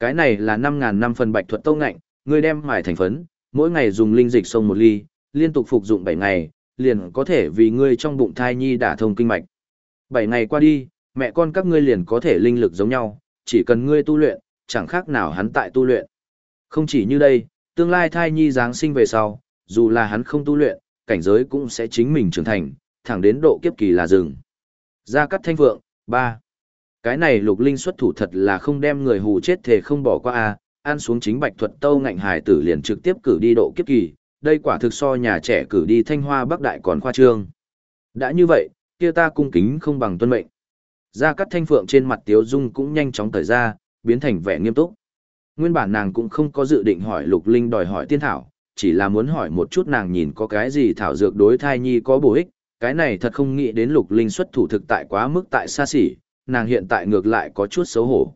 Cái này là 5000 năm phần bạch thuật tâu ngạnh, ngươi đem mài thành phấn, mỗi ngày dùng linh dịch sông một ly, liên tục phục dụng 7 ngày, liền có thể vì ngươi trong bụng thai nhi đả thông kinh mạch. 7 ngày qua đi, mẹ con các ngươi liền có thể linh lực giống nhau, chỉ cần ngươi tu luyện, chẳng khác nào hắn tại tu luyện. Không chỉ như đây, tương lai thai nhi giáng sinh về sau, dù là hắn không tu luyện, cảnh giới cũng sẽ chính mình trưởng thành, thẳng đến độ kiếp kỳ là dừng Gia cát thanh vượng, 3. Cái này lục linh xuất thủ thật là không đem người hù chết thề không bỏ qua a ăn xuống chính bạch thuật tâu ngạnh hải tử liền trực tiếp cử đi độ kiếp kỳ, đây quả thực so nhà trẻ cử đi thanh hoa bắc đại còn khoa trương. Đã như vậy, kia ta cung kính không bằng tuân mệnh. ra cắt thanh phượng trên mặt tiếu dung cũng nhanh chóng thời ra, biến thành vẻ nghiêm túc. Nguyên bản nàng cũng không có dự định hỏi lục linh đòi hỏi tiên thảo, chỉ là muốn hỏi một chút nàng nhìn có cái gì thảo dược đối thai nhi có bổ ích, cái này thật không nghĩ đến lục linh xuất thủ thực tại quá mức tại xa xỉ, nàng hiện tại ngược lại có chút xấu hổ.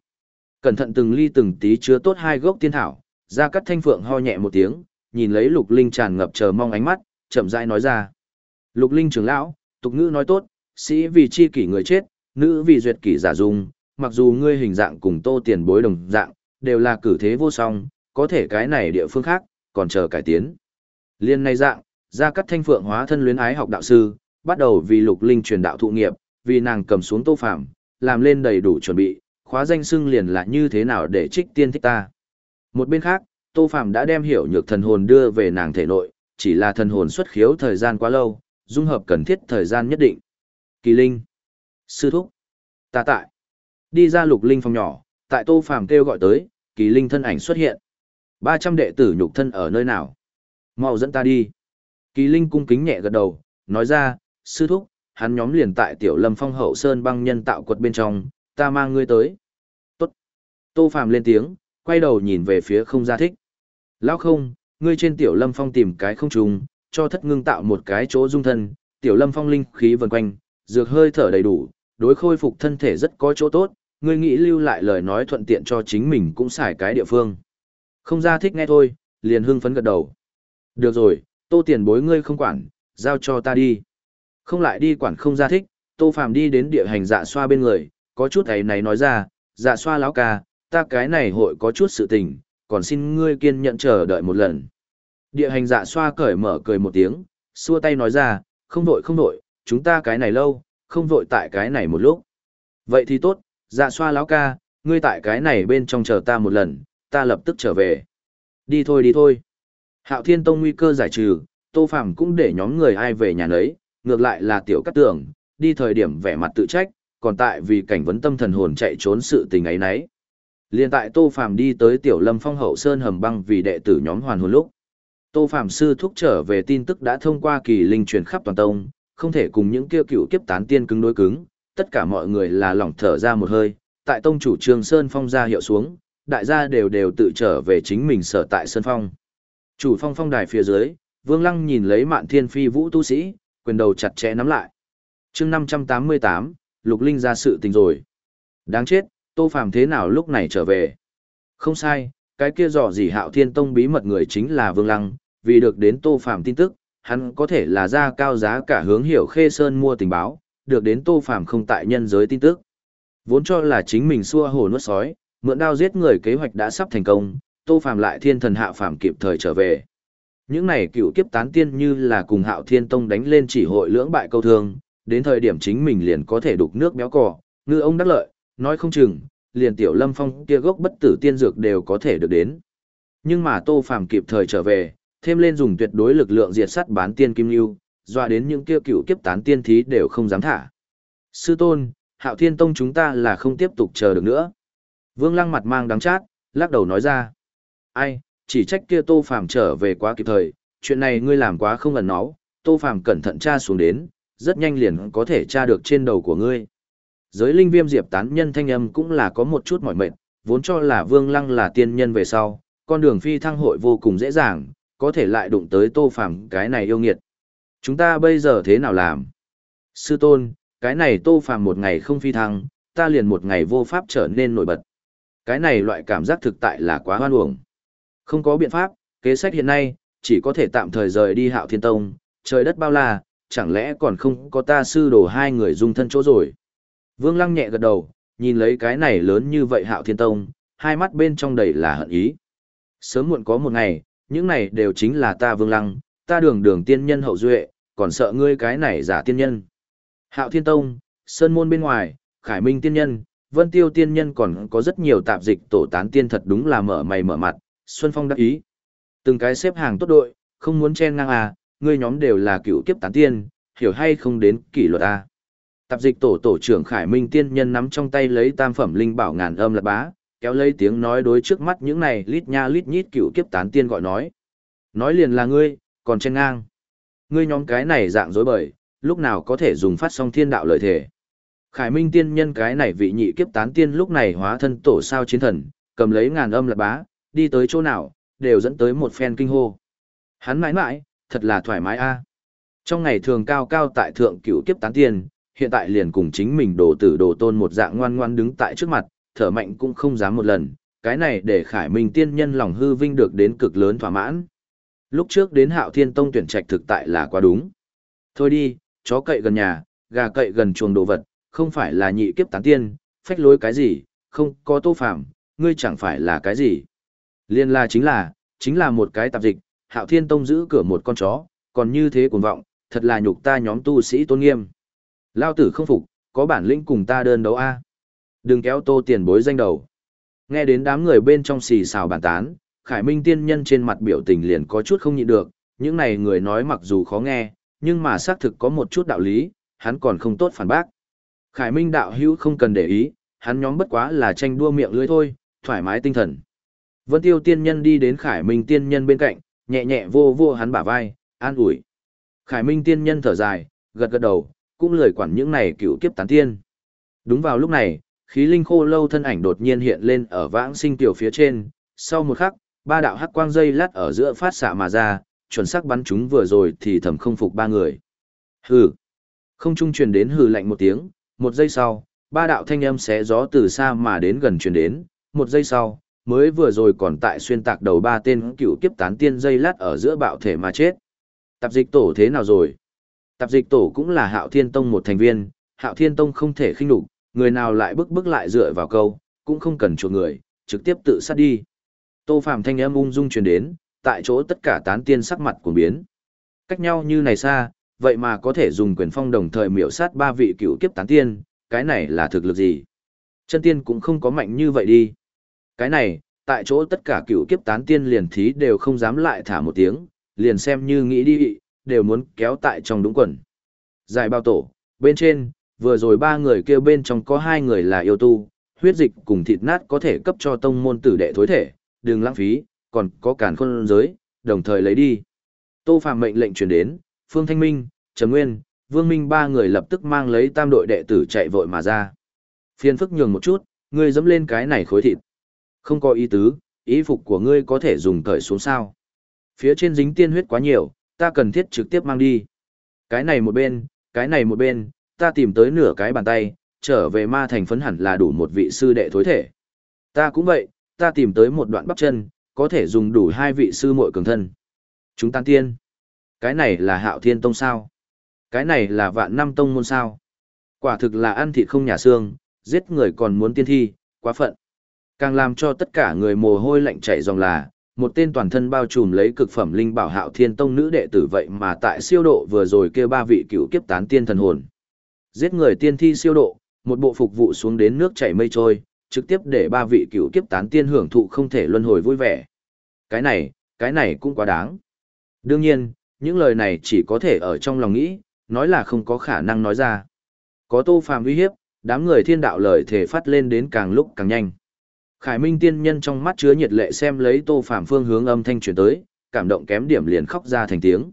Cẩn thận từng ly từng tí chứa tốt hai gốc tiên thảo, ra cắt thanh phượng ho nhẹ một tiếng, nhìn lấy lục linh tràn ngập chờ mong ánh mắt, chậm rãi nói ra. Lục linh trưởng lão, tục ngữ nói tốt, sĩ vì chi kỷ người chết, nữ vì duyệt kỷ giả dung, mặc dù ngươi hình dạng cùng tô tiền bối đồng dạng, đều là cử thế vô song, có thể cái này địa phương khác, còn chờ cải tiến. Liên này dạng, ra cắt thanh phượng hóa thân luyến ái học đạo sư, bắt đầu vì lục linh truyền đạo thụ nghiệp, vì nàng cầm xuống tô phạm, làm lên đầy đủ chuẩn bị, khóa danh xưng liền là như thế nào để trích tiên thích ta. Một bên khác, tô phạm đã đem hiểu nhược thần hồn đưa về nàng thể nội, chỉ là thần hồn xuất khiếu thời gian quá lâu, dung hợp cần thiết thời gian nhất định. Kỳ Linh, Sư Thúc, ta tại. Đi ra lục linh phòng nhỏ, tại tô phạm kêu gọi tới, Kỳ Linh thân ảnh xuất hiện. 300 đệ tử nhục thân ở nơi nào? Mau dẫn ta đi. Kỳ Linh cung kính nhẹ gật đầu, nói ra, sư thúc, hắn nhóm liền tại tiểu lâm phong hậu sơn băng nhân tạo quật bên trong, ta mang ngươi tới. Tốt. Tô phàm lên tiếng, quay đầu nhìn về phía không gia thích. Lão không, ngươi trên tiểu lâm phong tìm cái không trùng, cho thất ngưng tạo một cái chỗ dung thân, tiểu lâm phong linh khí vần quanh, dược hơi thở đầy đủ, đối khôi phục thân thể rất có chỗ tốt, ngươi nghĩ lưu lại lời nói thuận tiện cho chính mình cũng xài cái địa phương. Không gia thích nghe thôi, liền hưng phấn gật đầu. Được rồi, tô tiền bối ngươi không quản, giao cho ta đi. Không lại đi quản không ra thích, tô phàm đi đến địa hành dạ xoa bên người, có chút ấy này nói ra, dạ xoa lão ca, ta cái này hội có chút sự tình, còn xin ngươi kiên nhận chờ đợi một lần. Địa hành dạ xoa cởi mở cười một tiếng, xua tay nói ra, không vội không vội, chúng ta cái này lâu, không vội tại cái này một lúc. Vậy thì tốt, dạ xoa lão ca, ngươi tại cái này bên trong chờ ta một lần, ta lập tức trở về. Đi thôi đi thôi. Hạo Thiên Tông nguy cơ giải trừ, Tô Phàm cũng để nhóm người ai về nhà nấy, ngược lại là Tiểu Cát Tường, đi thời điểm vẻ mặt tự trách, còn tại vì cảnh vấn tâm thần hồn chạy trốn sự tình ấy nấy. Liên tại Tô Phàm đi tới Tiểu Lâm Phong hậu sơn hầm băng vì đệ tử nhóm hoàn hồn lúc. Tô Phàm sư thúc trở về tin tức đã thông qua kỳ linh truyền khắp toàn tông, không thể cùng những kia cựu kiếp tán tiên cứng đối cứng, tất cả mọi người là lỏng thở ra một hơi, tại tông chủ Trường Sơn Phong ra hiệu xuống, đại gia đều đều tự trở về chính mình sở tại Sơn Phong. Chủ phong phong đài phía dưới, Vương Lăng nhìn lấy mạn thiên phi vũ tu sĩ, quyền đầu chặt chẽ nắm lại. chương 588, Lục Linh ra sự tình rồi. Đáng chết, Tô Phàm thế nào lúc này trở về? Không sai, cái kia dò gì hạo thiên tông bí mật người chính là Vương Lăng, vì được đến Tô Phàm tin tức, hắn có thể là ra cao giá cả hướng hiểu khê sơn mua tình báo, được đến Tô Phàm không tại nhân giới tin tức. Vốn cho là chính mình xua hồ nuốt sói, mượn đao giết người kế hoạch đã sắp thành công, Tô Phàm lại thiên thần hạ phàm kịp thời trở về. Những này cựu kiếp tán tiên như là cùng Hạo Thiên Tông đánh lên chỉ hội lưỡng bại câu thương, đến thời điểm chính mình liền có thể đục nước béo cỏ, ngư ông đắc lợi, nói không chừng, liền tiểu lâm phong kia gốc bất tử tiên dược đều có thể được đến. Nhưng mà Tô Phàm kịp thời trở về, thêm lên dùng tuyệt đối lực lượng diệt sát bán tiên kim lưu, dọa đến những kia cựu kiếp tán tiên thí đều không dám thả. Sư tôn, Hạo Thiên Tông chúng ta là không tiếp tục chờ được nữa. Vương Lăng mặt mang đắng chát, lắc đầu nói ra. Ai, chỉ trách kia Tô Phàm trở về quá kịp thời, chuyện này ngươi làm quá không ẩn náu, Tô Phàm cẩn thận tra xuống đến, rất nhanh liền có thể tra được trên đầu của ngươi. Giới linh viêm diệp tán nhân thanh âm cũng là có một chút mỏi mệt, vốn cho là Vương Lăng là tiên nhân về sau, con đường phi thăng hội vô cùng dễ dàng, có thể lại đụng tới Tô Phàm cái này yêu nghiệt. Chúng ta bây giờ thế nào làm? Sư tôn, cái này Tô Phàm một ngày không phi thăng, ta liền một ngày vô pháp trở nên nổi bật. Cái này loại cảm giác thực tại là quá hoan uổng. Không có biện pháp, kế sách hiện nay, chỉ có thể tạm thời rời đi hạo thiên tông, trời đất bao la, chẳng lẽ còn không có ta sư đồ hai người dung thân chỗ rồi. Vương Lăng nhẹ gật đầu, nhìn lấy cái này lớn như vậy hạo thiên tông, hai mắt bên trong đầy là hận ý. Sớm muộn có một ngày, những này đều chính là ta vương lăng, ta đường đường tiên nhân hậu duệ, còn sợ ngươi cái này giả tiên nhân. Hạo Thiên Tông, Sơn Môn bên ngoài, Khải Minh tiên nhân, Vân Tiêu tiên nhân còn có rất nhiều tạp dịch tổ tán tiên thật đúng là mở mày mở mặt, Xuân Phong đắc ý. Từng cái xếp hàng tốt đội, không muốn chen ngang à, ngươi nhóm đều là cựu kiếp tán tiên, hiểu hay không đến kỷ luật à. Tạp dịch tổ tổ trưởng Khải Minh tiên nhân nắm trong tay lấy tam phẩm linh bảo ngàn âm lật bá, kéo lấy tiếng nói đối trước mắt những này lít nha lít nhít cựu kiếp tán tiên gọi nói. Nói liền là ngươi, còn chen ngang. Ngươi nhóm cái này dạng dối bời, lúc nào có thể dùng phát song thiên đạo lợi thể. Khải Minh tiên nhân cái này vị nhị kiếp tán tiên lúc này hóa thân tổ sao chiến thần, cầm lấy ngàn âm lật bá, đi tới chỗ nào, đều dẫn tới một phen kinh hô. Hắn mãi mãi, thật là thoải mái a. Trong ngày thường cao cao tại thượng cửu kiếp tán tiên, hiện tại liền cùng chính mình đồ tử đồ tôn một dạng ngoan ngoan đứng tại trước mặt, thở mạnh cũng không dám một lần, cái này để Khải Minh tiên nhân lòng hư vinh được đến cực lớn thỏa mãn. Lúc trước đến Hạo Thiên Tông tuyển trạch thực tại là quá đúng. Thôi đi, chó cậy gần nhà, gà cậy gần chuồng đồ vật, không phải là nhị kiếp tán tiên, phách lối cái gì, không có tô phạm, ngươi chẳng phải là cái gì. Liên la chính là, chính là một cái tạp dịch, hạo thiên tông giữ cửa một con chó, còn như thế cuồng vọng, thật là nhục ta nhóm tu sĩ tôn nghiêm. Lao tử không phục, có bản lĩnh cùng ta đơn đấu a Đừng kéo tô tiền bối danh đầu. Nghe đến đám người bên trong xì xào bàn tán, Khải Minh tiên nhân trên mặt biểu tình liền có chút không nhịn được, những này người nói mặc dù khó nghe, nhưng mà xác thực có một chút đạo lý, hắn còn không tốt phản bác. Khải Minh đạo hữu không cần để ý, hắn nhóm bất quá là tranh đua miệng lưỡi thôi, thoải mái tinh thần. Vân Tiêu tiên nhân đi đến Khải Minh tiên nhân bên cạnh, nhẹ nhẹ vô vô hắn bả vai, an ủi. Khải Minh tiên nhân thở dài, gật gật đầu, cũng lười quản những này cựu kiếp tán tiên. Đúng vào lúc này, khí linh khô lâu thân ảnh đột nhiên hiện lên ở vãng sinh tiểu phía trên, sau một khắc, ba đạo hắc quang dây lát ở giữa phát xạ mà ra, chuẩn xác bắn chúng vừa rồi thì thầm không phục ba người. Hừ. Không trung truyền đến hừ lạnh một tiếng, một giây sau, ba đạo thanh âm xé gió từ xa mà đến gần truyền đến, một giây sau, mới vừa rồi còn tại xuyên tạc đầu ba tên cựu kiếp tán tiên dây lát ở giữa bạo thể mà chết. Tạp dịch tổ thế nào rồi? Tạp dịch tổ cũng là hạo thiên tông một thành viên, hạo thiên tông không thể khinh nhục, người nào lại bức bức lại dựa vào câu, cũng không cần chuộc người, trực tiếp tự sát đi. Tô Phạm thanh âm ung dung truyền đến, tại chỗ tất cả tán tiên sắc mặt của biến. Cách nhau như này xa, vậy mà có thể dùng quyền phong đồng thời miểu sát ba vị cựu kiếp tán tiên, cái này là thực lực gì? Chân tiên cũng không có mạnh như vậy đi. Cái này, tại chỗ tất cả cựu kiếp tán tiên liền thí đều không dám lại thả một tiếng, liền xem như nghĩ đi, đều muốn kéo tại trong đúng quần. Giải bao tổ, bên trên, vừa rồi ba người kêu bên trong có hai người là yêu tu, huyết dịch cùng thịt nát có thể cấp cho tông môn tử đệ thối thể, đừng lãng phí, còn có cản khôn giới, đồng thời lấy đi. Tô Phạm mệnh lệnh truyền đến, Phương Thanh Minh, Trần Nguyên, Vương Minh ba người lập tức mang lấy tam đội đệ tử chạy vội mà ra. Phiên phức nhường một chút, ngươi dẫm lên cái này khối thịt. Không có ý tứ, ý phục của ngươi có thể dùng cởi xuống sao. Phía trên dính tiên huyết quá nhiều, ta cần thiết trực tiếp mang đi. Cái này một bên, cái này một bên, ta tìm tới nửa cái bàn tay, trở về ma thành phấn hẳn là đủ một vị sư đệ thối thể. Ta cũng vậy, ta tìm tới một đoạn bắp chân, có thể dùng đủ hai vị sư muội cường thân. Chúng tan tiên. Cái này là hạo thiên tông sao? Cái này là vạn năm tông môn sao? Quả thực là ăn thịt không nhà xương, giết người còn muốn tiên thi, quá phận. Càng làm cho tất cả người mồ hôi lạnh chảy dòng là, một tên toàn thân bao trùm lấy cực phẩm linh bảo hạo thiên tông nữ đệ tử vậy mà tại siêu độ vừa rồi kêu ba vị cựu kiếp tán tiên thần hồn. Giết người tiên thi siêu độ, một bộ phục vụ xuống đến nước chảy mây trôi, trực tiếp để ba vị cựu kiếp tán tiên hưởng thụ không thể luân hồi vui vẻ. Cái này, cái này cũng quá đáng. Đương nhiên, những lời này chỉ có thể ở trong lòng nghĩ, nói là không có khả năng nói ra. Có tô phàm uy hiếp, đám người thiên đạo lời thể phát lên đến càng lúc càng nhanh. Khải Minh tiên nhân trong mắt chứa nhiệt lệ xem lấy Tô Phàm phương hướng âm thanh truyền tới, cảm động kém điểm liền khóc ra thành tiếng.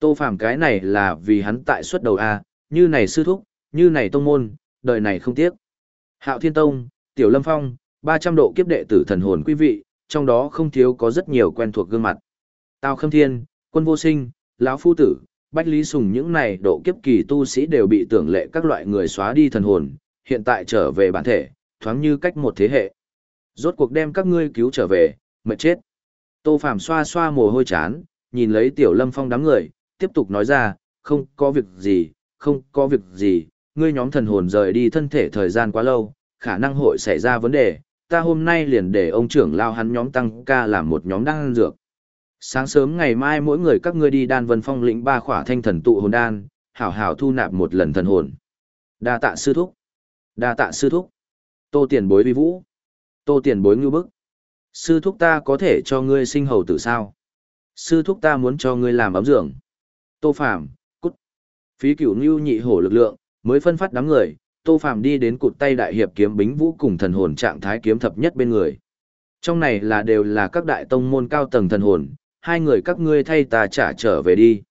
Tô Phàm cái này là vì hắn tại suất đầu a, như này sư thúc, như này tông môn, đời này không tiếc. Hạo Thiên Tông, Tiểu Lâm Phong, 300 độ kiếp đệ tử thần hồn quý vị, trong đó không thiếu có rất nhiều quen thuộc gương mặt. Tào Khâm Thiên, Quân Vô Sinh, lão phu tử, Bách Lý Sùng những này độ kiếp kỳ tu sĩ đều bị tưởng lệ các loại người xóa đi thần hồn, hiện tại trở về bản thể, thoáng như cách một thế hệ. Rốt cuộc đem các ngươi cứu trở về, mệt chết. Tô Phạm xoa xoa mồ hôi chán, nhìn lấy Tiểu Lâm Phong đám người, tiếp tục nói ra, không có việc gì, không có việc gì, ngươi nhóm thần hồn rời đi thân thể thời gian quá lâu, khả năng hội xảy ra vấn đề, ta hôm nay liền để ông trưởng lao hắn nhóm tăng ca làm một nhóm đan dược. Sáng sớm ngày mai mỗi người các ngươi đi đan vân phong lĩnh ba khỏa thanh thần tụ hồn đan, hảo hảo thu nạp một lần thần hồn. Đa tạ sư thúc. Đa tạ sư thúc. Tô tiền bối vi vũ. Tô tiền bối ngưu bức. Sư thúc ta có thể cho ngươi sinh hầu tử sao? Sư thúc ta muốn cho ngươi làm ấm giường. Tô Phàm, cút. Phí cửu ngưu nhị hổ lực lượng, mới phân phát đám người, Tô Phàm đi đến cụt tay đại hiệp kiếm bính vũ cùng thần hồn trạng thái kiếm thập nhất bên người. Trong này là đều là các đại tông môn cao tầng thần hồn, hai người các ngươi thay ta trả trở về đi.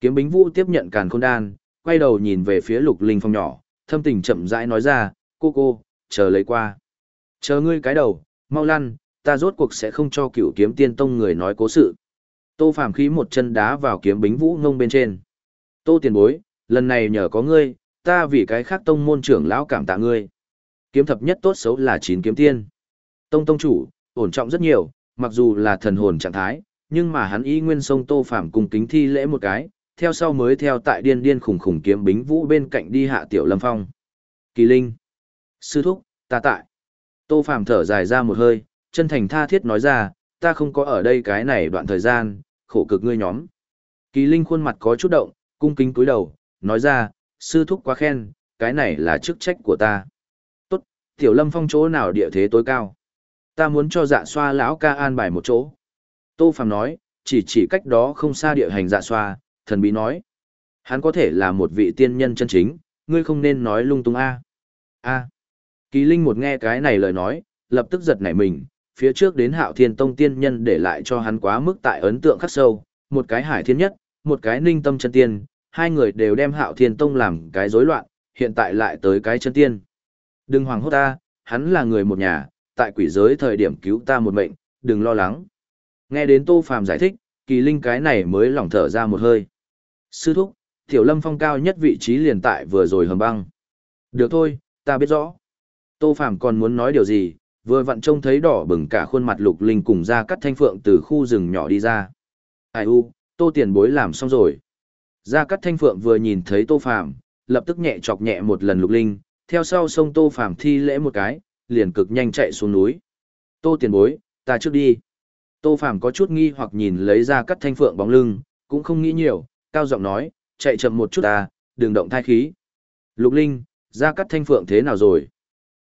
Kiếm bính vũ tiếp nhận càn khôn đan, quay đầu nhìn về phía lục linh phong nhỏ, thâm tình chậm rãi nói ra, cô cô, chờ lấy qua. Chờ ngươi cái đầu, mau lăn, ta rốt cuộc sẽ không cho cửu kiếm tiên tông người nói cố sự. Tô Phàm khí một chân đá vào kiếm bính vũ ngông bên trên. Tô tiền bối, lần này nhờ có ngươi, ta vì cái khác tông môn trưởng lão cảm tạ ngươi. Kiếm thập nhất tốt xấu là chín kiếm tiên. Tông tông chủ, ổn trọng rất nhiều, mặc dù là thần hồn trạng thái, nhưng mà hắn y nguyên sông Tô Phàm cùng kính thi lễ một cái, theo sau mới theo tại điên điên khủng khủng kiếm bính vũ bên cạnh đi hạ tiểu lâm phong. Kỳ Linh. Sư thúc, ta tại. Tô Phàm thở dài ra một hơi, chân thành tha thiết nói ra, ta không có ở đây cái này đoạn thời gian, khổ cực ngươi nhóm. Kỳ Linh khuôn mặt có chút động, cung kính cúi đầu, nói ra, sư thúc quá khen, cái này là chức trách của ta. Tốt, tiểu lâm phong chỗ nào địa thế tối cao. Ta muốn cho dạ xoa lão ca an bài một chỗ. Tô Phàm nói, chỉ chỉ cách đó không xa địa hành dạ xoa, thần bí nói. Hắn có thể là một vị tiên nhân chân chính, ngươi không nên nói lung tung a. A. Kỳ Linh một nghe cái này lời nói, lập tức giật nảy mình, phía trước đến Hạo Thiên Tông tiên nhân để lại cho hắn quá mức tại ấn tượng khắc sâu, một cái Hải Thiên nhất, một cái Ninh Tâm chân tiên, hai người đều đem Hạo Thiên Tông làm cái rối loạn, hiện tại lại tới cái chân tiên. Đừng hoàng hốt ta, hắn là người một nhà, tại quỷ giới thời điểm cứu ta một mệnh, đừng lo lắng. Nghe đến Tô Phàm giải thích, Kỳ Linh cái này mới lỏng thở ra một hơi. Sư thúc, Tiểu Lâm Phong cao nhất vị trí liền tại vừa rồi hầm băng. Được thôi, ta biết rõ. Tô Phàm còn muốn nói điều gì, vừa vặn trông thấy đỏ bừng cả khuôn mặt Lục Linh cùng ra cắt thanh phượng từ khu rừng nhỏ đi ra. Ai u, Tô Tiền Bối làm xong rồi. Gia Cát Thanh Phượng vừa nhìn thấy Tô Phàm, lập tức nhẹ chọc nhẹ một lần Lục Linh, theo sau sông Tô Phàm thi lễ một cái, liền cực nhanh chạy xuống núi. Tô Tiền Bối, ta trước đi. Tô Phàm có chút nghi hoặc nhìn lấy Gia Cát Thanh Phượng bóng lưng, cũng không nghĩ nhiều, cao giọng nói, chạy chậm một chút ta, đừng động thai khí. Lục Linh, Gia Cát Thanh Phượng thế nào rồi?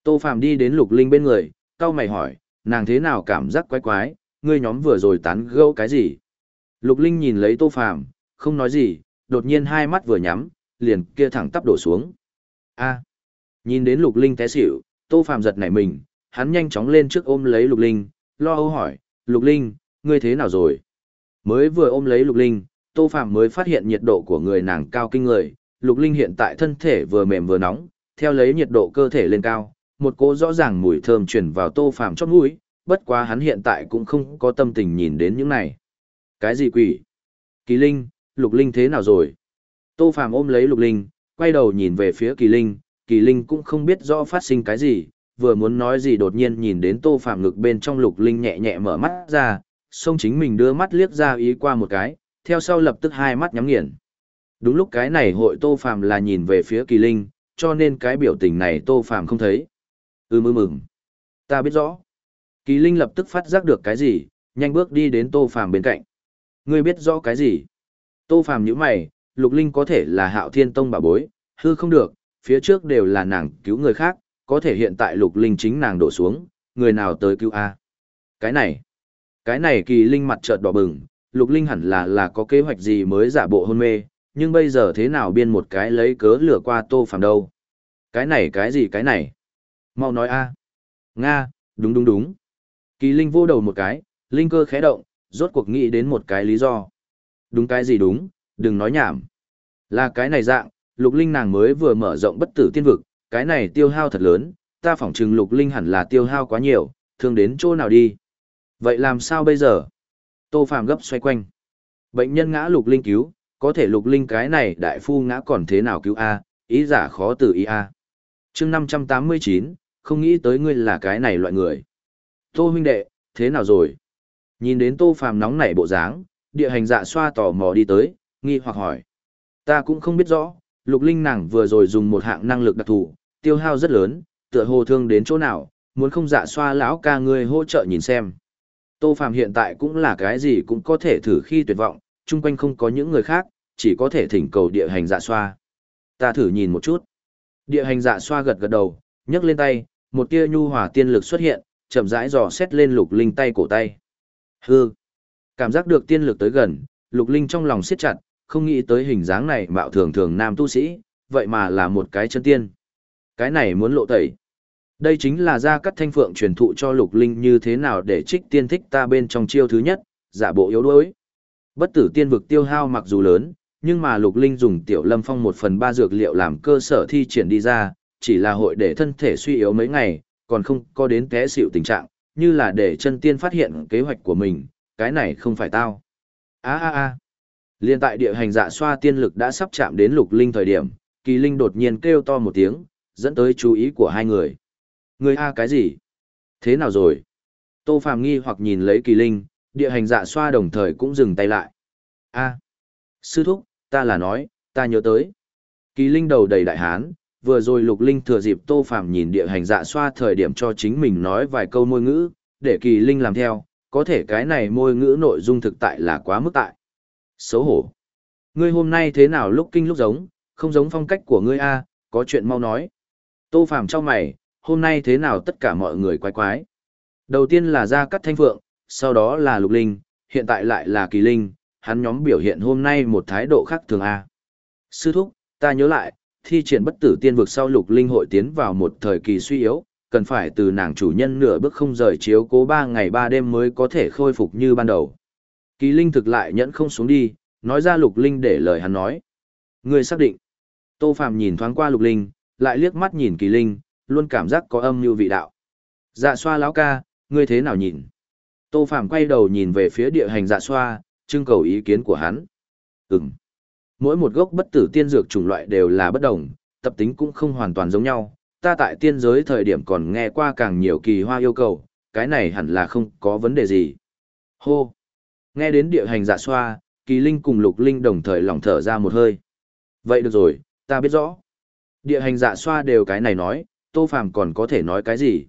Tô Phàm đi đến Lục Linh bên người, cau mày hỏi, nàng thế nào cảm giác quái quái, ngươi nhóm vừa rồi tán gẫu cái gì? Lục Linh nhìn lấy Tô Phàm, không nói gì, đột nhiên hai mắt vừa nhắm, liền kia thẳng tắp đổ xuống. A. Nhìn đến Lục Linh té xỉu, Tô Phàm giật nảy mình, hắn nhanh chóng lên trước ôm lấy Lục Linh, lo âu hỏi, "Lục Linh, ngươi thế nào rồi?" Mới vừa ôm lấy Lục Linh, Tô Phàm mới phát hiện nhiệt độ của người nàng cao kinh người, Lục Linh hiện tại thân thể vừa mềm vừa nóng, theo lấy nhiệt độ cơ thể lên cao, một cỗ rõ ràng mùi thơm truyền vào Tô Phàm chót mũi, bất quá hắn hiện tại cũng không có tâm tình nhìn đến những này. Cái gì quỷ? Kỳ Linh, Lục Linh thế nào rồi? Tô Phàm ôm lấy Lục Linh, quay đầu nhìn về phía Kỳ Linh, Kỳ Linh cũng không biết rõ phát sinh cái gì, vừa muốn nói gì đột nhiên nhìn đến Tô Phàm ngực bên trong Lục Linh nhẹ nhẹ mở mắt ra, xông chính mình đưa mắt liếc ra ý qua một cái, theo sau lập tức hai mắt nhắm nghiền. Đúng lúc cái này hội Tô Phàm là nhìn về phía Kỳ Linh, cho nên cái biểu tình này Tô Phàm không thấy. Ừ mừng mừng. Ta biết rõ. Kỳ Linh lập tức phát giác được cái gì, nhanh bước đi đến Tô Phàm bên cạnh. Ngươi biết rõ cái gì? Tô Phàm nhữ mày, Lục Linh có thể là Hạo Thiên Tông bà bối, hư không được, phía trước đều là nàng cứu người khác, có thể hiện tại Lục Linh chính nàng đổ xuống, người nào tới cứu a? Cái này, cái này Kỳ Linh mặt trợt đỏ bừng, Lục Linh hẳn là là có kế hoạch gì mới giả bộ hôn mê, nhưng bây giờ thế nào biên một cái lấy cớ lửa qua Tô Phàm đâu? Cái này cái gì cái này? Mau nói a. Nga, đúng đúng đúng. Kỳ Linh vô đầu một cái, linh cơ khẽ động, rốt cuộc nghĩ đến một cái lý do. Đúng cái gì đúng, đừng nói nhảm. Là cái này dạng, lục linh nàng mới vừa mở rộng bất tử tiên vực, cái này tiêu hao thật lớn, ta phỏng chừng lục linh hẳn là tiêu hao quá nhiều, thương đến chỗ nào đi. Vậy làm sao bây giờ? Tô Phàm gấp xoay quanh. Bệnh nhân ngã lục linh cứu, có thể lục linh cái này đại phu ngã còn thế nào cứu A, ý giả khó từ ý A. chương 589, không nghĩ tới ngươi là cái này loại người. Tô huynh đệ, thế nào rồi? Nhìn đến Tô Phàm nóng nảy bộ dáng, địa hành dạ xoa tò mò đi tới, nghi hoặc hỏi. Ta cũng không biết rõ, lục linh nàng vừa rồi dùng một hạng năng lực đặc thù, tiêu hao rất lớn, tựa hồ thương đến chỗ nào, muốn không dạ xoa lão ca ngươi hỗ trợ nhìn xem. Tô Phàm hiện tại cũng là cái gì cũng có thể thử khi tuyệt vọng, chung quanh không có những người khác, chỉ có thể thỉnh cầu địa hành dạ xoa. Ta thử nhìn một chút. Địa hành dạ xoa gật gật đầu, nhấc lên tay, một tia nhu hòa tiên lực xuất hiện, chậm rãi dò xét lên lục linh tay cổ tay. Hư. Cảm giác được tiên lực tới gần, lục linh trong lòng siết chặt, không nghĩ tới hình dáng này mạo thường thường nam tu sĩ, vậy mà là một cái chân tiên. Cái này muốn lộ tẩy. Đây chính là gia cắt thanh phượng truyền thụ cho lục linh như thế nào để trích tiên thích ta bên trong chiêu thứ nhất, giả bộ yếu đuối. Bất tử tiên vực tiêu hao mặc dù lớn, nhưng mà lục linh dùng tiểu lâm phong một phần ba dược liệu làm cơ sở thi triển đi ra, chỉ là hội để thân thể suy yếu mấy ngày, còn không có đến té xịu tình trạng, như là để chân tiên phát hiện kế hoạch của mình, cái này không phải tao. a a a Liên tại địa hành dạ xoa tiên lực đã sắp chạm đến lục linh thời điểm, kỳ linh đột nhiên kêu to một tiếng, dẫn tới chú ý của hai người. Người A cái gì? Thế nào rồi? Tô phạm nghi hoặc nhìn lấy kỳ linh, địa hành dạ xoa đồng thời cũng dừng tay lại. A. Sư thúc, ta là nói, ta nhớ tới. Kỳ linh đầu đầy đại hán, vừa rồi lục linh thừa dịp Tô Phàm nhìn địa hành dạ xoa thời điểm cho chính mình nói vài câu môi ngữ, để kỳ linh làm theo, có thể cái này môi ngữ nội dung thực tại là quá mức tại. Xấu hổ. Ngươi hôm nay thế nào lúc kinh lúc giống, không giống phong cách của ngươi a, có chuyện mau nói. Tô Phàm cho mày, hôm nay thế nào tất cả mọi người quái quái. Đầu tiên là Gia Cắt Thanh Phượng, sau đó là Lục Linh, hiện tại lại là Kỳ Linh, hắn nhóm biểu hiện hôm nay một thái độ khác thường A. Sư thúc, ta nhớ lại, thi triển bất tử tiên vực sau Lục Linh hội tiến vào một thời kỳ suy yếu, cần phải từ nàng chủ nhân nửa bước không rời chiếu cố ba ngày ba đêm mới có thể khôi phục như ban đầu. Kỳ Linh thực lại nhẫn không xuống đi, nói ra Lục Linh để lời hắn nói. Người xác định. Tô Phạm nhìn thoáng qua Lục Linh, lại liếc mắt nhìn Kỳ Linh, luôn cảm giác có âm như vị đạo. Dạ xoa lão ca, ngươi thế nào nhìn? Tô Phạm quay đầu nhìn về phía địa hành dạ xoa, trưng cầu ý kiến của hắn. Ừm. Mỗi một gốc bất tử tiên dược chủng loại đều là bất đồng, tập tính cũng không hoàn toàn giống nhau. Ta tại tiên giới thời điểm còn nghe qua càng nhiều kỳ hoa yêu cầu, cái này hẳn là không có vấn đề gì. Hô. Nghe đến địa hành giả xoa, kỳ linh cùng lục linh đồng thời lỏng thở ra một hơi. Vậy được rồi, ta biết rõ. Địa hành dạ xoa đều cái này nói, Tô Phàm còn có thể nói cái gì?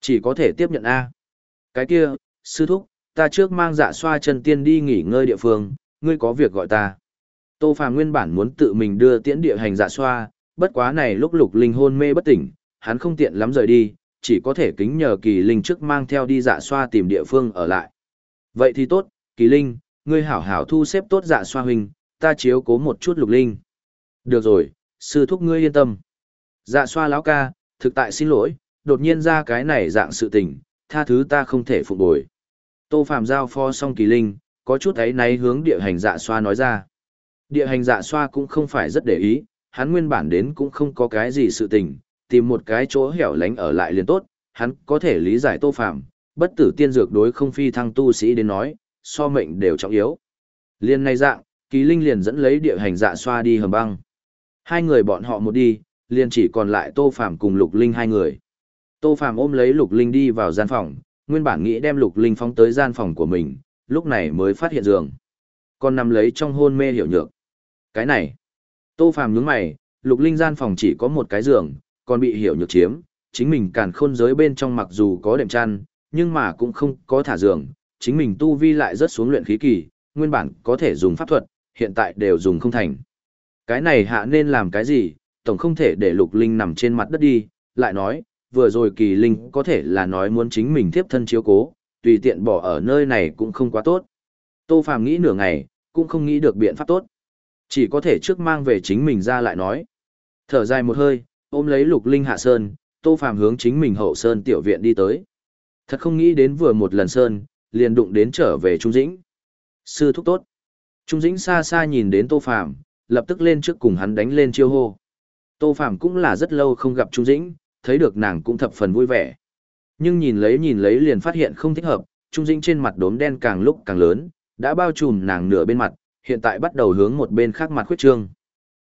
Chỉ có thể tiếp nhận A. Cái kia, sư thúc, ta trước mang dạ xoa chân tiên đi nghỉ ngơi địa phương, ngươi có việc gọi ta. Tô Phàm nguyên bản muốn tự mình đưa tiễn địa hành dạ xoa, bất quá này lúc lục linh hôn mê bất tỉnh, hắn không tiện lắm rời đi, chỉ có thể kính nhờ kỳ linh trước mang theo đi dạ xoa tìm địa phương ở lại. Vậy thì tốt, kỳ linh, ngươi hảo hảo thu xếp tốt dạ xoa huynh, ta chiếu cố một chút lục linh. Được rồi, sư thúc ngươi yên tâm. Dạ xoa lão ca, thực tại xin lỗi, đột nhiên ra cái này dạng sự tình, tha thứ ta không thể phục bồi. Tô Phạm giao pho xong kỳ linh, có chút ấy náy hướng địa hành dạ xoa nói ra. Địa hành dạ xoa cũng không phải rất để ý, hắn nguyên bản đến cũng không có cái gì sự tình, tìm một cái chỗ hẻo lánh ở lại liền tốt, hắn có thể lý giải Tô Phạm, bất tử tiên dược đối không phi thăng tu sĩ đến nói, so mệnh đều trọng yếu. Liên này dạng, kỳ linh liền dẫn lấy địa hành dạ xoa đi hầm băng. Hai người bọn họ một đi, liền chỉ còn lại Tô phạm cùng Lục Linh hai người. Tô phạm ôm lấy Lục Linh đi vào gian phòng, nguyên bản nghĩ đem Lục Linh phóng tới gian phòng của mình, lúc này mới phát hiện giường. Còn nằm lấy trong hôn mê hiểu nhược. Cái này, Tô Phàm nhướng mày, Lục Linh gian phòng chỉ có một cái giường, còn bị hiểu nhược chiếm, chính mình càn khôn giới bên trong mặc dù có đệm chăn, nhưng mà cũng không có thả giường, chính mình tu vi lại rất xuống luyện khí kỳ, nguyên bản có thể dùng pháp thuật, hiện tại đều dùng không thành. Cái này hạ nên làm cái gì, tổng không thể để lục linh nằm trên mặt đất đi, lại nói, vừa rồi kỳ linh có thể là nói muốn chính mình tiếp thân chiếu cố, tùy tiện bỏ ở nơi này cũng không quá tốt. Tô Phàm nghĩ nửa ngày, cũng không nghĩ được biện pháp tốt. Chỉ có thể trước mang về chính mình ra lại nói. Thở dài một hơi, ôm lấy lục linh hạ sơn, Tô Phàm hướng chính mình hậu sơn tiểu viện đi tới. Thật không nghĩ đến vừa một lần sơn, liền đụng đến trở về Trung Dĩnh. Sư thúc tốt. Trung Dĩnh xa xa nhìn đến Tô Phàm, lập tức lên trước cùng hắn đánh lên chiêu hô. Tô Phàm cũng là rất lâu không gặp Trung Dĩnh, thấy được nàng cũng thập phần vui vẻ. Nhưng nhìn lấy nhìn lấy liền phát hiện không thích hợp, Trung Dĩnh trên mặt đốm đen càng lúc càng lớn, đã bao trùm nàng nửa bên mặt, hiện tại bắt đầu hướng một bên khác mặt khuyết trương.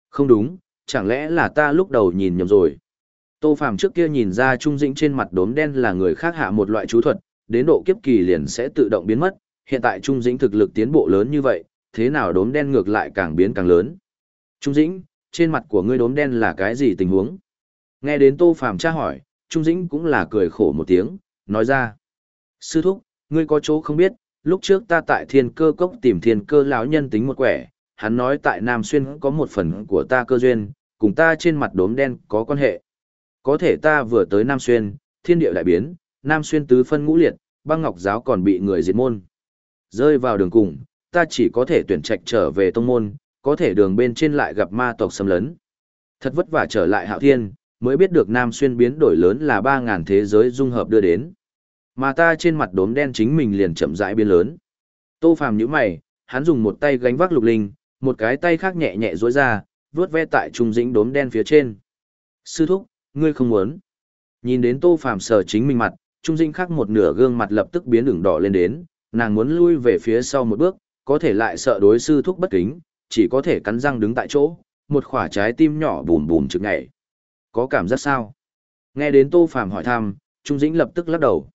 Không đúng, chẳng lẽ là ta lúc đầu nhìn nhầm rồi. Tô Phàm trước kia nhìn ra Trung Dĩnh trên mặt đốm đen là người khác hạ một loại chú thuật, đến độ kiếp kỳ liền sẽ tự động biến mất, hiện tại Trung Dĩnh thực lực tiến bộ lớn như vậy, thế nào đốm đen ngược lại càng biến càng lớn. Trung Dĩnh, trên mặt của ngươi đốm đen là cái gì tình huống? Nghe đến Tô Phàm tra hỏi, Trung Dĩnh cũng là cười khổ một tiếng, nói ra. Sư thúc, ngươi có chỗ không biết, lúc trước ta tại thiên cơ cốc tìm thiên cơ lão nhân tính một quẻ, hắn nói tại Nam Xuyên có một phần của ta cơ duyên, cùng ta trên mặt đốm đen có quan hệ. Có thể ta vừa tới Nam Xuyên, thiên địa đại biến, Nam Xuyên tứ phân ngũ liệt, băng ngọc giáo còn bị người diệt môn. Rơi vào đường cùng, ta chỉ có thể tuyển trạch trở về tông môn, có thể đường bên trên lại gặp ma tộc xâm lấn. Thật vất vả trở lại hạo thiên, mới biết được Nam Xuyên biến đổi lớn là 3.000 thế giới dung hợp đưa đến. Mà ta trên mặt đốm đen chính mình liền chậm rãi biến lớn. Tô Phàm nhíu mày, hắn dùng một tay gánh vác lục linh, một cái tay khác nhẹ nhẹ duỗi ra, vướt ve tại trung dĩnh đốm đen phía trên. Sư thúc, ngươi không muốn. Nhìn đến Tô Phàm sờ chính mình mặt, trung dĩnh khác một nửa gương mặt lập tức biến ửng đỏ lên đến, nàng muốn lui về phía sau một bước, có thể lại sợ đối sư thúc bất kính, chỉ có thể cắn răng đứng tại chỗ, một khỏa trái tim nhỏ bùm bùm trực nhảy. Có cảm giác sao? Nghe đến Tô Phàm hỏi thăm, Trung Dĩnh lập tức lắc đầu.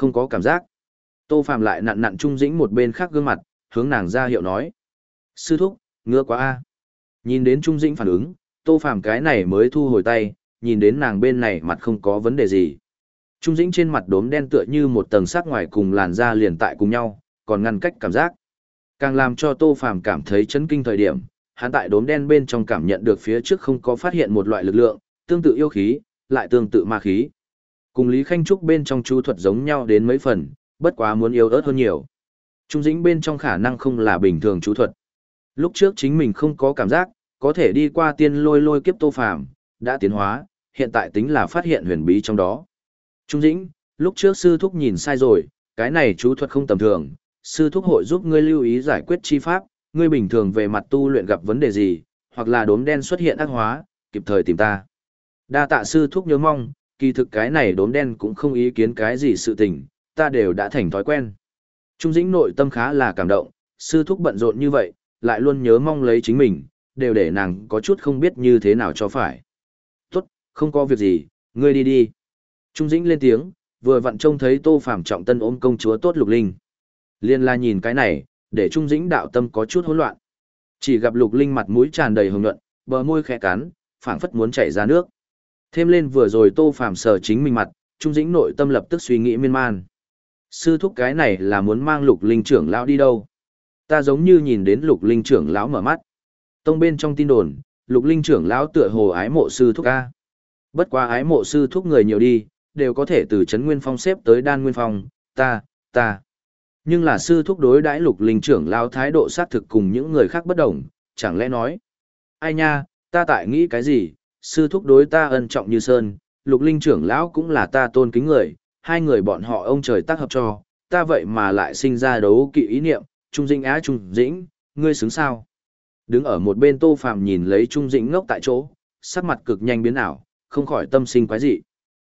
Không có cảm giác. Tô Phàm lại nặn nặn Trung Dĩnh một bên khác gương mặt, hướng nàng ra hiệu nói. Sư thúc, ngứa quá a. Nhìn đến Trung Dĩnh phản ứng, Tô Phàm cái này mới thu hồi tay, nhìn đến nàng bên này mặt không có vấn đề gì. Trung Dĩnh trên mặt đốm đen tựa như một tầng sắc ngoài cùng làn da liền tại cùng nhau, còn ngăn cách cảm giác. Càng làm cho Tô Phàm cảm thấy chấn kinh thời điểm, hắn tại đốm đen bên trong cảm nhận được phía trước không có phát hiện một loại lực lượng, tương tự yêu khí, lại tương tự ma khí. Cùng Lý Khanh Trúc bên trong chú thuật giống nhau đến mấy phần, bất quá muốn yếu ớt hơn nhiều. Trung dĩnh bên trong khả năng không là bình thường chú thuật. Lúc trước chính mình không có cảm giác, có thể đi qua tiên lôi lôi kiếp tô phàm, đã tiến hóa, hiện tại tính là phát hiện huyền bí trong đó. Trung dĩnh, lúc trước sư thúc nhìn sai rồi, cái này chú thuật không tầm thường, sư thúc hội giúp ngươi lưu ý giải quyết chi pháp, ngươi bình thường về mặt tu luyện gặp vấn đề gì, hoặc là đốm đen xuất hiện ác hóa, kịp thời tìm ta. Đa tạ sư thúc nhớ mong, kỳ thực cái này đốm đen cũng không ý kiến cái gì sự tình, ta đều đã thành thói quen. Trung dĩnh nội tâm khá là cảm động, sư thúc bận rộn như vậy, lại luôn nhớ mong lấy chính mình, đều để nàng có chút không biết như thế nào cho phải. Tốt, không có việc gì, ngươi đi đi. Trung dĩnh lên tiếng, vừa vặn trông thấy tô phạm trọng tân ôm công chúa tốt lục linh. Liên la nhìn cái này, để trung dĩnh đạo tâm có chút hỗn loạn. Chỉ gặp lục linh mặt mũi tràn đầy hồng nhuận, bờ môi khẽ cắn, phảng phất muốn chảy ra nước. Thêm lên vừa rồi Tô Phàm sờ chính mình mặt, Trung Dĩnh nội tâm lập tức suy nghĩ miên man. Sư thúc cái này là muốn mang Lục Linh trưởng lão đi đâu? Ta giống như nhìn đến Lục Linh trưởng lão mở mắt. Tông bên trong tin đồn, Lục Linh trưởng lão tựa hồ ái mộ sư thúc a. Bất quá ái mộ sư thúc người nhiều đi, đều có thể từ trấn Nguyên Phong xếp tới Đan Nguyên Phong, ta, ta. Nhưng là sư thúc đối đãi Lục Linh trưởng lão thái độ sát thực cùng những người khác bất đồng, chẳng lẽ nói: "Ai nha, ta tại nghĩ cái gì, sư thúc đối ta ân trọng như sơn, lục linh trưởng lão cũng là ta tôn kính người, hai người bọn họ ông trời tác hợp cho, ta vậy mà lại sinh ra đấu kỵ ý niệm, trung dĩnh á trung dĩnh, ngươi xứng sao. Đứng ở một bên tô phàm nhìn lấy trung dĩnh ngốc tại chỗ, sắc mặt cực nhanh biến ảo, không khỏi tâm sinh quái dị.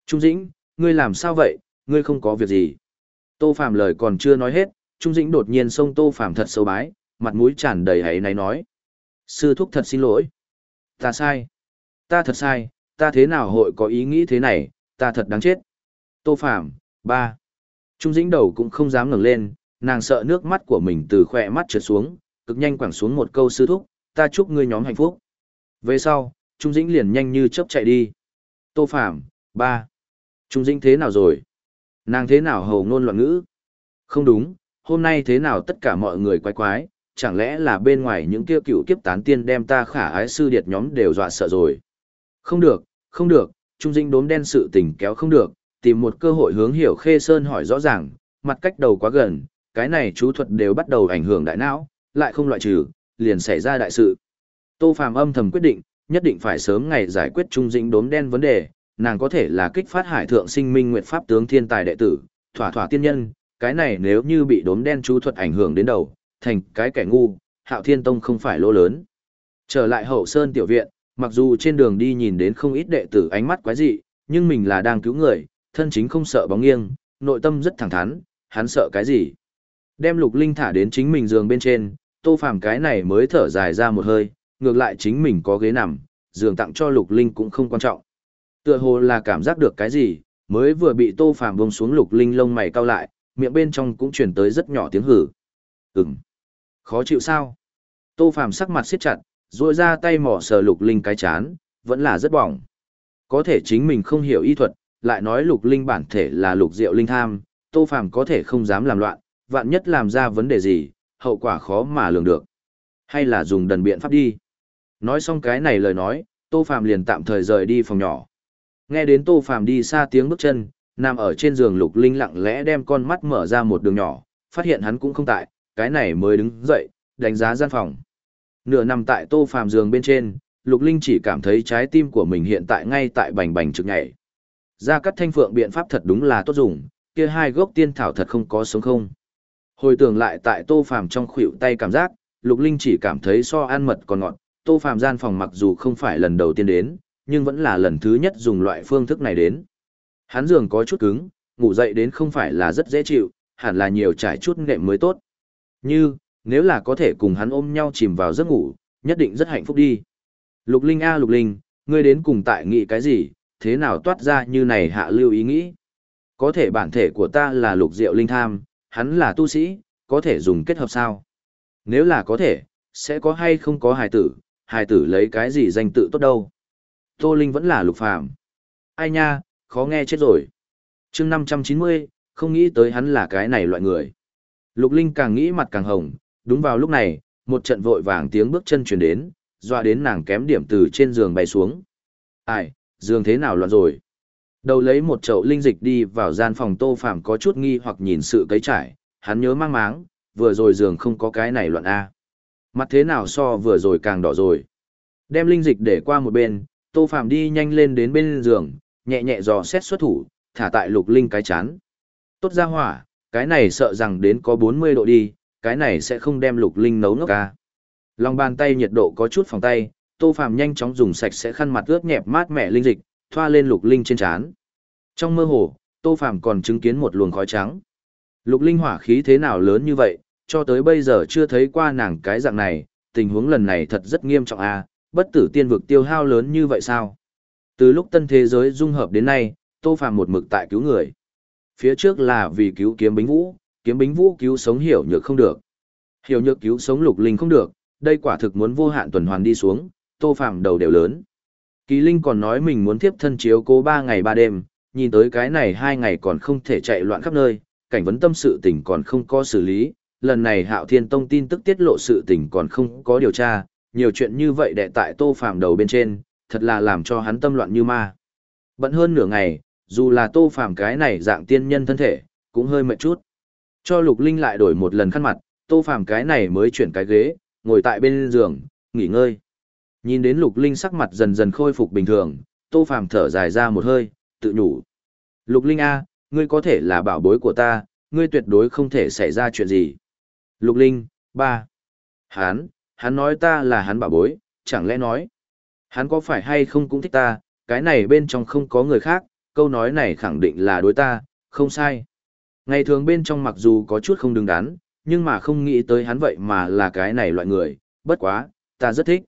Trung dĩnh, ngươi làm sao vậy, ngươi không có việc gì. Tô phàm lời còn chưa nói hết, trung dĩnh đột nhiên xông tô phàm thật sâu bái, mặt mũi tràn đầy hãy náy nói. Sư thúc thật xin lỗi. Ta sai ta thật sai, ta thế nào hội có ý nghĩ thế này, ta thật đáng chết. Tô Phạm, ba. Trung dĩnh đầu cũng không dám ngẩng lên, nàng sợ nước mắt của mình từ khỏe mắt trượt xuống, cực nhanh quẳng xuống một câu sư thúc, ta chúc ngươi nhóm hạnh phúc. Về sau, Trung dĩnh liền nhanh như chớp chạy đi. Tô Phạm, ba. Trung dĩnh thế nào rồi? Nàng thế nào hầu ngôn loạn ngữ? Không đúng, hôm nay thế nào tất cả mọi người quái quái, chẳng lẽ là bên ngoài những kia cựu kiếp tán tiên đem ta khả ái sư điệt nhóm đều dọa sợ rồi. Không được, không được, Trung Dĩnh đốm đen sự tình kéo không được, tìm một cơ hội hướng hiểu Khê Sơn hỏi rõ ràng, mặt cách đầu quá gần, cái này chú thuật đều bắt đầu ảnh hưởng đại não, lại không loại trừ, liền xảy ra đại sự. Tô Phàm âm thầm quyết định, nhất định phải sớm ngày giải quyết Trung Dĩnh đốm đen vấn đề, nàng có thể là kích phát hải thượng sinh minh nguyệt pháp tướng thiên tài đệ tử, thỏa thỏa tiên nhân, cái này nếu như bị đốm đen chú thuật ảnh hưởng đến đầu, thành cái kẻ ngu, Hạo Thiên Tông không phải lỗ lớn. Trở lại hậu sơn tiểu viện, Mặc dù trên đường đi nhìn đến không ít đệ tử ánh mắt quái dị, nhưng mình là đang cứu người, thân chính không sợ bóng nghiêng, nội tâm rất thẳng thắn, hắn sợ cái gì. Đem lục linh thả đến chính mình giường bên trên, tô phàm cái này mới thở dài ra một hơi, ngược lại chính mình có ghế nằm, giường tặng cho lục linh cũng không quan trọng. Tựa hồ là cảm giác được cái gì, mới vừa bị tô phàm bông xuống lục linh lông mày cau lại, miệng bên trong cũng truyền tới rất nhỏ tiếng hử. Ừm. Khó chịu sao? Tô phàm sắc mặt siết chặt, ruôi ra tay mỏ sờ lục linh cái chán, vẫn là rất bỏng. Có thể chính mình không hiểu y thuật, lại nói lục linh bản thể là lục diệu linh tham, Tô Phàm có thể không dám làm loạn, vạn nhất làm ra vấn đề gì, hậu quả khó mà lường được. Hay là dùng đần biện pháp đi. Nói xong cái này lời nói, Tô Phàm liền tạm thời rời đi phòng nhỏ. Nghe đến Tô Phàm đi xa tiếng bước chân, nằm ở trên giường Lục Linh lặng lẽ đem con mắt mở ra một đường nhỏ, phát hiện hắn cũng không tại, cái này mới đứng dậy, đánh giá gian phòng. Nửa nằm tại Tô Phàm giường bên trên, Lục Linh chỉ cảm thấy trái tim của mình hiện tại ngay tại bành bành trực nhảy. Ra cắt thanh phượng biện pháp thật đúng là tốt dùng, kia hai gốc tiên thảo thật không có sống không. Hồi tưởng lại tại Tô Phàm trong khuỷu tay cảm giác, Lục Linh chỉ cảm thấy so ăn mật còn ngọt, Tô Phàm gian phòng mặc dù không phải lần đầu tiên đến, nhưng vẫn là lần thứ nhất dùng loại phương thức này đến. Hắn giường có chút cứng, ngủ dậy đến không phải là rất dễ chịu, hẳn là nhiều trải chút nệm mới tốt. Như, nếu là có thể cùng hắn ôm nhau chìm vào giấc ngủ, nhất định rất hạnh phúc đi. Lục Linh a Lục Linh, ngươi đến cùng tại nghĩ cái gì, thế nào toát ra như này hạ lưu ý nghĩ. Có thể bản thể của ta là Lục Diệu Linh Tham, hắn là tu sĩ, có thể dùng kết hợp sao? Nếu là có thể, sẽ có hay không có hài tử, hài tử lấy cái gì danh tự tốt đâu. Tô Linh vẫn là lục phàm. Ai nha, khó nghe chết rồi. chương 590, không nghĩ tới hắn là cái này loại người. Lục Linh càng nghĩ mặt càng hồng, đúng vào lúc này, một trận vội vàng tiếng bước chân chuyển đến, dọa đến nàng kém điểm từ trên giường bay xuống. Ai, giường thế nào loạn rồi? Đầu lấy một chậu linh dịch đi vào gian phòng tô phàm có chút nghi hoặc nhìn sự cấy trải, hắn nhớ mang máng, vừa rồi giường không có cái này loạn A. Mặt thế nào so vừa rồi càng đỏ rồi. Đem linh dịch để qua một bên, tô phàm đi nhanh lên đến bên giường, nhẹ nhẹ dò xét xuất thủ, thả tại lục linh cái chán. Tốt ra hỏa, cái này sợ rằng đến có 40 độ đi, cái này sẽ không đem lục linh nấu ngốc ca. Lòng bàn tay nhiệt độ có chút phòng tay, tô phàm nhanh chóng dùng sạch sẽ khăn mặt ướt nhẹp mát mẻ linh dịch, thoa lên lục linh trên trán. Trong mơ hồ, tô phàm còn chứng kiến một luồng khói trắng. Lục linh hỏa khí thế nào lớn như vậy, cho tới bây giờ chưa thấy qua nàng cái dạng này, tình huống lần này thật rất nghiêm trọng à, bất tử tiên vực tiêu hao lớn như vậy sao? Từ lúc tân thế giới dung hợp đến nay, Tô Phàm một mực tại cứu người. Phía trước là vì cứu kiếm bính vũ, kiếm bính vũ cứu sống hiểu nhược không được. Hiểu nhược cứu sống lục linh không được, đây quả thực muốn vô hạn tuần hoàn đi xuống, Tô Phàm đầu đều lớn. Kỳ Linh còn nói mình muốn tiếp thân chiếu cố ba ngày ba đêm, nhìn tới cái này hai ngày còn không thể chạy loạn khắp nơi, cảnh vấn tâm sự tình còn không có xử lý, lần này Hạo Thiên Tông tin tức tiết lộ sự tình còn không có điều tra, nhiều chuyện như vậy đệ tại Tô Phàm đầu bên trên, thật là làm cho hắn tâm loạn như ma. Bận hơn nửa ngày, dù là Tô Phàm cái này dạng tiên nhân thân thể, cũng hơi mệt chút. Cho Lục Linh lại đổi một lần khăn mặt, Tô Phàm cái này mới chuyển cái ghế, ngồi tại bên giường, nghỉ ngơi. Nhìn đến Lục Linh sắc mặt dần dần khôi phục bình thường, Tô Phàm thở dài ra một hơi, tự nhủ. Lục Linh A, ngươi có thể là bảo bối của ta, ngươi tuyệt đối không thể xảy ra chuyện gì. Lục Linh, ba. Hán, hắn nói ta là hắn bảo bối, chẳng lẽ nói. Hắn có phải hay không cũng thích ta, cái này bên trong không có người khác, câu nói này khẳng định là đối ta, không sai. Ngày thường bên trong mặc dù có chút không đứng đắn, nhưng mà không nghĩ tới hắn vậy mà là cái này loại người, bất quá, ta rất thích.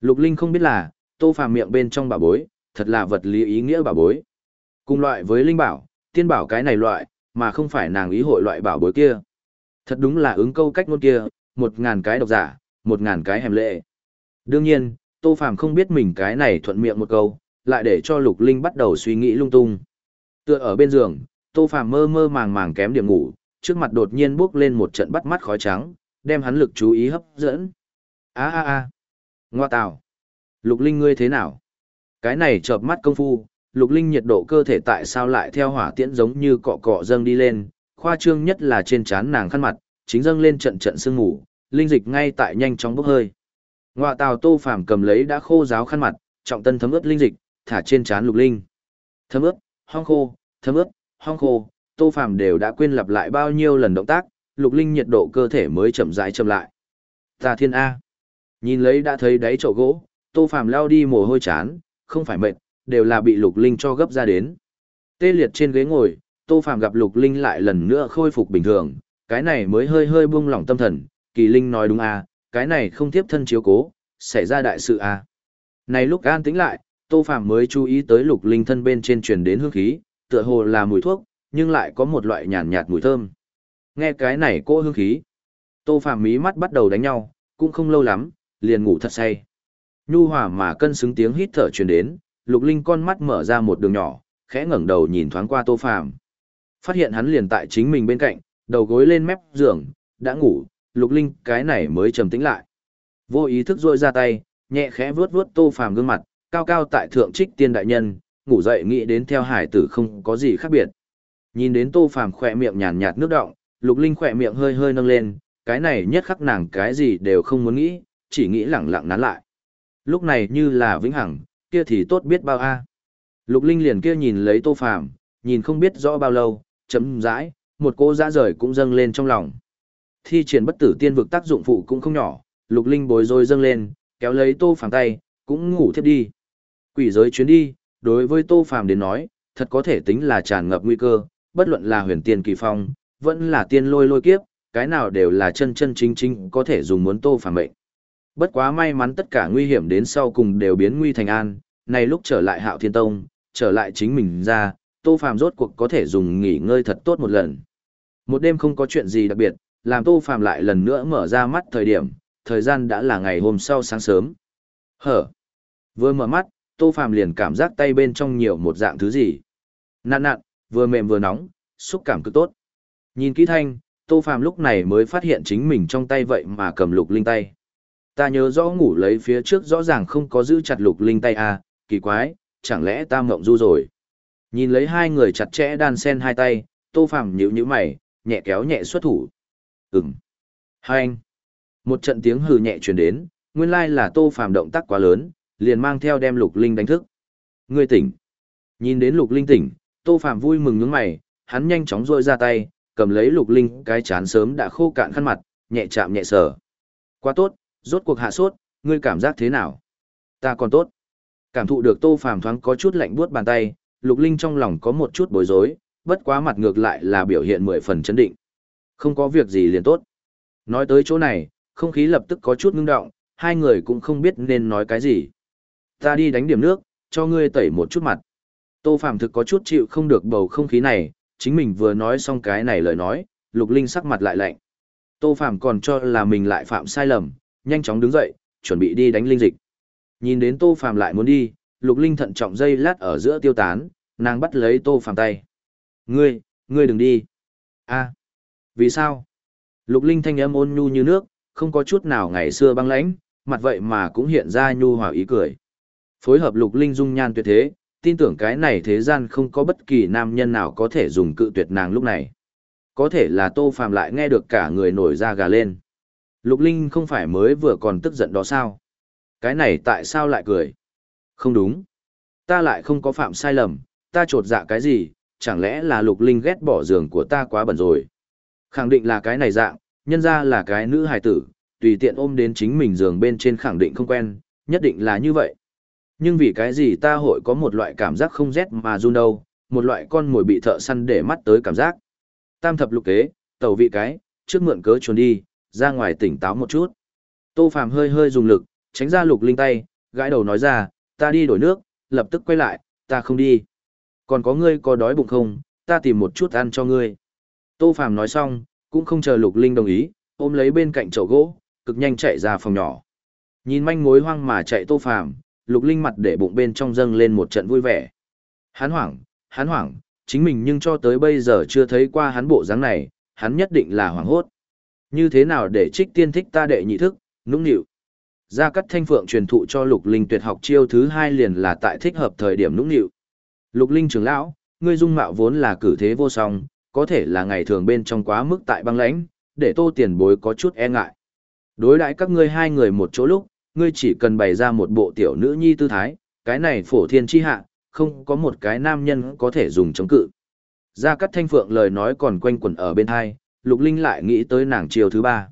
Lục Linh không biết là, tô phàm miệng bên trong bà bối, thật là vật lý ý nghĩa bà bối. Cùng loại với Linh bảo, tiên bảo cái này loại, mà không phải nàng ý hội loại bảo bối kia. Thật đúng là ứng câu cách ngôn kia, một ngàn cái độc giả, một ngàn cái hèm lệ. Đương nhiên, Tô Phàm không biết mình cái này thuận miệng một câu, lại để cho Lục Linh bắt đầu suy nghĩ lung tung. Tựa ở bên giường, Tô Phàm mơ mơ màng màng kém điểm ngủ, trước mặt đột nhiên bước lên một trận bắt mắt khói trắng, đem hắn lực chú ý hấp dẫn. A a a. Ngoa tào. Lục Linh ngươi thế nào? Cái này chợp mắt công phu, Lục Linh nhiệt độ cơ thể tại sao lại theo hỏa tiễn giống như cọ cọ dâng đi lên, khoa trương nhất là trên trán nàng khăn mặt, chính dâng lên trận trận sương ngủ, linh dịch ngay tại nhanh chóng bốc hơi. Ngoa tào tô phàm cầm lấy đã khô ráo khăn mặt, trọng tân thấm ướt linh dịch, thả trên trán lục linh. Thấm ướt, hong khô, thấm ướt, hong khô, tô phàm đều đã quên lặp lại bao nhiêu lần động tác, lục linh nhiệt độ cơ thể mới chậm rãi chậm lại. Ta thiên A. Nhìn lấy đã thấy đáy chậu gỗ, tô phàm lao đi mồ hôi chán, không phải mệt, đều là bị lục linh cho gấp ra đến. Tê liệt trên ghế ngồi, tô phàm gặp lục linh lại lần nữa khôi phục bình thường, cái này mới hơi hơi buông lỏng tâm thần, kỳ linh nói đúng à, cái này không tiếp thân chiếu cố, xảy ra đại sự à. Này lúc an tĩnh lại, tô phàm mới chú ý tới lục linh thân bên trên truyền đến hương khí, tựa hồ là mùi thuốc, nhưng lại có một loại nhàn nhạt, mùi thơm. Nghe cái này cô hương khí. Tô phạm mí mắt bắt đầu đánh nhau, cũng không lâu lắm, liền ngủ thật say. Nhu hòa mà cân xứng tiếng hít thở truyền đến, lục linh con mắt mở ra một đường nhỏ, khẽ ngẩng đầu nhìn thoáng qua Tô phạm Phát hiện hắn liền tại chính mình bên cạnh, đầu gối lên mép giường, đã ngủ, Lục Linh cái này mới trầm tĩnh lại. Vô ý thức rôi ra tay, nhẹ khẽ vuốt vuốt Tô phạm gương mặt, cao cao tại thượng trích tiên đại nhân, ngủ dậy nghĩ đến theo hải tử không có gì khác biệt. Nhìn đến Tô Phàm khỏe miệng nhàn nhạt nước động, Lục Linh khỏe miệng hơi hơi nâng lên, cái này nhất khắc nàng cái gì đều không muốn nghĩ, chỉ nghĩ lẳng lặng nán lại. Lúc này như là vĩnh hằng, kia thì tốt biết bao a. Lục Linh liền kia nhìn lấy Tô Phàm, nhìn không biết rõ bao lâu, chấm dãi, một cô dã rời cũng dâng lên trong lòng. Thi triển bất tử tiên vực tác dụng phụ cũng không nhỏ, Lục Linh bối rối dâng lên, kéo lấy Tô Phàm tay, cũng ngủ thiếp đi. Quỷ giới chuyến đi, đối với Tô Phàm đến nói, thật có thể tính là tràn ngập nguy cơ, bất luận là huyền tiên kỳ phong, vẫn là tiên lôi lôi kiếp, cái nào đều là chân chân chính chính có thể dùng muốn Tô Phàm mệnh. Bất quá may mắn tất cả nguy hiểm đến sau cùng đều biến nguy thành an, này lúc trở lại Hạo Thiên Tông, trở lại chính mình ra, Tô Phàm rốt cuộc có thể dùng nghỉ ngơi thật tốt một lần. Một đêm không có chuyện gì đặc biệt, làm Tô Phàm lại lần nữa mở ra mắt thời điểm, thời gian đã là ngày hôm sau sáng sớm. Hở. Vừa mở mắt, Tô Phàm liền cảm giác tay bên trong nhiều một dạng thứ gì. nạn nạn vừa mềm vừa nóng, xúc cảm cực tốt. Nhìn kỹ thanh, Tô Phàm lúc này mới phát hiện chính mình trong tay vậy mà cầm lục linh tay. Ta nhớ rõ ngủ lấy phía trước rõ ràng không có giữ chặt lục linh tay à, kỳ quái, chẳng lẽ ta mộng du rồi. Nhìn lấy hai người chặt chẽ đan sen hai tay, Tô Phàm nhíu nhíu mày, nhẹ kéo nhẹ xuất thủ. ừng Hai anh. Một trận tiếng hừ nhẹ truyền đến, nguyên lai là Tô Phàm động tác quá lớn, liền mang theo đem Lục Linh đánh thức. Ngươi tỉnh. Nhìn đến Lục Linh tỉnh, Tô phạm vui mừng nhướng mày, hắn nhanh chóng rôi ra tay, cầm lấy Lục Linh cái chán sớm đã khô cạn khăn mặt, nhẹ chạm nhẹ sờ. Quá tốt, rốt cuộc hạ sốt, ngươi cảm giác thế nào? Ta còn tốt. Cảm thụ được Tô Phàm thoáng có chút lạnh buốt bàn tay, Lục Linh trong lòng có một chút bối rối, bất quá mặt ngược lại là biểu hiện mười phần chấn định. Không có việc gì liền tốt. Nói tới chỗ này, không khí lập tức có chút ngưng động, hai người cũng không biết nên nói cái gì. Ta đi đánh điểm nước, cho ngươi tẩy một chút mặt. Tô Phạm thực có chút chịu không được bầu không khí này, chính mình vừa nói xong cái này lời nói, Lục Linh sắc mặt lại lạnh. Tô Phạm còn cho là mình lại phạm sai lầm, nhanh chóng đứng dậy, chuẩn bị đi đánh linh dịch. Nhìn đến Tô Phạm lại muốn đi, Lục Linh thận trọng dây lát ở giữa tiêu tán, nàng bắt lấy Tô Phạm tay. Ngươi, ngươi đừng đi. a vì sao? Lục Linh thanh âm ôn nhu như nước, không có chút nào ngày xưa băng lãnh, mặt vậy mà cũng hiện ra nhu hòa ý cười. Phối hợp Lục Linh dung nhan tuyệt thế, tin tưởng cái này thế gian không có bất kỳ nam nhân nào có thể dùng cự tuyệt nàng lúc này. Có thể là Tô phàm lại nghe được cả người nổi da gà lên. Lục Linh không phải mới vừa còn tức giận đó sao? Cái này tại sao lại cười? Không đúng. Ta lại không có phạm sai lầm, ta trột dạ cái gì, chẳng lẽ là Lục Linh ghét bỏ giường của ta quá bẩn rồi? Khẳng định là cái này dạng, nhân ra là cái nữ hài tử, tùy tiện ôm đến chính mình giường bên trên khẳng định không quen, nhất định là như vậy. Nhưng vì cái gì ta hội có một loại cảm giác không rét mà run đâu, một loại con mồi bị thợ săn để mắt tới cảm giác. Tam thập lục kế, tẩu vị cái, trước mượn cớ trốn đi, ra ngoài tỉnh táo một chút. Tô Phàm hơi hơi dùng lực, tránh ra lục linh tay, gãi đầu nói ra, ta đi đổi nước, lập tức quay lại, ta không đi. Còn có ngươi có đói bụng không, ta tìm một chút ăn cho ngươi. Tô Phàm nói xong, cũng không chờ lục linh đồng ý, ôm lấy bên cạnh chậu gỗ, cực nhanh chạy ra phòng nhỏ. Nhìn manh mối hoang mà chạy Tô Phàm, lục linh mặt để bụng bên trong dâng lên một trận vui vẻ. Hắn hoảng, hắn hoảng, chính mình nhưng cho tới bây giờ chưa thấy qua hắn bộ dáng này, hắn nhất định là hoảng hốt. Như thế nào để trích tiên thích ta đệ nhị thức, nũng nịu. Gia cắt thanh phượng truyền thụ cho lục linh tuyệt học chiêu thứ hai liền là tại thích hợp thời điểm nũng nịu. Lục linh trưởng lão, ngươi dung mạo vốn là cử thế vô song, có thể là ngày thường bên trong quá mức tại băng lãnh, để tô tiền bối có chút e ngại. Đối đãi các ngươi hai người một chỗ lúc, ngươi chỉ cần bày ra một bộ tiểu nữ nhi tư thái, cái này phổ thiên chi hạ, không có một cái nam nhân có thể dùng chống cự. Gia Cát Thanh Phượng lời nói còn quanh quẩn ở bên hai, Lục Linh lại nghĩ tới nàng chiêu thứ ba.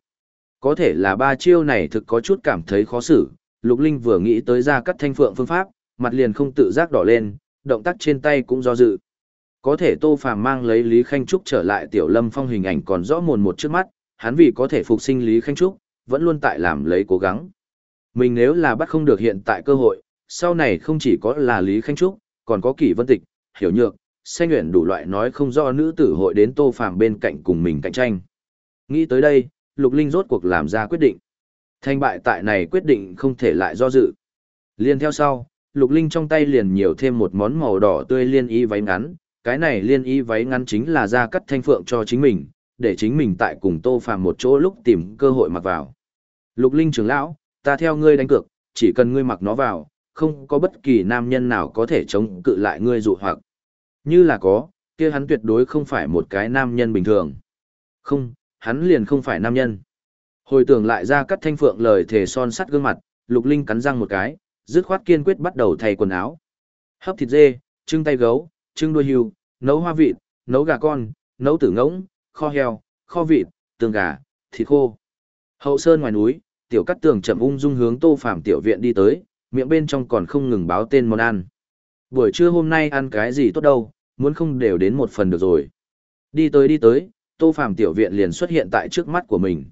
Có thể là ba chiêu này thực có chút cảm thấy khó xử, Lục Linh vừa nghĩ tới Gia Cát Thanh Phượng phương pháp, mặt liền không tự giác đỏ lên, động tác trên tay cũng do dự. Có thể Tô Phàm mang lấy Lý Khanh Trúc trở lại Tiểu Lâm Phong hình ảnh còn rõ mồn một trước mắt, hắn vì có thể phục sinh Lý Khanh Trúc, vẫn luôn tại làm lấy cố gắng. Mình nếu là bắt không được hiện tại cơ hội, sau này không chỉ có là Lý Khanh Trúc, còn có Kỷ Vân Tịch, Hiểu Nhược, Xanh Nguyện đủ loại nói không do nữ tử hội đến Tô Phàm bên cạnh cùng mình cạnh tranh. Nghĩ tới đây, Lục Linh rốt cuộc làm ra quyết định. Thành bại tại này quyết định không thể lại do dự. Liên theo sau, Lục Linh trong tay liền nhiều thêm một món màu đỏ tươi liên y váy ngắn, cái này liên y váy ngắn chính là ra cắt thanh phượng cho chính mình, để chính mình tại cùng Tô Phàm một chỗ lúc tìm cơ hội mặc vào. Lục Linh trưởng lão, ta theo ngươi đánh cược, chỉ cần ngươi mặc nó vào, không có bất kỳ nam nhân nào có thể chống cự lại ngươi dụ hoặc. Như là có, kia hắn tuyệt đối không phải một cái nam nhân bình thường. Không, hắn liền không phải nam nhân. Hồi tưởng lại ra cắt thanh phượng lời thề son sắt gương mặt, Lục Linh cắn răng một cái, dứt khoát kiên quyết bắt đầu thay quần áo. Hấp thịt dê, trưng tay gấu, trưng đuôi hưu, nấu hoa vịt, nấu gà con, nấu tử ngỗng, kho heo, kho vịt, tương gà, thịt khô. Hậu sơn ngoài núi, tiểu cắt tường chậm ung dung hướng tô Phàm tiểu viện đi tới, miệng bên trong còn không ngừng báo tên món ăn. Buổi trưa hôm nay ăn cái gì tốt đâu, muốn không đều đến một phần được rồi. Đi tới đi tới, tô Phàm tiểu viện liền xuất hiện tại trước mắt của mình.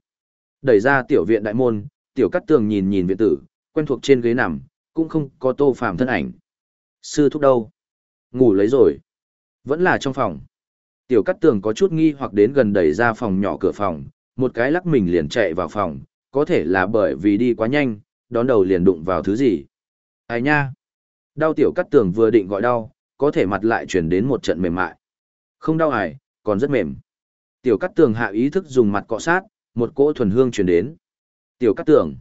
Đẩy ra tiểu viện đại môn, tiểu cắt tường nhìn nhìn viện tử, quen thuộc trên ghế nằm, cũng không có tô Phàm thân ảnh. Sư thúc đâu? Ngủ lấy rồi. Vẫn là trong phòng. Tiểu cắt tường có chút nghi hoặc đến gần đẩy ra phòng nhỏ cửa phòng, một cái lắc mình liền chạy vào phòng, có thể là bởi vì đi quá nhanh, đón đầu liền đụng vào thứ gì. Ai nha? Đau tiểu cắt tường vừa định gọi đau, có thể mặt lại chuyển đến một trận mềm mại. Không đau ải, còn rất mềm. Tiểu cắt tường hạ ý thức dùng mặt cọ sát, một cỗ thuần hương chuyển đến. Tiểu cắt tường.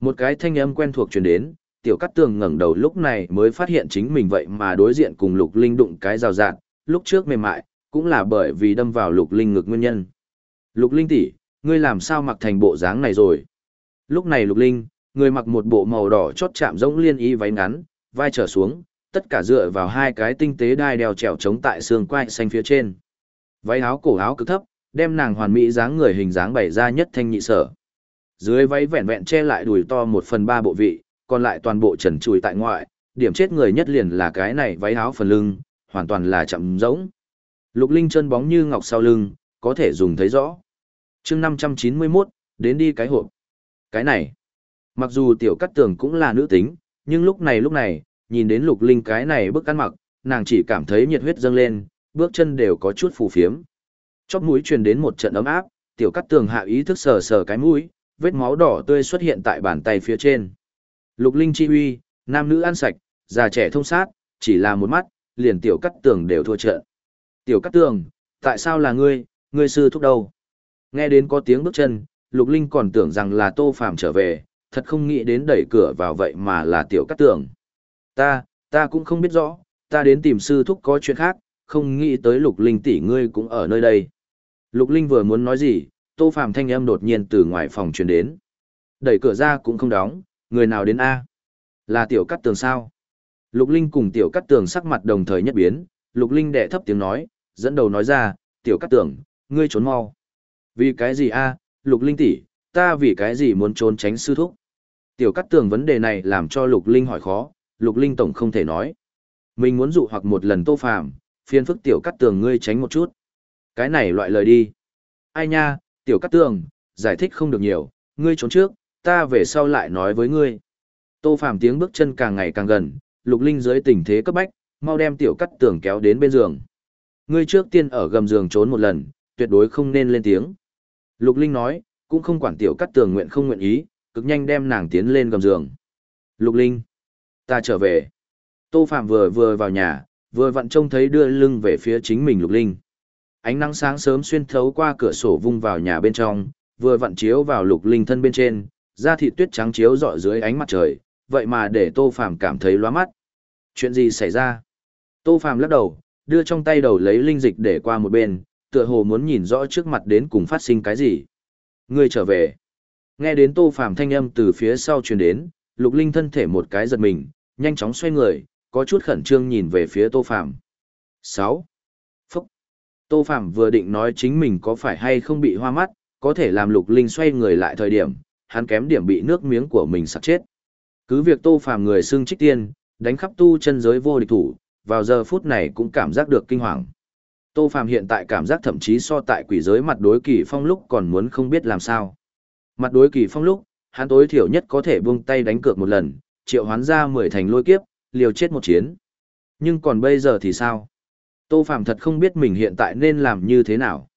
Một cái thanh âm quen thuộc chuyển đến, tiểu cắt tường ngẩng đầu lúc này mới phát hiện chính mình vậy mà đối diện cùng lục linh đụng cái rào rạt, lúc trước mềm mại, cũng là bởi vì đâm vào lục linh ngực nguyên nhân. Lục linh tỷ, ngươi làm sao mặc thành bộ dáng này rồi? Lúc này lục linh, người mặc một bộ màu đỏ chót chạm giống liên y váy ngắn, vai trở xuống, tất cả dựa vào hai cái tinh tế đai đeo trèo chống tại xương quai xanh phía trên. Váy áo cổ áo cực thấp, đem nàng hoàn mỹ dáng người hình dáng bày ra nhất thanh nhị sở. Dưới váy vẹn vẹn che lại đùi to một phần ba bộ vị, còn lại toàn bộ trần trùi tại ngoại, điểm chết người nhất liền là cái này váy áo phần lưng, hoàn toàn là chậm giống. Lục Linh chân bóng như ngọc sau lưng, có thể dùng thấy rõ chương 591, đến đi cái hộp. Cái này, mặc dù tiểu cắt tường cũng là nữ tính, nhưng lúc này lúc này, nhìn đến Lục Linh cái này bức ăn mặc, nàng chỉ cảm thấy nhiệt huyết dâng lên, bước chân đều có chút phù phiếm. Chóp mũi truyền đến một trận ấm áp, tiểu cắt tường hạ ý thức sờ sờ cái mũi, vết máu đỏ tươi xuất hiện tại bàn tay phía trên. Lục Linh chi huy, nam nữ ăn sạch, già trẻ thông sát, chỉ là một mắt, liền tiểu cắt tường đều thua trận. Tiểu cắt tường, tại sao là ngươi, ngươi sư thúc đâu? Nghe đến có tiếng bước chân, Lục Linh còn tưởng rằng là Tô Phàm trở về, thật không nghĩ đến đẩy cửa vào vậy mà là tiểu Cát tường. Ta, ta cũng không biết rõ, ta đến tìm sư thúc có chuyện khác, không nghĩ tới Lục Linh tỷ ngươi cũng ở nơi đây. Lục Linh vừa muốn nói gì, Tô Phàm thanh âm đột nhiên từ ngoài phòng truyền đến. Đẩy cửa ra cũng không đóng, người nào đến a? Là tiểu Cát tường sao? Lục Linh cùng tiểu Cát tường sắc mặt đồng thời nhất biến, Lục Linh đệ thấp tiếng nói, dẫn đầu nói ra, tiểu Cát tường, ngươi trốn mau. Vì cái gì a? Lục Linh tỷ, ta vì cái gì muốn trốn tránh sư thúc? Tiểu cắt tường vấn đề này làm cho Lục Linh hỏi khó, Lục Linh tổng không thể nói. Mình muốn dụ hoặc một lần tô phàm, phiền phức tiểu cắt tường ngươi tránh một chút. Cái này loại lời đi. Ai nha, tiểu cắt tường, giải thích không được nhiều, ngươi trốn trước, ta về sau lại nói với ngươi. Tô phàm tiếng bước chân càng ngày càng gần, Lục Linh dưới tình thế cấp bách, mau đem tiểu cắt tường kéo đến bên giường. Ngươi trước tiên ở gầm giường trốn một lần, tuyệt đối không nên lên tiếng. Lục Linh nói, cũng không quản tiểu cắt tường nguyện không nguyện ý, cực nhanh đem nàng tiến lên gầm giường. Lục Linh, ta trở về. Tô Phạm vừa vừa vào nhà, vừa vặn trông thấy đưa lưng về phía chính mình Lục Linh. Ánh nắng sáng sớm xuyên thấu qua cửa sổ vung vào nhà bên trong, vừa vặn chiếu vào Lục Linh thân bên trên, da thịt tuyết trắng chiếu rọi dưới ánh mặt trời, vậy mà để Tô Phạm cảm thấy lóa mắt. Chuyện gì xảy ra? Tô Phạm lắc đầu, đưa trong tay đầu lấy linh dịch để qua một bên, tựa hồ muốn nhìn rõ trước mặt đến cùng phát sinh cái gì. Ngươi trở về. Nghe đến Tô Phàm thanh âm từ phía sau truyền đến, Lục Linh thân thể một cái giật mình, nhanh chóng xoay người, có chút khẩn trương nhìn về phía Tô Phàm. 6. Phúc. Tô Phàm vừa định nói chính mình có phải hay không bị hoa mắt, có thể làm Lục Linh xoay người lại thời điểm, hắn kém điểm bị nước miếng của mình sặc chết. Cứ việc Tô Phàm người xưng trích tiên, đánh khắp tu chân giới vô địch thủ, vào giờ phút này cũng cảm giác được kinh hoàng. Tô Phàm hiện tại cảm giác thậm chí so tại quỷ giới mặt đối kỳ phong lúc còn muốn không biết làm sao. Mặt đối kỳ phong lúc, hắn tối thiểu nhất có thể buông tay đánh cược một lần, triệu hoán ra mười thành lôi kiếp, liều chết một chiến. Nhưng còn bây giờ thì sao? Tô Phàm thật không biết mình hiện tại nên làm như thế nào.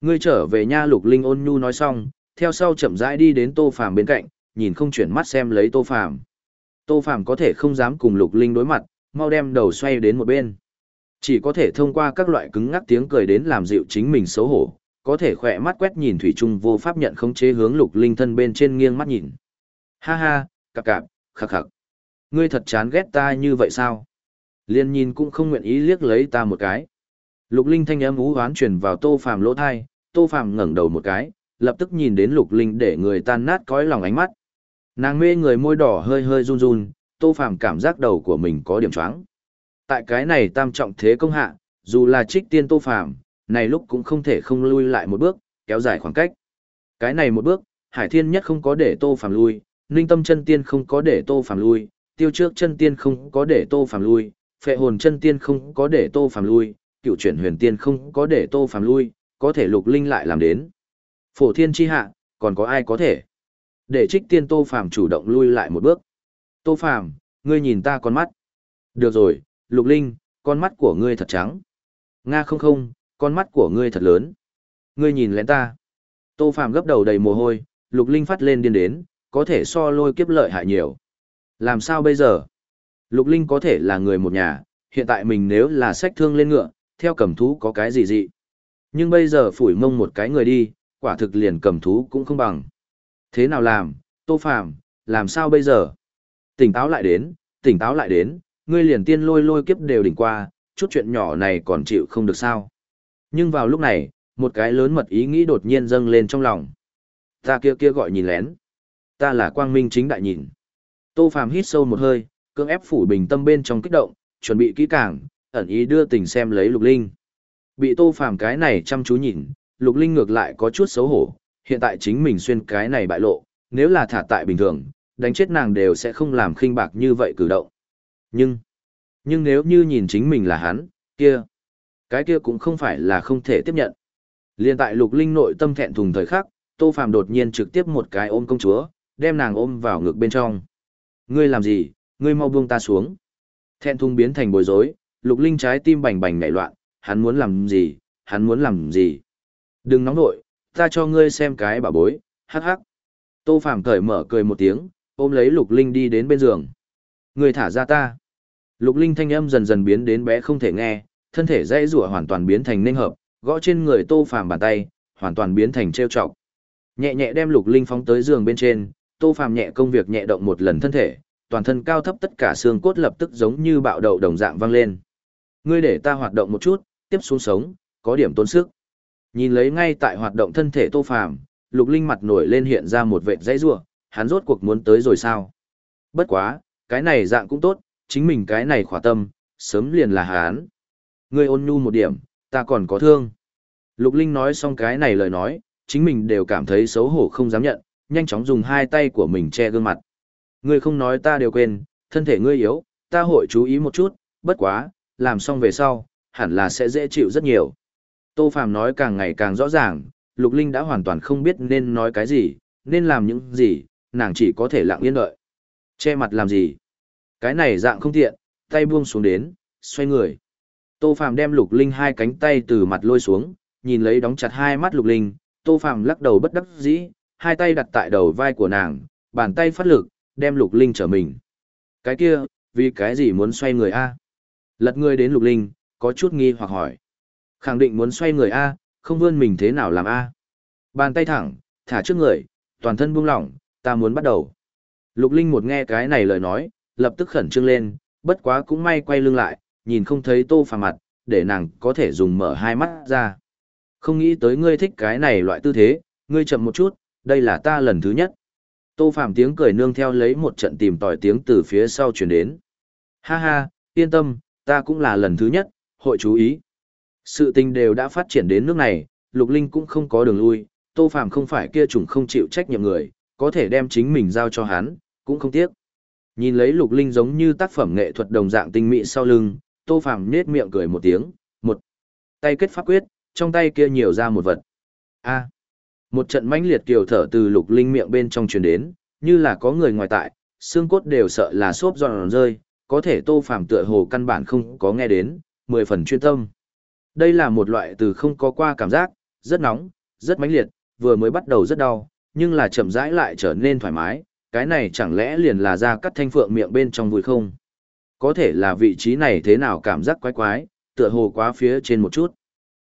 Ngươi trở về nha Lục Linh ôn nhu nói xong, theo sau chậm rãi đi đến Tô Phàm bên cạnh, nhìn không chuyển mắt xem lấy Tô Phàm. Tô Phàm có thể không dám cùng Lục Linh đối mặt, mau đem đầu xoay đến một bên. Chỉ có thể thông qua các loại cứng ngắc tiếng cười đến làm dịu chính mình xấu hổ, có thể khỏe mắt quét nhìn Thủy Trung vô pháp nhận khống chế hướng Lục Linh thân bên trên nghiêng mắt nhìn. Ha ha, cạp cạp, khắc khắc. Ngươi thật chán ghét ta như vậy sao? Liên nhìn cũng không nguyện ý liếc lấy ta một cái. Lục Linh thanh âm ú hoán truyền vào Tô Phàm lỗ thai, Tô Phàm ngẩng đầu một cái, lập tức nhìn đến Lục Linh để người tan nát cõi lòng ánh mắt. Nàng mê người môi đỏ hơi hơi run run, Tô Phàm cảm giác đầu của mình có điểm choáng. Tại cái này tam trọng thế công hạ, dù là trích tiên Tô Phàm, này lúc cũng không thể không lui lại một bước, kéo dài khoảng cách. Cái này một bước, Hải Thiên nhất không có để Tô Phàm lui, Ninh Tâm chân tiên không có để Tô Phàm lui, Tiêu Trước chân tiên không có để Tô Phàm lui, Phệ Hồn chân tiên không có để Tô Phàm lui, Cựu Chuyển Huyền tiên không có để Tô Phàm lui, có thể Lục Linh lại làm đến. Phổ Thiên chi hạ, còn có ai có thể? Để trích tiên Tô Phàm chủ động lui lại một bước. Tô Phàm, ngươi nhìn ta con mắt. Được rồi, Lục Linh, con mắt của ngươi thật trắng. Nga không không, con mắt của ngươi thật lớn. Ngươi nhìn lén ta. Tô Phạm gấp đầu đầy mồ hôi, Lục Linh phát lên điên đến, có thể so lôi kiếp lợi hại nhiều. Làm sao bây giờ? Lục Linh có thể là người một nhà, hiện tại mình nếu là sách thương lên ngựa, theo cầm thú có cái gì dị. Nhưng bây giờ phủi mông một cái người đi, quả thực liền cầm thú cũng không bằng. Thế nào làm, Tô Phạm, làm sao bây giờ? Tỉnh táo lại đến, tỉnh táo lại đến, ngươi liền tiên lôi lôi kiếp đều đỉnh qua, chút chuyện nhỏ này còn chịu không được sao. Nhưng vào lúc này, một cái lớn mật ý nghĩ đột nhiên dâng lên trong lòng. Ta kia kia gọi nhìn lén. Ta là quang minh chính đại nhìn. Tô Phàm hít sâu một hơi, cưỡng ép phủ bình tâm bên trong kích động, chuẩn bị kỹ càng, ẩn ý đưa tình xem lấy Lục Linh. Bị Tô Phàm cái này chăm chú nhìn, Lục Linh ngược lại có chút xấu hổ, hiện tại chính mình xuyên cái này bại lộ, nếu là thả tại bình thường, đánh chết nàng đều sẽ không làm khinh bạc như vậy cử động. Nhưng, nhưng nếu như nhìn chính mình là hắn, kia, cái kia cũng không phải là không thể tiếp nhận. Liên tại Lục Linh nội tâm thẹn thùng thời khắc, Tô Phàm đột nhiên trực tiếp một cái ôm công chúa, đem nàng ôm vào ngực bên trong. Ngươi làm gì, ngươi mau buông ta xuống. Thẹn thùng biến thành bối rối, Lục Linh trái tim bành bành nảy loạn, hắn muốn làm gì, hắn muốn làm gì. Đừng nóng nội, ta cho ngươi xem cái bà bối, hắc hắc. Tô Phàm cởi mở cười một tiếng, ôm lấy Lục Linh đi đến bên giường. Ngươi thả ra ta. Lục Linh thanh âm dần dần biến đến bé không thể nghe, thân thể dãy rủa hoàn toàn biến thành nênh hợp, gõ trên người Tô Phàm bàn tay, hoàn toàn biến thành trêu chọc. Nhẹ nhẹ đem Lục Linh phóng tới giường bên trên, Tô Phàm nhẹ công việc nhẹ động một lần thân thể, toàn thân cao thấp tất cả xương cốt lập tức giống như bạo đậu đồng dạng vang lên. Ngươi để ta hoạt động một chút, tiếp xuống sống, có điểm tốn sức. Nhìn lấy ngay tại hoạt động thân thể Tô Phàm, Lục Linh mặt nổi lên hiện ra một vệt dãy rủa, hắn rốt cuộc muốn tới rồi sao? Bất quá, cái này dạng cũng tốt, chính mình cái này khỏa tâm, sớm liền là hán Ngươi ôn nhu một điểm, ta còn có thương. Lục Linh nói xong cái này lời nói, chính mình đều cảm thấy xấu hổ không dám nhận, nhanh chóng dùng hai tay của mình che gương mặt. Ngươi không nói ta đều quên, thân thể ngươi yếu, ta hội chú ý một chút, bất quá, làm xong về sau, hẳn là sẽ dễ chịu rất nhiều. Tô Phàm nói càng ngày càng rõ ràng, Lục Linh đã hoàn toàn không biết nên nói cái gì, nên làm những gì, nàng chỉ có thể lặng yên đợi. Che mặt làm gì? Cái này dạng không tiện, tay buông xuống đến, xoay người. Tô Phàm đem Lục Linh hai cánh tay từ mặt lôi xuống, nhìn lấy đóng chặt hai mắt Lục Linh, Tô Phàm lắc đầu bất đắc dĩ, hai tay đặt tại đầu vai của nàng, bàn tay phát lực, đem Lục Linh trở mình. Cái kia, vì cái gì muốn xoay người A? Lật người đến Lục Linh, có chút nghi hoặc hỏi. Khẳng định muốn xoay người A, không vươn mình thế nào làm A. Bàn tay thẳng, thả trước người, toàn thân buông lỏng, ta muốn bắt đầu. Lục Linh một nghe cái này lời nói, lập tức khẩn trương lên, bất quá cũng may quay lưng lại, nhìn không thấy tô phàm mặt, để nàng có thể dùng mở hai mắt ra. Không nghĩ tới ngươi thích cái này loại tư thế, ngươi chậm một chút, đây là ta lần thứ nhất. Tô phàm tiếng cười nương theo lấy một trận tìm tòi tiếng từ phía sau truyền đến. Ha ha, yên tâm, ta cũng là lần thứ nhất, hội chú ý. Sự tình đều đã phát triển đến nước này, Lục Linh cũng không có đường lui, Tô Phàm không phải kia chủng không chịu trách nhiệm người, có thể đem chính mình giao cho hắn, cũng không tiếc. Nhìn lấy Lục Linh giống như tác phẩm nghệ thuật đồng dạng tinh mỹ sau lưng, Tô Phàm nết miệng cười một tiếng, một tay kết pháp quyết, trong tay kia nhiều ra một vật. A. một trận mãnh liệt kiều thở từ Lục Linh miệng bên trong truyền đến, như là có người ngoài tại, xương cốt đều sợ là xốp giòn rơi, có thể Tô Phàm tựa hồ căn bản không có nghe đến, mười phần chuyên tâm. Đây là một loại từ không có qua cảm giác, rất nóng, rất mãnh liệt, vừa mới bắt đầu rất đau, nhưng là chậm rãi lại trở nên thoải mái, cái này chẳng lẽ liền là ra cắt thanh phượng miệng bên trong vui không? Có thể là vị trí này thế nào cảm giác quái quái, tựa hồ quá phía trên một chút.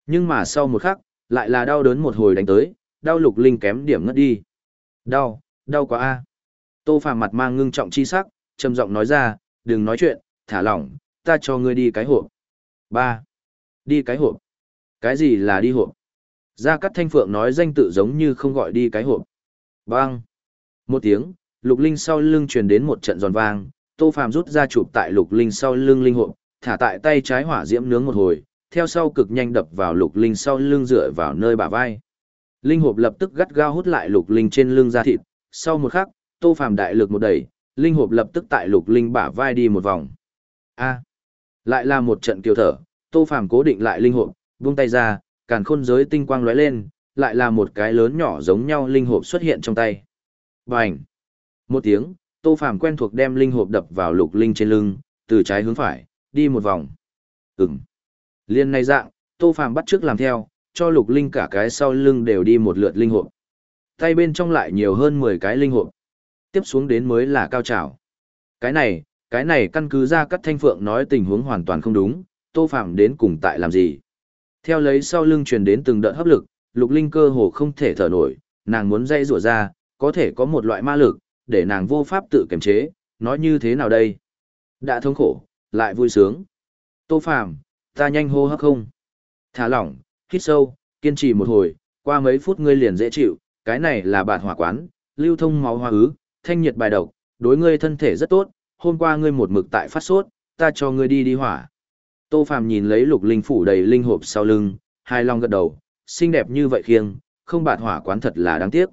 Nhưng mà sau một khắc, lại là đau đớn một hồi đánh tới, đau lục linh kém điểm ngất đi. Đau, đau quá a. Tô Phàm mặt mang ngưng trọng chi sắc, trầm giọng nói ra, đừng nói chuyện, thả lỏng, ta cho ngươi đi cái hộp. Ba, Đi cái hộp. Cái gì là đi hộp? Gia Cát Thanh Phượng nói danh tự giống như không gọi đi cái hộp. Bang. Một tiếng, Lục Linh sau lưng truyền đến một trận giòn vang, Tô Phàm rút ra chụp tại Lục Linh sau lưng linh hộp, thả tại tay trái hỏa diễm nướng một hồi, theo sau cực nhanh đập vào Lục Linh sau lưng dựa vào nơi bả vai. Linh hộp lập tức gắt gao hút lại Lục Linh trên lưng da thịt, sau một khắc, Tô Phàm đại lực một đẩy, linh hộp lập tức tại Lục Linh bả vai đi một vòng. A. Lại là một trận kiều thở, Tô Phàm cố định lại linh hộp, buông tay ra, càn khôn giới tinh quang lóe lên, lại là một cái lớn nhỏ giống nhau linh hộp xuất hiện trong tay. Bành! Một tiếng, Tô Phàm quen thuộc đem linh hộp đập vào lục linh trên lưng, từ trái hướng phải, đi một vòng. Ừm. Liên này dạng, Tô Phàm bắt trước làm theo, cho lục linh cả cái sau lưng đều đi một lượt linh hộp. Tay bên trong lại nhiều hơn 10 cái linh hộp. Tiếp xuống đến mới là cao trào. Cái này, cái này căn cứ ra cắt thanh phượng nói tình huống hoàn toàn không đúng, Tô Phàm đến cùng tại làm gì. Theo lấy sau lưng truyền đến từng đợt hấp lực, lục linh cơ hồ không thể thở nổi, nàng muốn dây rủa ra, có thể có một loại ma lực, để nàng vô pháp tự kiềm chế, nói như thế nào đây? Đã thống khổ, lại vui sướng. Tô Phàm, ta nhanh hô hấp không? Thả lỏng, hít sâu, kiên trì một hồi, qua mấy phút ngươi liền dễ chịu, cái này là bạt hỏa quán, lưu thông máu hoa ứ, thanh nhiệt bài độc, đối ngươi thân thể rất tốt, hôm qua ngươi một mực tại phát sốt, ta cho ngươi đi đi hỏa. Tô Phàm nhìn lấy lục linh phủ đầy linh hộp sau lưng, hai long gật đầu, xinh đẹp như vậy khiêng, không bạt hỏa quán thật là đáng tiếc.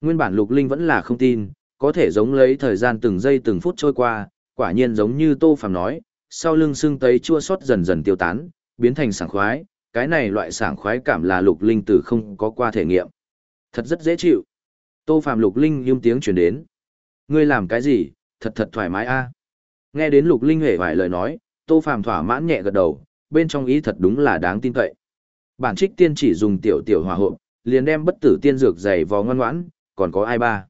Nguyên bản lục linh vẫn là không tin, có thể giống lấy thời gian từng giây từng phút trôi qua, quả nhiên giống như Tô Phàm nói, sau lưng xương tấy chua xót dần dần tiêu tán, biến thành sảng khoái, cái này loại sảng khoái cảm là lục linh từ không có qua thể nghiệm. Thật rất dễ chịu. Tô Phàm lục linh nhum tiếng truyền đến. Ngươi làm cái gì, thật thật thoải mái a. Nghe đến lục linh hề vài lời nói, Tô Phàm thỏa mãn nhẹ gật đầu, bên trong ý thật đúng là đáng tin cậy. Bản trích tiên chỉ dùng tiểu tiểu hòa hộp, liền đem bất tử tiên dược dày vò ngoan ngoãn, còn có ai ba.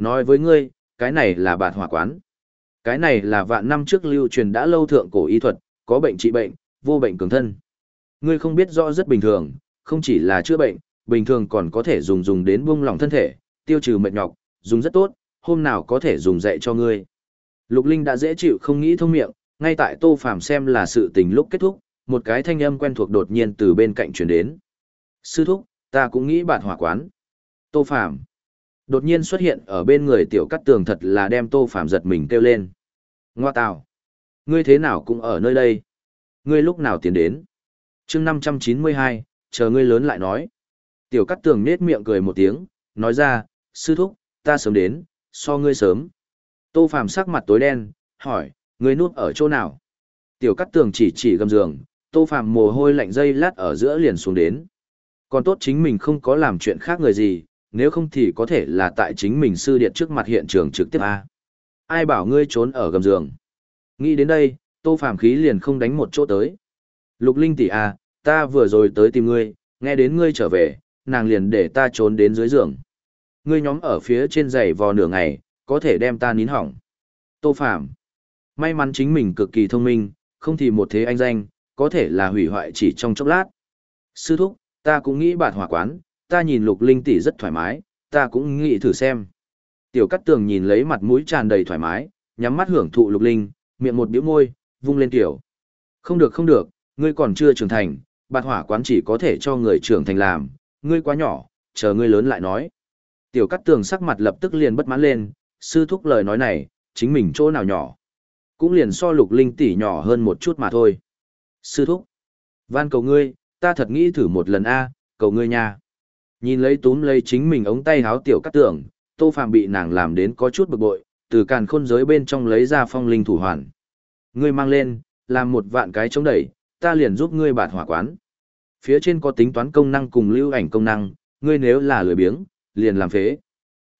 Nói với ngươi, cái này là bạt hỏa quán. Cái này là vạn năm trước lưu truyền đã lâu thượng cổ y thuật, có bệnh trị bệnh, vô bệnh cường thân. Ngươi không biết rõ rất bình thường, không chỉ là chữa bệnh, bình thường còn có thể dùng dùng đến buông lỏng thân thể, tiêu trừ mệt nhọc, dùng rất tốt, hôm nào có thể dùng dạy cho ngươi. Lục Linh đã dễ chịu không nghĩ thông miệng, ngay tại Tô Phàm xem là sự tình lúc kết thúc, một cái thanh âm quen thuộc đột nhiên từ bên cạnh truyền đến. Sư thúc, ta cũng nghĩ bạn hỏa quán. Tô Phàm đột nhiên xuất hiện ở bên người tiểu cắt tường thật là đem Tô Phàm giật mình kêu lên. Ngoa tào, ngươi thế nào cũng ở nơi đây? Ngươi lúc nào tiến đến? Chương năm trăm chín mươi hai, chờ ngươi lớn lại nói. Tiểu cắt tường nết miệng cười một tiếng, nói ra, sư thúc, ta sớm đến, so ngươi sớm. Tô Phàm sắc mặt tối đen, hỏi, ngươi nuốt ở chỗ nào? Tiểu cắt tường chỉ chỉ gầm giường, Tô Phàm mồ hôi lạnh dây lát ở giữa liền xuống đến. Còn tốt chính mình không có làm chuyện khác người gì, nếu không thì có thể là tại chính mình sư điện trước mặt hiện trường trực tiếp a. Ai bảo ngươi trốn ở gầm giường? Nghĩ đến đây, Tô Phàm khí liền không đánh một chỗ tới. Lục Linh tỷ a, ta vừa rồi tới tìm ngươi, nghe đến ngươi trở về, nàng liền để ta trốn đến dưới giường. Ngươi nhóm ở phía trên giày vò nửa ngày, có thể đem ta nín hỏng. Tô Phàm May mắn chính mình cực kỳ thông minh, không thì một thế anh danh, có thể là hủy hoại chỉ trong chốc lát. Sư thúc, ta cũng nghĩ bạt hỏa quán, ta nhìn lục linh tỷ rất thoải mái, ta cũng nghĩ thử xem. Tiểu cắt tường nhìn lấy mặt mũi tràn đầy thoải mái, nhắm mắt hưởng thụ lục linh, miệng một biểu môi, vung lên tiểu. Không được không được, ngươi còn chưa trưởng thành, bạt hỏa quán chỉ có thể cho người trưởng thành làm, ngươi quá nhỏ, chờ ngươi lớn lại nói. Tiểu cắt tường sắc mặt lập tức liền bất mãn lên, sư thúc lời nói này, chính mình chỗ nào nhỏ. Cũng liền so lục linh tỷ nhỏ hơn một chút mà thôi. Sư thúc, van cầu ngươi, ta thật nghĩ thử một lần a, cầu ngươi nha. Nhìn lấy túm lấy chính mình ống tay háo tiểu cắt tường, tô phàm bị nàng làm đến có chút bực bội, từ càn khôn giới bên trong lấy ra phong linh thủ hoàn. Ngươi mang lên, làm một vạn cái chống đẩy, ta liền giúp ngươi bạt hỏa quán. Phía trên có tính toán công năng cùng lưu ảnh công năng, ngươi nếu là lười biếng, liền làm phế.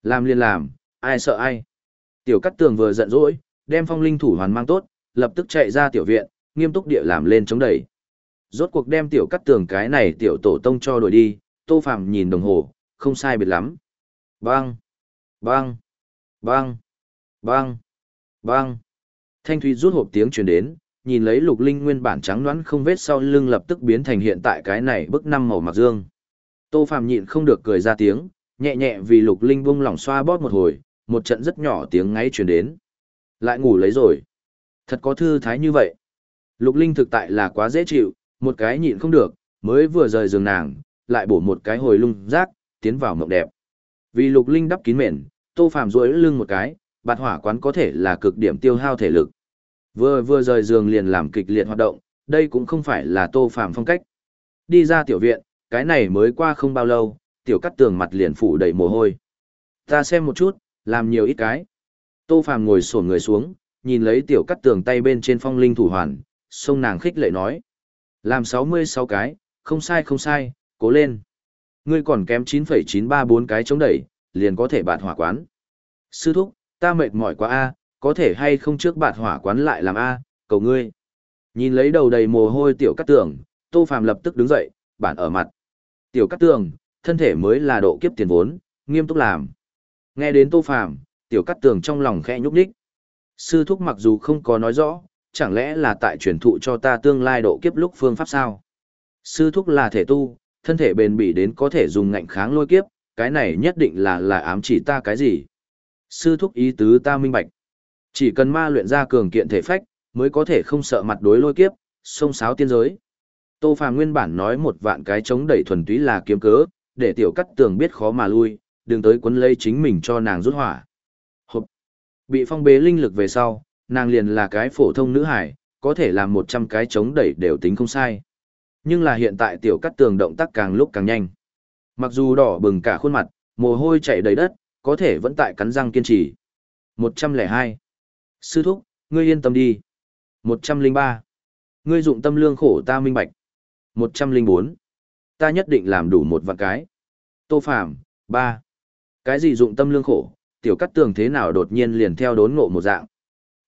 Làm liền làm, ai sợ ai. Tiểu cắt tường vừa giận dỗi, đem phong linh thủ hoàn mang tốt, lập tức chạy ra tiểu viện, nghiêm túc địa làm lên chống đẩy. Rốt cuộc đem tiểu cắt tường cái này tiểu tổ tông cho đổi đi, tô phàm nhìn đồng hồ, không sai biệt lắm. Bang! Bang! Bang! Bang! Bang! Thanh thủy rút hộp tiếng truyền đến, nhìn lấy lục linh nguyên bản trắng đoán không vết sau lưng lập tức biến thành hiện tại cái này bức năm màu mặc dương. Tô Phạm nhịn không được cười ra tiếng, nhẹ nhẹ vì lục linh buông lỏng xoa bóp một hồi, một trận rất nhỏ tiếng ngáy truyền đến. Lại ngủ lấy rồi. Thật có thư thái như vậy. Lục linh thực tại là quá dễ chịu, một cái nhịn không được, mới vừa rời giường nàng, lại bổ một cái hồi lung rác, tiến vào mộng đẹp. Vì lục linh đắp kín mền, Tô Phạm duỗi lưng một cái, bạt hỏa quán có thể là cực điểm tiêu hao thể lực. Vừa vừa rời giường liền làm kịch liệt hoạt động, đây cũng không phải là Tô Phạm phong cách. Đi ra tiểu viện, cái này mới qua không bao lâu, tiểu cắt tường mặt liền phủ đầy mồ hôi. Ta xem một chút, làm nhiều ít cái. Tô Phạm ngồi xổm người xuống, nhìn lấy tiểu cắt tường tay bên trên phong linh thủ hoàn, sông nàng khích lệ nói. Làm 66 cái, không sai không sai, cố lên. Ngươi còn kém 9,934 cái chống đẩy, liền có thể bạt hỏa quán. Sư thúc, ta mệt mỏi quá a, có thể hay không trước bạt hỏa quán lại làm a, cầu ngươi. Nhìn lấy đầu đầy mồ hôi tiểu cắt tường, Tô Phàm lập tức đứng dậy, bản ở mặt. Tiểu cắt tường, thân thể mới là độ kiếp tiền vốn, nghiêm túc làm. Nghe đến Tô Phàm, tiểu cắt tường trong lòng khẽ nhúc nhích. Sư thúc mặc dù không có nói rõ, chẳng lẽ là tại truyền thụ cho ta tương lai độ kiếp lúc phương pháp sao? Sư thúc là thể tu, thân thể bền bỉ đến có thể dùng ngạnh kháng lôi kiếp, cái này nhất định là là ám chỉ ta cái gì? Sư thúc ý tứ ta minh bạch. Chỉ cần ma luyện ra cường kiện thể phách, mới có thể không sợ mặt đối lôi kiếp, sông sáo tiên giới. Tô Phàm nguyên bản nói một vạn cái chống đẩy thuần túy là kiếm cớ, để tiểu cắt tường biết khó mà lui, đừng tới quấn lấy chính mình cho nàng rút hỏa. Hộp. Bị phong bế linh lực về sau, nàng liền là cái phổ thông nữ hải, có thể làm 100 cái chống đẩy đều tính không sai. Nhưng là hiện tại tiểu cắt tường động tác càng lúc càng nhanh. Mặc dù đỏ bừng cả khuôn mặt, mồ hôi chảy đầy đất, có thể vẫn tại cắn răng kiên trì. 102. Sư thúc, ngươi yên tâm đi. 103. Ngươi dụng tâm lương khổ ta minh bạch. 104. Ta nhất định làm đủ một vạn cái. Tô Phạm, 3. Cái gì dụng tâm lương khổ, tiểu cắt tường thế nào đột nhiên liền theo đốn ngộ một dạng.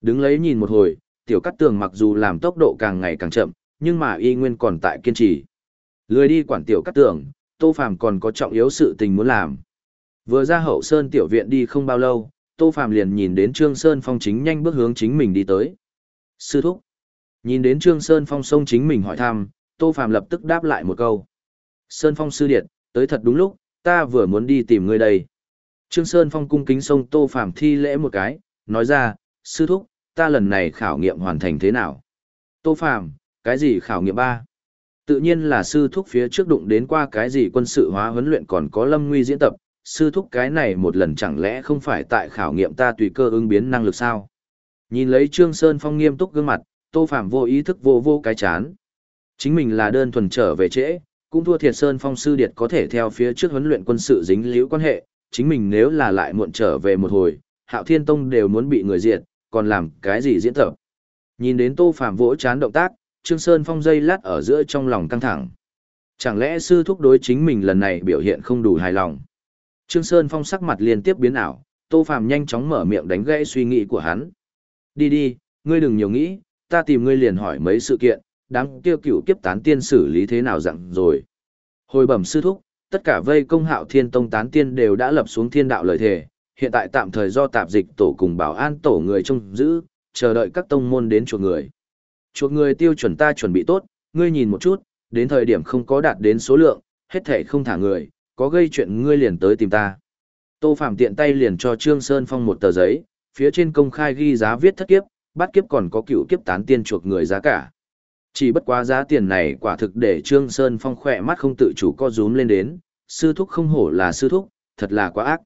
Đứng lấy nhìn một hồi, tiểu cắt tường mặc dù làm tốc độ càng ngày càng chậm, nhưng mà y nguyên còn tại kiên trì. Lười đi quản tiểu cắt tưởng Tô Phàm còn có trọng yếu sự tình muốn làm. Vừa ra hậu sơn tiểu viện đi không bao lâu, Tô Phàm liền nhìn đến Trương Sơn Phong chính nhanh bước hướng chính mình đi tới. Sư thúc. Nhìn đến Trương Sơn Phong sông chính mình hỏi thăm, Tô Phàm lập tức đáp lại một câu. Sơn Phong sư điện, tới thật đúng lúc, ta vừa muốn đi tìm ngươi đây. Trương Sơn Phong cung kính sông Tô Phàm thi lễ một cái, nói ra, sư thúc, ta lần này khảo nghiệm hoàn thành thế nào? Tô Phàm, cái gì khảo nghiệm ba? Tự nhiên là sư thúc phía trước đụng đến qua cái gì quân sự hóa huấn luyện còn có lâm nguy diễn tập, sư thúc cái này một lần chẳng lẽ không phải tại khảo nghiệm ta tùy cơ ứng biến năng lực sao? Nhìn lấy Trương Sơn Phong nghiêm túc gương mặt, Tô Phạm vô ý thức vô vô cái chán. Chính mình là đơn thuần trở về trễ, cũng thua thiệt Sơn Phong sư điệt có thể theo phía trước huấn luyện quân sự dính liễu quan hệ, chính mình nếu là lại muộn trở về một hồi, Hạo Thiên Tông đều muốn bị người diệt, còn làm cái gì diễn tập. Nhìn đến Tô Phạm vỗ chán động tác, Trương Sơn Phong dây lát ở giữa trong lòng căng thẳng. Chẳng lẽ sư thúc đối chính mình lần này biểu hiện không đủ hài lòng? Trương Sơn Phong sắc mặt liên tiếp biến ảo, Tô Phàm nhanh chóng mở miệng đánh gãy suy nghĩ của hắn. Đi đi, ngươi đừng nhiều nghĩ, ta tìm ngươi liền hỏi mấy sự kiện, đám kia cửu kiếp tán tiên xử lý thế nào dặn rồi. Hồi bẩm sư thúc, tất cả vây công hạo thiên tông tán tiên đều đã lập xuống thiên đạo lời thề, hiện tại tạm thời do tạp dịch tổ cùng bảo an tổ người trông giữ, chờ đợi các tông môn đến chuộc người. Chuộc người tiêu chuẩn ta chuẩn bị tốt, ngươi nhìn một chút, đến thời điểm không có đạt đến số lượng, hết thể không thả người, có gây chuyện ngươi liền tới tìm ta. Tô Phạm tiện tay liền cho Trương Sơn Phong một tờ giấy, phía trên công khai ghi giá viết thất kiếp, bắt kiếp còn có cựu kiếp tán tiên chuộc người giá cả. Chỉ bất quá giá tiền này quả thực để Trương Sơn Phong khỏe mắt không tự chủ co rúm lên đến, sư thúc không hổ là sư thúc, thật là quá ác.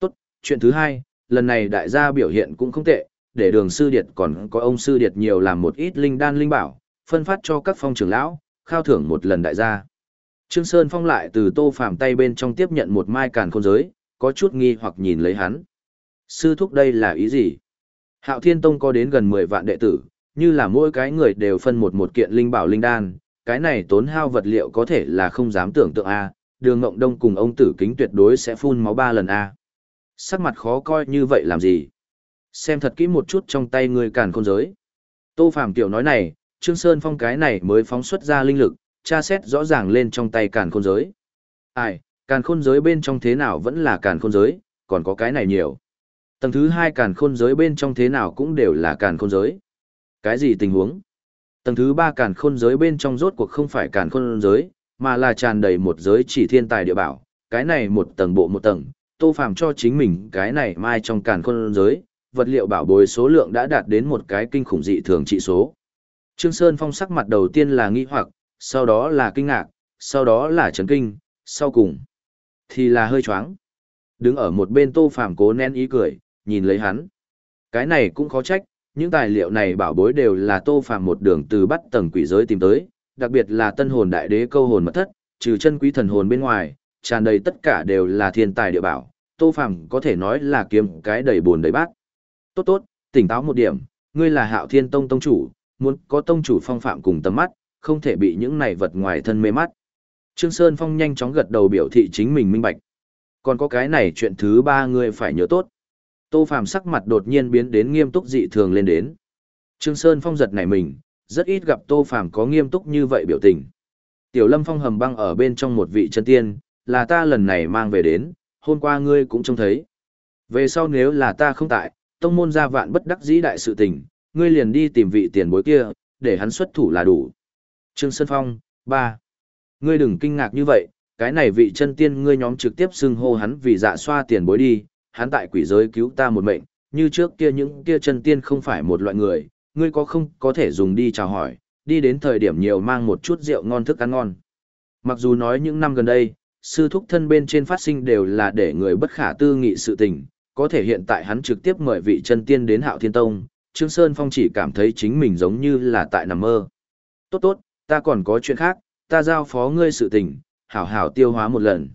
Tốt, chuyện thứ hai, lần này đại gia biểu hiện cũng không tệ, để đường sư điệt còn có ông sư điệt nhiều làm một ít linh đan linh bảo, phân phát cho các phong trưởng lão, khao thưởng một lần đại gia. Trương Sơn Phong lại từ Tô Phàm tay bên trong tiếp nhận một mai càn khôn giới, có chút nghi hoặc nhìn lấy hắn. Sư thúc đây là ý gì? Hạo Thiên Tông có đến gần 10 vạn đệ tử, như là mỗi cái người đều phân một một kiện linh bảo linh đan, cái này tốn hao vật liệu có thể là không dám tưởng tượng a, Đường Ngộng Đông cùng ông Tử Kính tuyệt đối sẽ phun máu ba lần a. Sắc mặt khó coi như vậy làm gì? Xem thật kỹ một chút trong tay người càn khôn giới. Tô Phàm tiểu nói này, Trương Sơn Phong cái này mới phóng xuất ra linh lực, tra xét rõ ràng lên trong tay càn khôn giới. Ai, càn khôn giới bên trong thế nào vẫn là càn khôn giới, còn có cái này nhiều. Tầng thứ hai càn khôn giới bên trong thế nào cũng đều là càn khôn giới. Cái gì tình huống? Tầng thứ ba càn khôn giới bên trong rốt cuộc không phải càn khôn giới, mà là tràn đầy một giới chỉ thiên tài địa bảo. Cái này một tầng bộ một tầng, tô phàm cho chính mình cái này mai trong càn khôn giới, vật liệu bảo bối số lượng đã đạt đến một cái kinh khủng dị thường trị số. Trương Sơn Phong sắc mặt đầu tiên là nghi hoặc, sau đó là kinh ngạc, sau đó là chấn kinh, sau cùng thì là hơi choáng. Đứng ở một bên Tô Phàm cố nén ý cười, nhìn lấy hắn. Cái này cũng khó trách, những tài liệu này bảo bối đều là Tô Phàm một đường từ bắt tầng quỷ giới tìm tới, đặc biệt là tân hồn đại đế câu hồn mật thất, trừ chân quý thần hồn bên ngoài, tràn đầy tất cả đều là thiên tài địa bảo. Tô Phàm có thể nói là kiếm cái đầy buồn đầy bát. Tốt tốt, tỉnh táo một điểm, ngươi là Hạo Thiên Tông tông chủ, muốn có tông chủ phong phạm cùng tầm mắt, không thể bị những này vật ngoài thân mê mắt. Trương Sơn Phong nhanh chóng gật đầu biểu thị chính mình minh bạch. Còn có cái này chuyện thứ ba ngươi phải nhớ tốt. Tô Phàm sắc mặt đột nhiên biến đến nghiêm túc dị thường lên đến. Trương Sơn Phong giật nảy mình, rất ít gặp Tô Phàm có nghiêm túc như vậy biểu tình. Tiểu Lâm Phong hầm băng ở bên trong một vị chân tiên, là ta lần này mang về đến, hôm qua ngươi cũng trông thấy. Về sau nếu là ta không tại, tông môn gia vạn bất đắc dĩ đại sự tình, ngươi liền đi tìm vị tiền bối kia, để hắn xuất thủ là đủ. Trương Sơn Phong, ba. Ngươi đừng kinh ngạc như vậy, cái này vị chân tiên ngươi nhóm trực tiếp xưng hô hắn vì dạ xoa tiền bối đi, hắn tại quỷ giới cứu ta một mệnh, như trước kia những kia chân tiên không phải một loại người, ngươi có không có thể dùng đi chào hỏi, đi đến thời điểm nhiều mang một chút rượu ngon thức ăn ngon. Mặc dù nói những năm gần đây, sư thúc thân bên trên phát sinh đều là để người bất khả tư nghị sự tình, có thể hiện tại hắn trực tiếp mời vị chân tiên đến hạo thiên tông, Trương Sơn Phong chỉ cảm thấy chính mình giống như là tại nằm mơ. Tốt tốt, ta còn có chuyện khác, ta giao phó ngươi sự tình, hảo hảo tiêu hóa một lần.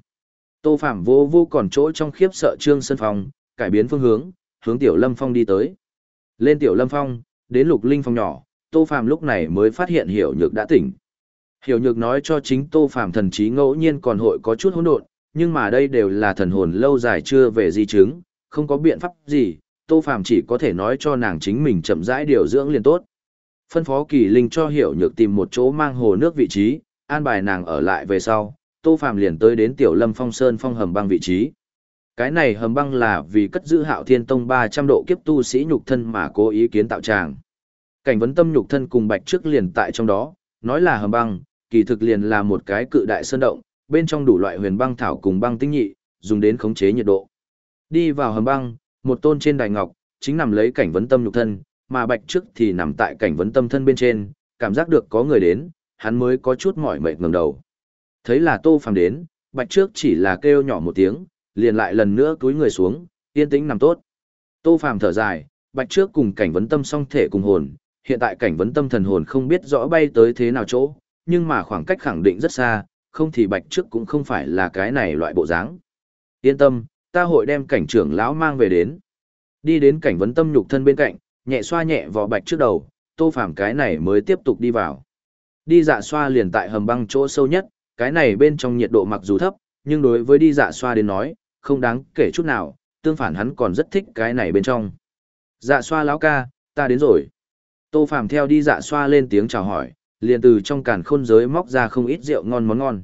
Tô Phạm vô vô còn chỗ trong khiếp sợ Trương Sơn Phong, cải biến phương hướng, hướng Tiểu Lâm Phong đi tới. Lên Tiểu Lâm Phong, đến Lục Linh Phong nhỏ, Tô Phạm lúc này mới phát hiện Hiểu Nhược đã tỉnh. Hiểu Nhược nói cho chính Tô Phạm thần trí ngẫu nhiên còn hội có chút hỗn độn, nhưng mà đây đều là thần hồn lâu dài chưa về di chứng, không có biện pháp gì, Tô phàm chỉ có thể nói cho nàng chính mình chậm rãi điều dưỡng liền tốt. Phân phó Kỳ Linh cho Hiểu Nhược tìm một chỗ mang hồ nước vị trí, an bài nàng ở lại về sau, Tô phàm liền tới đến Tiểu Lâm Phong Sơn phong hầm băng vị trí. Cái này hầm băng là vì cất giữ Hạo Thiên Tông 300 độ kiếp tu sĩ nhục thân mà cố ý kiến tạo tràng. Cảnh vấn tâm nhục thân cùng bạch trước liền tại trong đó, nói là hầm băng, kỳ thực liền là một cái cự đại sơn động, bên trong đủ loại huyền băng thảo cùng băng tinh nhị, dùng đến khống chế nhiệt độ. Đi vào hầm băng, một tôn trên đài ngọc, chính nằm lấy cảnh vấn tâm nhục thân, mà bạch trước thì nằm tại cảnh vấn tâm thân bên trên, cảm giác được có người đến, hắn mới có chút mỏi mệt ngẩng đầu. Thấy là Tô Phàm đến, bạch trước chỉ là kêu nhỏ một tiếng, liền lại lần nữa túi người xuống, yên tĩnh nằm tốt. Tô Phàm thở dài, bạch trước cùng cảnh vấn tâm song thể cùng hồn, hiện tại cảnh vấn tâm thần hồn không biết rõ bay tới thế nào chỗ, nhưng mà khoảng cách khẳng định rất xa, không thì bạch trước cũng không phải là cái này loại bộ dáng. Yên tâm, ta hội đem cảnh trưởng lão mang về đến. Đi đến cảnh vấn tâm nhục thân bên cạnh, nhẹ xoa nhẹ vỏ bạch trước đầu, tô phàm cái này mới tiếp tục đi vào. Đi dạ xoa liền tại hầm băng chỗ sâu nhất, cái này bên trong nhiệt độ mặc dù thấp, nhưng đối với đi dạ xoa đến nói, không đáng kể chút nào, tương phản hắn còn rất thích cái này bên trong. Dạ xoa lão ca, ta đến rồi. Tô phàm theo đi dạ xoa lên tiếng chào hỏi, liền từ trong càn khôn giới móc ra không ít rượu ngon món ngon.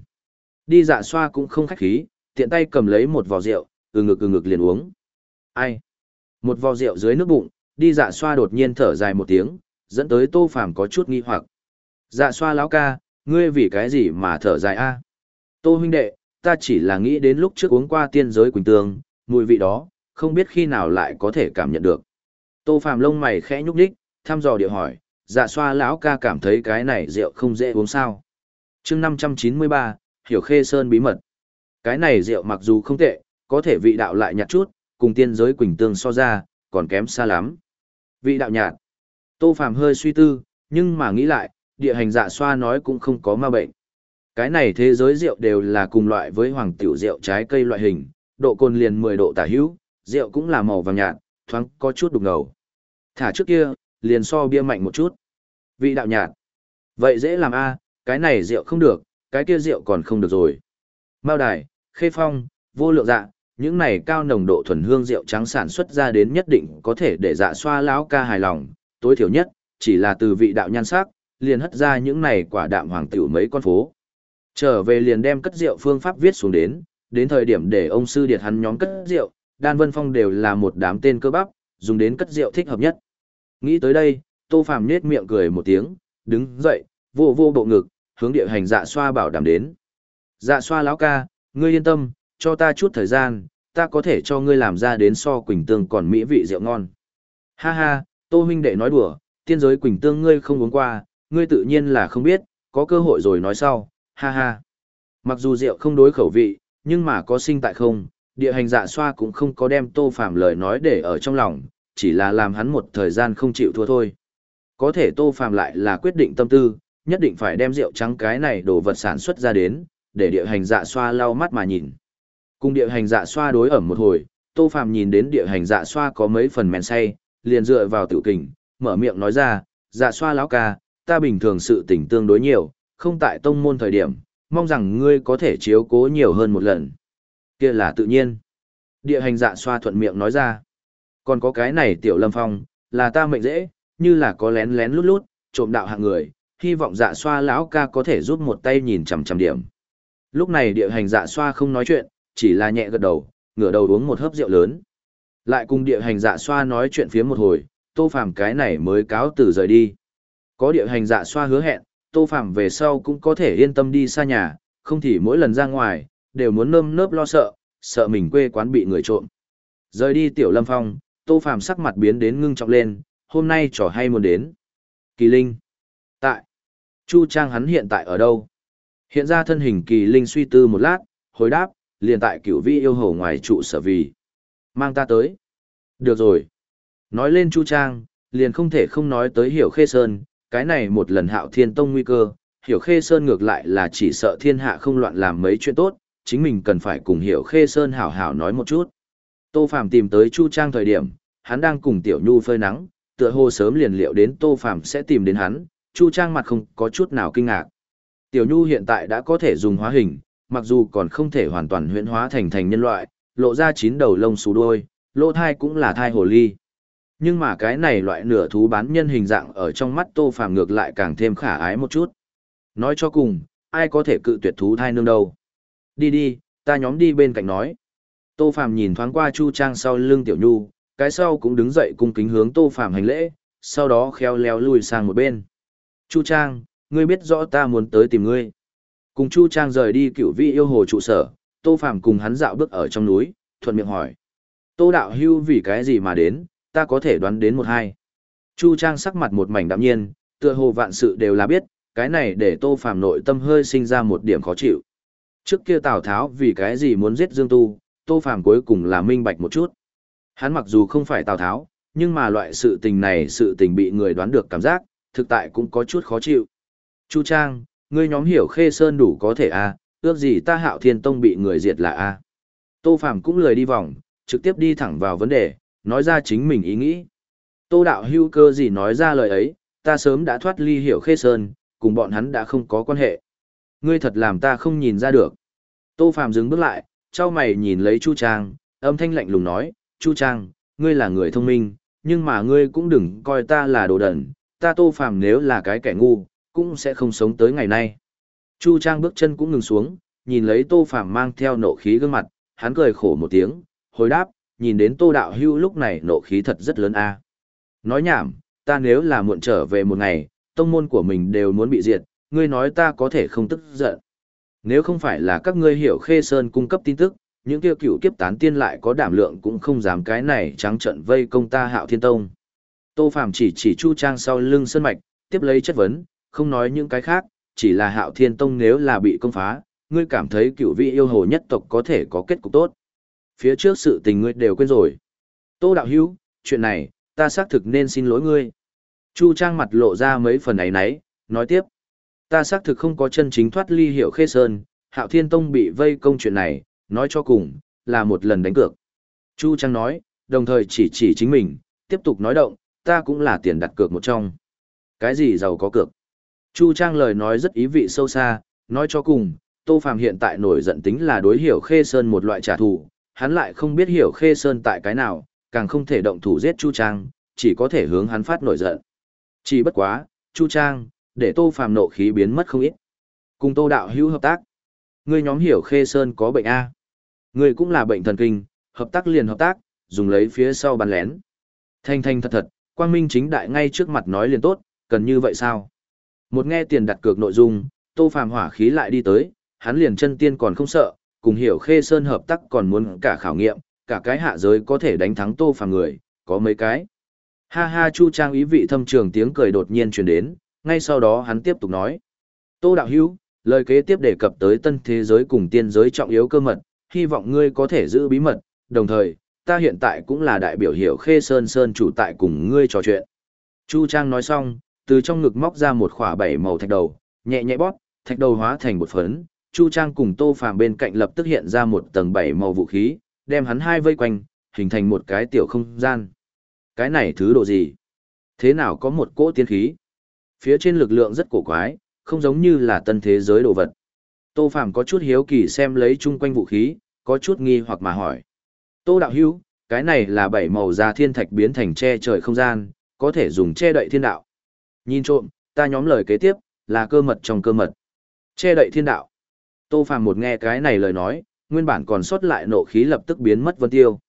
Đi dạ xoa cũng không khách khí, tiện tay cầm lấy một vò rượu, từ ngực từ ngực liền uống. Ai? Một vò rượu dưới nước bụng, đi dạ xoa đột nhiên thở dài một tiếng, dẫn tới tô phàm có chút nghi hoặc. Dạ xoa lão ca, ngươi vì cái gì mà thở dài a? Tô huynh đệ, ta chỉ là nghĩ đến lúc trước uống qua tiên giới quỳnh tương, mùi vị đó, không biết khi nào lại có thể cảm nhận được. Tô phàm lông mày khẽ nhúc nhích, thăm dò địa hỏi, dạ xoa lão ca cảm thấy cái này rượu không dễ uống sao. chương năm trăm chín mươi ba, hiểu khê sơn bí mật. Cái này rượu mặc dù không tệ, có thể vị đạo lại nhạt chút, cùng tiên giới quỳnh tương so ra, còn kém xa lắm. Vị đạo nhạt. Tô Phàm hơi suy tư, nhưng mà nghĩ lại, địa hành dạ xoa nói cũng không có ma bệnh. Cái này thế giới rượu đều là cùng loại với hoàng tiểu rượu trái cây loại hình, độ cồn liền 10 độ tả hữu, rượu cũng là màu vàng nhạt, thoáng có chút đục ngầu. Thả trước kia, liền so bia mạnh một chút. Vị đạo nhạt. Vậy dễ làm a, cái này rượu không được, cái kia rượu còn không được rồi. Mao đài, khê phong, vô lượng dạ, những này cao nồng độ thuần hương rượu trắng sản xuất ra đến nhất định có thể để dạ xoa lão ca hài lòng, tối thiểu nhất, chỉ là từ vị đạo nhan sắc, liền hất ra những này quả đạm hoàng tiểu mấy con phố. Trở về liền đem cất rượu phương pháp viết xuống đến, đến thời điểm để ông sư điệt hắn nhóm cất rượu, Đan Vân Phong đều là một đám tên cơ bắp, dùng đến cất rượu thích hợp nhất. Nghĩ tới đây, Tô Phàm nhếch miệng cười một tiếng, đứng dậy, vô vô bộ ngực, hướng địa hành dạ xoa bảo đảm đến. Dạ xoa lão ca, ngươi yên tâm, cho ta chút thời gian, ta có thể cho ngươi làm ra đến so Quỳnh Tương còn mỹ vị rượu ngon. Ha ha, Tô huynh đệ nói đùa, tiên giới Quỳnh Tương ngươi không uống qua, ngươi tự nhiên là không biết, có cơ hội rồi nói sau, ha ha. Mặc dù rượu không đối khẩu vị, nhưng mà có sinh tại không, địa hành dạ xoa cũng không có đem Tô Phàm lời nói để ở trong lòng, chỉ là làm hắn một thời gian không chịu thua thôi. Có thể Tô Phàm lại là quyết định tâm tư, nhất định phải đem rượu trắng cái này đồ vật sản xuất ra đến, để địa hành dạ xoa lau mắt mà nhìn. Cùng địa hành dạ xoa đối ẩm một hồi, Tô Phàm nhìn đến địa hành dạ xoa có mấy phần men say, liền dựa vào tiểu kình, mở miệng nói ra, dạ xoa lão ca, ta bình thường sự tỉnh tương đối nhiều, không tại tông môn thời điểm, mong rằng ngươi có thể chiếu cố nhiều hơn một lần. Kia là tự nhiên. Địa hành dạ xoa thuận miệng nói ra. Còn có cái này tiểu lâm phong, là ta mệnh dễ, như là có lén lén lút lút, trộm đạo hạng người, hy vọng dạ xoa lão ca có thể giúp một tay nhìn chằm chằm điểm. Lúc này địa hành dạ xoa không nói chuyện, chỉ là nhẹ gật đầu, ngửa đầu uống một hớp rượu lớn. Lại cùng địa hành dạ xoa nói chuyện phía một hồi, tô phàm cái này mới cáo từ rời đi. Có địa hành dạ xoa hứa hẹn, tô phàm về sau cũng có thể yên tâm đi xa nhà, không thì mỗi lần ra ngoài, đều muốn nơm nớp lo sợ, sợ mình quê quán bị người trộm. Rời đi tiểu lâm phong, tô phàm sắc mặt biến đến ngưng trọng lên, hôm nay trò hay muốn đến. Kỳ Linh. Tại. Chu Trang hắn hiện tại ở đâu? Hiện ra thân hình Kỳ Linh suy tư một lát, hồi đáp, liền tại cửu vi yêu hầu ngoài trụ sở vì. Mang ta tới. Được rồi. Nói lên Chu Trang, liền không thể không nói tới Hiểu Khê Sơn, cái này một lần hạo thiên tông nguy cơ, Hiểu Khê Sơn ngược lại là chỉ sợ thiên hạ không loạn làm mấy chuyện tốt, chính mình cần phải cùng Hiểu Khê Sơn hảo hảo nói một chút. Tô Phàm tìm tới Chu Trang thời điểm, hắn đang cùng Tiểu Nhu phơi nắng, tựa hồ sớm liền liệu đến Tô Phàm sẽ tìm đến hắn, Chu Trang mặt không có chút nào kinh ngạc. Tiểu Nhu hiện tại đã có thể dùng hóa hình, mặc dù còn không thể hoàn toàn huyễn hóa thành thành nhân loại, lộ ra chín đầu lông xù đôi, lỗ thai cũng là thai hồ ly. Nhưng mà cái này loại nửa thú bán nhân hình dạng ở trong mắt Tô Phàm ngược lại càng thêm khả ái một chút. Nói cho cùng, ai có thể cự tuyệt thú thai nương đâu. Đi đi, ta nhóm đi bên cạnh nói. Tô Phàm nhìn thoáng qua Chu Trang sau lưng Tiểu Nhu, cái sau cũng đứng dậy cung kính hướng Tô Phàm hành lễ, sau đó khéo léo lùi sang một bên. Chu Trang, ngươi biết rõ ta muốn tới tìm ngươi. Cùng Chu Trang rời đi cựu vị yêu hồ trụ sở, Tô Phàm cùng hắn dạo bước ở trong núi, thuận miệng hỏi. Tô đạo hưu vì cái gì mà đến, ta có thể đoán đến một hai. Chu Trang sắc mặt một mảnh đạm nhiên, tựa hồ vạn sự đều là biết, cái này để Tô Phàm nội tâm hơi sinh ra một điểm khó chịu. Trước kia Tào Tháo vì cái gì muốn giết Dương Tu, Tô Phàm cuối cùng là minh bạch một chút. Hắn mặc dù không phải Tào Tháo, nhưng mà loại sự tình này sự tình bị người đoán được cảm giác, thực tại cũng có chút khó chịu. Chu Trang, ngươi nhóm hiểu khê sơn đủ có thể a à, ước gì ta hạo thiên tông bị người diệt là a à. Tô Phàm cũng lười đi vòng, trực tiếp đi thẳng vào vấn đề, nói ra chính mình ý nghĩ. Tô đạo hưu cơ gì nói ra lời ấy, ta sớm đã thoát ly hiểu khê sơn, cùng bọn hắn đã không có quan hệ. Ngươi thật làm ta không nhìn ra được. Tô Phàm dừng bước lại, trao mày nhìn lấy Chu Trang, âm thanh lạnh lùng nói, Chu Trang, ngươi là người thông minh, nhưng mà ngươi cũng đừng coi ta là đồ đần, ta Tô Phàm nếu là cái kẻ ngu, cũng sẽ không sống tới ngày nay. Chu Trang bước chân cũng ngừng xuống, nhìn lấy Tô Phàm mang theo nộ khí gương mặt, hắn cười khổ một tiếng, hồi đáp, nhìn đến Tô Đạo Hưu lúc này nộ khí thật rất lớn a. Nói nhảm, ta nếu là muộn trở về một ngày, tông môn của mình đều muốn bị diệt, ngươi nói ta có thể không tức giận. Nếu không phải là các ngươi hiểu Khê Sơn cung cấp tin tức, những kia cựu kiếp tán tiên lại có đảm lượng cũng không dám cái này trắng trận vây công ta Hạo Thiên Tông. Tô Phàm chỉ chỉ Chu Trang sau lưng sơn mạch, tiếp lấy chất vấn, không nói những cái khác, chỉ là Hạo Thiên Tông nếu là bị công phá, ngươi cảm thấy cựu vị yêu hồ nhất tộc có thể có kết cục tốt. Phía trước sự tình ngươi đều quên rồi. Tô Đạo Hữu, chuyện này, ta xác thực nên xin lỗi ngươi. Chu Trang mặt lộ ra mấy phần ấy nấy, nói tiếp. Ta xác thực không có chân chính thoát ly hiệu khê sơn, Hạo Thiên Tông bị vây công chuyện này, nói cho cùng, là một lần đánh cược. Chu Trang nói, đồng thời chỉ chỉ chính mình, tiếp tục nói động, ta cũng là tiền đặt cược một trong. Cái gì giàu có cược? Chu Trang lời nói rất ý vị sâu xa, nói cho cùng, Tô Phàm hiện tại nổi giận tính là đối hiểu Khê Sơn một loại trả thù, hắn lại không biết hiểu Khê Sơn tại cái nào, càng không thể động thủ giết Chu Trang, chỉ có thể hướng hắn phát nổi giận. Chỉ bất quá, Chu Trang, để Tô Phàm nộ khí biến mất không ít. Cùng Tô đạo hữu hợp tác. Ngươi nhóm hiểu Khê Sơn có bệnh a? Ngươi cũng là bệnh thần kinh, hợp tác liền hợp tác, dùng lấy phía sau bắn lén. Thanh thanh thật thật, quang minh chính đại ngay trước mặt nói liền tốt, cần như vậy sao? Một nghe tiền đặt cược nội dung, Tô Phàm hỏa khí lại đi tới, hắn liền chân tiên còn không sợ, cùng hiểu Khê Sơn hợp tác còn muốn cả khảo nghiệm, cả cái hạ giới có thể đánh thắng Tô Phàm người, có mấy cái. Ha ha Chu Trang ý vị thâm trường tiếng cười đột nhiên truyền đến, ngay sau đó hắn tiếp tục nói. Tô Đạo Hữu lời kế tiếp đề cập tới tân thế giới cùng tiên giới trọng yếu cơ mật, hy vọng ngươi có thể giữ bí mật, đồng thời, ta hiện tại cũng là đại biểu hiểu Khê Sơn Sơn chủ tại cùng ngươi trò chuyện. Chu Trang nói xong, từ trong ngực móc ra một khỏa bảy màu thạch đầu, nhẹ nhẹ bóp, thạch đầu hóa thành một phấn, Chu Trang cùng Tô Phàm bên cạnh lập tức hiện ra một tầng bảy màu vũ khí, đem hắn hai vây quanh, hình thành một cái tiểu không gian. Cái này thứ độ gì? Thế nào có một cỗ tiên khí? Phía trên lực lượng rất cổ quái, không giống như là tân thế giới đồ vật. Tô Phàm có chút hiếu kỳ xem lấy chung quanh vũ khí, có chút nghi hoặc mà hỏi. Tô Đạo Hữu cái này là bảy màu da thiên thạch biến thành che trời không gian, có thể dùng che đậy thiên đạo. Nhìn trộm, ta nhóm lời kế tiếp, là cơ mật trong cơ mật. Che đậy thiên đạo. Tô Phàm một nghe cái này lời nói, nguyên bản còn sót lại nộ khí lập tức biến mất vân tiêu.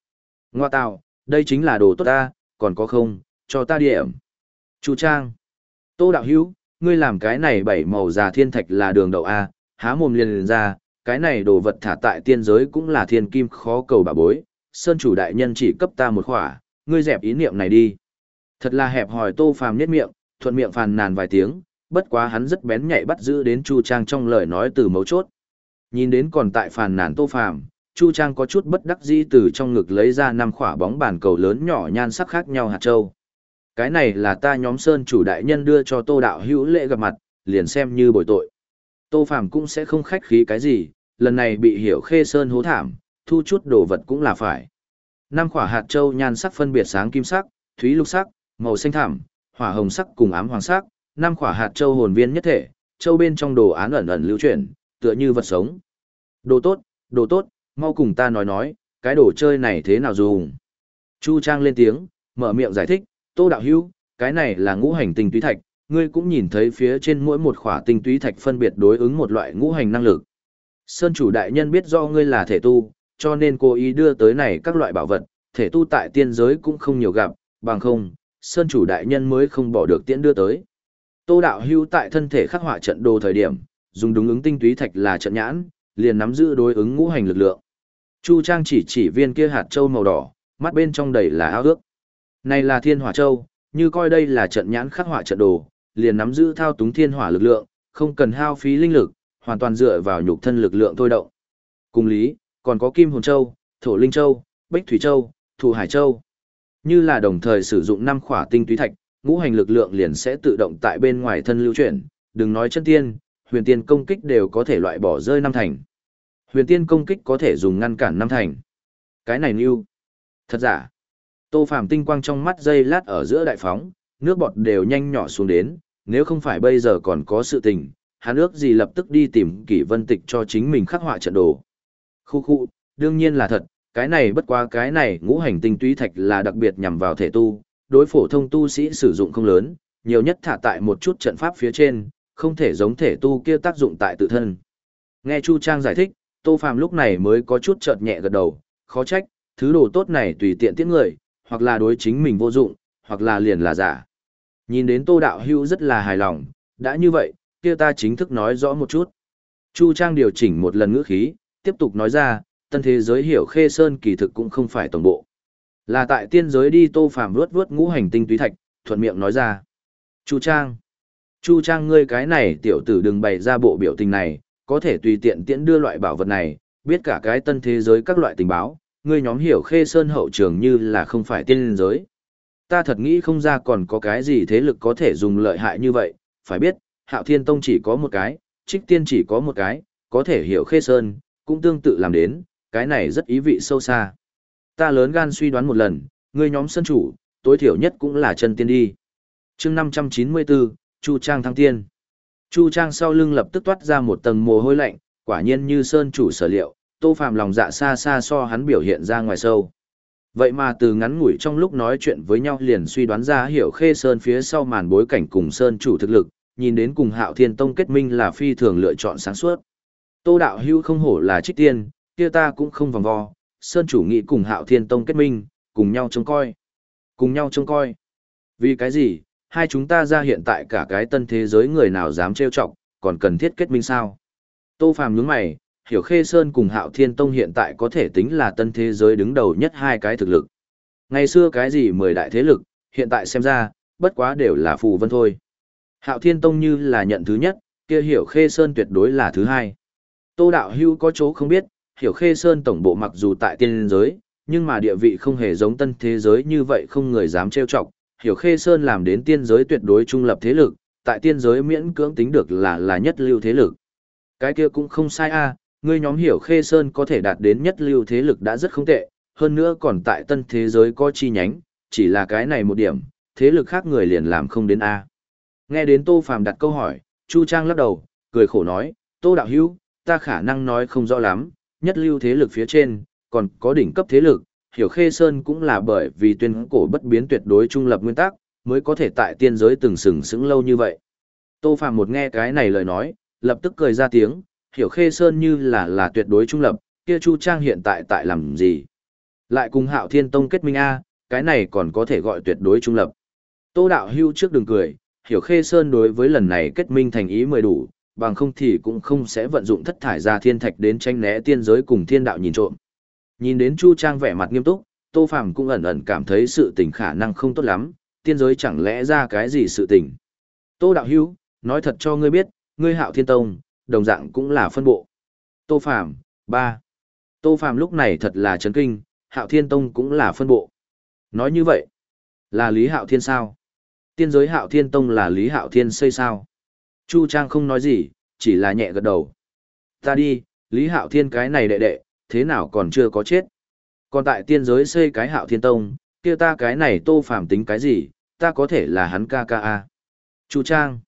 Ngoa tạo, đây chính là đồ tốt ta, còn có không, cho ta điểm. Chu Trang. Tô Đạo Hữu ngươi làm cái này bảy màu già thiên thạch là đường đậu A, há mồm liền, liền ra, cái này đồ vật thả tại tiên giới cũng là thiên kim khó cầu bà bối, sơn chủ đại nhân chỉ cấp ta một khỏa, ngươi dẹp ý niệm này đi. Thật là hẹp hỏi tô phàm nhất miệng, thuận miệng phàn nàn vài tiếng, bất quá hắn rất bén nhạy bắt giữ đến Chu Trang trong lời nói từ mấu chốt. Nhìn đến còn tại phàn nàn tô phàm, Chu Trang có chút bất đắc dĩ từ trong ngực lấy ra năm khỏa bóng bàn cầu lớn nhỏ nhan sắc khác nhau hạt châu. Cái này là ta nhóm Sơn chủ đại nhân đưa cho Tô đạo hữu lễ gặp mặt, liền xem như bồi tội. Tô Phàm cũng sẽ không khách khí cái gì, lần này bị hiểu khê Sơn hố thảm, thu chút đồ vật cũng là phải. Năm khỏa hạt châu nhan sắc phân biệt sáng kim sắc, thúy lục sắc, màu xanh thảm, hỏa hồng sắc cùng ám hoàng sắc, năm khỏa hạt châu hồn viên nhất thể, châu bên trong đồ án ẩn ẩn lưu chuyển, tựa như vật sống. Đồ tốt, đồ tốt, mau cùng ta nói nói, cái đồ chơi này thế nào dùng. Chu Trang lên tiếng, mở miệng giải thích, Tô Đạo Hữu cái này là ngũ hành tinh túy thạch, ngươi cũng nhìn thấy phía trên mỗi một khỏa tinh túy thạch phân biệt đối ứng một loại ngũ hành năng lực. Sơn chủ đại nhân biết do ngươi là thể tu, cho nên cố ý đưa tới này các loại bảo vật, thể tu tại tiên giới cũng không nhiều gặp, bằng không, Sơn chủ đại nhân mới không bỏ được tiễn đưa tới. Tô đạo hưu tại thân thể khắc họa trận đồ thời điểm, dùng đúng ứng tinh túy thạch là trận nhãn, liền nắm giữ đối ứng ngũ hành lực lượng. Chu Trang chỉ chỉ viên kia hạt châu màu đỏ, mắt bên trong đầy là ao ước. Này là thiên hỏa châu, như coi đây là trận nhãn khắc họa trận đồ, liền nắm giữ thao túng thiên hỏa lực lượng, không cần hao phí linh lực, hoàn toàn dựa vào nhục thân lực lượng thôi động. Cùng lý, còn có kim hồn châu, thổ linh châu, bích thủy châu, thủ hải châu. Như là đồng thời sử dụng năm khỏa tinh túy thạch, ngũ hành lực lượng liền sẽ tự động tại bên ngoài thân lưu chuyển, đừng nói chân tiên, huyền tiên công kích đều có thể loại bỏ rơi năm thành. Huyền tiên công kích có thể dùng ngăn cản năm thành. Cái này như thật giả. Tô Phàm tinh quang trong mắt dây lát ở giữa đại phóng, nước bọt đều nhanh nhỏ xuống đến, nếu không phải bây giờ còn có sự tình, hắn ước gì lập tức đi tìm kỷ vân tịch cho chính mình khắc họa trận đồ. Khu khu, đương nhiên là thật, cái này bất quá cái này ngũ hành tinh túy thạch là đặc biệt nhằm vào thể tu, đối phổ thông tu sĩ sử dụng không lớn, nhiều nhất thả tại một chút trận pháp phía trên, không thể giống thể tu kia tác dụng tại tự thân. Nghe Chu Trang giải thích, Tô Phàm lúc này mới có chút chợt nhẹ gật đầu, khó trách, thứ đồ tốt này tùy tiện tiễn người, hoặc là đối chính mình vô dụng, hoặc là liền là giả. Nhìn đến Tô Đạo Hưu rất là hài lòng, đã như vậy, kia ta chính thức nói rõ một chút. Chu Trang điều chỉnh một lần ngữ khí, tiếp tục nói ra, tân thế giới hiểu khê sơn kỳ thực cũng không phải tổng bộ. Là tại tiên giới đi tô phàm luốt vớt ngũ hành tinh túy thạch, thuận miệng nói ra. Chu Trang. Chu Trang ngươi cái này tiểu tử đừng bày ra bộ biểu tình này, có thể tùy tiện tiễn đưa loại bảo vật này, biết cả cái tân thế giới các loại tình báo, ngươi nhóm hiểu khê sơn hậu trường như là không phải tiên giới. Ta thật nghĩ không ra còn có cái gì thế lực có thể dùng lợi hại như vậy, phải biết, hạo thiên tông chỉ có một cái, trích tiên chỉ có một cái, có thể hiểu khê sơn, cũng tương tự làm đến, cái này rất ý vị sâu xa. Ta lớn gan suy đoán một lần, ngươi nhóm sân chủ, tối thiểu nhất cũng là chân tiên đi. chương 594, Chu Trang thăng tiên. Chu Trang sau lưng lập tức toát ra một tầng mồ hôi lạnh, quả nhiên như sơn chủ sở liệu, tô phạm lòng dạ xa xa so hắn biểu hiện ra ngoài sâu. Vậy mà từ ngắn ngủi trong lúc nói chuyện với nhau liền suy đoán ra hiểu khê sơn phía sau màn bối cảnh cùng sơn chủ thực lực, nhìn đến cùng hạo thiên tông kết minh là phi thường lựa chọn sáng suốt. Tô đạo hưu không hổ là trích tiên, kia ta cũng không vòng vo, Sơn chủ nghị cùng Hạo Thiên Tông kết minh, cùng nhau trông coi. Cùng nhau trông coi. Vì cái gì, hai chúng ta ra hiện tại cả cái tân thế giới người nào dám trêu chọc, còn cần thiết kết minh sao? Tô Phàm nhướng mày, hiểu Khê Sơn cùng Hạo Thiên Tông hiện tại có thể tính là tân thế giới đứng đầu nhất hai cái thực lực. Ngày xưa cái gì mười đại thế lực, hiện tại xem ra, bất quá đều là phù vân thôi. Hạo Thiên Tông như là nhận thứ nhất, kia hiểu Khê Sơn tuyệt đối là thứ hai. Tô Đạo Hưu có chỗ không biết, hiểu Khê Sơn tổng bộ mặc dù tại tiên giới, nhưng mà địa vị không hề giống tân thế giới như vậy không người dám trêu chọc. Hiểu Khê Sơn làm đến tiên giới tuyệt đối trung lập thế lực, tại tiên giới miễn cưỡng tính được là là nhất lưu thế lực. Cái kia cũng không sai a, ngươi nhóm Hiểu Khê Sơn có thể đạt đến nhất lưu thế lực đã rất không tệ, hơn nữa còn tại tân thế giới có chi nhánh, chỉ là cái này một điểm, thế lực khác người liền làm không đến a. Nghe đến Tô Phàm đặt câu hỏi, Chu Trang lắc đầu, cười khổ nói, Tô Đạo Hữu ta khả năng nói không rõ lắm, nhất lưu thế lực phía trên, còn có đỉnh cấp thế lực, hiểu khê sơn cũng là bởi vì tuyên cổ bất biến tuyệt đối trung lập nguyên tắc, mới có thể tại tiên giới từng sừng sững lâu như vậy. Tô Phạm một nghe cái này lời nói, lập tức cười ra tiếng, hiểu khê sơn như là là tuyệt đối trung lập, kia Chu Trang hiện tại tại làm gì? Lại cùng hạo thiên tông kết minh A, cái này còn có thể gọi tuyệt đối trung lập. Tô Đạo Hưu trước đừng cười, hiểu khê sơn đối với lần này kết minh thành ý mười đủ, bằng không thì cũng không sẽ vận dụng thất thải ra thiên thạch đến tranh né tiên giới cùng thiên đạo nhìn trộm. Nhìn đến Chu Trang vẻ mặt nghiêm túc, Tô Phàm cũng ẩn ẩn cảm thấy sự tình khả năng không tốt lắm, tiên giới chẳng lẽ ra cái gì sự tình. Tô Đạo Hữu nói thật cho ngươi biết, ngươi hạo thiên tông, đồng dạng cũng là phân bộ. Tô Phàm ba Tô Phàm lúc này thật là chấn kinh, hạo thiên tông cũng là phân bộ. Nói như vậy, là Lý Hạo Thiên sao? Tiên giới hạo thiên tông là Lý Hạo Thiên xây sao? Chu Trang không nói gì, chỉ là nhẹ gật đầu. Ta đi, Lý Hạo Thiên cái này đệ đệ, thế nào còn chưa có chết. Còn tại tiên giới xây cái Hạo Thiên Tông, kia ta cái này tô phàm tính cái gì, ta có thể là hắn ca ca a. Chu Trang.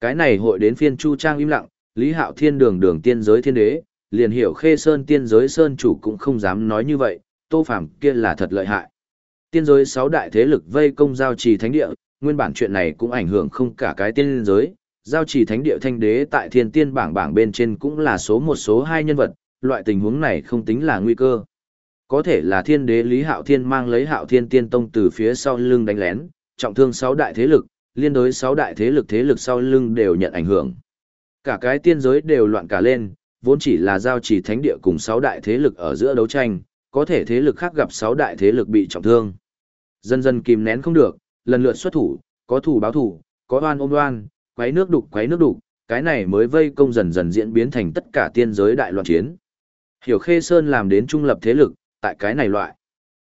Cái này hội đến phiên Chu Trang im lặng, Lý Hạo Thiên đường đường tiên giới thiên đế, liền hiểu khê sơn tiên giới sơn chủ cũng không dám nói như vậy, tô phàm kia là thật lợi hại. Tiên giới sáu đại thế lực vây công giao trì thánh địa, nguyên bản chuyện này cũng ảnh hưởng không cả cái tiên giới, giao chỉ thánh địa thanh đế tại thiên tiên bảng bảng bên trên cũng là số một số hai nhân vật, loại tình huống này không tính là nguy cơ. Có thể là thiên đế Lý Hạo Thiên mang lấy Hạo Thiên Tiên Tông từ phía sau lưng đánh lén, trọng thương sáu đại thế lực, liên đối sáu đại thế lực thế lực sau lưng đều nhận ảnh hưởng. Cả cái tiên giới đều loạn cả lên, vốn chỉ là giao chỉ thánh địa cùng sáu đại thế lực ở giữa đấu tranh, có thể thế lực khác gặp sáu đại thế lực bị trọng thương. Dần dần kìm nén không được, lần lượt xuất thủ, có thủ báo thủ, có oan ôm oan, quấy nước đục quấy nước đục, cái này mới vây công dần dần diễn biến thành tất cả tiên giới đại loạn chiến. Hiểu Khê Sơn làm đến trung lập thế lực, tại cái này loại.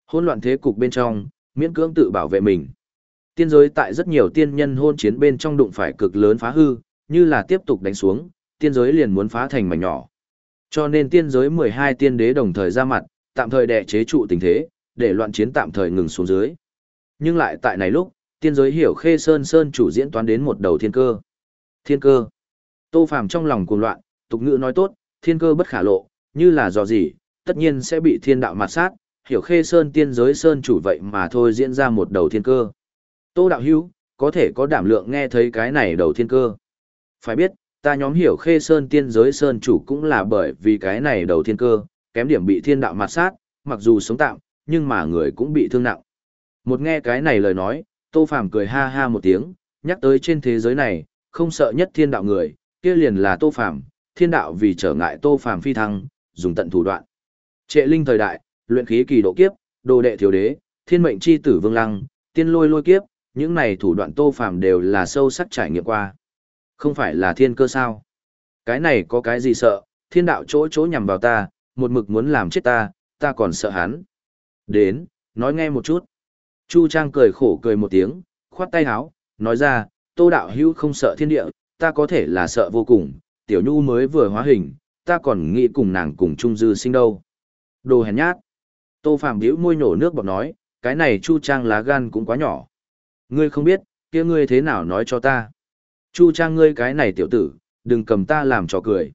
hỗn loạn thế cục bên trong, miễn cưỡng tự bảo vệ mình. Tiên giới tại rất nhiều tiên nhân hôn chiến bên trong đụng phải cực lớn phá hư, như là tiếp tục đánh xuống, tiên giới liền muốn phá thành mảnh nhỏ. Cho nên tiên giới 12 tiên đế đồng thời ra mặt, tạm thời đè chế trụ tình thế, để loạn chiến tạm thời ngừng xuống dưới. Nhưng lại tại này lúc, tiên giới hiểu khê sơn sơn chủ diễn toán đến một đầu thiên cơ. Thiên cơ. Tô Phàm trong lòng cuồng loạn, tục ngữ nói tốt, thiên cơ bất khả lộ, như là dò gì, tất nhiên sẽ bị thiên đạo mạt sát, hiểu khê sơn tiên giới sơn chủ vậy mà thôi diễn ra một đầu thiên cơ. Tô đạo hữu, có thể có đảm lượng nghe thấy cái này đầu thiên cơ. Phải biết, ta nhóm hiểu khê sơn tiên giới sơn chủ cũng là bởi vì cái này đầu thiên cơ, kém điểm bị thiên đạo mạt sát, mặc dù sống tạm, nhưng mà người cũng bị thương nặng. Một nghe cái này lời nói, Tô Phàm cười ha ha một tiếng, nhắc tới trên thế giới này, không sợ nhất thiên đạo người, kia liền là Tô Phàm, thiên đạo vì trở ngại Tô Phàm phi thăng, dùng tận thủ đoạn. Trệ linh thời đại, luyện khí kỳ độ kiếp, đồ đệ thiếu đế, thiên mệnh chi tử vương lăng, tiên lôi lôi kiếp, những này thủ đoạn Tô Phàm đều là sâu sắc trải nghiệm qua. Không phải là thiên cơ sao? Cái này có cái gì sợ, thiên đạo chỗ chỗ nhằm vào ta, một mực muốn làm chết ta, ta còn sợ hắn. Đến, nói nghe một chút. Chu Trang cười khổ cười một tiếng, khoát tay áo, nói ra, tô đạo hữu không sợ thiên địa, ta có thể là sợ vô cùng, tiểu nhu mới vừa hóa hình, ta còn nghĩ cùng nàng cùng chung dư sinh đâu. Đồ hèn nhát. Tô Phạm biểu môi nổ nước bọc nói, cái này Chu Trang lá gan cũng quá nhỏ. Ngươi không biết, kia ngươi thế nào nói cho ta. Chu Trang ngươi cái này tiểu tử, đừng cầm ta làm trò cười.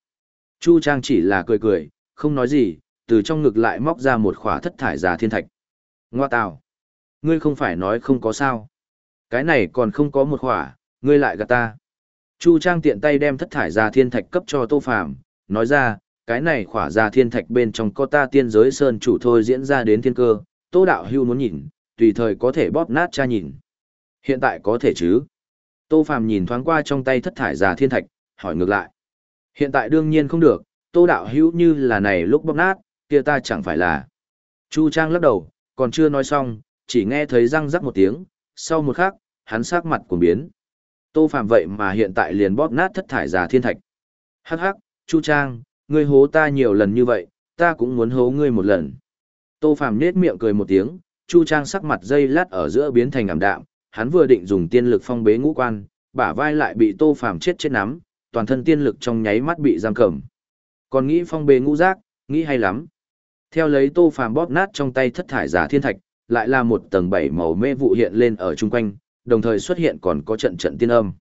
Chu Trang chỉ là cười cười, không nói gì, từ trong ngực lại móc ra một khỏa thất thải già thiên thạch. Ngoa tào ngươi không phải nói không có sao. Cái này còn không có một khỏa, ngươi lại gạt ta. Chu Trang tiện tay đem thất thải ra thiên thạch cấp cho Tô Phàm, nói ra, cái này khỏa ra thiên thạch bên trong có ta tiên giới sơn chủ thôi diễn ra đến thiên cơ, tô đạo hưu muốn nhìn, tùy thời có thể bóp nát cha nhìn. Hiện tại có thể chứ? Tô Phàm nhìn thoáng qua trong tay thất thải già thiên thạch, hỏi ngược lại. Hiện tại đương nhiên không được, tô đạo hữu như là này lúc bóp nát, kia ta chẳng phải là. Chu Trang lắc đầu, còn chưa nói xong, chỉ nghe thấy răng rắc một tiếng, sau một khắc, hắn sắc mặt cuồng biến. Tô Phạm vậy mà hiện tại liền bóp nát thất thải giả thiên thạch. Hắc hắc, Chu Trang, ngươi hố ta nhiều lần như vậy, ta cũng muốn hố ngươi một lần. Tô Phạm nết miệng cười một tiếng, Chu Trang sắc mặt dây lát ở giữa biến thành ảm đạm, hắn vừa định dùng tiên lực phong bế ngũ quan, bả vai lại bị Tô Phạm chết chết nắm, toàn thân tiên lực trong nháy mắt bị giam cầm. Còn nghĩ phong bế ngũ giác, nghĩ hay lắm. Theo lấy Tô Phạm bóp nát trong tay thất thải giả thiên thạch, lại là một tầng bảy màu mê vụ hiện lên ở chung quanh, đồng thời xuất hiện còn có trận trận tiên âm.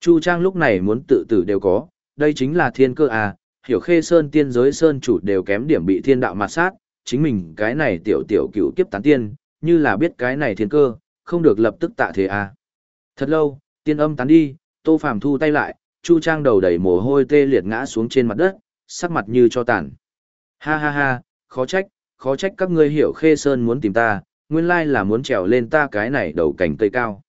Chu Trang lúc này muốn tự tử đều có, đây chính là thiên cơ à, hiểu khê sơn tiên giới sơn chủ đều kém điểm bị thiên đạo mạt sát, chính mình cái này tiểu tiểu cựu kiếp tán tiên, như là biết cái này thiên cơ, không được lập tức tạ thế à. Thật lâu, tiên âm tán đi, Tô Phàm thu tay lại, Chu Trang đầu đầy mồ hôi tê liệt ngã xuống trên mặt đất, sắc mặt như cho tàn. Ha ha ha, khó trách, khó trách các ngươi hiểu khê sơn muốn tìm ta, nguyên lai là muốn trèo lên ta cái này đầu cành cây cao.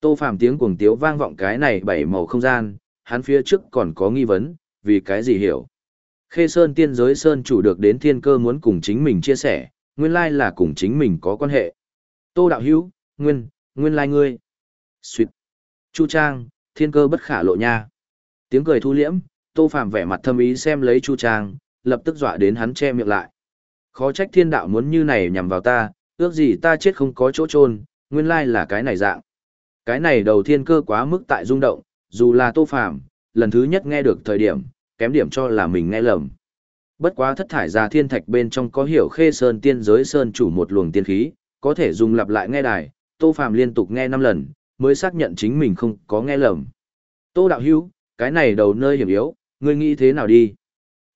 Tô Phàm tiếng cuồng tiếu vang vọng cái này bảy màu không gian, hắn phía trước còn có nghi vấn, vì cái gì hiểu. Khê Sơn tiên giới Sơn chủ được đến thiên cơ muốn cùng chính mình chia sẻ, nguyên lai là cùng chính mình có quan hệ. Tô Đạo Hữu nguyên, nguyên lai ngươi. Xuyệt. Chu Trang, thiên cơ bất khả lộ nha. Tiếng cười thu liễm, Tô Phàm vẻ mặt thâm ý xem lấy Chu Trang, lập tức dọa đến hắn che miệng lại. Khó trách thiên đạo muốn như này nhằm vào ta, ước gì ta chết không có chỗ trôn, nguyên lai là cái này dạng. Cái này đầu thiên cơ quá mức tại rung động, dù là Tô Phàm, lần thứ nhất nghe được thời điểm, kém điểm cho là mình nghe lầm. Bất quá thất thải ra thiên thạch bên trong có hiểu khê sơn tiên giới sơn chủ một luồng tiên khí, có thể dùng lặp lại nghe đài, Tô Phàm liên tục nghe năm lần, mới xác nhận chính mình không có nghe lầm. Tô đạo hữu, cái này đầu nơi hiểm yếu, ngươi nghĩ thế nào đi?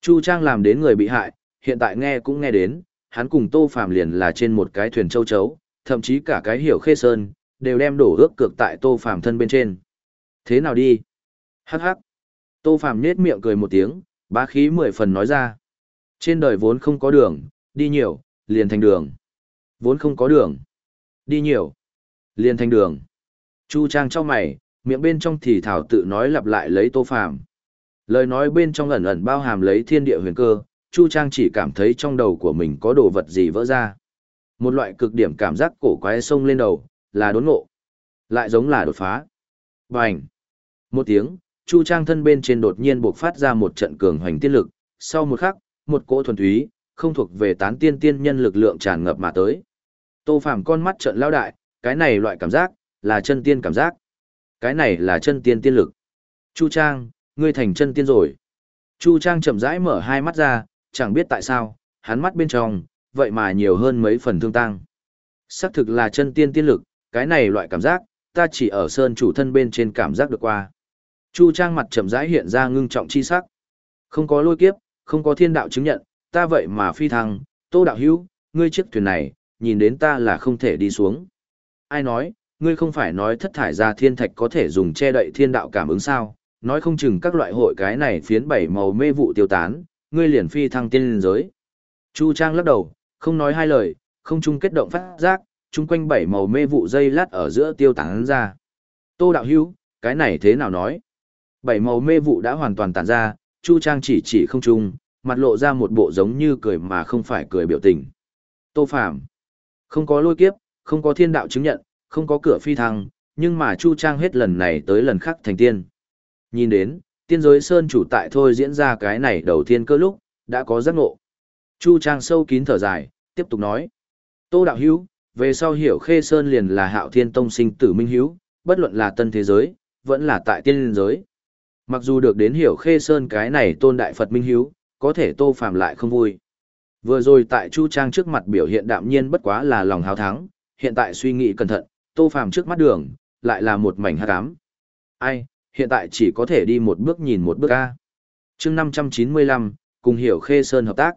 Chu Trang làm đến người bị hại, hiện tại nghe cũng nghe đến, hắn cùng Tô Phàm liền là trên một cái thuyền châu chấu, thậm chí cả cái hiểu khê sơn, đều đem đổ ước cược tại Tô Phàm thân bên trên. Thế nào đi? Hắc hắc. Tô Phàm nhếch miệng cười một tiếng, bá khí mười phần nói ra. Trên đời vốn không có đường, đi nhiều, liền thành đường. Vốn không có đường, đi nhiều, liền thành đường. Chu Trang trong mày, miệng bên trong thì thảo tự nói lặp lại lấy Tô Phàm. Lời nói bên trong ẩn ẩn bao hàm lấy thiên địa huyền cơ, Chu Trang chỉ cảm thấy trong đầu của mình có đồ vật gì vỡ ra. Một loại cực điểm cảm giác cổ quái sông lên đầu, là đốn ngộ. Lại giống là đột phá. Bành! Một tiếng, Chu Trang thân bên trên đột nhiên buộc phát ra một trận cường hoành tiên lực, sau một khắc, một cỗ thuần túy, không thuộc về tán tiên tiên nhân lực lượng tràn ngập mà tới. Tô Phàm con mắt trợn lao đại, cái này loại cảm giác, là chân tiên cảm giác. Cái này là chân tiên tiên lực. Chu Trang, ngươi thành chân tiên rồi. Chu Trang chậm rãi mở hai mắt ra, chẳng biết tại sao, hắn mắt bên trong, vậy mà nhiều hơn mấy phần thương tăng. Xác thực là chân tiên tiên lực, cái này loại cảm giác, ta chỉ ở sơn chủ thân bên trên cảm giác được qua. Chu Trang mặt chậm rãi hiện ra ngưng trọng chi sắc. Không có lôi kiếp, không có thiên đạo chứng nhận, ta vậy mà phi thăng, tô đạo hữu, ngươi chiếc thuyền này, nhìn đến ta là không thể đi xuống. Ai nói, ngươi không phải nói thất thải ra thiên thạch có thể dùng che đậy thiên đạo cảm ứng sao, nói không chừng các loại hội cái này phiến bảy màu mê vụ tiêu tán, ngươi liền phi thăng tiên liên giới. Chu Trang lắc đầu, không nói hai lời, không chung kết động phát giác, chung quanh bảy màu mê vụ dây lát ở giữa tiêu tán ra. Tô đạo hữu, cái này thế nào nói? Bảy màu mê vụ đã hoàn toàn tàn ra, Chu Trang chỉ chỉ không chung, mặt lộ ra một bộ giống như cười mà không phải cười biểu tình. Tô Phạm, không có lôi kiếp, không có thiên đạo chứng nhận, không có cửa phi thăng, nhưng mà Chu Trang hết lần này tới lần khác thành tiên. Nhìn đến, tiên giới sơn chủ tại thôi diễn ra cái này đầu tiên cơ lúc, đã có giác ngộ. Chu Trang sâu kín thở dài, tiếp tục nói. Tô Đạo Hữu về sau hiểu khê sơn liền là hạo thiên tông sinh tử minh hữu bất luận là tân thế giới vẫn là tại tiên giới mặc dù được đến hiểu khê sơn cái này tôn đại phật minh hữu có thể tô phàm lại không vui vừa rồi tại chu trang trước mặt biểu hiện đạm nhiên bất quá là lòng hào thắng hiện tại suy nghĩ cẩn thận tô phàm trước mắt đường lại là một mảnh hát cám ai hiện tại chỉ có thể đi một bước nhìn một bước ca chương năm trăm chín mươi lăm cùng hiểu khê sơn hợp tác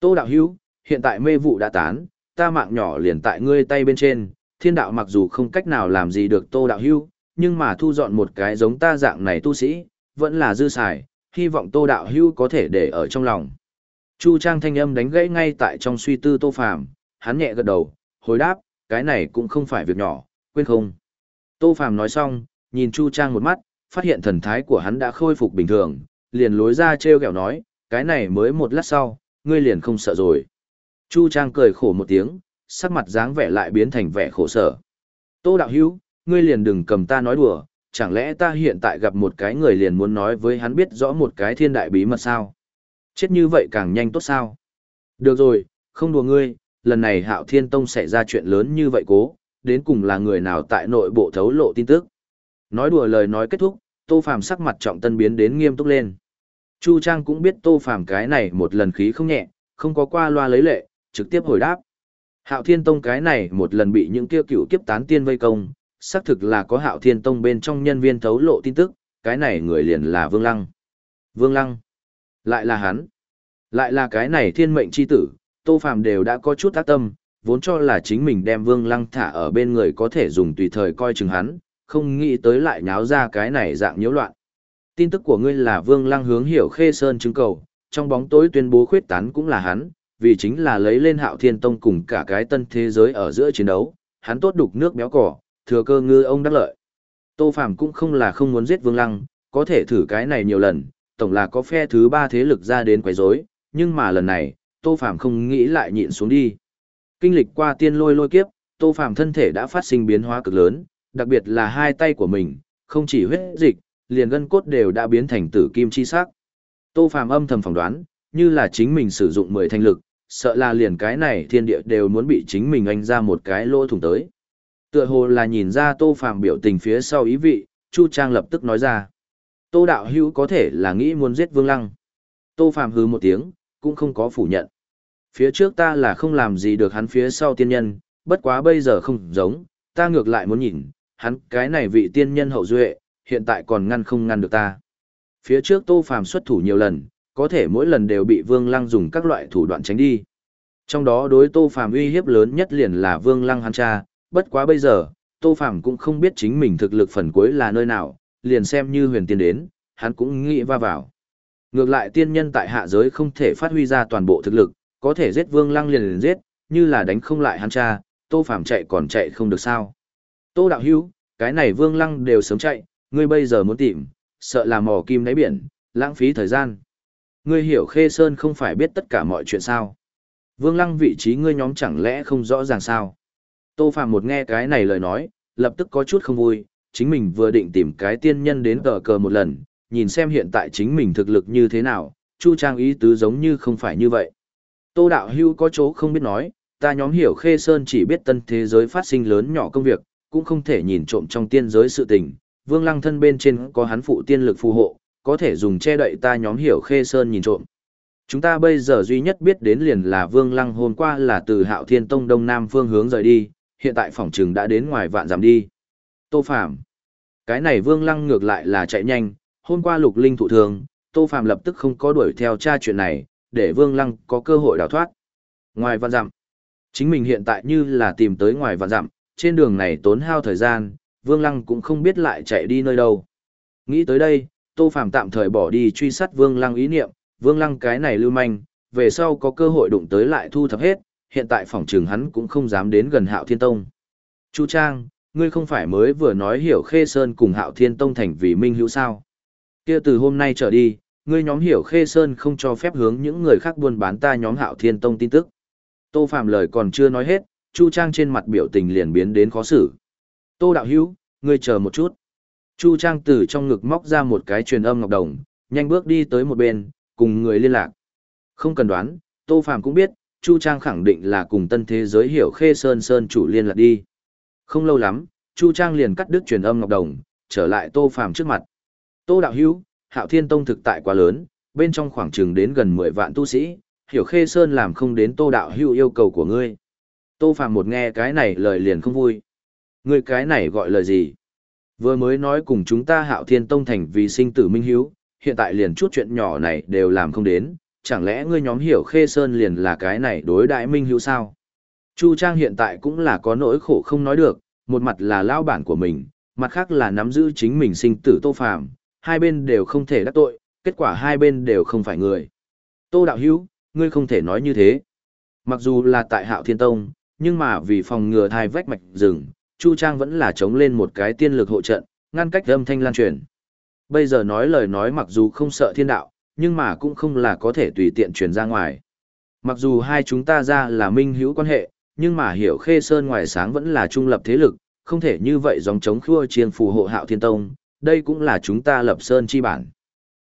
tô đạo hữu hiện tại mê vụ đã tán ta mạng nhỏ liền tại ngươi tay bên trên, thiên đạo mặc dù không cách nào làm gì được tô đạo hữu, nhưng mà thu dọn một cái giống ta dạng này tu sĩ, vẫn là dư xài, hy vọng Tô đạo hữu có thể để ở trong lòng. Chu Trang thanh âm đánh gãy ngay tại trong suy tư Tô Phàm, hắn nhẹ gật đầu, hồi đáp, cái này cũng không phải việc nhỏ, quên không. Tô Phàm nói xong, nhìn Chu Trang một mắt, phát hiện thần thái của hắn đã khôi phục bình thường, liền lối ra treo kẹo nói, cái này mới một lát sau, ngươi liền không sợ rồi. Chu Trang cười khổ một tiếng, sắc mặt dáng vẻ lại biến thành vẻ khổ sở. Tô đạo hữu, ngươi liền đừng cầm ta nói đùa, chẳng lẽ ta hiện tại gặp một cái người liền muốn nói với hắn biết rõ một cái thiên đại bí mật sao? Chết như vậy càng nhanh tốt sao? Được rồi, không đùa ngươi, lần này hạo thiên tông xảy ra chuyện lớn như vậy cố, đến cùng là người nào tại nội bộ thấu lộ tin tức. Nói đùa lời nói kết thúc, Tô Phàm sắc mặt trọng tân biến đến nghiêm túc lên. Chu Trang cũng biết Tô Phàm cái này một lần khí không nhẹ, không có qua loa lấy lệ, trực tiếp hồi đáp. Hạo Thiên Tông cái này một lần bị những kia cựu kiếp tán tiên vây công, xác thực là có Hạo Thiên Tông bên trong nhân viên thấu lộ tin tức, cái này người liền là Vương Lăng. Vương Lăng. Lại là hắn. Lại là cái này thiên mệnh chi tử, Tô Phàm đều đã có chút tác tâm, vốn cho là chính mình đem Vương Lăng thả ở bên người có thể dùng tùy thời coi chừng hắn, không nghĩ tới lại nháo ra cái này dạng nhiễu loạn. Tin tức của ngươi là Vương Lăng hướng hiểu Khê Sơn chứng cầu, trong bóng tối tuyên bố khuyết tán cũng là hắn, vì chính là lấy lên Hạo Thiên Tông cùng cả cái tân thế giới ở giữa chiến đấu, hắn tốt đục nước béo cỏ, thừa cơ ngư ông đắc lợi. Tô Phàm cũng không là không muốn giết Vương Lăng, có thể thử cái này nhiều lần, tổng là có phe thứ ba thế lực ra đến quấy rối, nhưng mà lần này, Tô Phàm không nghĩ lại nhịn xuống đi. Kinh lịch qua tiên lôi lôi kiếp, Tô Phàm thân thể đã phát sinh biến hóa cực lớn, đặc biệt là hai tay của mình, không chỉ huyết dịch, liền gân cốt đều đã biến thành tử kim chi sắc. Tô Phàm âm thầm phỏng đoán, như là chính mình sử dụng mười thanh lực, sợ là liền cái này thiên địa đều muốn bị chính mình anh ra một cái lỗ thủng tới. Tựa hồ là nhìn ra Tô Phàm biểu tình phía sau ý vị, Chu Trang lập tức nói ra. Tô đạo hữu có thể là nghĩ muốn giết Vương Lăng. Tô Phàm hừ một tiếng, cũng không có phủ nhận. Phía trước ta là không làm gì được hắn phía sau tiên nhân, bất quá bây giờ không giống, ta ngược lại muốn nhìn, hắn cái này vị tiên nhân hậu duệ, hiện tại còn ngăn không ngăn được ta. Phía trước Tô Phàm xuất thủ nhiều lần, có thể mỗi lần đều bị Vương Lăng dùng các loại thủ đoạn tránh đi. Trong đó đối Tô Phàm uy hiếp lớn nhất liền là Vương Lăng hắn cha, bất quá bây giờ, Tô Phàm cũng không biết chính mình thực lực phần cuối là nơi nào, liền xem như huyền tiên đến, hắn cũng nghĩ va vào. Ngược lại tiên nhân tại hạ giới không thể phát huy ra toàn bộ thực lực, có thể giết Vương Lăng liền liền giết, như là đánh không lại hắn cha, Tô Phàm chạy còn chạy không được sao. Tô đạo hữu, cái này Vương Lăng đều sớm chạy, ngươi bây giờ muốn tìm, sợ là mò kim đáy biển, lãng phí thời gian. Ngươi hiểu Khê Sơn không phải biết tất cả mọi chuyện sao? Vương Lăng vị trí ngươi nhóm chẳng lẽ không rõ ràng sao? Tô Phàm một nghe cái này lời nói, lập tức có chút không vui, chính mình vừa định tìm cái tiên nhân đến tờ cờ một lần, nhìn xem hiện tại chính mình thực lực như thế nào, Chu Trang ý tứ giống như không phải như vậy. Tô Đạo Hưu có chỗ không biết nói, ta nhóm hiểu Khê Sơn chỉ biết tân thế giới phát sinh lớn nhỏ công việc, cũng không thể nhìn trộm trong tiên giới sự tình. Vương Lăng thân bên trên có hắn phụ tiên lực phù hộ, có thể dùng che đậy ta nhóm hiểu Khê Sơn nhìn trộm. Chúng ta bây giờ duy nhất biết đến liền là Vương Lăng hôm qua là từ Hạo Thiên Tông Đông Nam phương hướng rời đi, hiện tại phòng trừng đã đến ngoài vạn giảm đi. Tô Phạm. Cái này Vương Lăng ngược lại là chạy nhanh, hôm qua Lục Linh thụ thường, Tô Phạm lập tức không có đuổi theo tra chuyện này, để Vương Lăng có cơ hội đào thoát. Ngoài vạn dặm, chính mình hiện tại như là tìm tới ngoài vạn dặm, trên đường này tốn hao thời gian, Vương Lăng cũng không biết lại chạy đi nơi đâu. Nghĩ tới đây, Tô Phạm tạm thời bỏ đi truy sát Vương Lăng ý niệm, Vương Lăng cái này lưu manh, về sau có cơ hội đụng tới lại thu thập hết, hiện tại phòng trường hắn cũng không dám đến gần Hạo Thiên Tông. Chu Trang, ngươi không phải mới vừa nói hiểu Khê Sơn cùng Hạo Thiên Tông thành vì minh hữu sao? Kia từ hôm nay trở đi, ngươi nhóm hiểu Khê Sơn không cho phép hướng những người khác buôn bán ta nhóm Hạo Thiên Tông tin tức. Tô Phạm lời còn chưa nói hết, Chu Trang trên mặt biểu tình liền biến đến khó xử. Tô Đạo Hữu, ngươi chờ một chút. Chu Trang từ trong ngực móc ra một cái truyền âm ngọc đồng, nhanh bước đi tới một bên, cùng người liên lạc. Không cần đoán, Tô Phạm cũng biết, Chu Trang khẳng định là cùng tân thế giới hiểu Khê Sơn Sơn chủ liên lạc đi. Không lâu lắm, Chu Trang liền cắt đứt truyền âm ngọc đồng, trở lại Tô Phạm trước mặt. Tô Đạo Hữu, Hạo Thiên Tông thực tại quá lớn, bên trong khoảng chừng đến gần 10 vạn tu sĩ, hiểu Khê Sơn làm không đến Tô Đạo Hữu yêu cầu của ngươi. Tô Phạm một nghe cái này lời liền không vui. Ngươi cái này gọi lời gì? Vừa mới nói cùng chúng ta Hạo Thiên Tông thành vì sinh tử minh hiếu, hiện tại liền chút chuyện nhỏ này đều làm không đến, chẳng lẽ ngươi nhóm hiểu Khê Sơn liền là cái này đối đại minh hiếu sao? Chu Trang hiện tại cũng là có nỗi khổ không nói được, một mặt là lao bản của mình, mặt khác là nắm giữ chính mình sinh tử Tô Phạm, hai bên đều không thể đắc tội, kết quả hai bên đều không phải người. Tô đạo hữu, ngươi không thể nói như thế. Mặc dù là tại hạo thiên tông, nhưng mà vì phòng ngừa thai vách mạch rừng, Chu Trang vẫn là chống lên một cái tiên lực hộ trận, ngăn cách âm thanh lan truyền. Bây giờ nói lời nói mặc dù không sợ thiên đạo, nhưng mà cũng không là có thể tùy tiện truyền ra ngoài. Mặc dù hai chúng ta ra là minh hữu quan hệ, nhưng mà hiểu khê sơn ngoài sáng vẫn là trung lập thế lực, không thể như vậy dòng chống khua chiên phù hộ hạo thiên tông, đây cũng là chúng ta lập sơn chi bản.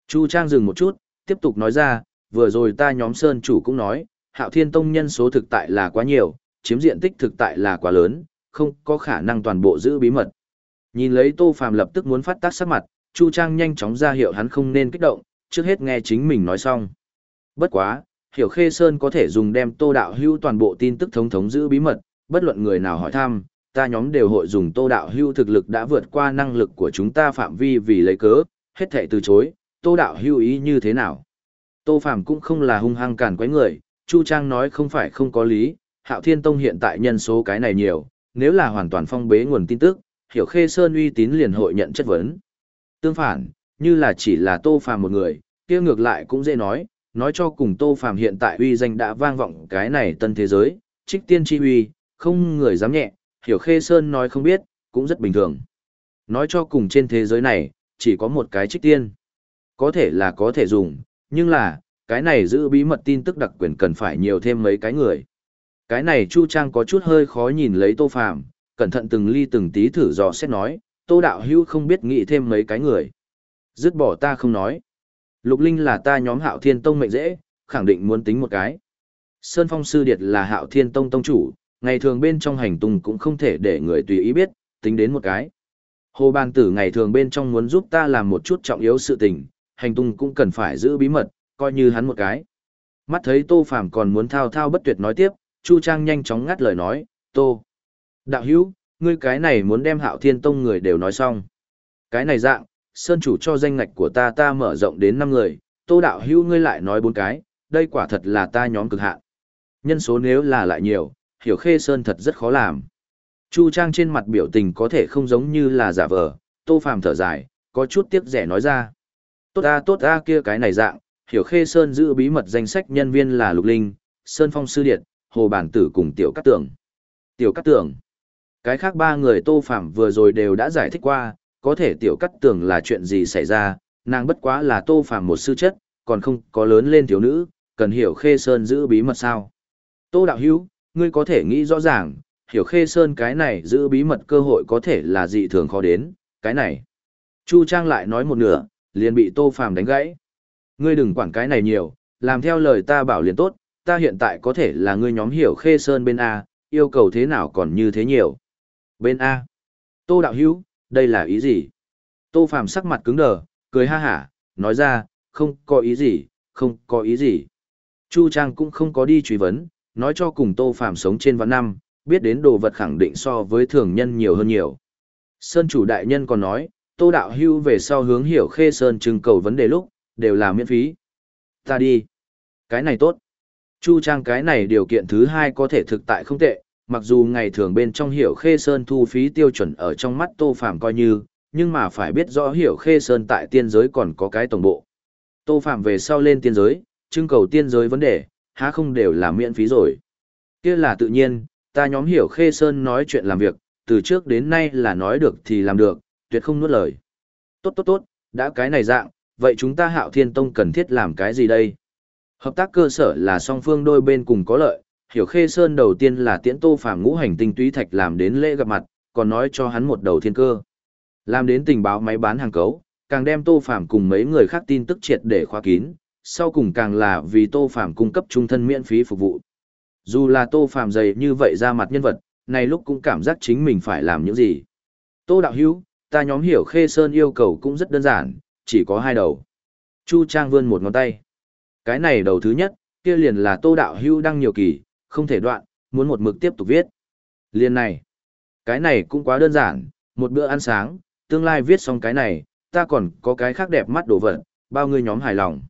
Chu Trang dừng một chút, tiếp tục nói ra, vừa rồi ta nhóm sơn chủ cũng nói, hạo thiên tông nhân số thực tại là quá nhiều, chiếm diện tích thực tại là quá lớn, không có khả năng toàn bộ giữ bí mật. Nhìn lấy Tô Phàm lập tức muốn phát tác sắc mặt, Chu Trang nhanh chóng ra hiệu hắn không nên kích động, trước hết nghe chính mình nói xong. Bất quá, Hiểu Khê Sơn có thể dùng đem Tô Đạo Hưu toàn bộ tin tức thống thống giữ bí mật, bất luận người nào hỏi thăm, ta nhóm đều hội dùng Tô Đạo Hưu thực lực đã vượt qua năng lực của chúng ta phạm vi vì lấy cớ, hết thảy từ chối, Tô Đạo Hưu ý như thế nào. Tô Phàm cũng không là hung hăng cản quấy người, Chu Trang nói không phải không có lý, Hạo Thiên Tông hiện tại nhân số cái này nhiều, nếu là hoàn toàn phong bế nguồn tin tức, Hiểu Khê Sơn uy tín liền hội nhận chất vấn. Tương phản, như là chỉ là Tô Phàm một người, kia ngược lại cũng dễ nói, nói cho cùng Tô Phàm hiện tại uy danh đã vang vọng cái này tân thế giới, trích tiên chi uy, không người dám nhẹ, Hiểu Khê Sơn nói không biết, cũng rất bình thường. Nói cho cùng trên thế giới này, chỉ có một cái trích tiên. Có thể là có thể dùng, nhưng là, cái này giữ bí mật tin tức đặc quyền cần phải nhiều thêm mấy cái người. Cái này Chu Trang có chút hơi khó nhìn lấy Tô Phàm, cẩn thận từng ly từng tí thử dò xét nói, Tô Đạo Hữu không biết nghĩ thêm mấy cái người. Dứt bỏ ta không nói. Lục Linh là ta nhóm Hạo Thiên Tông mệnh dễ, khẳng định muốn tính một cái. Sơn Phong Sư Điệt là Hạo Thiên Tông tông chủ, ngày thường bên trong hành tung cũng không thể để người tùy ý biết, tính đến một cái. Hồ Ban Tử ngày thường bên trong muốn giúp ta làm một chút trọng yếu sự tình, hành tung cũng cần phải giữ bí mật, coi như hắn một cái. Mắt thấy Tô Phàm còn muốn thao thao bất tuyệt nói tiếp, Chu Trang nhanh chóng ngắt lời nói, Tô. Đạo hữu, ngươi cái này muốn đem hạo thiên tông người đều nói xong. Cái này dạng, Sơn chủ cho danh ngạch của ta ta mở rộng đến 5 người, Tô đạo hữu ngươi lại nói bốn cái, đây quả thật là ta nhóm cực hạn. Nhân số nếu là lại nhiều, hiểu khê Sơn thật rất khó làm. Chu Trang trên mặt biểu tình có thể không giống như là giả vờ, Tô Phàm thở dài, có chút tiếc rẻ nói ra. Tốt a tốt a kia cái này dạng, hiểu khê Sơn giữ bí mật danh sách nhân viên là Lục Linh, Sơn Phong Sư Điệt, Hồ Bản Tử cùng Tiểu Cát Tường. Tiểu Cát Tường. Cái khác ba người Tô Phạm vừa rồi đều đã giải thích qua, có thể Tiểu Cát Tường là chuyện gì xảy ra, nàng bất quá là Tô Phạm một sư chất, còn không có lớn lên thiếu nữ, cần hiểu Khê Sơn giữ bí mật sao. Tô Đạo Hữu ngươi có thể nghĩ rõ ràng, hiểu Khê Sơn cái này giữ bí mật cơ hội có thể là dị thường khó đến, cái này. Chu Trang lại nói một nửa, liền bị Tô Phạm đánh gãy. Ngươi đừng quản cái này nhiều, làm theo lời ta bảo liền tốt, ta hiện tại có thể là ngươi nhóm hiểu khê sơn bên A, yêu cầu thế nào còn như thế nhiều. Bên A. Tô đạo hữu, đây là ý gì? Tô Phàm sắc mặt cứng đờ, cười ha hả, nói ra, không có ý gì, không có ý gì. Chu Trang cũng không có đi truy vấn, nói cho cùng Tô Phàm sống trên vạn năm, biết đến đồ vật khẳng định so với thường nhân nhiều hơn nhiều. Sơn chủ đại nhân còn nói, Tô đạo hưu về sau hướng hiểu khê sơn trưng cầu vấn đề lúc, đều là miễn phí. Ta đi. Cái này tốt. Chu Trang cái này điều kiện thứ hai có thể thực tại không tệ, mặc dù ngày thường bên trong hiểu khê sơn thu phí tiêu chuẩn ở trong mắt Tô Phạm coi như, nhưng mà phải biết rõ hiểu khê sơn tại tiên giới còn có cái tổng bộ. Tô Phạm về sau lên tiên giới, trưng cầu tiên giới vấn đề, há không đều là miễn phí rồi. kia là tự nhiên, ta nhóm hiểu khê sơn nói chuyện làm việc, từ trước đến nay là nói được thì làm được, tuyệt không nuốt lời. Tốt tốt tốt, đã cái này dạng, vậy chúng ta hạo thiên tông cần thiết làm cái gì đây? Hợp tác cơ sở là song phương đôi bên cùng có lợi, hiểu khê sơn đầu tiên là tiễn tô phàm ngũ hành tinh túy thạch làm đến lễ gặp mặt, còn nói cho hắn một đầu thiên cơ. Làm đến tình báo máy bán hàng cấu, càng đem tô phàm cùng mấy người khác tin tức triệt để khóa kín, sau cùng càng là vì tô phàm cung cấp trung thân miễn phí phục vụ. Dù là tô phàm dày như vậy ra mặt nhân vật, này lúc cũng cảm giác chính mình phải làm những gì. Tô đạo hữu, ta nhóm hiểu khê sơn yêu cầu cũng rất đơn giản, chỉ có hai đầu. Chu Trang vươn một ngón tay. Cái này đầu thứ nhất, kia liền là tô đạo hưu đăng nhiều kỳ, không thể đoạn, muốn một mực tiếp tục viết. Liền này, cái này cũng quá đơn giản, một bữa ăn sáng, tương lai viết xong cái này, ta còn có cái khác đẹp mắt đồ vật, bao người nhóm hài lòng.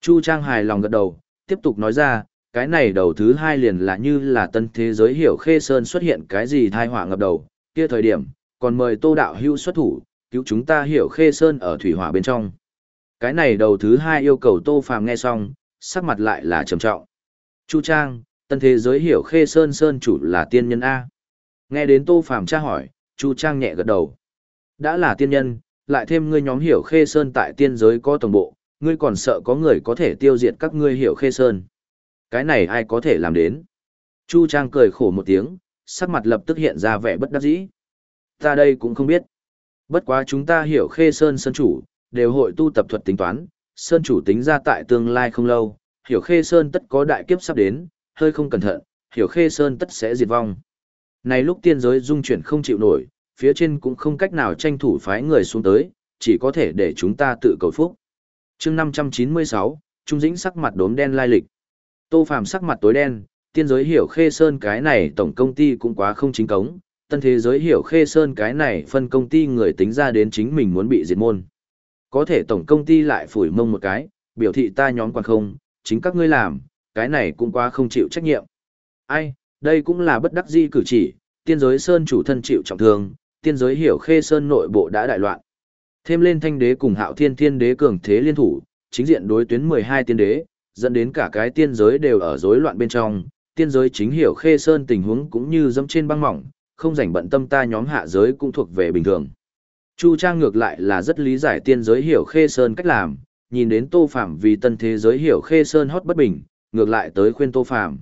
Chu Trang hài lòng gật đầu, tiếp tục nói ra, cái này đầu thứ hai liền là như là tân thế giới hiểu khê sơn xuất hiện cái gì thai họa ngập đầu, kia thời điểm, còn mời tô đạo hưu xuất thủ, cứu chúng ta hiểu khê sơn ở thủy hỏa bên trong. Cái này đầu thứ hai yêu cầu Tô Phàm nghe xong, sắc mặt lại là trầm trọng. Chu Trang, tân thế giới hiểu khê sơn sơn chủ là tiên nhân A. Nghe đến Tô Phàm tra hỏi, Chu Trang nhẹ gật đầu. Đã là tiên nhân, lại thêm ngươi nhóm hiểu khê sơn tại tiên giới có tổng bộ, ngươi còn sợ có người có thể tiêu diệt các ngươi hiểu khê sơn. Cái này ai có thể làm đến? Chu Trang cười khổ một tiếng, sắc mặt lập tức hiện ra vẻ bất đắc dĩ. Ta đây cũng không biết. Bất quá chúng ta hiểu khê sơn sơn chủ, đều hội tu tập thuật tính toán, sơn chủ tính ra tại tương lai không lâu, hiểu khê sơn tất có đại kiếp sắp đến, hơi không cẩn thận, hiểu khê sơn tất sẽ diệt vong. Này lúc tiên giới dung chuyển không chịu nổi, phía trên cũng không cách nào tranh thủ phái người xuống tới, chỉ có thể để chúng ta tự cầu phúc. chương 596, Trung Dĩnh sắc mặt đốm đen lai lịch. Tô Phàm sắc mặt tối đen, tiên giới hiểu khê sơn cái này tổng công ty cũng quá không chính cống, tân thế giới hiểu khê sơn cái này phân công ty người tính ra đến chính mình muốn bị diệt môn. Có thể tổng công ty lại phủi mông một cái, biểu thị ta nhóm quan không, chính các ngươi làm, cái này cũng quá không chịu trách nhiệm. Ai, đây cũng là bất đắc di cử chỉ, tiên giới sơn chủ thân chịu trọng thương, tiên giới hiểu khê sơn nội bộ đã đại loạn. Thêm lên thanh đế cùng hạo thiên thiên đế cường thế liên thủ, chính diện đối tuyến 12 tiên đế, dẫn đến cả cái tiên giới đều ở rối loạn bên trong, tiên giới chính hiểu khê sơn tình huống cũng như dẫm trên băng mỏng, không rảnh bận tâm ta nhóm hạ giới cũng thuộc về bình thường. Chu Trang ngược lại là rất lý giải tiên giới hiểu khê sơn cách làm, nhìn đến Tô Phạm vì tân thế giới hiểu khê sơn hót bất bình, ngược lại tới khuyên Tô Phạm.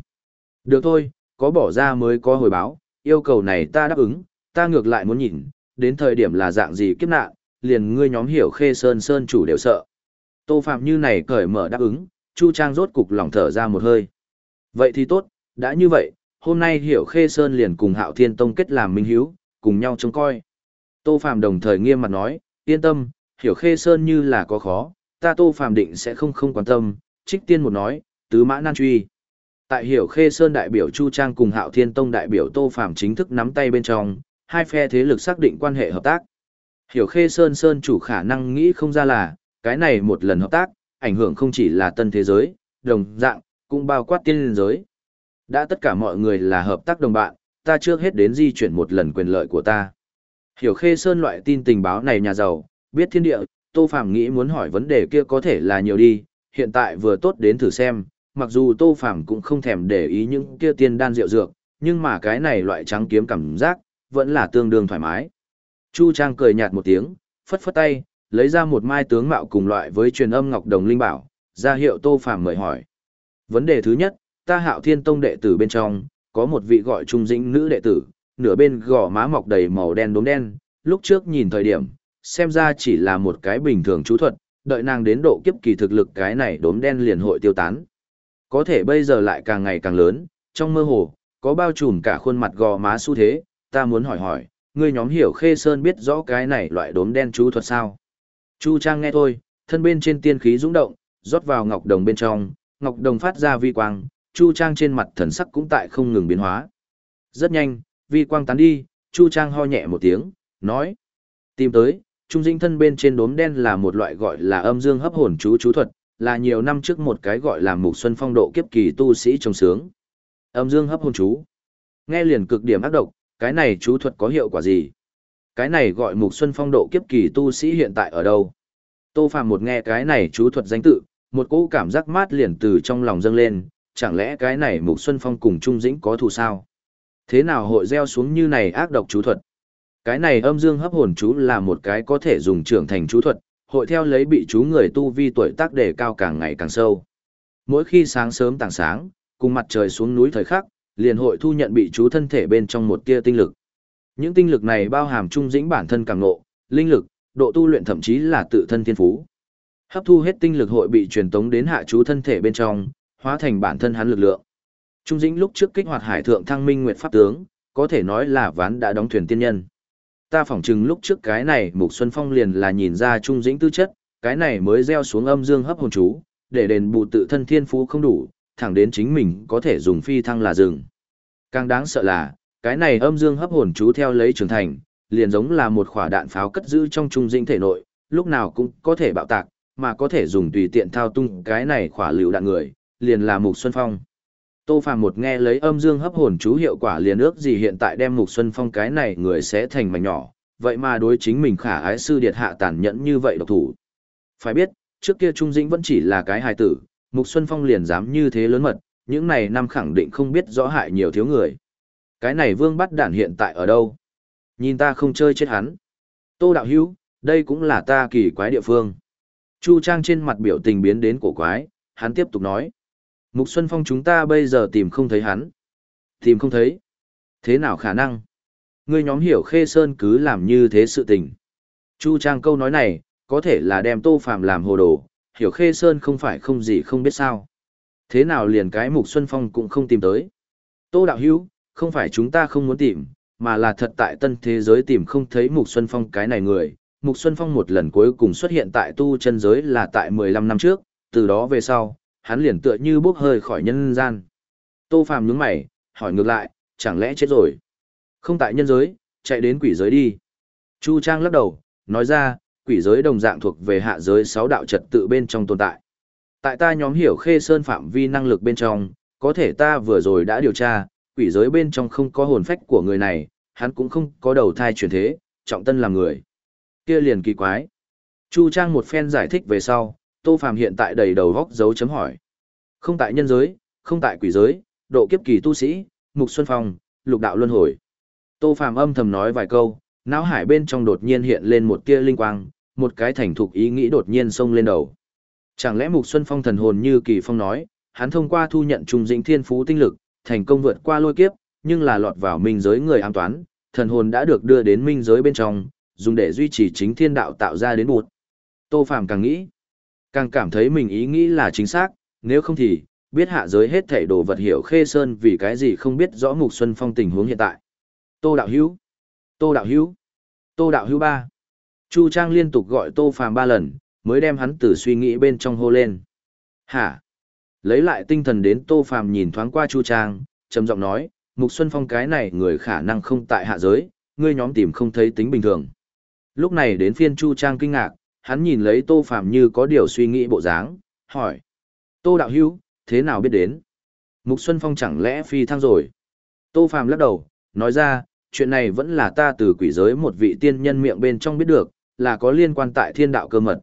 Được thôi, có bỏ ra mới có hồi báo, yêu cầu này ta đáp ứng, ta ngược lại muốn nhìn, đến thời điểm là dạng gì kiếp nạn, liền ngươi nhóm hiểu khê sơn sơn chủ đều sợ. Tô Phạm như này cởi mở đáp ứng, Chu Trang rốt cục lòng thở ra một hơi. Vậy thì tốt, đã như vậy, hôm nay hiểu khê sơn liền cùng hạo thiên tông kết làm minh hiếu, cùng nhau trông coi. Tô Phạm đồng thời nghiêm mặt nói, yên tâm, hiểu khê sơn như là có khó, ta Tô Phạm định sẽ không không quan tâm, trích tiên một nói, tứ mã nan truy. Tại hiểu khê sơn đại biểu Chu Trang cùng hạo thiên tông đại biểu Tô Phạm chính thức nắm tay bên trong, hai phe thế lực xác định quan hệ hợp tác. Hiểu khê sơn sơn chủ khả năng nghĩ không ra là, cái này một lần hợp tác, ảnh hưởng không chỉ là tân thế giới, đồng dạng, cũng bao quát tiên liên giới. Đã tất cả mọi người là hợp tác đồng bạn, ta trước hết đến di chuyển một lần quyền lợi của ta. Hiểu khê sơn loại tin tình báo này nhà giàu, biết thiên địa, Tô Phàm nghĩ muốn hỏi vấn đề kia có thể là nhiều đi, hiện tại vừa tốt đến thử xem, mặc dù Tô Phàm cũng không thèm để ý những kia tiên đan rượu dược, nhưng mà cái này loại trắng kiếm cảm giác, vẫn là tương đương thoải mái. Chu Trang cười nhạt một tiếng, phất phất tay, lấy ra một mai tướng mạo cùng loại với truyền âm ngọc đồng linh bảo, ra hiệu Tô Phàm mời hỏi. Vấn đề thứ nhất, ta Hạo Thiên Tông đệ tử bên trong, có một vị gọi Trung Dĩnh nữ đệ tử, nửa bên gò má mọc đầy màu đen đốm đen, lúc trước nhìn thời điểm, xem ra chỉ là một cái bình thường chú thuật, đợi nàng đến độ kiếp kỳ thực lực cái này đốm đen liền hội tiêu tán. Có thể bây giờ lại càng ngày càng lớn, trong mơ hồ, có bao trùm cả khuôn mặt gò má xu thế, ta muốn hỏi hỏi, ngươi nhóm hiểu Khê Sơn biết rõ cái này loại đốm đen chú thuật sao? Chu Trang nghe thôi, thân bên trên tiên khí rung động, rót vào ngọc đồng bên trong, ngọc đồng phát ra vi quang, Chu Trang trên mặt thần sắc cũng tại không ngừng biến hóa. Rất nhanh, vi quang tán đi, Chu Trang ho nhẹ một tiếng, nói. Tìm tới, trung dinh thân bên trên đốm đen là một loại gọi là âm dương hấp hồn chú chú thuật, là nhiều năm trước một cái gọi là mục xuân phong độ kiếp kỳ tu sĩ trồng sướng. Âm dương hấp hồn chú. Nghe liền cực điểm ác độc, cái này chú thuật có hiệu quả gì? Cái này gọi mục xuân phong độ kiếp kỳ tu sĩ hiện tại ở đâu? Tô Phạm một nghe cái này chú thuật danh tự, một cỗ cảm giác mát liền từ trong lòng dâng lên, chẳng lẽ cái này mục xuân phong cùng trung dĩnh có thù sao? Thế nào hội gieo xuống như này ác độc chú thuật? Cái này âm dương hấp hồn chú là một cái có thể dùng trưởng thành chú thuật, hội theo lấy bị chú người tu vi tuổi tác đề cao càng ngày càng sâu. Mỗi khi sáng sớm tảng sáng, cùng mặt trời xuống núi thời khắc, liền hội thu nhận bị chú thân thể bên trong một tia tinh lực. Những tinh lực này bao hàm trung dĩnh bản thân càng ngộ, linh lực, độ tu luyện thậm chí là tự thân thiên phú. Hấp thu hết tinh lực hội bị truyền tống đến hạ chú thân thể bên trong, hóa thành bản thân hắn lực lượng. Trung dĩnh lúc trước kích hoạt hải thượng thăng minh nguyệt pháp tướng, có thể nói là ván đã đóng thuyền tiên nhân. Ta phỏng chừng lúc trước cái này Mục Xuân Phong liền là nhìn ra trung dĩnh tư chất, cái này mới gieo xuống âm dương hấp hồn chú, để đền bù tự thân thiên phú không đủ, thẳng đến chính mình có thể dùng phi thăng là rừng. Càng đáng sợ là, cái này âm dương hấp hồn chú theo lấy trưởng thành, liền giống là một quả đạn pháo cất giữ trong trung dĩnh thể nội, lúc nào cũng có thể bạo tạc, mà có thể dùng tùy tiện thao tung cái này quả lưu đạn người, liền là Mục Xuân Phong. Tô Phàm một nghe lấy âm dương hấp hồn chú hiệu quả liền ước gì hiện tại đem Mục Xuân Phong cái này người sẽ thành mảnh nhỏ, vậy mà đối chính mình khả ái sư điệt hạ tàn nhẫn như vậy độc thủ. Phải biết, trước kia Trung Dĩnh vẫn chỉ là cái hài tử, Mục Xuân Phong liền dám như thế lớn mật, những này năm khẳng định không biết rõ hại nhiều thiếu người. Cái này vương bắt đản hiện tại ở đâu? Nhìn ta không chơi chết hắn. Tô đạo hữu, đây cũng là ta kỳ quái địa phương. Chu Trang trên mặt biểu tình biến đến cổ quái, hắn tiếp tục nói. Mục Xuân Phong chúng ta bây giờ tìm không thấy hắn. Tìm không thấy. Thế nào khả năng? Ngươi nhóm hiểu Khê Sơn cứ làm như thế sự tình. Chu Trang câu nói này, có thể là đem Tô phạm làm hồ đồ, hiểu Khê Sơn không phải không gì không biết sao. Thế nào liền cái Mục Xuân Phong cũng không tìm tới. Tô Đạo Hữu không phải chúng ta không muốn tìm, mà là thật tại tân thế giới tìm không thấy Mục Xuân Phong cái này người. Mục Xuân Phong một lần cuối cùng xuất hiện tại tu chân giới là tại 15 năm trước, từ đó về sau, hắn liền tựa như bốc hơi khỏi nhân gian. Tô Phàm nhướng mày, hỏi ngược lại, chẳng lẽ chết rồi? Không tại nhân giới, chạy đến quỷ giới đi. Chu Trang lắc đầu, nói ra, quỷ giới đồng dạng thuộc về hạ giới sáu đạo trật tự bên trong tồn tại. Tại ta nhóm hiểu khê sơn phạm vi năng lực bên trong, có thể ta vừa rồi đã điều tra, quỷ giới bên trong không có hồn phách của người này, hắn cũng không có đầu thai chuyển thế, trọng tân làm người. Kia liền kỳ quái. Chu Trang một phen giải thích về sau, Tô Phàm hiện tại đầy đầu góc dấu chấm hỏi. Không tại nhân giới, không tại quỷ giới, độ kiếp kỳ tu sĩ, Mục Xuân Phong, lục đạo luân hồi. Tô Phàm âm thầm nói vài câu, não hải bên trong đột nhiên hiện lên một tia linh quang, một cái thành thục ý nghĩ đột nhiên xông lên đầu. Chẳng lẽ Mục Xuân Phong thần hồn như Kỳ Phong nói, hắn thông qua thu nhận trùng dĩnh thiên phú tinh lực, thành công vượt qua lôi kiếp, nhưng là lọt vào minh giới người ám toán, thần hồn đã được đưa đến minh giới bên trong, dùng để duy trì chính thiên đạo tạo ra đến bụt. Tô Phàm càng nghĩ, càng cảm thấy mình ý nghĩ là chính xác, nếu không thì, biết hạ giới hết thảy đồ vật hiểu khê sơn vì cái gì không biết rõ Mục Xuân Phong tình huống hiện tại. Tô Đạo Hữu Tô Đạo Hữu Tô Đạo Hữu ba Chu Trang liên tục gọi Tô Phàm ba lần, mới đem hắn từ suy nghĩ bên trong hô lên. Hả? Lấy lại tinh thần đến Tô Phàm nhìn thoáng qua Chu Trang, trầm giọng nói, Mục Xuân Phong cái này người khả năng không tại hạ giới, ngươi nhóm tìm không thấy tính bình thường. Lúc này đến phiên Chu Trang kinh ngạc, hắn nhìn lấy Tô Phàm như có điều suy nghĩ bộ dáng, hỏi. Tô Đạo Hữu thế nào biết đến? Mục Xuân Phong chẳng lẽ phi thăng rồi? Tô Phàm lắc đầu, nói ra, chuyện này vẫn là ta từ quỷ giới một vị tiên nhân miệng bên trong biết được, là có liên quan tại thiên đạo cơ mật.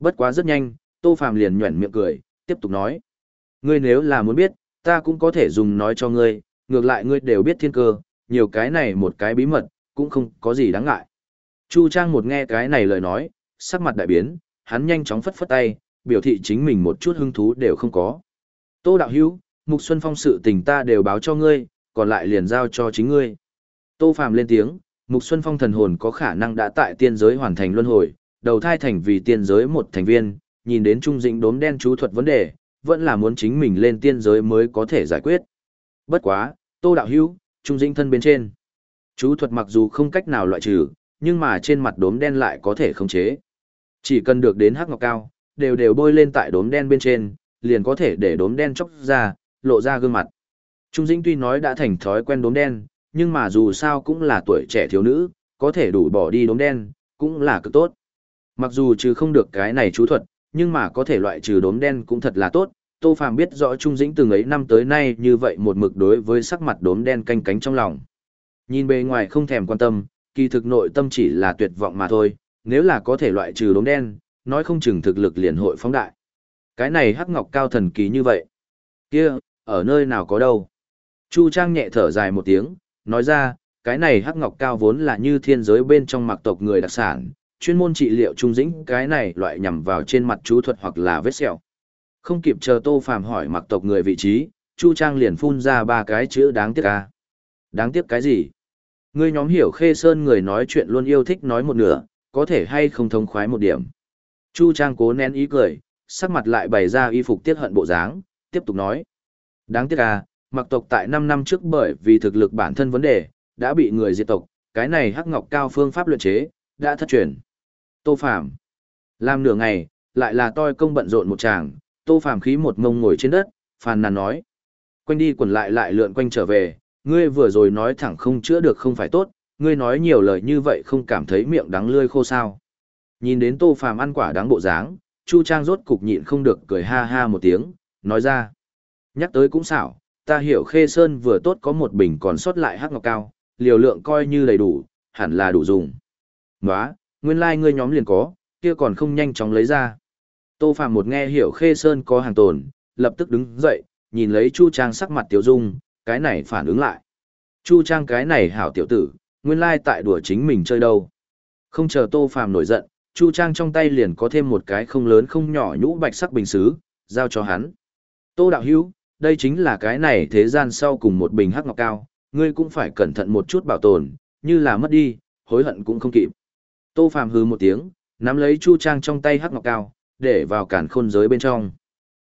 Bất quá rất nhanh, Tô Phàm liền nhuẩn miệng cười, tiếp tục nói. Ngươi nếu là muốn biết, ta cũng có thể dùng nói cho ngươi, ngược lại ngươi đều biết thiên cơ, nhiều cái này một cái bí mật, cũng không có gì đáng ngại. Chu Trang một nghe cái này lời nói, sắc mặt đại biến, hắn nhanh chóng phất phất tay, biểu thị chính mình một chút hứng thú đều không có. Tô Đạo Hữu Mục Xuân Phong sự tình ta đều báo cho ngươi, còn lại liền giao cho chính ngươi. Tô Phàm lên tiếng, Mục Xuân Phong thần hồn có khả năng đã tại tiên giới hoàn thành luân hồi, đầu thai thành vì tiên giới một thành viên, nhìn đến trung dĩnh đốm đen chú thuật vấn đề, vẫn là muốn chính mình lên tiên giới mới có thể giải quyết. Bất quá, Tô Đạo Hữu trung dĩnh thân bên trên. Chú thuật mặc dù không cách nào loại trừ, nhưng mà trên mặt đốm đen lại có thể khống chế. Chỉ cần được đến hắc ngọc cao, đều đều bôi lên tại đốm đen bên trên, liền có thể để đốm đen chóc ra, lộ ra gương mặt. Trung Dĩnh tuy nói đã thành thói quen đốm đen, nhưng mà dù sao cũng là tuổi trẻ thiếu nữ, có thể đủ bỏ đi đốm đen, cũng là cực tốt. Mặc dù trừ không được cái này chú thuật, nhưng mà có thể loại trừ đốm đen cũng thật là tốt. Tô Phàm biết rõ Trung Dĩnh từng ấy năm tới nay như vậy một mực đối với sắc mặt đốm đen canh cánh trong lòng. Nhìn bề ngoài không thèm quan tâm, kỳ thực nội tâm chỉ là tuyệt vọng mà thôi, nếu là có thể loại trừ đốm đen, nói không chừng thực lực liền hội phóng đại. Cái này hắc ngọc cao thần kỳ như vậy. Kia, ở nơi nào có đâu? Chu Trang nhẹ thở dài một tiếng, nói ra, cái này hắc ngọc cao vốn là như thiên giới bên trong mặc tộc người đặc sản, chuyên môn trị liệu trung dĩnh cái này loại nhằm vào trên mặt chú thuật hoặc là vết sẹo. Không kịp chờ Tô Phàm hỏi mặc tộc người vị trí, Chu Trang liền phun ra ba cái chữ đáng tiếc a. Đáng tiếc cái gì? Ngươi nhóm hiểu Khê Sơn người nói chuyện luôn yêu thích nói một nửa, có thể hay không thông khoái một điểm. Chu Trang cố nén ý cười, sắc mặt lại bày ra y phục tiết hận bộ dáng, tiếp tục nói. Đáng tiếc à, mặc tộc tại 5 năm trước bởi vì thực lực bản thân vấn đề, đã bị người diệt tộc, cái này hắc ngọc cao phương pháp luyện chế, đã thất truyền. Tô Phạm Làm nửa ngày, lại là toi công bận rộn một chàng, Tô Phạm khí một ngông ngồi trên đất, phàn nàn nói. Quanh đi quẩn lại lại lượn quanh trở về, ngươi vừa rồi nói thẳng không chữa được không phải tốt, ngươi nói nhiều lời như vậy không cảm thấy miệng đắng lươi khô sao. Nhìn đến Tô phàm ăn quả đáng bộ dáng, Chu Trang rốt cục nhịn không được cười ha ha một tiếng, nói ra. Nhắc tới cũng xảo, ta hiểu Khê Sơn vừa tốt có một bình còn sót lại hắc ngọc cao, liều lượng coi như đầy đủ, hẳn là đủ dùng. Nóa, nguyên lai like ngươi nhóm liền có, kia còn không nhanh chóng lấy ra. Tô Phạm một nghe hiểu Khê Sơn có hàng tồn, lập tức đứng dậy, nhìn lấy Chu Trang sắc mặt tiểu dung, cái này phản ứng lại. Chu Trang cái này hảo tiểu tử, nguyên lai tại đùa chính mình chơi đâu. Không chờ Tô phàm nổi giận, Chu Trang trong tay liền có thêm một cái không lớn không nhỏ nhũ bạch sắc bình sứ, giao cho hắn. Tô Đạo Hữu đây chính là cái này thế gian sau cùng một bình hắc ngọc cao, ngươi cũng phải cẩn thận một chút bảo tồn, như là mất đi, hối hận cũng không kịp. Tô Phàm hừ một tiếng, nắm lấy Chu Trang trong tay hắc ngọc cao, để vào cản khôn giới bên trong.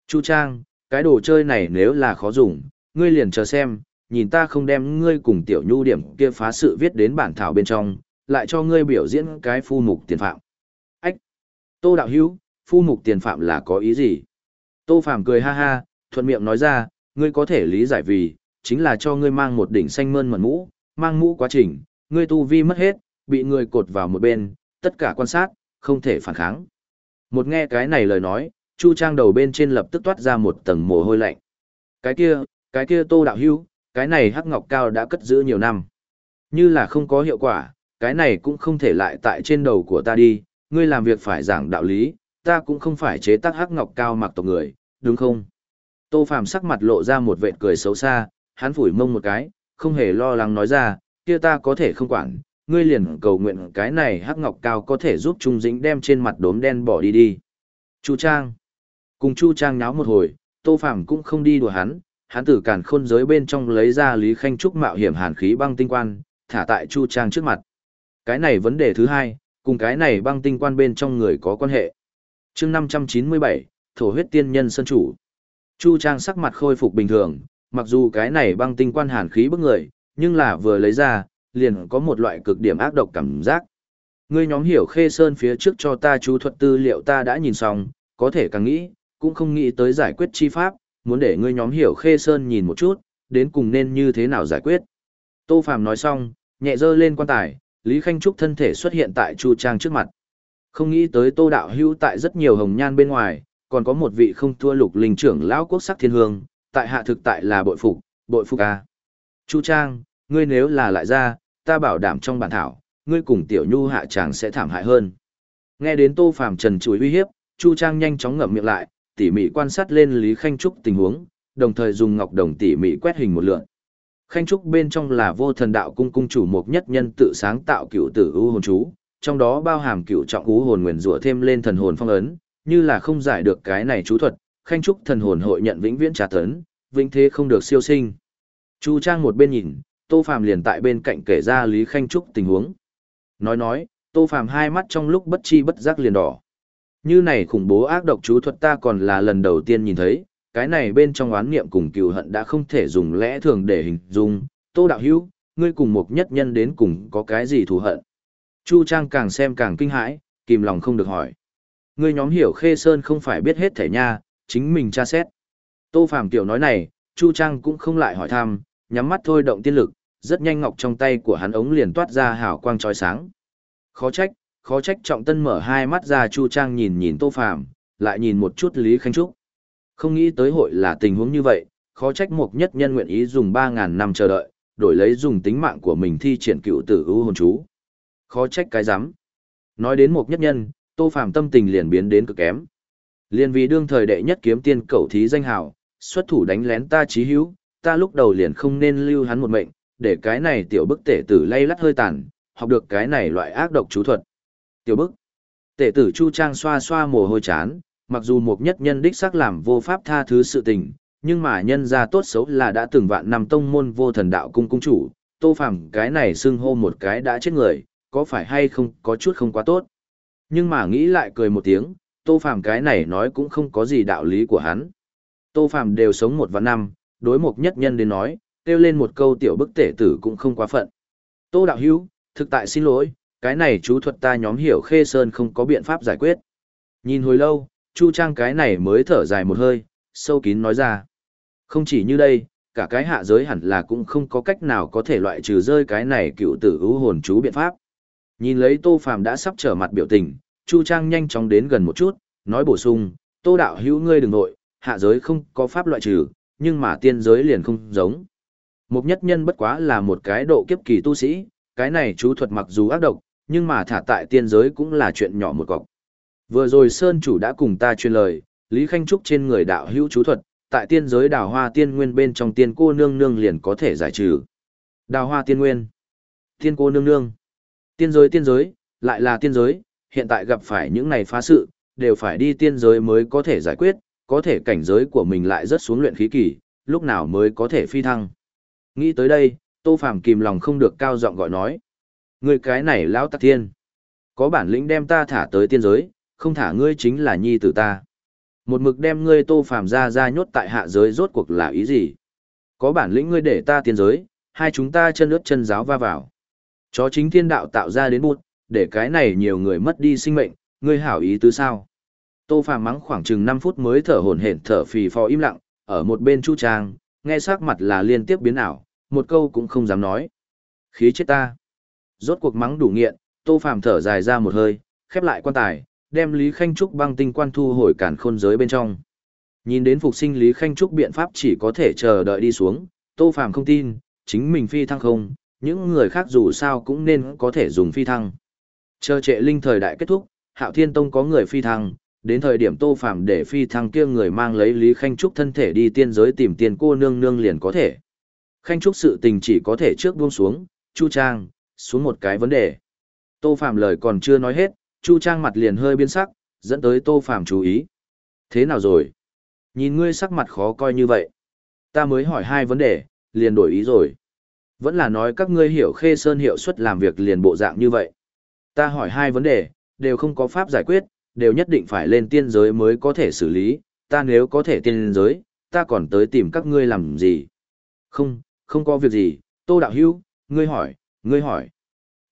Chu Trang, cái đồ chơi này nếu là khó dùng, ngươi liền chờ xem, nhìn ta không đem ngươi cùng tiểu nhu điểm kia phá sự viết đến bản thảo bên trong, lại cho ngươi biểu diễn cái phu mục tiền phạm. Ách! Tô Đạo Hữu phu mục tiền phạm là có ý gì? Tô Phàm cười ha ha, thuận miệng nói ra, ngươi có thể lý giải vì, chính là cho ngươi mang một đỉnh xanh mơn mẩn mũ, mang mũ quá trình, ngươi tu vi mất hết, bị người cột vào một bên, tất cả quan sát, không thể phản kháng. Một nghe cái này lời nói, Chu Trang đầu bên trên lập tức toát ra một tầng mồ hôi lạnh. Cái kia, cái kia Tô đạo Hưu, cái này hắc ngọc cao đã cất giữ nhiều năm. Như là không có hiệu quả, cái này cũng không thể lại tại trên đầu của ta đi, ngươi làm việc phải giảng đạo lý, ta cũng không phải chế tác hắc ngọc cao mặc tộc người, đúng không? Tô Phàm sắc mặt lộ ra một vệt cười xấu xa, hắn phủi mông một cái, không hề lo lắng nói ra, kia ta có thể không quản, ngươi liền cầu nguyện cái này hắc ngọc cao có thể giúp Trung Dĩnh đem trên mặt đốm đen bỏ đi đi. Chu Trang. Cùng Chu Trang nháo một hồi, Tô Phàm cũng không đi đùa hắn, hắn từ càn khôn giới bên trong lấy ra Lý Khanh Trúc mạo hiểm hàn khí băng tinh quan, thả tại Chu Trang trước mặt. Cái này vấn đề thứ hai, cùng cái này băng tinh quan bên trong người có quan hệ. chương 597, Thổ huyết tiên nhân sân chủ. Chu Trang sắc mặt khôi phục bình thường, mặc dù cái này băng tinh quan hàn khí bức người, nhưng là vừa lấy ra, liền có một loại cực điểm ác độc cảm giác. Ngươi nhóm hiểu khê sơn phía trước cho ta chú thuật tư liệu ta đã nhìn xong, có thể càng nghĩ, cũng không nghĩ tới giải quyết chi pháp, muốn để ngươi nhóm hiểu khê sơn nhìn một chút, đến cùng nên như thế nào giải quyết. Tô Phàm nói xong, nhẹ dơ lên quan tài, Lý Khanh Trúc thân thể xuất hiện tại Chu Trang trước mặt. Không nghĩ tới Tô Đạo Hữu tại rất nhiều hồng nhan bên ngoài, còn có một vị không thua lục linh trưởng lão quốc sắc thiên hương, tại hạ thực tại là bội phục, bội phục a. Chu Trang, ngươi nếu là lại ra, ta bảo đảm trong bản thảo, ngươi cùng tiểu nhu hạ chàng sẽ thảm hại hơn. Nghe đến Tô Phàm trần chùi uy hiếp, Chu Trang nhanh chóng ngậm miệng lại, tỉ mỉ quan sát lên Lý Khanh Trúc tình huống, đồng thời dùng ngọc đồng tỉ mỉ quét hình một lượt. Khanh Trúc bên trong là vô thần đạo cung cung chủ một nhất nhân tự sáng tạo cựu tử u hồn chú, trong đó bao hàm cựu trọng ưu hồn nguyền rủa thêm lên thần hồn phong ấn, như là không giải được cái này chú thuật, khanh trúc thần hồn hội nhận vĩnh viễn trả tấn, vĩnh thế không được siêu sinh. Chu Trang một bên nhìn, Tô Phàm liền tại bên cạnh kể ra Lý Khanh Trúc tình huống. Nói nói, Tô Phàm hai mắt trong lúc bất chi bất giác liền đỏ. Như này khủng bố ác độc chú thuật ta còn là lần đầu tiên nhìn thấy, cái này bên trong oán niệm cùng cừu hận đã không thể dùng lẽ thường để hình dung. Tô Đạo Hữu, ngươi cùng một nhất nhân đến cùng có cái gì thù hận? Chu Trang càng xem càng kinh hãi, kìm lòng không được hỏi. Ngươi nhóm hiểu Khê Sơn không phải biết hết thể nha, chính mình tra xét. Tô Phàm tiểu nói này, Chu Trang cũng không lại hỏi thăm, nhắm mắt thôi động tiên lực, rất nhanh ngọc trong tay của hắn ống liền toát ra hào quang chói sáng. Khó trách, khó trách Trọng Tân mở hai mắt ra Chu Trang nhìn nhìn Tô Phàm, lại nhìn một chút Lý Khánh Trúc. Không nghĩ tới hội là tình huống như vậy, khó trách mục nhất nhân nguyện ý dùng ba ngàn năm chờ đợi, đổi lấy dùng tính mạng của mình thi triển cựu tử ưu hồn chú. Khó trách cái rắm. Nói đến mục nhất nhân, Tô Phàm tâm tình liền biến đến cực kém. liền vì đương thời đệ nhất kiếm tiên cầu thí danh hào, xuất thủ đánh lén ta trí hữu, ta lúc đầu liền không nên lưu hắn một mệnh, để cái này tiểu bức tể tử lay lắt hơi tàn, học được cái này loại ác độc chú thuật. Tiểu bức. Tể tử Chu Trang xoa xoa mồ hôi chán, mặc dù một nhất nhân đích xác làm vô pháp tha thứ sự tình, nhưng mà nhân ra tốt xấu là đã từng vạn năm tông môn vô thần đạo cung cung chủ, tô phàm cái này xưng hô một cái đã chết người, có phải hay không có chút không quá tốt. Nhưng mà nghĩ lại cười một tiếng, Tô Phàm cái này nói cũng không có gì đạo lý của hắn. Tô Phàm đều sống một vạn năm, đối một nhất nhân đến nói, kêu lên một câu tiểu bức tể tử cũng không quá phận. Tô Đạo Hữu thực tại xin lỗi, cái này chú thuật ta nhóm hiểu Khê Sơn không có biện pháp giải quyết. Nhìn hồi lâu, Chu Trang cái này mới thở dài một hơi, sâu kín nói ra. Không chỉ như đây, cả cái hạ giới hẳn là cũng không có cách nào có thể loại trừ rơi cái này cựu tử ưu hồn chú biện pháp. Nhìn lấy Tô Phàm đã sắp trở mặt biểu tình, Chu Trang nhanh chóng đến gần một chút, nói bổ sung, Tô đạo hữu ngươi đừng nội, hạ giới không có pháp loại trừ, nhưng mà tiên giới liền không giống. Một nhất nhân bất quá là một cái độ kiếp kỳ tu sĩ, cái này chú thuật mặc dù ác độc, nhưng mà thả tại tiên giới cũng là chuyện nhỏ một cọc. Vừa rồi Sơn chủ đã cùng ta truyền lời, Lý Khanh Trúc trên người đạo hữu chú thuật, tại tiên giới đào hoa tiên nguyên bên trong tiên cô nương nương liền có thể giải trừ. Đào hoa tiên nguyên. Tiên cô nương nương. Tiên giới tiên giới, lại là tiên giới, hiện tại gặp phải những này phá sự, đều phải đi tiên giới mới có thể giải quyết, có thể cảnh giới của mình lại rất xuống luyện khí kỳ, lúc nào mới có thể phi thăng. Nghĩ tới đây, Tô Phàm kìm lòng không được cao giọng gọi nói. Người cái này lão tắc thiên. Có bản lĩnh đem ta thả tới tiên giới, không thả ngươi chính là nhi tử ta. Một mực đem ngươi Tô Phàm ra ra nhốt tại hạ giới rốt cuộc là ý gì? Có bản lĩnh ngươi để ta tiên giới, hai chúng ta chân ướt chân giáo va vào. Chó chính thiên đạo tạo ra đến bút, để cái này nhiều người mất đi sinh mệnh, ngươi hảo ý tứ sao? Tô Phàm mắng khoảng chừng 5 phút mới thở hổn hển thở phì phò im lặng, ở một bên Chu Trang, nghe sắc mặt là liên tiếp biến ảo, một câu cũng không dám nói. Khí chết ta. Rốt cuộc mắng đủ nghiện, Tô Phàm thở dài ra một hơi, khép lại quan tài, đem Lý Khanh Trúc băng tinh quan thu hồi cản khôn giới bên trong. Nhìn đến phục sinh Lý Khanh Trúc biện pháp chỉ có thể chờ đợi đi xuống, Tô Phàm không tin, chính mình phi thăng không, những người khác dù sao cũng nên có thể dùng phi thăng. Chờ trệ linh thời đại kết thúc, Hạo Thiên Tông có người phi thăng, đến thời điểm Tô Phàm để phi thăng kia người mang lấy Lý Khanh Trúc thân thể đi tiên giới tìm tiền cô nương nương liền có thể. Khanh Trúc sự tình chỉ có thể trước buông xuống, Chu Trang, xuống một cái vấn đề. Tô Phàm lời còn chưa nói hết, Chu Trang mặt liền hơi biến sắc, dẫn tới Tô Phàm chú ý. Thế nào rồi? Nhìn ngươi sắc mặt khó coi như vậy. Ta mới hỏi hai vấn đề, liền đổi ý rồi. Vẫn là nói các ngươi hiểu khê sơn hiệu suất làm việc liền bộ dạng như vậy. Ta hỏi hai vấn đề, đều không có pháp giải quyết, đều nhất định phải lên tiên giới mới có thể xử lý, ta nếu có thể tiên giới, ta còn tới tìm các ngươi làm gì? Không, không có việc gì, Tô Đạo Hữu, ngươi hỏi, ngươi hỏi.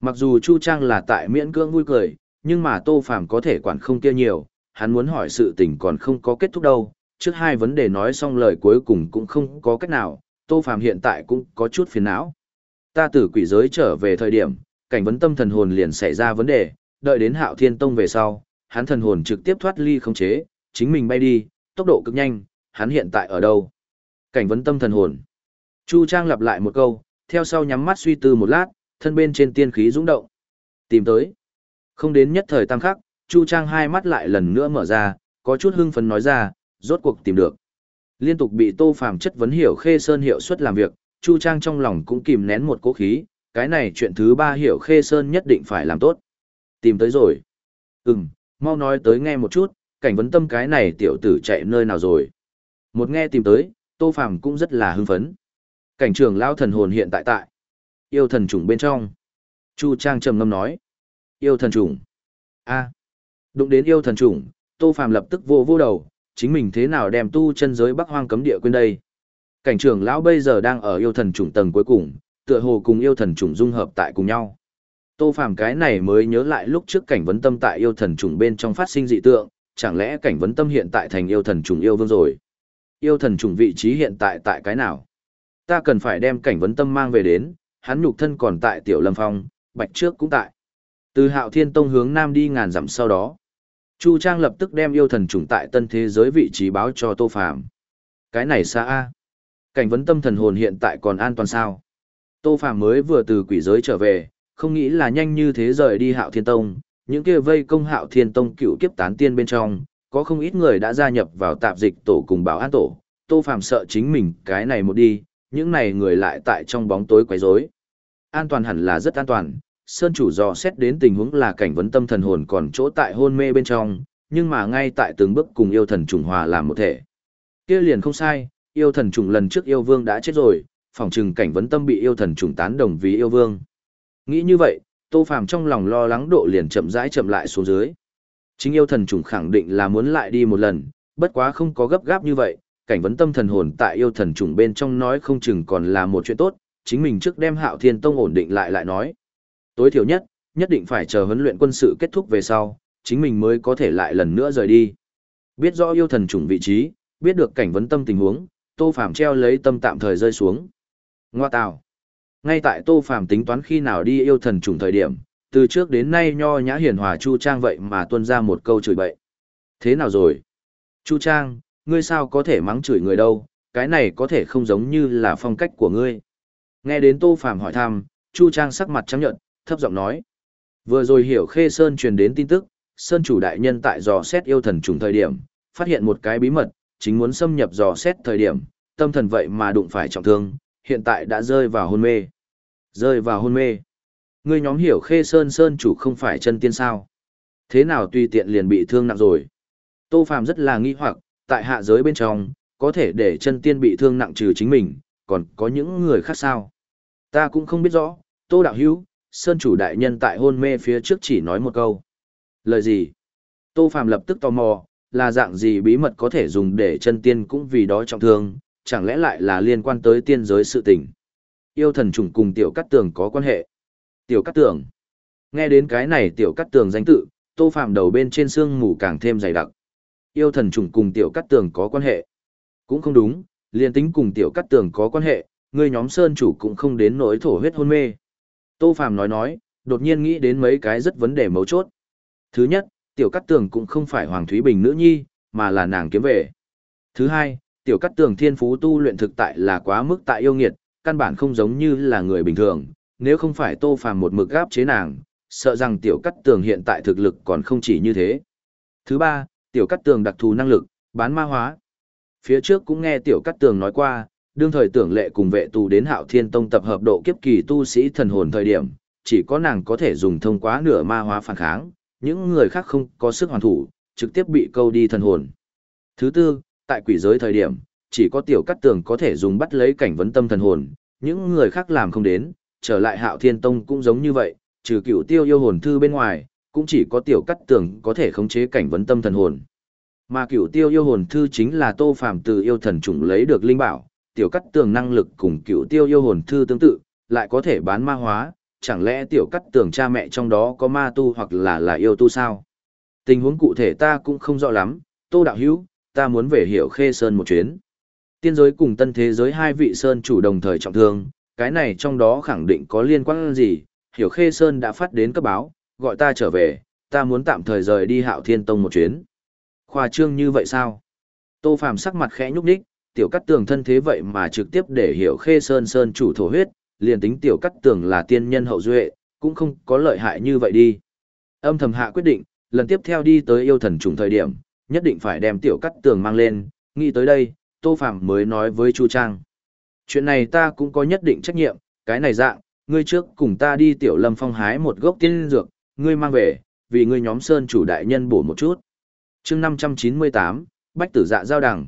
Mặc dù Chu Trang là tại miễn cưỡng vui cười, nhưng mà Tô Phàm có thể quản không kia nhiều, hắn muốn hỏi sự tình còn không có kết thúc đâu, trước hai vấn đề nói xong lời cuối cùng cũng không có cách nào, Tô Phàm hiện tại cũng có chút phiền não. Ta từ quỷ giới trở về thời điểm, cảnh vấn tâm thần hồn liền xảy ra vấn đề, đợi đến Hạo Thiên Tông về sau, hắn thần hồn trực tiếp thoát ly khống chế, chính mình bay đi, tốc độ cực nhanh, hắn hiện tại ở đâu? Cảnh vấn tâm thần hồn. Chu Trang lặp lại một câu, theo sau nhắm mắt suy tư một lát, thân bên trên tiên khí dũng động. Tìm tới. Không đến nhất thời tam khắc, Chu Trang hai mắt lại lần nữa mở ra, có chút hưng phấn nói ra, rốt cuộc tìm được. Liên tục bị Tô Phàm chất vấn hiểu Khê Sơn hiệu suất làm việc, Chu Trang trong lòng cũng kìm nén một cố khí, cái này chuyện thứ ba hiểu Khê Sơn nhất định phải làm tốt. Tìm tới rồi. Ừm, mau nói tới nghe một chút, cảnh vấn tâm cái này tiểu tử chạy nơi nào rồi. Một nghe tìm tới, Tô Phàm cũng rất là hưng phấn. Cảnh trưởng lao thần hồn hiện tại tại. Yêu thần trùng bên trong. Chu Trang trầm ngâm nói. Yêu thần trùng. a Đụng đến yêu thần trùng, Tô Phàm lập tức vô vô đầu, chính mình thế nào đem tu chân giới bắc hoang cấm địa quên đây. Cảnh trưởng lão bây giờ đang ở yêu thần trùng tầng cuối cùng, tựa hồ cùng yêu thần trùng dung hợp tại cùng nhau. Tô Phàm cái này mới nhớ lại lúc trước cảnh vấn tâm tại yêu thần trùng bên trong phát sinh dị tượng, chẳng lẽ cảnh vấn tâm hiện tại thành yêu thần trùng yêu vương rồi? Yêu thần trùng vị trí hiện tại tại cái nào? Ta cần phải đem cảnh vấn tâm mang về đến, hắn nhục thân còn tại tiểu lâm phong, bạch trước cũng tại. Từ hạo thiên tông hướng nam đi ngàn dặm sau đó. Chu Trang lập tức đem yêu thần trùng tại tân thế giới vị trí báo cho Tô Phàm. Cái này xa a. Cảnh vấn tâm thần hồn hiện tại còn an toàn sao? Tô Phàm mới vừa từ quỷ giới trở về, không nghĩ là nhanh như thế rời đi Hạo Thiên Tông, những kia vây công Hạo Thiên Tông cựu kiếp tán tiên bên trong, có không ít người đã gia nhập vào tạp dịch tổ cùng bảo an tổ. Tô Phàm sợ chính mình cái này một đi, những này người lại tại trong bóng tối quấy rối. An toàn hẳn là rất an toàn, Sơn chủ dò xét đến tình huống là cảnh vấn tâm thần hồn còn chỗ tại hôn mê bên trong, nhưng mà ngay tại từng bước cùng yêu thần trùng hòa làm một thể. Kia liền không sai, yêu thần trùng lần trước yêu vương đã chết rồi, phòng trừng cảnh vấn tâm bị yêu thần trùng tán đồng vì yêu vương. Nghĩ như vậy, Tô Phàm trong lòng lo lắng độ liền chậm rãi chậm lại xuống dưới. Chính yêu thần trùng khẳng định là muốn lại đi một lần, bất quá không có gấp gáp như vậy, cảnh vấn tâm thần hồn tại yêu thần trùng bên trong nói không chừng còn là một chuyện tốt, chính mình trước đem Hạo Thiên Tông ổn định lại lại nói. Tối thiểu nhất, nhất định phải chờ huấn luyện quân sự kết thúc về sau, chính mình mới có thể lại lần nữa rời đi. Biết rõ yêu thần trùng vị trí, biết được cảnh vấn tâm tình huống, Tô Phàm treo lấy tâm tạm thời rơi xuống. Ngoa tào. Ngay tại Tô Phàm tính toán khi nào đi yêu thần trùng thời điểm, từ trước đến nay nho nhã hiền hòa Chu Trang vậy mà tuôn ra một câu chửi bậy. Thế nào rồi? Chu Trang, ngươi sao có thể mắng chửi người đâu, cái này có thể không giống như là phong cách của ngươi. Nghe đến Tô Phàm hỏi thăm, Chu Trang sắc mặt trắng nhợt, thấp giọng nói. Vừa rồi hiểu Khê Sơn truyền đến tin tức, Sơn chủ đại nhân tại dò xét yêu thần trùng thời điểm, phát hiện một cái bí mật, chính muốn xâm nhập dò xét thời điểm, tâm thần vậy mà đụng phải trọng thương, hiện tại đã rơi vào hôn mê. Rơi vào hôn mê. Ngươi nhóm hiểu khê sơn sơn chủ không phải chân tiên sao. Thế nào tùy tiện liền bị thương nặng rồi. Tô Phàm rất là nghi hoặc, tại hạ giới bên trong, có thể để chân tiên bị thương nặng trừ chính mình, còn có những người khác sao. Ta cũng không biết rõ, Tô Đạo Hữu Sơn chủ đại nhân tại hôn mê phía trước chỉ nói một câu. Lời gì? Tô Phàm lập tức tò mò, là dạng gì bí mật có thể dùng để chân tiên cũng vì đó trọng thương, chẳng lẽ lại là liên quan tới tiên giới sự tình. Yêu thần trùng cùng tiểu cắt tường có quan hệ. Tiểu cắt tường. Nghe đến cái này tiểu cắt tường danh tự, tô phạm đầu bên trên xương mù càng thêm dày đặc. Yêu thần trùng cùng tiểu cắt tường có quan hệ. Cũng không đúng, liên tính cùng tiểu cắt tường có quan hệ, người nhóm sơn chủ cũng không đến nỗi thổ huyết hôn mê. Tô Phàm nói nói, đột nhiên nghĩ đến mấy cái rất vấn đề mấu chốt. Thứ nhất, tiểu cắt tường cũng không phải Hoàng Thúy Bình nữ nhi, mà là nàng kiếm về. Thứ hai, tiểu cắt tường thiên phú tu luyện thực tại là quá mức tại yêu nghiệt, căn bản không giống như là người bình thường, nếu không phải Tô Phàm một mực gáp chế nàng, sợ rằng tiểu cắt tường hiện tại thực lực còn không chỉ như thế. Thứ ba, tiểu cắt tường đặc thù năng lực, bán ma hóa. Phía trước cũng nghe tiểu cắt tường nói qua, đương thời tưởng lệ cùng vệ tù đến hạo thiên tông tập hợp độ kiếp kỳ tu sĩ thần hồn thời điểm, chỉ có nàng có thể dùng thông quá nửa ma hóa phản kháng, những người khác không có sức hoàn thủ, trực tiếp bị câu đi thần hồn. Thứ tư, tại quỷ giới thời điểm, chỉ có tiểu cắt tường có thể dùng bắt lấy cảnh vấn tâm thần hồn, những người khác làm không đến, trở lại hạo thiên tông cũng giống như vậy, trừ cựu tiêu yêu hồn thư bên ngoài, cũng chỉ có tiểu cắt tường có thể khống chế cảnh vấn tâm thần hồn. Mà cửu tiêu yêu hồn thư chính là tô phàm từ yêu thần trùng lấy được linh bảo, tiểu cắt tường năng lực cùng cửu tiêu yêu hồn thư tương tự, lại có thể bán ma hóa, chẳng lẽ tiểu cắt tường cha mẹ trong đó có ma tu hoặc là là yêu tu sao? Tình huống cụ thể ta cũng không rõ lắm, tô đạo hữu, ta muốn về hiểu khê sơn một chuyến. Tiên giới cùng tân thế giới hai vị sơn chủ đồng thời trọng thương, cái này trong đó khẳng định có liên quan gì, hiểu khê sơn đã phát đến cấp báo, gọi ta trở về, ta muốn tạm thời rời đi hạo thiên tông một chuyến. Khoa trương như vậy sao? Tô Phàm sắc mặt khẽ nhúc nhích, tiểu cắt tường thân thế vậy mà trực tiếp để hiểu khê sơn sơn chủ thổ huyết, liền tính tiểu cắt tường là tiên nhân hậu duệ, cũng không có lợi hại như vậy đi. Âm thầm hạ quyết định, lần tiếp theo đi tới yêu thần trùng thời điểm, nhất định phải đem tiểu cắt tường mang lên, nghĩ tới đây, Tô Phạm mới nói với Chu Trang. Chuyện này ta cũng có nhất định trách nhiệm, cái này dạng, ngươi trước cùng ta đi tiểu lâm phong hái một gốc tiên dược, ngươi mang về, vì ngươi nhóm sơn chủ đại nhân bổ một chút. chương 598, Bách tử dạ giao đằng.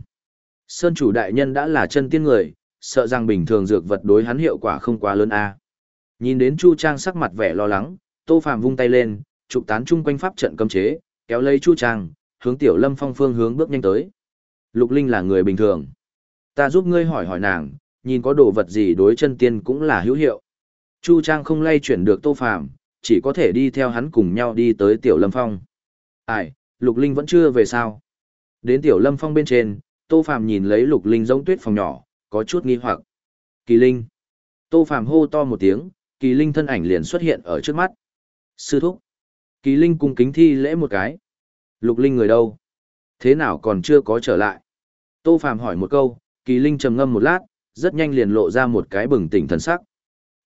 Sơn chủ đại nhân đã là chân tiên người, sợ rằng bình thường dược vật đối hắn hiệu quả không quá lớn a. Nhìn đến Chu Trang sắc mặt vẻ lo lắng, Tô Phàm vung tay lên, trục tán chung quanh pháp trận cấm chế, kéo lấy Chu Trang, hướng Tiểu Lâm Phong phương hướng bước nhanh tới. Lục Linh là người bình thường. Ta giúp ngươi hỏi hỏi nàng, nhìn có đồ vật gì đối chân tiên cũng là hữu hiệu. Chu Trang không lay chuyển được Tô Phàm, chỉ có thể đi theo hắn cùng nhau đi tới Tiểu Lâm Phong. Ai, Lục Linh vẫn chưa về sao? Đến Tiểu Lâm Phong bên trên, Tô Phàm nhìn lấy Lục Linh giống tuyết phòng nhỏ, có chút nghi hoặc. Kỳ Linh. Tô Phàm hô to một tiếng, Kỳ Linh thân ảnh liền xuất hiện ở trước mắt. Sư thúc. Kỳ Linh cung kính thi lễ một cái. Lục Linh người đâu? Thế nào còn chưa có trở lại? Tô Phàm hỏi một câu, Kỳ Linh trầm ngâm một lát, rất nhanh liền lộ ra một cái bừng tỉnh thần sắc.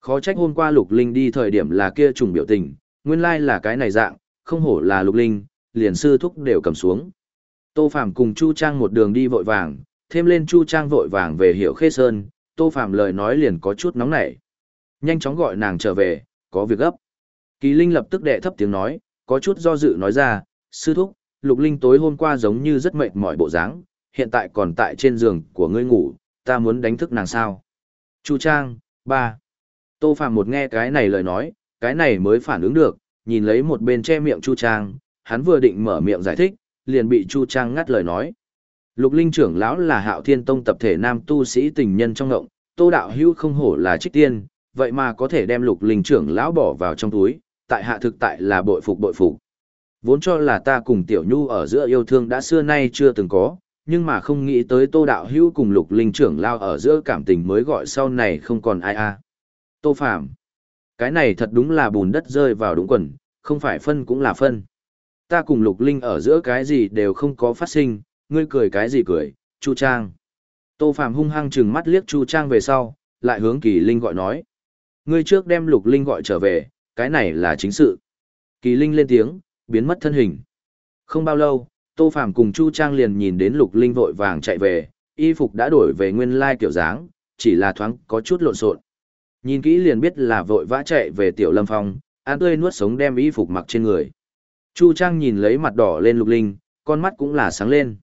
Khó trách hôm qua Lục Linh đi thời điểm là kia trùng biểu tình, nguyên lai là cái này dạng, không hổ là Lục Linh, liền sư thúc đều cầm xuống. Tô Phàm cùng Chu Trang một đường đi vội vàng, thêm lên Chu Trang vội vàng về Hiểu Khê Sơn, Tô Phàm lời nói liền có chút nóng nảy. Nhanh chóng gọi nàng trở về, có việc gấp. Kỳ Linh lập tức đệ thấp tiếng nói, có chút do dự nói ra, sư thúc, Lục Linh tối hôm qua giống như rất mệt mỏi bộ dáng, hiện tại còn tại trên giường của ngươi ngủ, ta muốn đánh thức nàng sao. Chu Trang, ba. Tô Phạm một nghe cái này lời nói, cái này mới phản ứng được, nhìn lấy một bên che miệng Chu Trang, hắn vừa định mở miệng giải thích, liền bị Chu Trang ngắt lời nói. Lục Linh trưởng lão là Hạo Thiên Tông tập thể nam tu sĩ tình nhân trong ngộng, Tô đạo hữu không hổ là trích tiên, vậy mà có thể đem Lục Linh trưởng lão bỏ vào trong túi, tại hạ thực tại là bội phục bội phục. Vốn cho là ta cùng Tiểu Nhu ở giữa yêu thương đã xưa nay chưa từng có, nhưng mà không nghĩ tới Tô đạo hữu cùng Lục Linh trưởng lão ở giữa cảm tình mới gọi sau này không còn ai a. Tô Phàm, cái này thật đúng là bùn đất rơi vào đúng quần, không phải phân cũng là phân ta cùng lục linh ở giữa cái gì đều không có phát sinh, ngươi cười cái gì cười, Chu Trang. Tô Phạm hung hăng chừng mắt liếc Chu Trang về sau, lại hướng Kỳ Linh gọi nói. Ngươi trước đem lục linh gọi trở về, cái này là chính sự. Kỳ Linh lên tiếng, biến mất thân hình. Không bao lâu, Tô Phàm cùng Chu Trang liền nhìn đến Lục Linh vội vàng chạy về, y phục đã đổi về nguyên lai kiểu dáng, chỉ là thoáng có chút lộn xộn. Nhìn kỹ liền biết là vội vã chạy về Tiểu Lâm Phong, án tươi nuốt sống đem y phục mặc trên người. Chu Trang nhìn lấy mặt đỏ lên Lục Linh, con mắt cũng là sáng lên.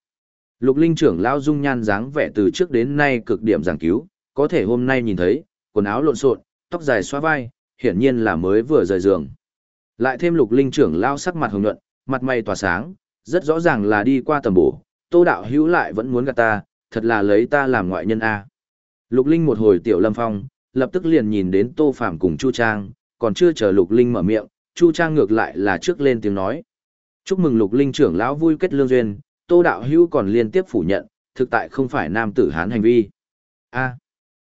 Lục Linh trưởng lão dung nhan dáng vẻ từ trước đến nay cực điểm giảng cứu, có thể hôm nay nhìn thấy, quần áo lộn xộn, tóc dài xóa vai, hiển nhiên là mới vừa rời giường. Lại thêm Lục Linh trưởng lão sắc mặt hồng nhuận, mặt mày tỏa sáng, rất rõ ràng là đi qua tầm bổ, Tô đạo hữu lại vẫn muốn gạt ta, thật là lấy ta làm ngoại nhân a. Lục Linh một hồi tiểu lâm phong, lập tức liền nhìn đến Tô Phàm cùng Chu Trang, còn chưa chờ Lục Linh mở miệng, Chu Trang ngược lại là trước lên tiếng nói. Chúc mừng Lục Linh trưởng lão vui kết lương duyên, Tô đạo hữu còn liên tiếp phủ nhận, thực tại không phải nam tử hán hành vi. A,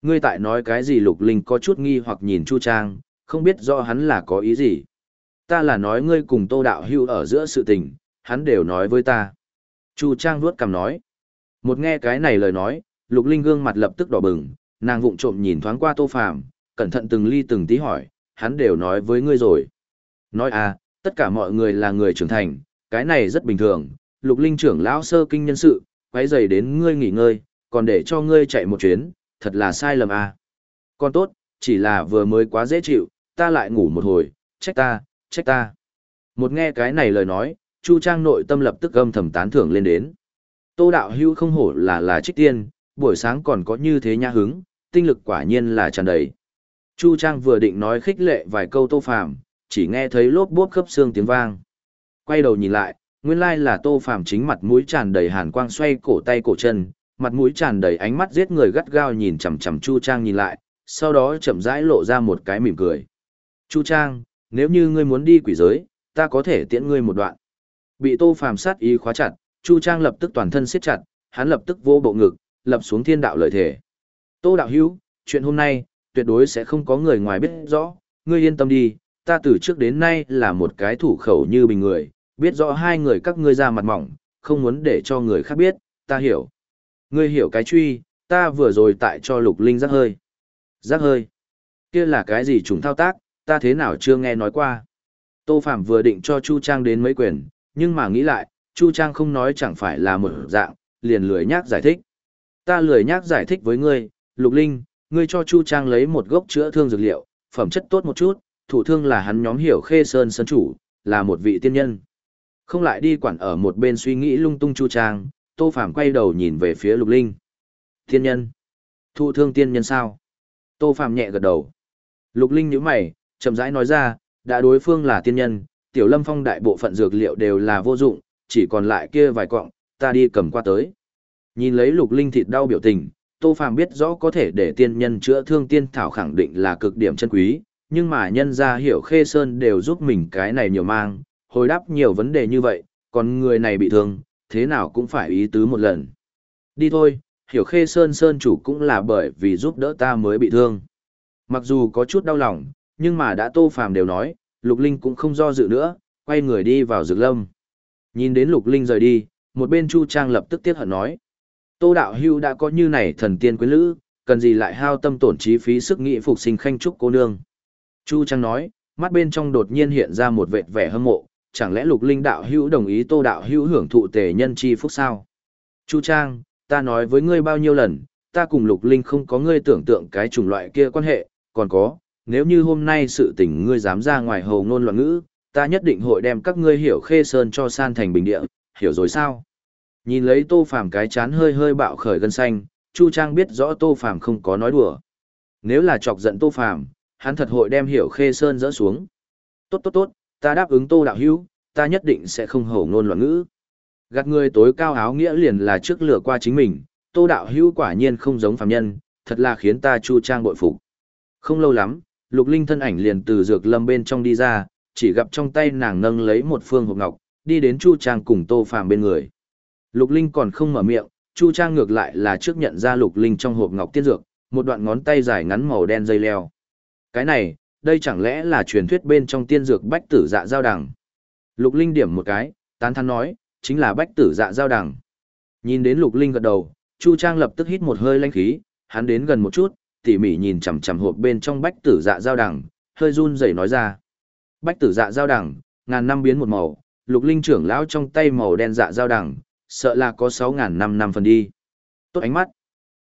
ngươi tại nói cái gì Lục Linh có chút nghi hoặc nhìn Chu Trang, không biết rõ hắn là có ý gì. Ta là nói ngươi cùng Tô đạo hữu ở giữa sự tình, hắn đều nói với ta. Chu Trang vuốt cằm nói. Một nghe cái này lời nói, Lục Linh gương mặt lập tức đỏ bừng, nàng vụng trộm nhìn thoáng qua Tô Phàm, cẩn thận từng ly từng tí hỏi, hắn đều nói với ngươi rồi. Nói à, tất cả mọi người là người trưởng thành, cái này rất bình thường, Lục Linh trưởng lão sơ kinh nhân sự, quấy rầy đến ngươi nghỉ ngơi, còn để cho ngươi chạy một chuyến, thật là sai lầm à. Con tốt, chỉ là vừa mới quá dễ chịu, ta lại ngủ một hồi, trách ta, trách ta. Một nghe cái này lời nói, Chu Trang nội tâm lập tức âm thầm tán thưởng lên đến. Tô đạo hưu không hổ là là trích tiên, buổi sáng còn có như thế nha hứng, tinh lực quả nhiên là tràn đầy. Chu Trang vừa định nói khích lệ vài câu Tô Phàm, chỉ nghe thấy lốp bốp khớp xương tiếng vang. Quay đầu nhìn lại, nguyên lai là Tô Phàm chính mặt mũi tràn đầy hàn quang xoay cổ tay cổ chân, mặt mũi tràn đầy ánh mắt giết người gắt gao nhìn chằm chằm Chu Trang nhìn lại, sau đó chậm rãi lộ ra một cái mỉm cười. Chu Trang, nếu như ngươi muốn đi quỷ giới, ta có thể tiễn ngươi một đoạn. Bị Tô Phàm sát ý khóa chặt, Chu Trang lập tức toàn thân siết chặt, hắn lập tức vô bộ ngực, lập xuống thiên đạo lợi thể. Tô đạo hữu, chuyện hôm nay, tuyệt đối sẽ không có người ngoài biết rõ, ngươi yên tâm đi, ta từ trước đến nay là một cái thủ khẩu như bình người, biết rõ hai người các ngươi ra mặt mỏng, không muốn để cho người khác biết, ta hiểu. Ngươi hiểu cái truy, ta vừa rồi tại cho lục linh giác hơi. Giác hơi. kia là cái gì trùng thao tác, ta thế nào chưa nghe nói qua. Tô Phạm vừa định cho Chu Trang đến mấy quyền, nhưng mà nghĩ lại, Chu Trang không nói chẳng phải là một dạng, liền lười nhác giải thích. Ta lười nhác giải thích với ngươi, Lục Linh, ngươi cho Chu Trang lấy một gốc chữa thương dược liệu, phẩm chất tốt một chút, thủ thương là hắn nhóm hiểu khê sơn sơn chủ, là một vị tiên nhân. Không lại đi quản ở một bên suy nghĩ lung tung Chu Trang, Tô Phàm quay đầu nhìn về phía Lục Linh. Tiên nhân? Thụ thương tiên nhân sao? Tô Phàm nhẹ gật đầu. Lục Linh nhíu mày, chậm rãi nói ra, đã đối phương là tiên nhân, tiểu lâm phong đại bộ phận dược liệu đều là vô dụng, chỉ còn lại kia vài cọng, ta đi cầm qua tới. Nhìn lấy lục linh thịt đau biểu tình, Tô Phàm biết rõ có thể để tiên nhân chữa thương tiên thảo khẳng định là cực điểm chân quý, nhưng mà nhân gia hiểu khê sơn đều giúp mình cái này nhiều mang, hồi đáp nhiều vấn đề như vậy, còn người này bị thương, thế nào cũng phải ý tứ một lần. Đi thôi, hiểu khê sơn sơn chủ cũng là bởi vì giúp đỡ ta mới bị thương. Mặc dù có chút đau lòng, nhưng mà đã Tô Phàm đều nói, Lục Linh cũng không do dự nữa, quay người đi vào rực lâm. Nhìn đến Lục Linh rời đi, một bên Chu Trang lập tức tiếc hận nói. Tô Đạo Hưu đã có như này thần tiên quyến lữ, cần gì lại hao tâm tổn trí phí sức nghị phục sinh khanh trúc cô nương. Chu Trang nói, mắt bên trong đột nhiên hiện ra một vệt vẻ hâm mộ, chẳng lẽ Lục Linh Đạo Hưu đồng ý Tô Đạo Hưu hưởng thụ tề nhân chi phúc sao? Chu Trang, ta nói với ngươi bao nhiêu lần, ta cùng Lục Linh không có ngươi tưởng tượng cái chủng loại kia quan hệ, còn có, nếu như hôm nay sự tình ngươi dám ra ngoài hầu ngôn loạn ngữ, ta nhất định hội đem các ngươi hiểu khê sơn cho san thành bình địa, hiểu rồi sao? Nhìn lấy tô phàm cái chán hơi hơi bạo khởi gân xanh, Chu Trang biết rõ tô phàm không có nói đùa. Nếu là chọc giận tô phàm, hắn thật hội đem hiểu khê sơn dỡ xuống. Tốt tốt tốt, ta đáp ứng tô đạo hữu, ta nhất định sẽ không hổ ngôn loạn ngữ. Gạt người tối cao áo nghĩa liền là trước lửa qua chính mình, tô đạo hữu quả nhiên không giống phàm nhân, thật là khiến ta Chu Trang bội phục. Không lâu lắm, Lục Linh thân ảnh liền từ dược lâm bên trong đi ra, chỉ gặp trong tay nàng nâng lấy một phương hộp ngọc, đi đến Chu Trang cùng Tô Phàm bên người. Lục Linh còn không mở miệng, Chu Trang ngược lại là trước nhận ra Lục Linh trong hộp ngọc tiên dược, một đoạn ngón tay dài ngắn màu đen dây leo. Cái này, đây chẳng lẽ là truyền thuyết bên trong tiên dược bách tử dạ giao đằng. Lục Linh điểm một cái, tán thán nói, chính là bách tử dạ giao đằng. Nhìn đến Lục Linh gật đầu, Chu Trang lập tức hít một hơi lanh khí, hắn đến gần một chút, tỉ mỉ nhìn chằm chằm hộp bên trong bách tử dạ giao đằng, hơi run rẩy nói ra. Bách tử dạ giao đằng, ngàn năm biến một màu, lục linh trưởng lão trong tay màu đen dạ giao đằng, sợ là có 6.000 năm năm phần đi. Tốt ánh mắt.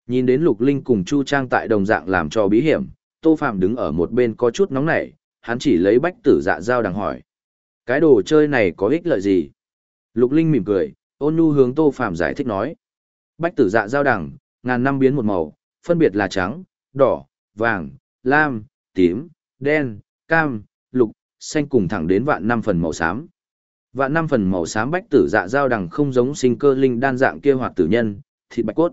Nhìn đến lục linh cùng Chu Trang tại đồng dạng làm cho bí hiểm, Tô Phạm đứng ở một bên có chút nóng nảy, hắn chỉ lấy bách tử dạ dao đằng hỏi. Cái đồ chơi này có ích lợi gì? Lục Linh mỉm cười, ôn nhu hướng Tô Phạm giải thích nói. Bách tử dạ dao đằng, ngàn năm biến một màu, phân biệt là trắng, đỏ, vàng, lam, tím, đen, cam, lục, xanh cùng thẳng đến vạn năm phần màu xám và năm phần màu xám bách tử dạ dao đằng không giống sinh cơ linh đan dạng kia hoạt tử nhân, thịt bạch cốt.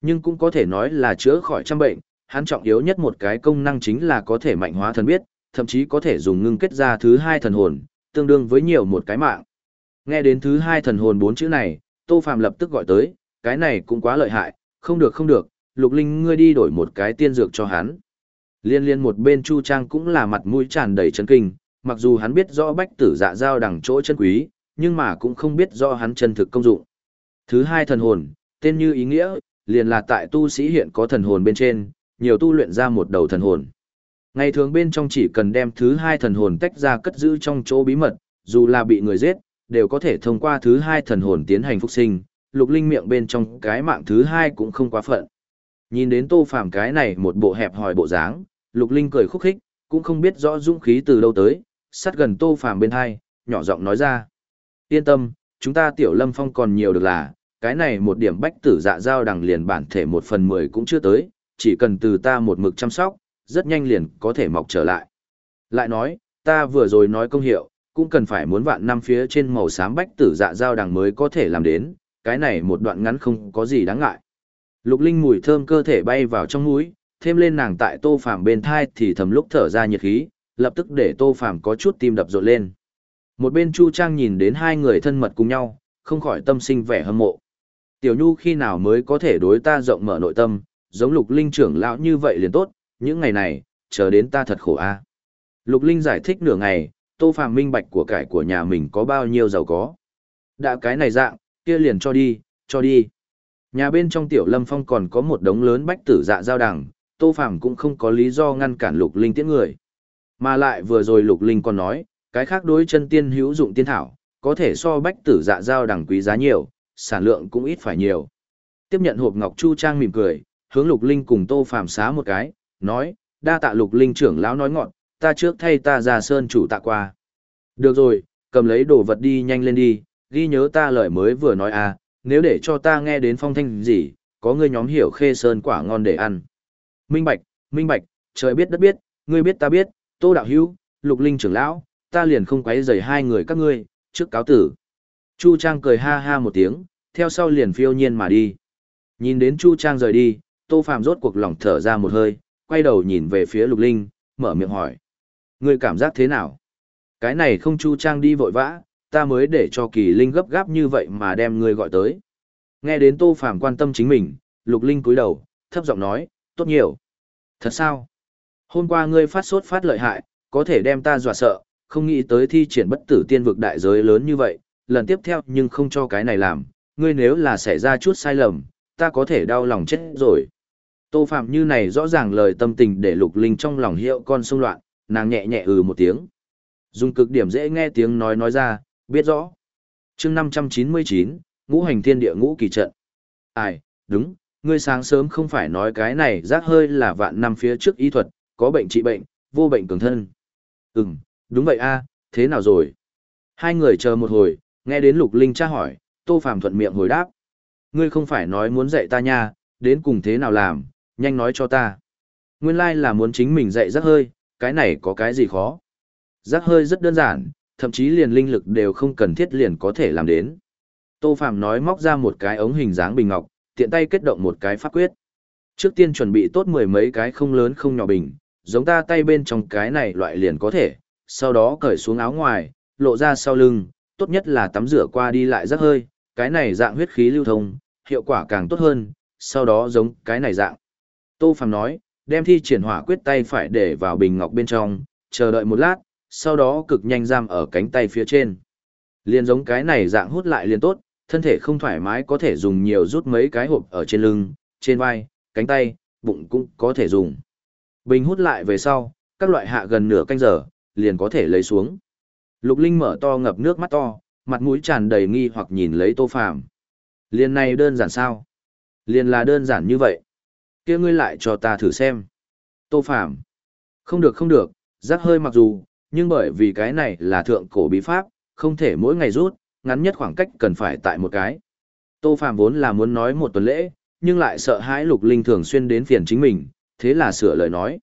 Nhưng cũng có thể nói là chữa khỏi trăm bệnh, hắn trọng yếu nhất một cái công năng chính là có thể mạnh hóa thần biết, thậm chí có thể dùng ngưng kết ra thứ hai thần hồn, tương đương với nhiều một cái mạng. Nghe đến thứ hai thần hồn bốn chữ này, Tô Phàm lập tức gọi tới, cái này cũng quá lợi hại, không được không được, Lục Linh ngươi đi đổi một cái tiên dược cho hắn. Liên liên một bên Chu Trang cũng là mặt mũi tràn đầy chấn kinh, mặc dù hắn biết rõ bách tử dạ giao đằng chỗ chân quý, nhưng mà cũng không biết rõ hắn chân thực công dụng. Thứ hai thần hồn, tên như ý nghĩa, liền là tại tu sĩ hiện có thần hồn bên trên, nhiều tu luyện ra một đầu thần hồn. Ngày thường bên trong chỉ cần đem thứ hai thần hồn tách ra cất giữ trong chỗ bí mật, dù là bị người giết, đều có thể thông qua thứ hai thần hồn tiến hành phục sinh, lục linh miệng bên trong cái mạng thứ hai cũng không quá phận. Nhìn đến tô phàm cái này một bộ hẹp hòi bộ dáng, lục linh cười khúc khích, cũng không biết rõ dũng khí từ đâu tới, sát gần tô phàm bên hai, nhỏ giọng nói ra. Yên tâm, chúng ta tiểu lâm phong còn nhiều được là, cái này một điểm bách tử dạ giao đằng liền bản thể một phần mười cũng chưa tới, chỉ cần từ ta một mực chăm sóc, rất nhanh liền có thể mọc trở lại. Lại nói, ta vừa rồi nói công hiệu, cũng cần phải muốn vạn năm phía trên màu xám bách tử dạ giao đằng mới có thể làm đến, cái này một đoạn ngắn không có gì đáng ngại. Lục Linh mùi thơm cơ thể bay vào trong mũi, thêm lên nàng tại Tô Phàm bên thai thì thầm lúc thở ra nhiệt khí, lập tức để Tô Phàm có chút tim đập rộn lên. Một bên Chu Trang nhìn đến hai người thân mật cùng nhau, không khỏi tâm sinh vẻ hâm mộ. Tiểu Nhu khi nào mới có thể đối ta rộng mở nội tâm, giống Lục Linh trưởng lão như vậy liền tốt, những ngày này, chờ đến ta thật khổ a. Lục Linh giải thích nửa ngày, Tô Phàm minh bạch của cải của nhà mình có bao nhiêu giàu có. Đã cái này dạng, kia liền cho đi, cho đi. Nhà bên trong tiểu lâm phong còn có một đống lớn bách tử dạ giao đằng, Tô Phàm cũng không có lý do ngăn cản Lục Linh tiễn người. Mà lại vừa rồi Lục Linh còn nói, cái khác đối chân tiên hữu dụng tiên thảo, có thể so bách tử dạ giao đẳng quý giá nhiều, sản lượng cũng ít phải nhiều. Tiếp nhận hộp ngọc chu trang mỉm cười, hướng Lục Linh cùng Tô Phàm xá một cái, nói, đa tạ Lục Linh trưởng lão nói ngọn, ta trước thay ta ra sơn chủ tạ qua. Được rồi, cầm lấy đồ vật đi nhanh lên đi, ghi nhớ ta lời mới vừa nói à, nếu để cho ta nghe đến phong thanh gì, có ngươi nhóm hiểu khê sơn quả ngon để ăn. Minh Bạch, Minh Bạch, trời biết đất biết, ngươi biết ta biết, Tô Đạo Hữu, Lục Linh trưởng lão, ta liền không quấy rầy hai người các ngươi, trước cáo tử. Chu Trang cười ha ha một tiếng, theo sau liền phiêu nhiên mà đi. Nhìn đến Chu Trang rời đi, Tô Phạm rốt cuộc lòng thở ra một hơi, quay đầu nhìn về phía Lục Linh, mở miệng hỏi. Ngươi cảm giác thế nào? Cái này không Chu Trang đi vội vã, ta mới để cho Kỳ Linh gấp gáp như vậy mà đem ngươi gọi tới. Nghe đến Tô Phạm quan tâm chính mình, Lục Linh cúi đầu, thấp giọng nói, tốt nhiều. Thật sao? Hôm qua ngươi phát sốt phát lợi hại, có thể đem ta dọa sợ, không nghĩ tới thi triển bất tử tiên vực đại giới lớn như vậy, lần tiếp theo nhưng không cho cái này làm, ngươi nếu là xảy ra chút sai lầm, ta có thể đau lòng chết rồi. Tô Phạm như này rõ ràng lời tâm tình để lục linh trong lòng hiệu con sông loạn, nàng nhẹ nhẹ ừ một tiếng. Dùng cực điểm dễ nghe tiếng nói nói ra, biết rõ. chương 599, ngũ hành thiên địa ngũ kỳ trận. Ai, đúng, ngươi sáng sớm không phải nói cái này rác hơi là vạn năm phía trước y thuật, có bệnh trị bệnh, vô bệnh cường thân. Ừm, đúng vậy a thế nào rồi? Hai người chờ một hồi, nghe đến lục linh tra hỏi, tô phàm thuận miệng hồi đáp. Ngươi không phải nói muốn dạy ta nha, đến cùng thế nào làm, nhanh nói cho ta. Nguyên lai là muốn chính mình dạy rắc hơi, cái này có cái gì khó. Rắc hơi rất đơn giản, thậm chí liền linh lực đều không cần thiết liền có thể làm đến. Tô Phạm nói móc ra một cái ống hình dáng bình ngọc, tiện tay kết động một cái pháp quyết. Trước tiên chuẩn bị tốt mười mấy cái không lớn không nhỏ bình, giống ta tay bên trong cái này loại liền có thể, sau đó cởi xuống áo ngoài, lộ ra sau lưng, tốt nhất là tắm rửa qua đi lại rất hơi, cái này dạng huyết khí lưu thông, hiệu quả càng tốt hơn, sau đó giống cái này dạng. Tô phàm nói, đem thi triển hỏa quyết tay phải để vào bình ngọc bên trong, chờ đợi một lát, sau đó cực nhanh giam ở cánh tay phía trên. liền giống cái này dạng hút lại liền tốt, thân thể không thoải mái có thể dùng nhiều rút mấy cái hộp ở trên lưng, trên vai, cánh tay, bụng cũng có thể dùng. Bình hút lại về sau, các loại hạ gần nửa canh giờ, liền có thể lấy xuống. Lục Linh mở to ngập nước mắt to, mặt mũi tràn đầy nghi hoặc nhìn lấy Tô Phàm. Liên này đơn giản sao? Liên là đơn giản như vậy. kia ngươi lại cho ta thử xem. Tô Phàm. Không được không được, rắc hơi mặc dù, nhưng bởi vì cái này là thượng cổ bí pháp, không thể mỗi ngày rút, ngắn nhất khoảng cách cần phải tại một cái. Tô Phàm vốn là muốn nói một tuần lễ, nhưng lại sợ hãi Lục Linh thường xuyên đến phiền chính mình, thế là sửa lời nói.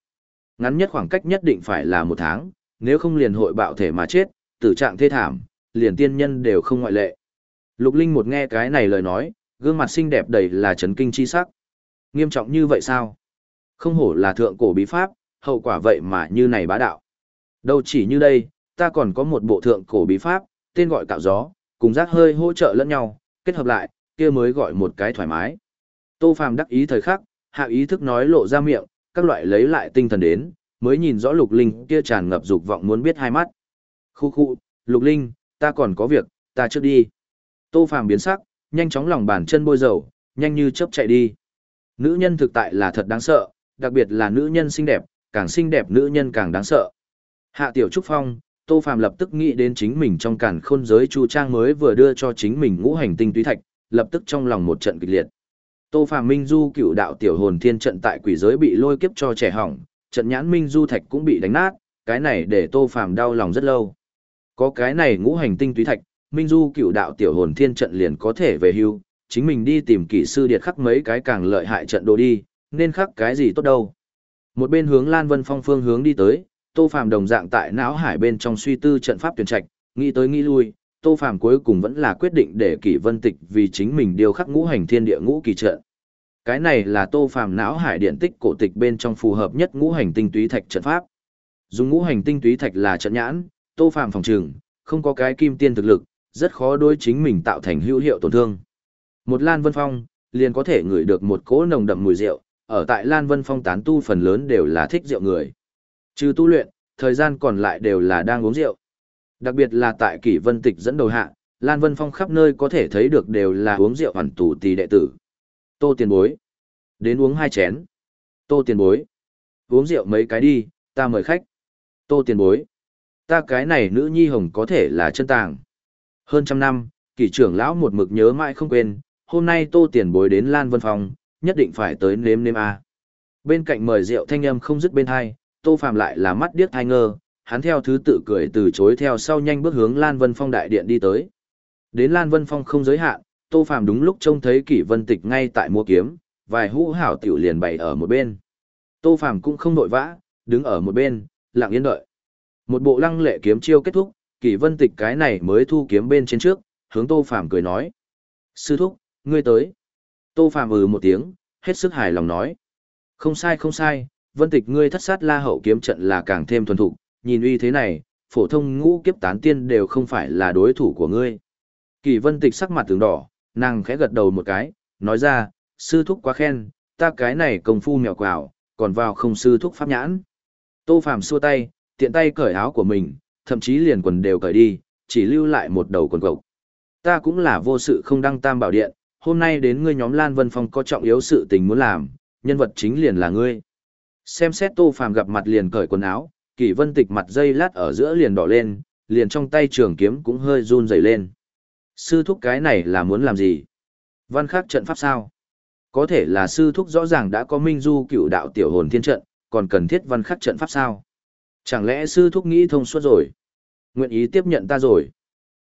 Ngắn nhất khoảng cách nhất định phải là một tháng, nếu không liền hội bạo thể mà chết, tử trạng thê thảm, liền tiên nhân đều không ngoại lệ. Lục Linh một nghe cái này lời nói, gương mặt xinh đẹp đầy là chấn kinh chi sắc. Nghiêm trọng như vậy sao? Không hổ là thượng cổ bí pháp, hậu quả vậy mà như này bá đạo. Đâu chỉ như đây, ta còn có một bộ thượng cổ bí pháp, tên gọi cạo gió, cùng rác hơi hỗ trợ lẫn nhau, kết hợp lại, kia mới gọi một cái thoải mái. Tô Phàm đắc ý thời khắc, hạ ý thức nói lộ ra miệng, các loại lấy lại tinh thần đến, mới nhìn rõ Lục Linh kia tràn ngập dục vọng muốn biết hai mắt. Khu khu, Lục Linh, ta còn có việc, ta trước đi. Tô Phàm biến sắc, nhanh chóng lòng bàn chân bôi dầu, nhanh như chớp chạy đi. Nữ nhân thực tại là thật đáng sợ, đặc biệt là nữ nhân xinh đẹp, càng xinh đẹp nữ nhân càng đáng sợ. Hạ Tiểu Trúc Phong, Tô Phàm lập tức nghĩ đến chính mình trong càn khôn giới chu trang mới vừa đưa cho chính mình ngũ hành tinh túy thạch, lập tức trong lòng một trận kịch liệt. Tô Phàm Minh Du cựu đạo tiểu hồn thiên trận tại quỷ giới bị lôi kiếp cho trẻ hỏng, trận nhãn Minh Du thạch cũng bị đánh nát, cái này để Tô Phàm đau lòng rất lâu. Có cái này ngũ hành tinh túy thạch, Minh Du cựu đạo tiểu hồn thiên trận liền có thể về hưu, chính mình đi tìm kỹ sư điệt khắc mấy cái càng lợi hại trận đồ đi, nên khắc cái gì tốt đâu. Một bên hướng Lan Vân Phong phương hướng đi tới, Tô Phàm đồng dạng tại não hải bên trong suy tư trận pháp tuyển trạch, nghĩ tới nghĩ lui, Tô Phàm cuối cùng vẫn là quyết định để Kỷ Vân Tịch vì chính mình điều khắc ngũ hành thiên địa ngũ kỳ trận. Cái này là Tô Phàm não hải điện tích cổ tịch bên trong phù hợp nhất ngũ hành tinh túy thạch trận pháp. Dùng ngũ hành tinh túy thạch là trận nhãn, Tô Phàm phòng trường, không có cái kim tiên thực lực, rất khó đối chính mình tạo thành hữu hiệu tổn thương. Một Lan Vân Phong, liền có thể ngửi được một cỗ nồng đậm mùi rượu, ở tại Lan Vân Phong tán tu phần lớn đều là thích rượu người. Trừ tu luyện, thời gian còn lại đều là đang uống rượu. Đặc biệt là tại Kỷ Vân Tịch dẫn đầu hạ, Lan Vân Phong khắp nơi có thể thấy được đều là uống rượu hoàn tù tì đệ tử. Tô tiền bối. Đến uống hai chén. Tô tiền bối. Uống rượu mấy cái đi, ta mời khách. Tô tiền bối. Ta cái này nữ nhi hồng có thể là chân tàng. Hơn trăm năm, kỷ trưởng lão một mực nhớ mãi không quên, hôm nay tô tiền bối đến Lan Vân Phong, nhất định phải tới nếm nếm A. Bên cạnh mời rượu thanh âm không dứt bên hai, tô phàm lại là mắt điếc hai ngơ, hắn theo thứ tự cười từ chối theo sau nhanh bước hướng Lan Vân Phong đại điện đi tới. Đến Lan Vân Phong không giới hạn, Tô Phàm đúng lúc trông thấy Kỷ Vân Tịch ngay tại mua kiếm, vài hũ hảo tiểu liền bày ở một bên. Tô Phàm cũng không nội vã, đứng ở một bên, lặng yên đợi. Một bộ lăng lệ kiếm chiêu kết thúc, Kỷ Vân Tịch cái này mới thu kiếm bên trên trước, hướng Tô Phàm cười nói: "Sư thúc, ngươi tới." Tô Phàm ừ một tiếng, hết sức hài lòng nói: "Không sai không sai, Vân Tịch ngươi thất sát La Hậu kiếm trận là càng thêm thuần thục, nhìn uy thế này, phổ thông ngũ kiếp tán tiên đều không phải là đối thủ của ngươi." Kỳ Vân Tịch sắc mặt tướng đỏ, nàng khẽ gật đầu một cái, nói ra, sư thúc quá khen, ta cái này công phu mèo quào, còn vào không sư thúc pháp nhãn. Tô Phàm xua tay, tiện tay cởi áo của mình, thậm chí liền quần đều cởi đi, chỉ lưu lại một đầu quần cộc. Ta cũng là vô sự không đăng tam bảo điện, hôm nay đến ngươi nhóm Lan Vân Phong có trọng yếu sự tình muốn làm, nhân vật chính liền là ngươi. Xem xét Tô Phàm gặp mặt liền cởi quần áo, Kỷ Vân Tịch mặt dây lát ở giữa liền đỏ lên, liền trong tay trường kiếm cũng hơi run rẩy lên. Sư thúc cái này là muốn làm gì? Văn khắc trận pháp sao? Có thể là sư thúc rõ ràng đã có minh du cựu đạo tiểu hồn thiên trận, còn cần thiết văn khắc trận pháp sao? Chẳng lẽ sư thúc nghĩ thông suốt rồi? Nguyện ý tiếp nhận ta rồi?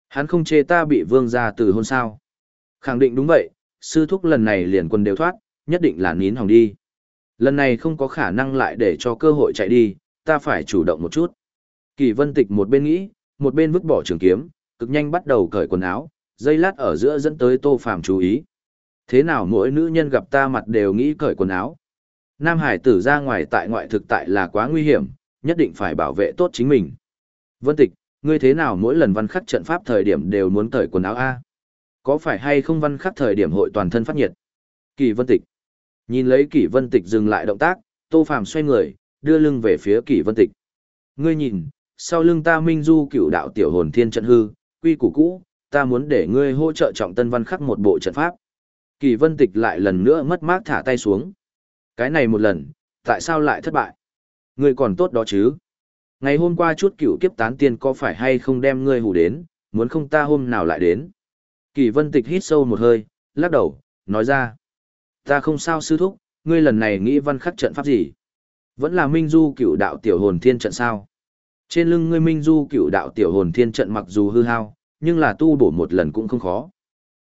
Hắn không chê ta bị vương gia từ hôn sao? Khẳng định đúng vậy, sư thúc lần này liền quân đều thoát, nhất định là nín hỏng đi. Lần này không có khả năng lại để cho cơ hội chạy đi, ta phải chủ động một chút. Kỳ vân tịch một bên nghĩ, một bên vứt bỏ trường kiếm, cực nhanh bắt đầu cởi quần áo, dây lát ở giữa dẫn tới tô phàm chú ý. Thế nào mỗi nữ nhân gặp ta mặt đều nghĩ cởi quần áo. Nam Hải tử ra ngoài tại ngoại thực tại là quá nguy hiểm, nhất định phải bảo vệ tốt chính mình. Vân Tịch, ngươi thế nào mỗi lần văn khắc trận pháp thời điểm đều muốn cởi quần áo A? Có phải hay không văn khắc thời điểm hội toàn thân phát nhiệt? Kỳ Vân Tịch. Nhìn lấy Kỳ Vân Tịch dừng lại động tác, Tô Phàm xoay người, đưa lưng về phía kỷ Vân Tịch. Ngươi nhìn, sau lưng ta Minh Du cựu đạo tiểu hồn thiên trận hư, quy củ cũ, ta muốn để ngươi hỗ trợ trọng tân văn khắc một bộ trận pháp. Kỳ vân tịch lại lần nữa mất mát thả tay xuống. Cái này một lần, tại sao lại thất bại? Ngươi còn tốt đó chứ? Ngày hôm qua chút cựu kiếp tán tiên có phải hay không đem ngươi hù đến, muốn không ta hôm nào lại đến. Kỳ vân tịch hít sâu một hơi, lắc đầu, nói ra. Ta không sao sư thúc, ngươi lần này nghĩ văn khắc trận pháp gì? Vẫn là Minh Du cựu đạo tiểu hồn thiên trận sao? Trên lưng ngươi Minh Du cựu đạo tiểu hồn thiên trận mặc dù hư hao, nhưng là tu bổ một lần cũng không khó.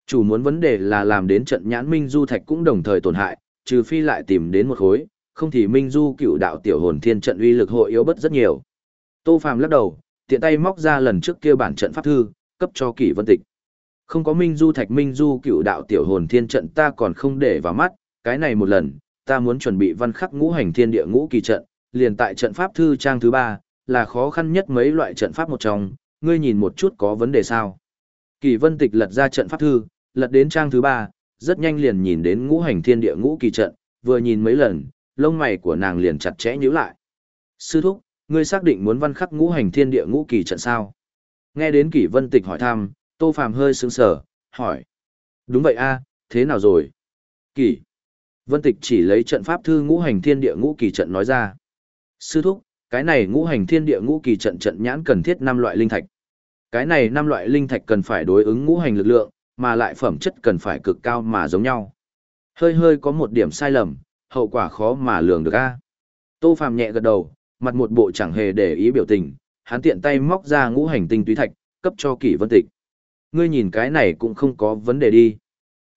Chủ muốn vấn đề là làm đến trận nhãn Minh Du thạch cũng đồng thời tổn hại, trừ phi lại tìm đến một khối, không thì Minh Du cựu đạo tiểu hồn thiên trận uy lực hội yếu bất rất nhiều. Tô Phàm lắc đầu, tiện tay móc ra lần trước kia bản trận pháp thư, cấp cho Kỷ Vân Tịch. Không có Minh Du Thạch Minh Du cựu đạo tiểu hồn thiên trận ta còn không để vào mắt, cái này một lần, ta muốn chuẩn bị văn khắc ngũ hành thiên địa ngũ kỳ trận, liền tại trận pháp thư trang thứ ba, là khó khăn nhất mấy loại trận pháp một trong, ngươi nhìn một chút có vấn đề sao. Kỳ Vân Tịch lật ra trận pháp thư, lật đến trang thứ ba, rất nhanh liền nhìn đến ngũ hành thiên địa ngũ kỳ trận, vừa nhìn mấy lần, lông mày của nàng liền chặt chẽ nhíu lại. Sư thúc, ngươi xác định muốn văn khắc ngũ hành thiên địa ngũ kỳ trận sao? Nghe đến Kỷ Vân Tịch hỏi thăm, Tô Phàm hơi sững sờ, hỏi. Đúng vậy a, thế nào rồi? Kỷ. Vân Tịch chỉ lấy trận pháp thư ngũ hành thiên địa ngũ kỳ trận nói ra. Sư thúc, cái này ngũ hành thiên địa ngũ kỳ trận trận nhãn cần thiết năm loại linh thạch. Cái này năm loại linh thạch cần phải đối ứng ngũ hành lực lượng, mà lại phẩm chất cần phải cực cao mà giống nhau. Hơi hơi có một điểm sai lầm, hậu quả khó mà lường được a. Tô Phàm nhẹ gật đầu, mặt một bộ chẳng hề để ý biểu tình, hắn tiện tay móc ra ngũ hành tinh túy thạch, cấp cho Kỷ Vân Tịch. Ngươi nhìn cái này cũng không có vấn đề đi.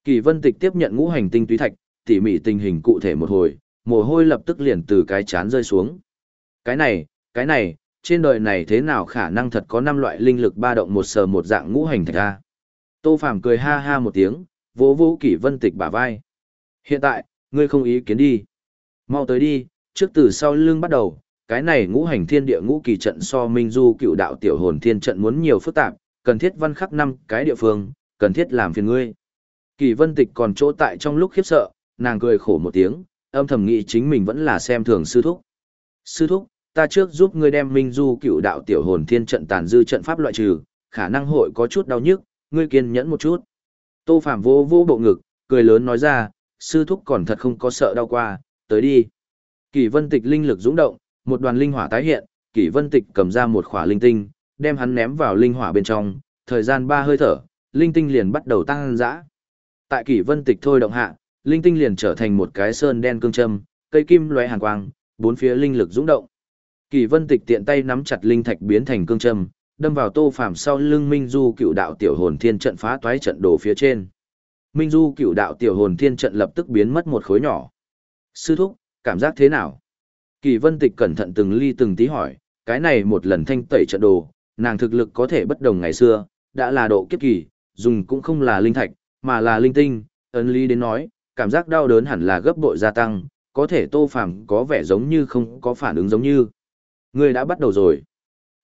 Kỷ Vân Tịch tiếp nhận ngũ hành tinh túy thạch, tỉ mỉ tình hình cụ thể một hồi, mồ hôi lập tức liền từ cái chán rơi xuống. Cái này, cái này, trên đời này thế nào khả năng thật có năm loại linh lực ba động một sờ một dạng ngũ hành thạch a? Tô Phàm cười ha ha một tiếng, vỗ vỗ Kỷ Vân Tịch bả vai. Hiện tại, ngươi không ý kiến đi. Mau tới đi, trước từ sau lưng bắt đầu, cái này ngũ hành thiên địa ngũ kỳ trận so minh du cựu đạo tiểu hồn thiên trận muốn nhiều phức tạp, cần thiết văn khắc năm cái địa phương, cần thiết làm phiền ngươi. Kỳ vân tịch còn chỗ tại trong lúc khiếp sợ, nàng cười khổ một tiếng, âm thầm nghĩ chính mình vẫn là xem thường sư thúc. Sư thúc, ta trước giúp ngươi đem minh du cựu đạo tiểu hồn thiên trận tàn dư trận pháp loại trừ, khả năng hội có chút đau nhức, ngươi kiên nhẫn một chút. Tô Phạm vô vô bộ ngực, cười lớn nói ra, sư thúc còn thật không có sợ đau qua, tới đi. Kỳ vân tịch linh lực dũng động, một đoàn linh hỏa tái hiện, Kỷ Vân Tịch cầm ra một khỏa linh tinh, đem hắn ném vào linh hỏa bên trong, thời gian ba hơi thở, linh tinh liền bắt đầu tăng dã. Tại Kỷ Vân Tịch thôi động hạ, linh tinh liền trở thành một cái sơn đen cương châm, cây kim lóe hàn quang, bốn phía linh lực dũng động. Kỳ Vân Tịch tiện tay nắm chặt linh thạch biến thành cương châm, đâm vào Tô Phàm sau lưng Minh Du Cựu Đạo Tiểu Hồn Thiên trận phá toái trận đồ phía trên. Minh Du Cựu Đạo Tiểu Hồn Thiên trận lập tức biến mất một khối nhỏ. Sư thúc, cảm giác thế nào? Kỳ vân tịch cẩn thận từng ly từng tí hỏi, cái này một lần thanh tẩy trận đồ, nàng thực lực có thể bất đồng ngày xưa, đã là độ kiếp kỳ, dùng cũng không là linh thạch, mà là linh tinh, ấn lý đến nói, cảm giác đau đớn hẳn là gấp bội gia tăng, có thể tô phàm có vẻ giống như không có phản ứng giống như. Người đã bắt đầu rồi.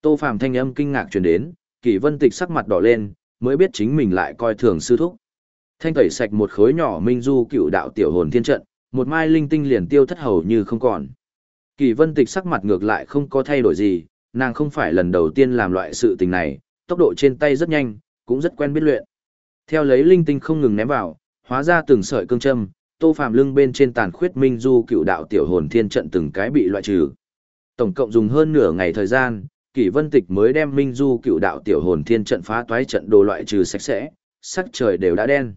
Tô phàm thanh âm kinh ngạc truyền đến, kỳ vân tịch sắc mặt đỏ lên, mới biết chính mình lại coi thường sư thúc. Thanh tẩy sạch một khối nhỏ minh du cựu đạo tiểu hồn thiên trận, một mai linh tinh liền tiêu thất hầu như không còn. Kỳ vân tịch sắc mặt ngược lại không có thay đổi gì, nàng không phải lần đầu tiên làm loại sự tình này, tốc độ trên tay rất nhanh, cũng rất quen biết luyện. Theo lấy linh tinh không ngừng ném vào, hóa ra từng sợi cương châm, tô phàm lưng bên trên tàn khuyết minh du cựu đạo tiểu hồn thiên trận từng cái bị loại trừ. Tổng cộng dùng hơn nửa ngày thời gian, Kỷ Vân Tịch mới đem Minh Du cựu đạo tiểu hồn thiên trận phá toái trận đồ loại trừ sạch sẽ, sắc trời đều đã đen.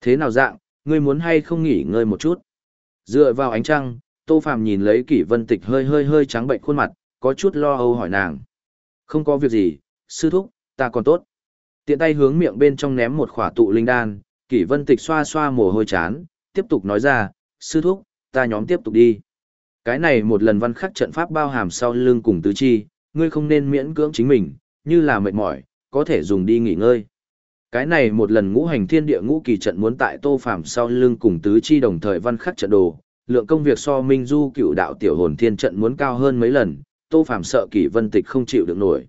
Thế nào dạng, ngươi muốn hay không nghỉ ngơi một chút? Dựa vào ánh trăng, Tô Phàm nhìn lấy Kỷ Vân Tịch hơi hơi hơi trắng bệnh khuôn mặt, có chút lo âu hỏi nàng. Không có việc gì, sư thúc, ta còn tốt. Tiện tay hướng miệng bên trong ném một khỏa tụ linh đan, Kỷ Vân Tịch xoa xoa mồ hôi chán, tiếp tục nói ra, sư thúc, ta nhóm tiếp tục đi. Cái này một lần văn khắc trận pháp bao hàm sau lưng cùng tứ chi, ngươi không nên miễn cưỡng chính mình, như là mệt mỏi, có thể dùng đi nghỉ ngơi. Cái này một lần ngũ hành thiên địa ngũ kỳ trận muốn tại tô phàm sau lưng cùng tứ chi đồng thời văn khắc trận đồ, lượng công việc so Minh Du cựu đạo tiểu hồn thiên trận muốn cao hơn mấy lần, Tô Phàm sợ Kỷ Vân Tịch không chịu được nổi.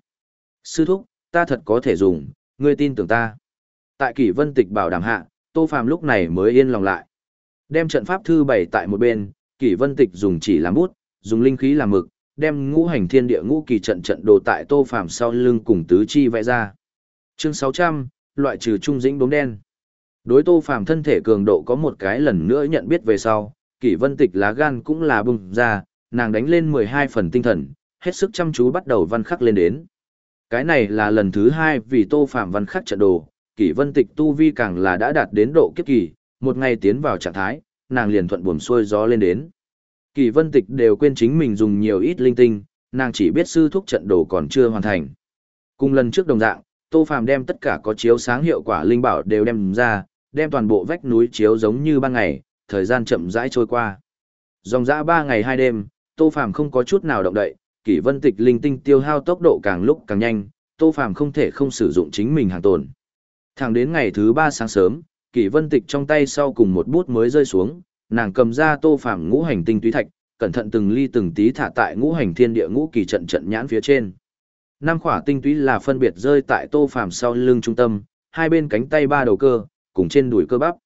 Sư thúc, ta thật có thể dùng, ngươi tin tưởng ta. Tại Kỷ Vân Tịch bảo đảm hạ, Tô Phàm lúc này mới yên lòng lại. Đem trận pháp thư bày tại một bên, Kỷ Vân Tịch dùng chỉ làm bút, dùng linh khí làm mực, đem ngũ hành thiên địa ngũ kỳ trận trận đồ tại Tô Phàm sau lưng cùng tứ chi vẽ ra. Chương 600, loại trừ trung dĩnh đốm đen. Đối Tô Phàm thân thể cường độ có một cái lần nữa nhận biết về sau, kỷ vân tịch lá gan cũng là bùng ra, nàng đánh lên 12 phần tinh thần, hết sức chăm chú bắt đầu văn khắc lên đến. Cái này là lần thứ hai vì Tô Phạm Văn khắc trận đồ, kỷ vân tịch tu vi càng là đã đạt đến độ kiếp kỳ, một ngày tiến vào trạng thái, nàng liền thuận buồm xuôi gió lên đến. Kỷ vân tịch đều quên chính mình dùng nhiều ít linh tinh, nàng chỉ biết sư thúc trận đồ còn chưa hoàn thành. Cùng lần trước đồng dạng, Tô Phàm đem tất cả có chiếu sáng hiệu quả linh bảo đều đem ra, đem toàn bộ vách núi chiếu giống như ban ngày, thời gian chậm rãi trôi qua. Dòng dã ba ngày hai đêm, Tô Phàm không có chút nào động đậy, Kỷ Vân Tịch linh tinh tiêu hao tốc độ càng lúc càng nhanh, Tô Phàm không thể không sử dụng chính mình hàng tồn. Thẳng đến ngày thứ ba sáng sớm, Kỷ Vân Tịch trong tay sau cùng một bút mới rơi xuống, nàng cầm ra Tô Phàm ngũ hành tinh túy thạch, cẩn thận từng ly từng tí thả tại ngũ hành thiên địa ngũ kỳ trận trận nhãn phía trên. Năm khỏa tinh túy là phân biệt rơi tại Tô Phàm sau lưng trung tâm, hai bên cánh tay ba đầu cơ, cùng trên đùi cơ bắp.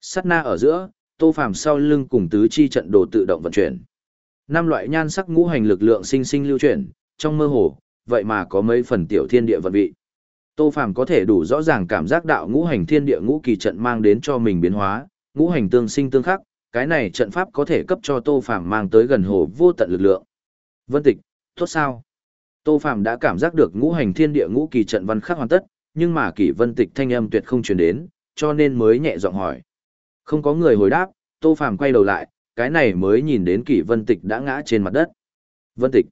Sát na ở giữa, Tô Phàm sau lưng cùng tứ chi trận đồ tự động vận chuyển. Năm loại nhan sắc ngũ hành lực lượng sinh sinh lưu chuyển, trong mơ hồ, vậy mà có mấy phần tiểu thiên địa vận vị. Tô Phàm có thể đủ rõ ràng cảm giác đạo ngũ hành thiên địa ngũ kỳ trận mang đến cho mình biến hóa, ngũ hành tương sinh tương khắc, cái này trận pháp có thể cấp cho Tô Phàm mang tới gần hồ vô tận lực lượng. Vân Tịch, tốt sao? Tô Phàm đã cảm giác được ngũ hành thiên địa ngũ kỳ trận văn khắc hoàn tất, nhưng mà Kỷ Vân Tịch thanh âm tuyệt không truyền đến, cho nên mới nhẹ giọng hỏi. Không có người hồi đáp, Tô Phàm quay đầu lại, cái này mới nhìn đến Kỷ Vân Tịch đã ngã trên mặt đất. Vân Tịch.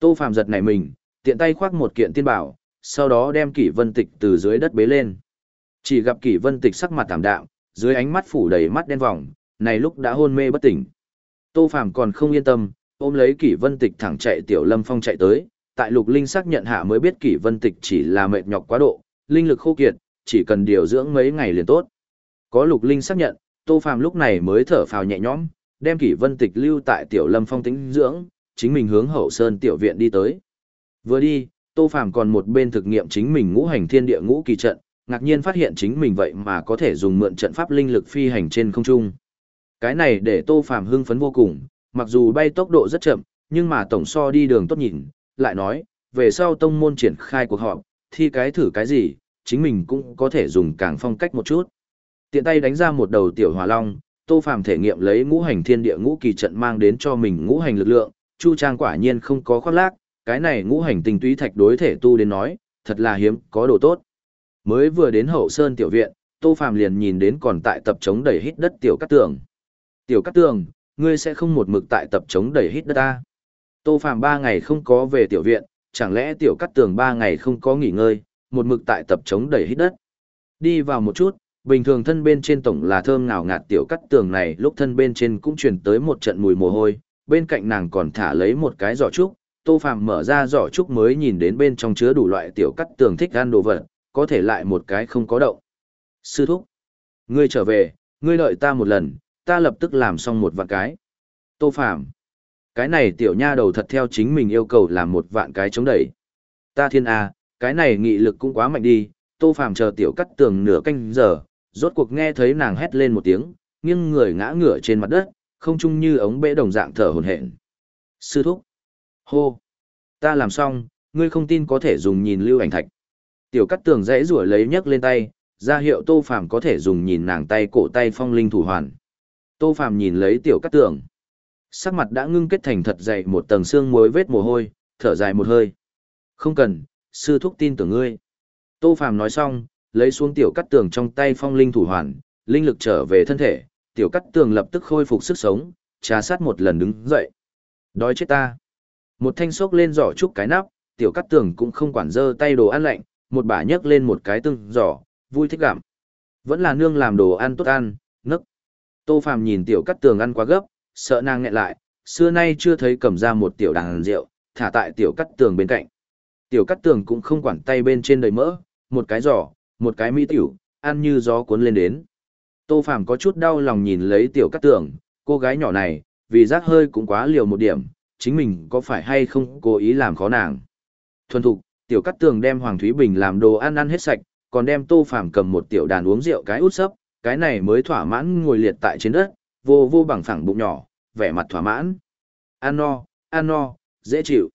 Tô Phàm giật nảy mình, tiện tay khoác một kiện tiên bảo, sau đó đem Kỷ Vân Tịch từ dưới đất bế lên. Chỉ gặp Kỷ Vân Tịch sắc mặt tạm đạm, dưới ánh mắt phủ đầy mắt đen vòng, này lúc đã hôn mê bất tỉnh. Tô Phàm còn không yên tâm, ôm lấy Kỷ Vân Tịch thẳng chạy Tiểu Lâm Phong chạy tới, tại Lục Linh xác nhận hạ mới biết Kỷ Vân Tịch chỉ là mệt nhọc quá độ, linh lực khô kiệt, chỉ cần điều dưỡng mấy ngày liền tốt. Có Lục Linh xác nhận, Tô Phàm lúc này mới thở phào nhẹ nhõm, đem Kỷ Vân Tịch lưu tại Tiểu Lâm Phong tĩnh dưỡng, chính mình hướng Hậu Sơn tiểu viện đi tới. Vừa đi, Tô Phàm còn một bên thực nghiệm chính mình ngũ hành thiên địa ngũ kỳ trận, ngạc nhiên phát hiện chính mình vậy mà có thể dùng mượn trận pháp linh lực phi hành trên không trung. Cái này để Tô Phàm hưng phấn vô cùng, mặc dù bay tốc độ rất chậm, nhưng mà tổng so đi đường tốt nhìn, lại nói, về sau tông môn triển khai cuộc họp, thi cái thử cái gì, chính mình cũng có thể dùng càng phong cách một chút. Tiện tay đánh ra một đầu tiểu hỏa long, Tô Phàm thể nghiệm lấy ngũ hành thiên địa ngũ kỳ trận mang đến cho mình ngũ hành lực lượng, Chu Trang quả nhiên không có khoác lác, cái này ngũ hành tinh túy thạch đối thể tu đến nói, thật là hiếm, có đồ tốt. Mới vừa đến hậu sơn tiểu viện, Tô Phàm liền nhìn đến còn tại tập chống đẩy hít đất tiểu cát tường. Tiểu cát tường, ngươi sẽ không một mực tại tập chống đẩy hít đất ta. Tô Phàm ba ngày không có về tiểu viện, chẳng lẽ tiểu cát tường ba ngày không có nghỉ ngơi, một mực tại tập chống đẩy hít đất. Đi vào một chút, bình thường thân bên trên tổng là thơm ngào ngạt tiểu cắt tường này lúc thân bên trên cũng truyền tới một trận mùi mồ hôi, bên cạnh nàng còn thả lấy một cái giỏ trúc, tô phàm mở ra giỏ trúc mới nhìn đến bên trong chứa đủ loại tiểu cắt tường thích ăn đồ vật, có thể lại một cái không có động. Sư thúc, ngươi trở về, ngươi đợi ta một lần, ta lập tức làm xong một vạn cái. Tô phàm, cái này tiểu nha đầu thật theo chính mình yêu cầu làm một vạn cái chống đẩy. Ta thiên a, cái này nghị lực cũng quá mạnh đi, tô phàm chờ tiểu cắt tường nửa canh giờ, rốt cuộc nghe thấy nàng hét lên một tiếng, nghiêng người ngã ngửa trên mặt đất, không chung như ống bể đồng dạng thở hổn hển. Sư thúc. Hô. Ta làm xong, ngươi không tin có thể dùng nhìn lưu ảnh thạch. Tiểu cắt tường dãy rủa lấy nhấc lên tay, ra hiệu tô phàm có thể dùng nhìn nàng tay cổ tay phong linh thủ hoàn. Tô phàm nhìn lấy tiểu cắt tường. Sắc mặt đã ngưng kết thành thật dày một tầng xương muối vết mồ hôi, thở dài một hơi. Không cần, sư thúc tin tưởng ngươi. Tô phàm nói xong, lấy xuống tiểu cắt tường trong tay phong linh thủ hoàn, linh lực trở về thân thể, tiểu cắt tường lập tức khôi phục sức sống, trà sát một lần đứng dậy. Đói chết ta. Một thanh xốc lên giỏ trúc cái nắp, tiểu cắt tường cũng không quản dơ tay đồ ăn lạnh, một bả nhấc lên một cái tương giỏ, vui thích gặm. Vẫn là nương làm đồ ăn tốt ăn, nức. Tô Phàm nhìn tiểu cắt tường ăn quá gấp, sợ nàng nghẹn lại, xưa nay chưa thấy cầm ra một tiểu đàn rượu, thả tại tiểu cắt tường bên cạnh. Tiểu cắt tường cũng không quản tay bên trên đầy mỡ, một cái giỏ, một cái mỹ tiểu, ăn như gió cuốn lên đến. Tô Phàm có chút đau lòng nhìn lấy tiểu cắt tường, cô gái nhỏ này, vì rác hơi cũng quá liều một điểm, chính mình có phải hay không cố ý làm khó nàng. Thuần thục, tiểu cắt tường đem Hoàng Thúy Bình làm đồ ăn ăn hết sạch, còn đem Tô Phàm cầm một tiểu đàn uống rượu cái út sấp, cái này mới thỏa mãn ngồi liệt tại trên đất, vô vô bằng phẳng bụng nhỏ, vẻ mặt thỏa mãn. An no, an no, dễ chịu.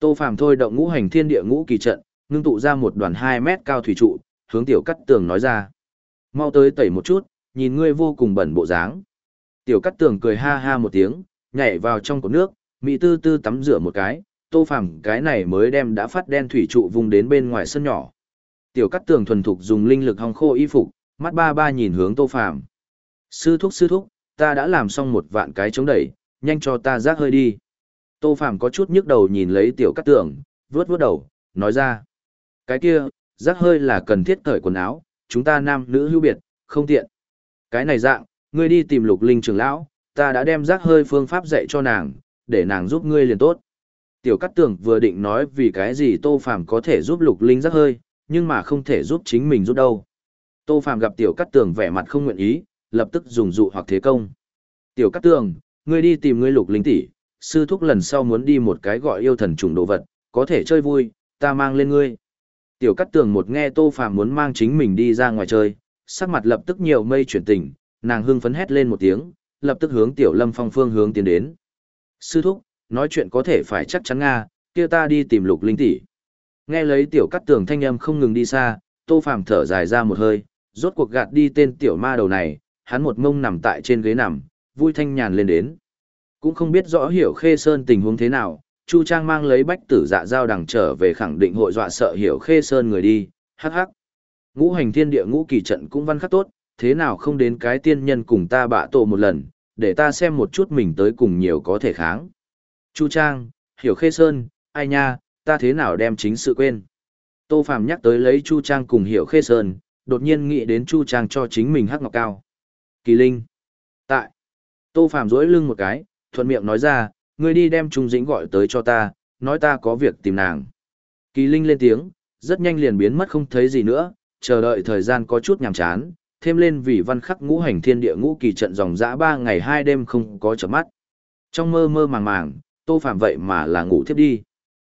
Tô Phàm thôi động ngũ hành thiên địa ngũ kỳ trận, ngưng tụ ra một đoàn 2 mét cao thủy trụ, hướng tiểu cắt tường nói ra. Mau tới tẩy một chút, nhìn ngươi vô cùng bẩn bộ dáng. Tiểu cắt tường cười ha ha một tiếng, nhảy vào trong cột nước, mỹ tư tư tắm rửa một cái, Tô Phàm cái này mới đem đã phát đen thủy trụ vùng đến bên ngoài sân nhỏ. Tiểu Cát Tường thuần thục dùng linh lực hong khô y phục, mắt ba ba nhìn hướng Tô Phàm. Sư thúc sư thúc, ta đã làm xong một vạn cái chống đẩy, nhanh cho ta rác hơi đi. Tô Phàm có chút nhức đầu nhìn lấy Tiểu Cát Tường, vuốt vuốt đầu, nói ra. Cái kia, rác hơi là cần thiết cởi quần áo, chúng ta nam nữ hữu biệt, không tiện. Cái này dạng, ngươi đi tìm lục linh trưởng lão, ta đã đem rác hơi phương pháp dạy cho nàng, để nàng giúp ngươi liền tốt. Tiểu Cát Tường vừa định nói vì cái gì Tô Phàm có thể giúp lục linh rất hơi, nhưng mà không thể giúp chính mình giúp đâu. Tô Phàm gặp Tiểu Cát Tường vẻ mặt không nguyện ý, lập tức dùng dụ hoặc thế công. Tiểu Cát Tường, ngươi đi tìm ngươi lục linh tỷ, sư thúc lần sau muốn đi một cái gọi yêu thần trùng đồ vật, có thể chơi vui, ta mang lên ngươi. Tiểu Cát Tường một nghe Tô Phàm muốn mang chính mình đi ra ngoài chơi, sắc mặt lập tức nhiều mây chuyển tình, nàng hưng phấn hét lên một tiếng, lập tức hướng Tiểu Lâm Phong phương hướng tiến đến. Sư thúc, nói chuyện có thể phải chắc chắn nga, kia ta đi tìm Lục Linh tỷ. Nghe lấy Tiểu Cát Tường thanh âm không ngừng đi xa, Tô Phàm thở dài ra một hơi, rốt cuộc gạt đi tên tiểu ma đầu này, hắn một mông nằm tại trên ghế nằm, vui thanh nhàn lên đến. Cũng không biết rõ hiểu Khê Sơn tình huống thế nào, Chu Trang mang lấy bách tử dạ dao đằng trở về khẳng định hội dọa sợ hiểu Khê Sơn người đi, hắc hắc. Ngũ hành thiên địa ngũ kỳ trận cũng văn khắc tốt, thế nào không đến cái tiên nhân cùng ta bạ tổ một lần, để ta xem một chút mình tới cùng nhiều có thể kháng. Chu Trang, hiểu Khê Sơn, ai nha, ta thế nào đem chính sự quên. Tô Phạm nhắc tới lấy Chu Trang cùng hiểu Khê Sơn, đột nhiên nghĩ đến Chu Trang cho chính mình hắc ngọc cao. Kỳ Linh. Tại. Tô Phạm duỗi lưng một cái, thuận miệng nói ra, ngươi đi đem Trung Dĩnh gọi tới cho ta, nói ta có việc tìm nàng. Kỳ Linh lên tiếng, rất nhanh liền biến mất không thấy gì nữa, chờ đợi thời gian có chút nhàm chán, thêm lên vì văn khắc ngũ hành thiên địa ngũ kỳ trận dòng dã ba ngày hai đêm không có chợp mắt. Trong mơ mơ màng màng, Tô phạm vậy mà là ngủ thiếp đi.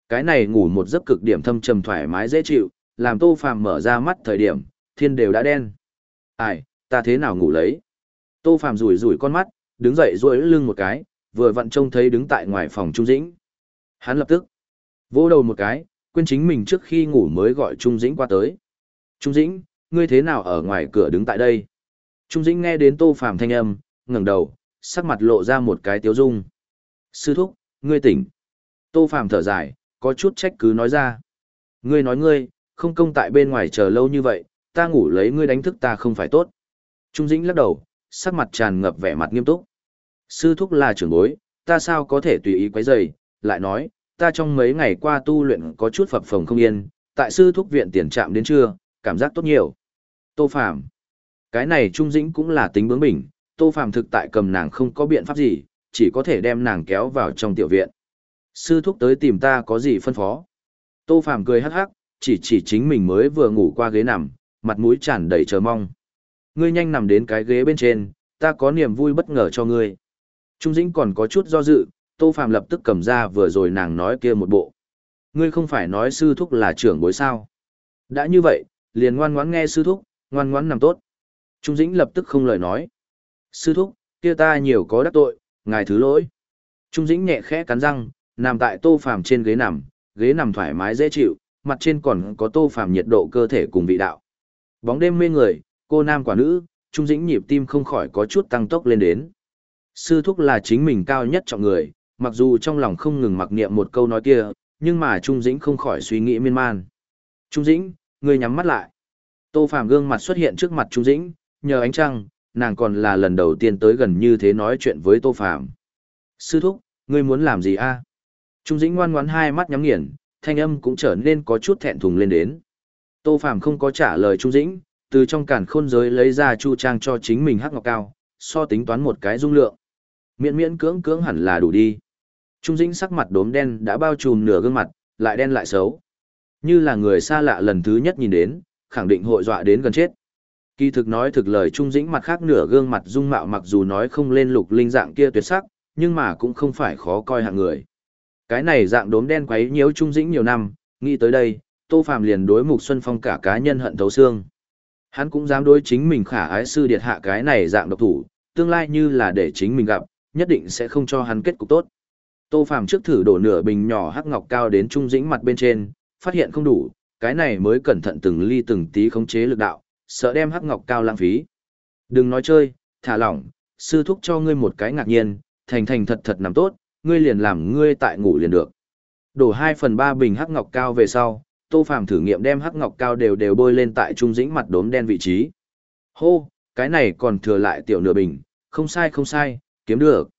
Cái này ngủ một giấc cực điểm thâm trầm thoải mái dễ chịu, làm Tô phạm mở ra mắt thời điểm, thiên đều đã đen. Ai, ta thế nào ngủ lấy? Tô phạm rủi rủi con mắt, đứng dậy duỗi lưng một cái, vừa vặn trông thấy đứng tại ngoài phòng Trung Dĩnh. Hắn lập tức vỗ đầu một cái, quên chính mình trước khi ngủ mới gọi Trung Dĩnh qua tới. Trung Dĩnh, ngươi thế nào ở ngoài cửa đứng tại đây? Trung Dĩnh nghe đến Tô Phàm thanh âm, ngẩng đầu, sắc mặt lộ ra một cái tiếu dung. Sư thúc, ngươi tỉnh. Tô Phàm thở dài, có chút trách cứ nói ra. Ngươi nói ngươi, không công tại bên ngoài chờ lâu như vậy, ta ngủ lấy ngươi đánh thức ta không phải tốt. Trung Dĩnh lắc đầu, sắc mặt tràn ngập vẻ mặt nghiêm túc. Sư thúc là trưởng bối, ta sao có thể tùy ý quấy rầy, lại nói, ta trong mấy ngày qua tu luyện có chút phập phồng không yên, tại sư thúc viện tiền trạm đến trưa, cảm giác tốt nhiều. Tô Phàm Cái này Trung Dĩnh cũng là tính bướng bỉnh, Tô Phàm thực tại cầm nàng không có biện pháp gì, chỉ có thể đem nàng kéo vào trong tiểu viện. Sư thúc tới tìm ta có gì phân phó? Tô Phàm cười hắc hắc, chỉ chỉ chính mình mới vừa ngủ qua ghế nằm, mặt mũi tràn đầy chờ mong. Ngươi nhanh nằm đến cái ghế bên trên, ta có niềm vui bất ngờ cho ngươi. Trung Dĩnh còn có chút do dự, Tô Phàm lập tức cầm ra vừa rồi nàng nói kia một bộ. Ngươi không phải nói sư thúc là trưởng bối sao? Đã như vậy, liền ngoan ngoãn nghe sư thúc, ngoan ngoãn nằm tốt. Trung Dĩnh lập tức không lời nói. Sư thúc, kia ta nhiều có đắc tội, ngài thứ lỗi. Trung Dĩnh nhẹ khẽ cắn răng, nằm tại Tô Phàm trên ghế nằm, ghế nằm thoải mái dễ chịu, mặt trên còn có Tô Phàm nhiệt độ cơ thể cùng vị đạo. Bóng đêm mê người, cô nam quả nữ, Trung Dĩnh nhịp tim không khỏi có chút tăng tốc lên đến. Sư thúc là chính mình cao nhất trọng người, mặc dù trong lòng không ngừng mặc niệm một câu nói kia, nhưng mà Trung Dĩnh không khỏi suy nghĩ miên man. Trung Dĩnh, ngươi nhắm mắt lại. Tô Phàm gương mặt xuất hiện trước mặt Trung Dĩnh, nhờ ánh trăng, nàng còn là lần đầu tiên tới gần như thế nói chuyện với Tô Phàm. Sư thúc, ngươi muốn làm gì a? Trung Dĩnh ngoan ngoãn hai mắt nhắm nghiền, thanh âm cũng trở nên có chút thẹn thùng lên đến. Tô Phàm không có trả lời Trung Dĩnh, từ trong cản khôn giới lấy ra chu trang cho chính mình hắc ngọc cao, so tính toán một cái dung lượng. Miễn miễn cưỡng cưỡng hẳn là đủ đi. Trung Dĩnh sắc mặt đốm đen đã bao trùm nửa gương mặt, lại đen lại xấu. Như là người xa lạ lần thứ nhất nhìn đến, khẳng định hội dọa đến gần chết. Kỳ thực nói thực lời Trung Dĩnh mặt khác nửa gương mặt dung mạo mặc dù nói không lên lục linh dạng kia tuyệt sắc, nhưng mà cũng không phải khó coi hạng người. Cái này dạng đốm đen quấy nhiễu Trung Dĩnh nhiều năm, nghĩ tới đây, Tô Phàm liền đối Mục Xuân Phong cả cá nhân hận thấu xương. Hắn cũng dám đối chính mình khả ái sư điệt hạ cái này dạng độc thủ, tương lai như là để chính mình gặp, nhất định sẽ không cho hắn kết cục tốt. Tô Phàm trước thử đổ nửa bình nhỏ hắc ngọc cao đến trung dĩnh mặt bên trên, phát hiện không đủ, cái này mới cẩn thận từng ly từng tí khống chế lực đạo, sợ đem hắc ngọc cao lãng phí. Đừng nói chơi, thả lỏng, sư thúc cho ngươi một cái ngạc nhiên, thành thành thật thật nằm tốt, ngươi liền làm ngươi tại ngủ liền được. Đổ 2 phần 3 bình hắc ngọc cao về sau, Tô Phàm thử nghiệm đem hắc ngọc cao đều đều bôi lên tại trung dĩnh mặt đốm đen vị trí. Hô, cái này còn thừa lại tiểu nửa bình, không sai không sai, kiếm được.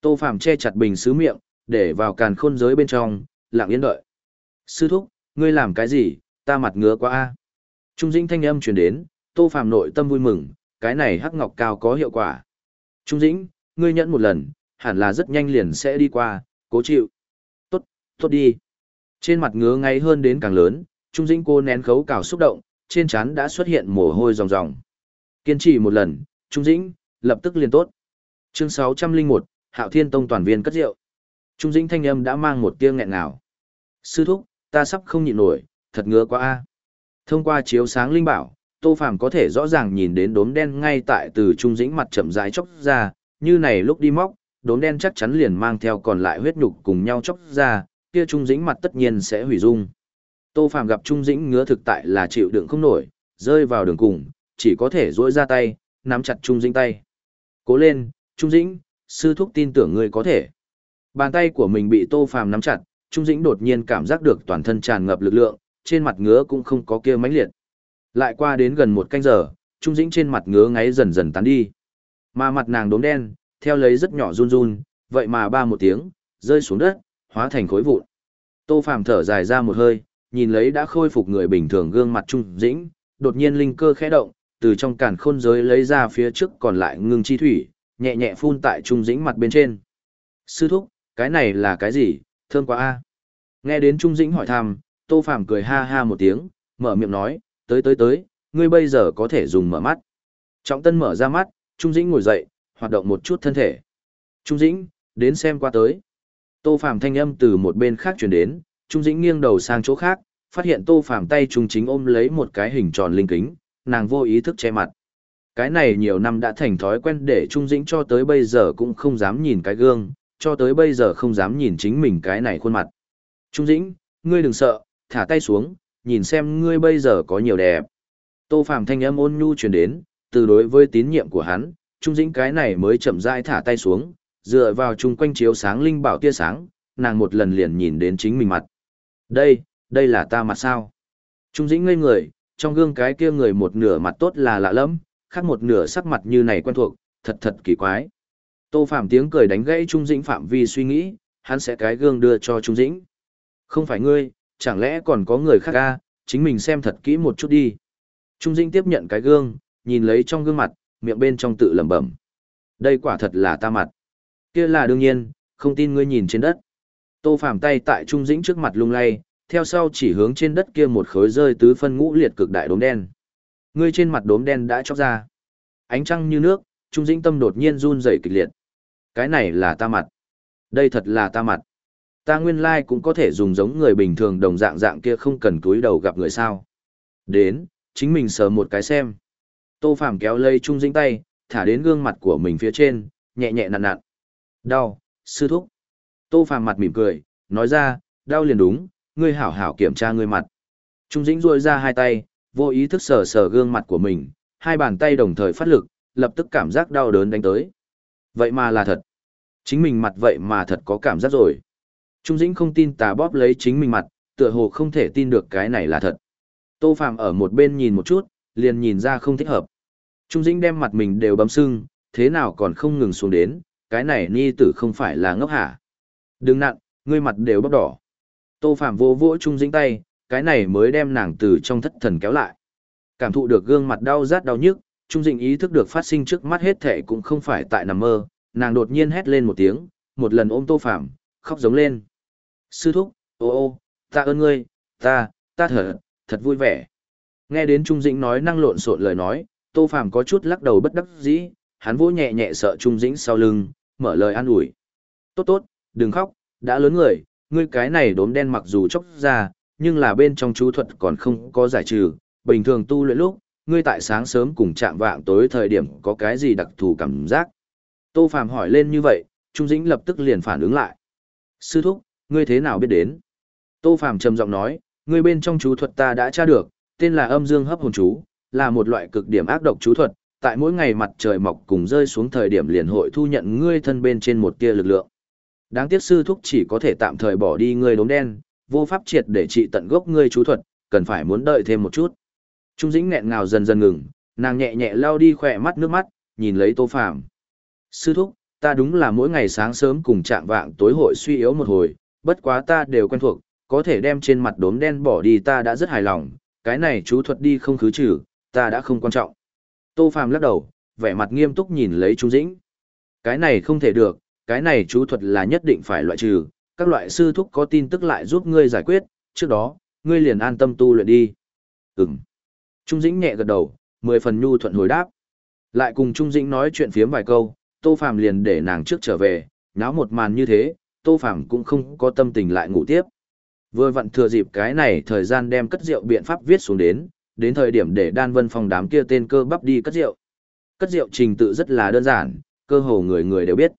Tô Phàm che chặt bình sứ miệng, để vào càn khôn giới bên trong, lặng yên đợi. Sư thúc, ngươi làm cái gì, ta mặt ngứa quá a. Trung dĩnh thanh âm truyền đến, Tô Phàm nội tâm vui mừng, cái này hắc ngọc cao có hiệu quả. Trung dĩnh, ngươi nhận một lần, hẳn là rất nhanh liền sẽ đi qua, cố chịu. Tốt, tốt đi. Trên mặt ngứa ngay hơn đến càng lớn, Trung dĩnh cô nén khấu cào xúc động, trên trán đã xuất hiện mồ hôi ròng ròng. Kiên trì một lần, Trung dĩnh, lập tức liền tốt. Chương 601, Hạo Thiên Tông toàn viên cất rượu. Trung dĩnh thanh âm đã mang một tiếng nghẹn ngào. Sư thúc, ta sắp không nhịn nổi, thật ngứa quá a. Thông qua chiếu sáng linh bảo, Tô Phàm có thể rõ ràng nhìn đến đốm đen ngay tại từ trung dĩnh mặt chậm rãi chốc ra, như này lúc đi móc, đốm đen chắc chắn liền mang theo còn lại huyết nhục cùng nhau chốc ra, kia trung dĩnh mặt tất nhiên sẽ hủy dung. Tô Phàm gặp trung dĩnh ngứa thực tại là chịu đựng không nổi, rơi vào đường cùng, chỉ có thể duỗi ra tay, nắm chặt trung dĩnh tay. Cố lên, trung dĩnh, sư thúc tin tưởng ngươi có thể. Bàn tay của mình bị Tô Phàm nắm chặt, trung dĩnh đột nhiên cảm giác được toàn thân tràn ngập lực lượng, trên mặt ngứa cũng không có kia mãnh liệt. Lại qua đến gần một canh giờ, Trung Dĩnh trên mặt ngứa ngáy dần dần tán đi. Mà mặt nàng đốm đen, theo lấy rất nhỏ run run, vậy mà ba một tiếng, rơi xuống đất, hóa thành khối vụn. Tô Phàm thở dài ra một hơi, nhìn lấy đã khôi phục người bình thường gương mặt Trung Dĩnh, đột nhiên linh cơ khẽ động, từ trong càn khôn giới lấy ra phía trước còn lại ngưng chi thủy, nhẹ nhẹ phun tại Trung Dĩnh mặt bên trên. Sư thúc, cái này là cái gì, thơm quá a. Nghe đến Trung Dĩnh hỏi thăm, Tô Phàm cười ha ha một tiếng, mở miệng nói, tới tới tới, ngươi bây giờ có thể dùng mở mắt. Trọng Tân mở ra mắt, Trung Dĩnh ngồi dậy, hoạt động một chút thân thể. Trung Dĩnh, đến xem qua tới. Tô Phàm thanh âm từ một bên khác truyền đến, Trung Dĩnh nghiêng đầu sang chỗ khác, phát hiện Tô Phàm tay Trung Chính ôm lấy một cái hình tròn linh kính, nàng vô ý thức che mặt. Cái này nhiều năm đã thành thói quen để Trung Dĩnh cho tới bây giờ cũng không dám nhìn cái gương, cho tới bây giờ không dám nhìn chính mình cái này khuôn mặt. Trung Dĩnh, ngươi đừng sợ, thả tay xuống, nhìn xem ngươi bây giờ có nhiều đẹp. Tô Phàm thanh âm ôn nhu truyền đến, từ đối với tín nhiệm của hắn, Trung Dĩnh cái này mới chậm rãi thả tay xuống, dựa vào chung quanh chiếu sáng linh bảo tia sáng, nàng một lần liền nhìn đến chính mình mặt. Đây, đây là ta mặt sao? Trung Dĩnh ngây người, trong gương cái kia người một nửa mặt tốt là lạ lắm, khác một nửa sắc mặt như này quen thuộc, thật thật kỳ quái. Tô Phạm tiếng cười đánh gãy Trung Dĩnh phạm vi suy nghĩ, hắn sẽ cái gương đưa cho Trung Dĩnh. Không phải ngươi, chẳng lẽ còn có người khác ca, chính mình xem thật kỹ một chút đi. Trung Dĩnh tiếp nhận cái gương, nhìn lấy trong gương mặt, miệng bên trong tự lẩm bẩm. Đây quả thật là ta mặt. Kia là đương nhiên, không tin ngươi nhìn trên đất. Tô Phạm tay tại Trung Dĩnh trước mặt lung lay, theo sau chỉ hướng trên đất kia một khối rơi tứ phân ngũ liệt cực đại đốm đen. Ngươi trên mặt đốm đen đã chóc ra. Ánh trăng như nước, Trung Dĩnh tâm đột nhiên run rẩy kịch liệt. Cái này là ta mặt. Đây thật là ta mặt. Ta nguyên lai cũng có thể dùng giống người bình thường đồng dạng dạng kia không cần túi đầu gặp người sao. Đến, chính mình sờ một cái xem. Tô Phàm kéo lây Trung Dĩnh tay, thả đến gương mặt của mình phía trên, nhẹ nhẹ nặn nặn. Đau, sư thúc. Tô Phàm mặt mỉm cười, nói ra, đau liền đúng, ngươi hảo hảo kiểm tra ngươi mặt. Trung Dĩnh duỗi ra hai tay, vô ý thức sờ sờ gương mặt của mình, hai bàn tay đồng thời phát lực, lập tức cảm giác đau đớn đánh tới. Vậy mà là thật. Chính mình mặt vậy mà thật có cảm giác rồi. Trung Dĩnh không tin tà bóp lấy chính mình mặt, tựa hồ không thể tin được cái này là thật. Tô Phạm ở một bên nhìn một chút, liền nhìn ra không thích hợp. Trung Dĩnh đem mặt mình đều bấm sưng, thế nào còn không ngừng xuống đến, cái này ni tử không phải là ngốc hả. Đừng nặn, ngươi mặt đều bóc đỏ. Tô Phạm vô vỗ Trung Dĩnh tay, cái này mới đem nàng từ trong thất thần kéo lại. Cảm thụ được gương mặt đau rát đau nhức, Trung Dĩnh ý thức được phát sinh trước mắt hết thể cũng không phải tại nằm mơ, nàng đột nhiên hét lên một tiếng, một lần ôm Tô Phạm, khóc giống lên sư thúc, ô ô, ta ơn ngươi, ta, ta thở, thật vui vẻ. Nghe đến Trung Dĩnh nói năng lộn xộn lời nói, Tô Phàm có chút lắc đầu bất đắc dĩ, hắn vỗ nhẹ nhẹ sợ Trung Dĩnh sau lưng, mở lời an ủi. Tốt tốt, đừng khóc, đã lớn người, ngươi cái này đốm đen mặc dù chốc ra, nhưng là bên trong chú thuật còn không có giải trừ, bình thường tu luyện lúc, ngươi tại sáng sớm cùng chạm vạng tối thời điểm có cái gì đặc thù cảm giác. Tô Phàm hỏi lên như vậy, Trung Dĩnh lập tức liền phản ứng lại. Sư thúc, ngươi thế nào biết đến? Tô Phàm trầm giọng nói, ngươi bên trong chú thuật ta đã tra được, tên là âm dương hấp hồn chú, là một loại cực điểm ác độc chú thuật, tại mỗi ngày mặt trời mọc cùng rơi xuống thời điểm liền hội thu nhận ngươi thân bên trên một tia lực lượng. Đáng tiếc sư thúc chỉ có thể tạm thời bỏ đi ngươi đốm đen, vô pháp triệt để trị tận gốc ngươi chú thuật, cần phải muốn đợi thêm một chút. Trung Dĩnh nghẹn ngào dần dần ngừng, nàng nhẹ nhẹ lau đi khỏe mắt nước mắt, nhìn lấy Tô Phàm. Sư thúc, ta đúng là mỗi ngày sáng sớm cùng trạng vạng tối hội suy yếu một hồi, bất quá ta đều quen thuộc, có thể đem trên mặt đốm đen bỏ đi ta đã rất hài lòng, cái này chú thuật đi không khứ trừ, ta đã không quan trọng. Tô Phàm lắc đầu, vẻ mặt nghiêm túc nhìn lấy Trung Dĩnh. Cái này không thể được, cái này chú thuật là nhất định phải loại trừ, các loại sư thúc có tin tức lại giúp ngươi giải quyết, trước đó, ngươi liền an tâm tu luyện đi. Ừm. Trung Dĩnh nhẹ gật đầu, mười phần nhu thuận hồi đáp. Lại cùng Trung Dĩnh nói chuyện phiếm vài câu, Tô Phàm liền để nàng trước trở về, náo một màn như thế, Tô Phàm cũng không có tâm tình lại ngủ tiếp. Vừa vặn thừa dịp cái này thời gian đem cất rượu biện pháp viết xuống đến, đến thời điểm để đan vân phòng đám kia tên cơ bắp đi cất rượu. Cất rượu trình tự rất là đơn giản, cơ hồ người người đều biết.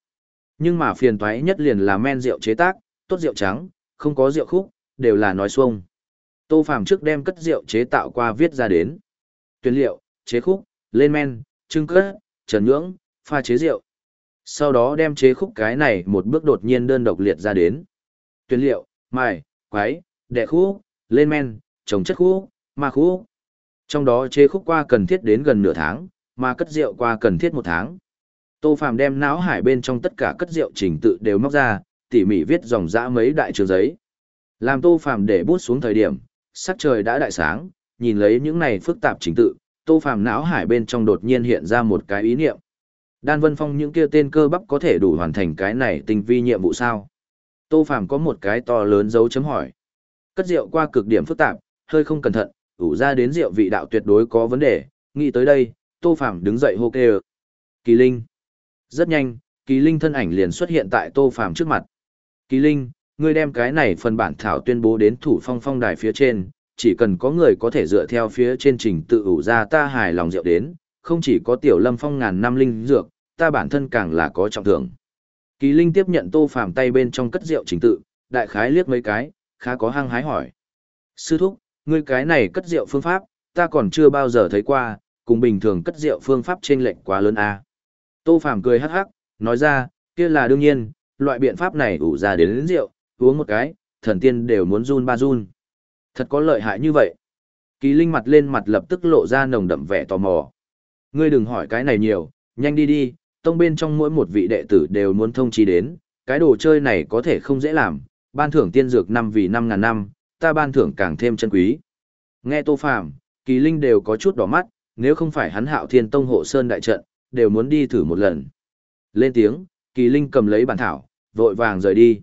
Nhưng mà phiền toái nhất liền là men rượu chế tác, tốt rượu trắng, không có rượu khúc, đều là nói xuông. Tô Phàm trước đem cất rượu chế tạo qua viết ra đến. Tuyên liệu, chế khúc, lên men, trưng cất, trần ngưỡng, pha chế rượu. Sau đó đem chế khúc cái này một bước đột nhiên đơn độc liệt ra đến. Tuyên liệu, mài, quái, đệ khúc, lên men, trồng chất khúc, ma khúc. Trong đó chế khúc qua cần thiết đến gần nửa tháng, mà cất rượu qua cần thiết một tháng. Tô Phàm đem não hải bên trong tất cả cất rượu trình tự đều móc ra, tỉ mỉ viết dòng dã mấy đại trường giấy. Làm Tô Phàm để bút xuống thời điểm, sắc trời đã đại sáng, nhìn lấy những này phức tạp trình tự, Tô Phàm não hải bên trong đột nhiên hiện ra một cái ý niệm. Đan Vân Phong những kia tên cơ bắp có thể đủ hoàn thành cái này tinh vi nhiệm vụ sao? Tô Phàm có một cái to lớn dấu chấm hỏi. Cất rượu qua cực điểm phức tạp, hơi không cẩn thận, ủ ra đến rượu vị đạo tuyệt đối có vấn đề, nghĩ tới đây, Tô Phàm đứng dậy hô kêu. Kỳ Linh. Rất nhanh, Kỳ Linh thân ảnh liền xuất hiện tại Tô Phàm trước mặt. Kỳ Linh, ngươi đem cái này phần bản thảo tuyên bố đến thủ phong phong đài phía trên, chỉ cần có người có thể dựa theo phía trên trình tự ủ ra ta hài lòng rượu đến, không chỉ có tiểu lâm phong ngàn năm linh dược, ta bản thân càng là có trọng thưởng. Kỳ Linh tiếp nhận Tô Phàm tay bên trong cất rượu trình tự, đại khái liếc mấy cái, khá có hăng hái hỏi. Sư thúc, ngươi cái này cất rượu phương pháp, ta còn chưa bao giờ thấy qua, cùng bình thường cất rượu phương pháp trên lệnh quá lớn a. Tô Phàm cười hắc hắc, nói ra, kia là đương nhiên, loại biện pháp này ủ ra đến, đến rượu, uống một cái, thần tiên đều muốn run ba run. Thật có lợi hại như vậy. Kỳ Linh mặt lên mặt lập tức lộ ra nồng đậm vẻ tò mò. Ngươi đừng hỏi cái này nhiều, nhanh đi đi, tông bên trong mỗi một vị đệ tử đều muốn thông chi đến, cái đồ chơi này có thể không dễ làm, ban thưởng tiên dược năm vì năm ngàn năm, ta ban thưởng càng thêm chân quý. Nghe Tô Phàm, Kỳ Linh đều có chút đỏ mắt, nếu không phải hắn Hạo Thiên Tông hộ sơn đại trận, đều muốn đi thử một lần. Lên tiếng, Kỳ Linh cầm lấy bản thảo, vội vàng rời đi.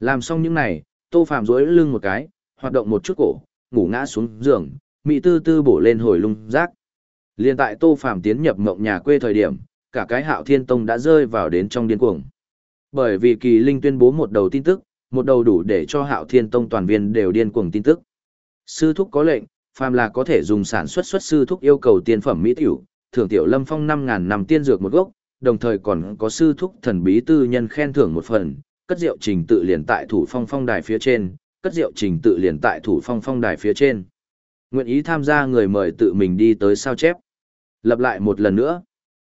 Làm xong những này, Tô phạm duỗi lưng một cái, hoạt động một chút cổ, ngủ ngã xuống giường, mỹ tư tư bổ lên hồi lung rác. Liên tại Tô phạm tiến nhập mộng nhà quê thời điểm, cả cái Hạo Thiên Tông đã rơi vào đến trong điên cuồng. Bởi vì Kỳ Linh tuyên bố một đầu tin tức, một đầu đủ để cho Hạo Thiên Tông toàn viên đều điên cuồng tin tức. Sư thúc có lệnh, phàm là có thể dùng sản xuất xuất sư thúc yêu cầu tiên phẩm mỹ tiểu, thưởng tiểu Lâm Phong 5000 năm tiên dược một gốc, đồng thời còn có sư thúc thần bí tư nhân khen thưởng một phần, cất rượu trình tự liền tại thủ phong phong đài phía trên, cất rượu trình tự liền tại thủ phong phong đài phía trên. Nguyện ý tham gia người mời tự mình đi tới sao chép. Lập lại một lần nữa.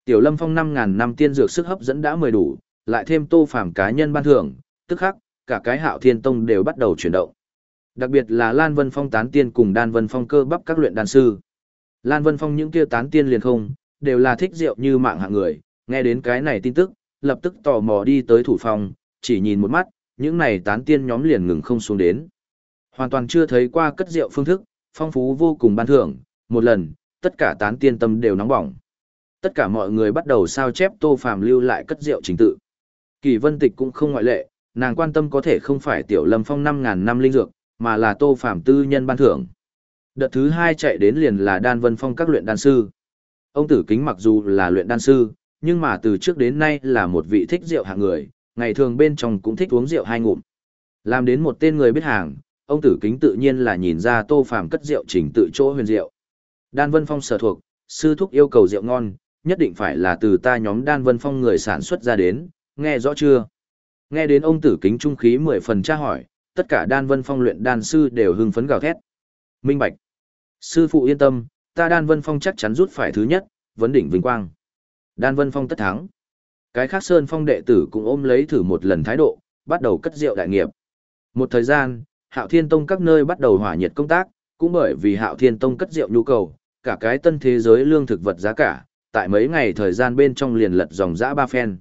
Tiểu Lâm Phong 5000 năm tiên dược sức hấp dẫn đã mười đủ, lại thêm Tô Phàm cá nhân ban thưởng, tức khắc, cả cái Hạo Thiên Tông đều bắt đầu chuyển động. Đặc biệt là Lan Vân Phong tán tiên cùng Đan Vân Phong cơ bắp các luyện đan sư. Lan Vân Phong những kia tán tiên liền không, đều là thích rượu như mạng hạng người, nghe đến cái này tin tức, lập tức tò mò đi tới thủ phòng, chỉ nhìn một mắt, những này tán tiên nhóm liền ngừng không xuống đến. Hoàn toàn chưa thấy qua cất rượu phương thức, phong phú vô cùng ban thưởng, một lần, tất cả tán tiên tâm đều nóng bỏng. Tất cả mọi người bắt đầu sao chép Tô Phàm lưu lại cất rượu chính tự. Kỳ Vân Tịch cũng không ngoại lệ, nàng quan tâm có thể không phải Tiểu Lâm Phong 5000 năm linh dược, mà là Tô Phàm tư nhân ban thưởng. Đợt thứ hai chạy đến liền là Đan Vân Phong các luyện đan sư. Ông Tử Kính mặc dù là luyện đan sư, nhưng mà từ trước đến nay là một vị thích rượu hạng người, ngày thường bên trong cũng thích uống rượu hai ngụm. Làm đến một tên người biết hàng, ông Tử Kính tự nhiên là nhìn ra Tô Phàm cất rượu chỉnh tự chỗ huyền rượu. Đan Vân Phong sở thuộc, sư thúc yêu cầu rượu ngon, nhất định phải là từ ta nhóm Đan Vân Phong người sản xuất ra đến, nghe rõ chưa? Nghe đến ông Tử Kính trung khí mười phần tra hỏi, tất cả Đan Vân Phong luyện đan sư đều hưng phấn gào thét. Minh Bạch. Sư phụ yên tâm, ta Đan Vân Phong chắc chắn rút phải thứ nhất, vấn đỉnh vinh quang. Đan Vân Phong tất thắng. Cái khác Sơn Phong đệ tử cũng ôm lấy thử một lần thái độ, bắt đầu cất rượu đại nghiệp. Một thời gian, Hạo Thiên Tông các nơi bắt đầu hỏa nhiệt công tác, cũng bởi vì Hạo Thiên Tông cất rượu nhu cầu, cả cái tân thế giới lương thực vật giá cả, tại mấy ngày thời gian bên trong liền lật dòng dã ba phen.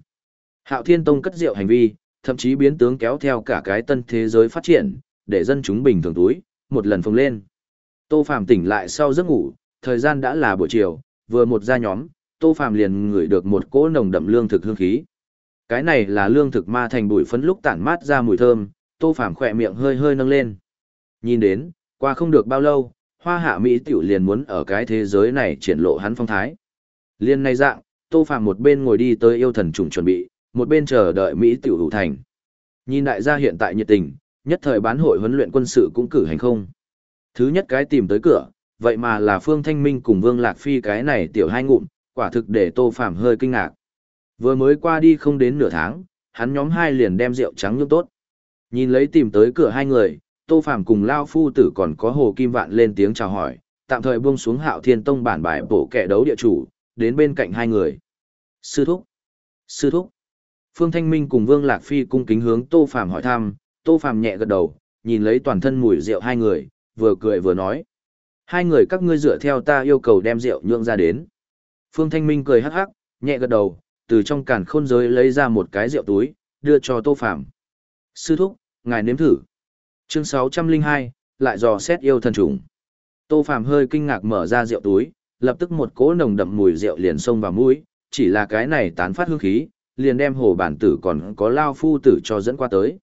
Hạo Thiên Tông cất rượu hành vi, thậm chí biến tướng kéo theo cả cái tân thế giới phát triển, để dân chúng bình thường túi, một lần phồng lên. Tô Phàm tỉnh lại sau giấc ngủ, thời gian đã là buổi chiều, vừa một ra nhóm, Tô Phàm liền ngửi được một cỗ nồng đậm lương thực hương khí. Cái này là lương thực ma thành bụi phấn lúc tản mát ra mùi thơm, Tô Phàm khỏe miệng hơi hơi nâng lên. Nhìn đến, qua không được bao lâu, hoa hạ Mỹ tiểu liền muốn ở cái thế giới này triển lộ hắn phong thái. Liên nay dạng, Tô Phàm một bên ngồi đi tới yêu thần trùng chuẩn bị, một bên chờ đợi Mỹ tiểu đủ thành. Nhìn đại gia hiện tại nhiệt tình, nhất thời bán hội huấn luyện quân sự cũng cử hành không. Thứ nhất cái tìm tới cửa, vậy mà là Phương Thanh Minh cùng Vương Lạc Phi cái này tiểu hai ngụm, quả thực để Tô Phàm hơi kinh ngạc. Vừa mới qua đi không đến nửa tháng, hắn nhóm hai liền đem rượu trắng nhương tốt. Nhìn lấy tìm tới cửa hai người, Tô Phàm cùng Lao Phu Tử còn có Hồ Kim Vạn lên tiếng chào hỏi, tạm thời buông xuống Hạo Thiên Tông bản bài bổ kẻ đấu địa chủ, đến bên cạnh hai người. Sư thúc, sư thúc. Phương Thanh Minh cùng Vương Lạc Phi cung kính hướng Tô Phàm hỏi thăm, Tô Phàm nhẹ gật đầu, nhìn lấy toàn thân mùi rượu hai người, vừa cười vừa nói: "Hai người các ngươi dựa theo ta yêu cầu đem rượu nhượng ra đến." Phương Thanh Minh cười hắc hắc, nhẹ gật đầu, từ trong càn khôn giới lấy ra một cái rượu túi, đưa cho Tô Phàm. "Sư thúc, ngài nếm thử." Chương 602, lại dò xét yêu thần trùng. Tô Phàm hơi kinh ngạc mở ra rượu túi, lập tức một cỗ nồng đậm mùi rượu liền xông vào mũi, chỉ là cái này tán phát hương khí, liền đem hồ bản tử còn có lao phu tử cho dẫn qua tới.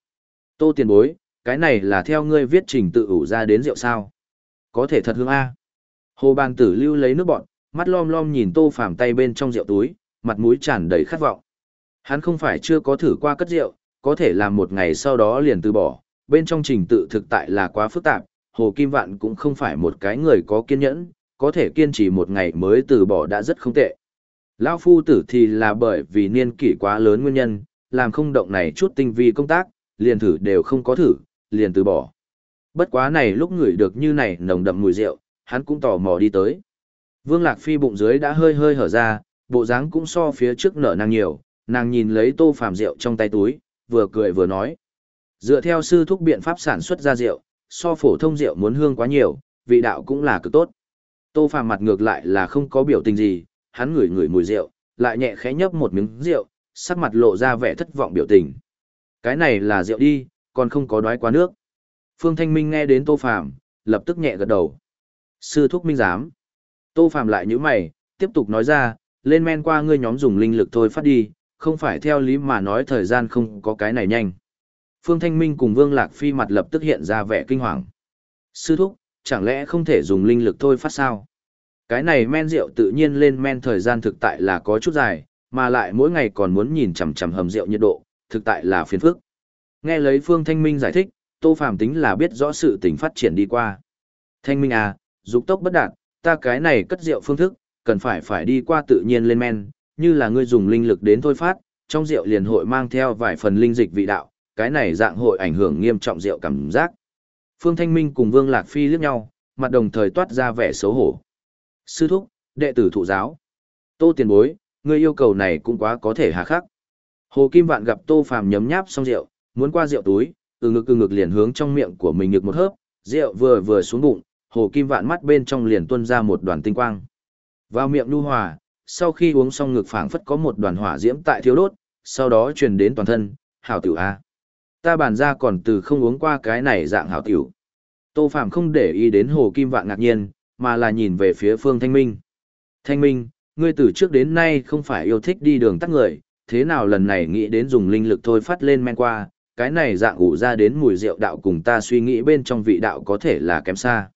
Tô tiền bối, cái này là theo ngươi viết trình tự ủ ra đến rượu sao? Có thể thật hương A. Hồ bản tử lưu lấy nước bọn, mắt lom lom nhìn tô phàm tay bên trong rượu túi, mặt mũi tràn đầy khát vọng. Hắn không phải chưa có thử qua cất rượu, có thể làm một ngày sau đó liền từ bỏ, bên trong trình tự thực tại là quá phức tạp, Hồ Kim Vạn cũng không phải một cái người có kiên nhẫn, có thể kiên trì một ngày mới từ bỏ đã rất không tệ. Lão phu tử thì là bởi vì niên kỷ quá lớn nguyên nhân, làm không động này chút tinh vi công tác, liền thử đều không có thử, liền từ bỏ. Bất quá này lúc ngửi được như này nồng đậm mùi rượu, hắn cũng tò mò đi tới. Vương Lạc Phi bụng dưới đã hơi hơi hở ra, bộ dáng cũng so phía trước nở nàng nhiều, nàng nhìn lấy tô phàm rượu trong tay túi, vừa cười vừa nói. Dựa theo sư thúc biện pháp sản xuất ra rượu, so phổ thông rượu muốn hương quá nhiều, vị đạo cũng là cực tốt. Tô phàm mặt ngược lại là không có biểu tình gì, hắn ngửi ngửi mùi rượu, lại nhẹ khẽ nhấp một miếng rượu, sắc mặt lộ ra vẻ thất vọng biểu tình. Cái này là rượu đi, còn không có đói quá nước. Phương Thanh Minh nghe đến Tô Phàm, lập tức nhẹ gật đầu. Sư thúc minh giám. Tô Phạm lại như mày, tiếp tục nói ra, lên men qua ngươi nhóm dùng linh lực thôi phát đi, không phải theo lý mà nói thời gian không có cái này nhanh. Phương Thanh Minh cùng Vương Lạc Phi mặt lập tức hiện ra vẻ kinh hoàng. Sư thúc, chẳng lẽ không thể dùng linh lực thôi phát sao? Cái này men rượu tự nhiên lên men thời gian thực tại là có chút dài, mà lại mỗi ngày còn muốn nhìn chằm chằm hầm rượu nhiệt độ, thực tại là phiền phức. Nghe lấy Phương Thanh Minh giải thích, Tô Phàm tính là biết rõ sự tình phát triển đi qua. Thanh Minh à, dục tốc bất đạt, ta cái này cất rượu phương thức, cần phải phải đi qua tự nhiên lên men, như là ngươi dùng linh lực đến thôi phát, trong rượu liền hội mang theo vài phần linh dịch vị đạo, cái này dạng hội ảnh hưởng nghiêm trọng rượu cảm giác. Phương Thanh Minh cùng Vương Lạc Phi liếc nhau, mặt đồng thời toát ra vẻ xấu hổ. Sư thúc, đệ tử thụ giáo. Tô tiền bối, ngươi yêu cầu này cũng quá có thể hà khắc. Hồ Kim Vạn gặp Tô Phàm nhấm nháp xong rượu, muốn qua rượu túi, từ ngực từ ngực liền hướng trong miệng của mình ngực một hớp, rượu vừa vừa xuống bụng, Hồ Kim Vạn mắt bên trong liền tuôn ra một đoàn tinh quang. Vào miệng nu hòa, sau khi uống xong ngực phảng phất có một đoàn hỏa diễm tại thiếu đốt, sau đó truyền đến toàn thân, hảo tiểu a. Ta bản ra còn từ không uống qua cái này dạng hảo tiểu. Tô Phạm không để ý đến Hồ Kim Vạn ngạc nhiên, mà là nhìn về phía Phương Thanh Minh. Thanh Minh, ngươi từ trước đến nay không phải yêu thích đi đường tắt người, thế nào lần này nghĩ đến dùng linh lực thôi phát lên men qua, cái này dạng ủ ra đến mùi rượu đạo cùng ta suy nghĩ bên trong vị đạo có thể là kém xa.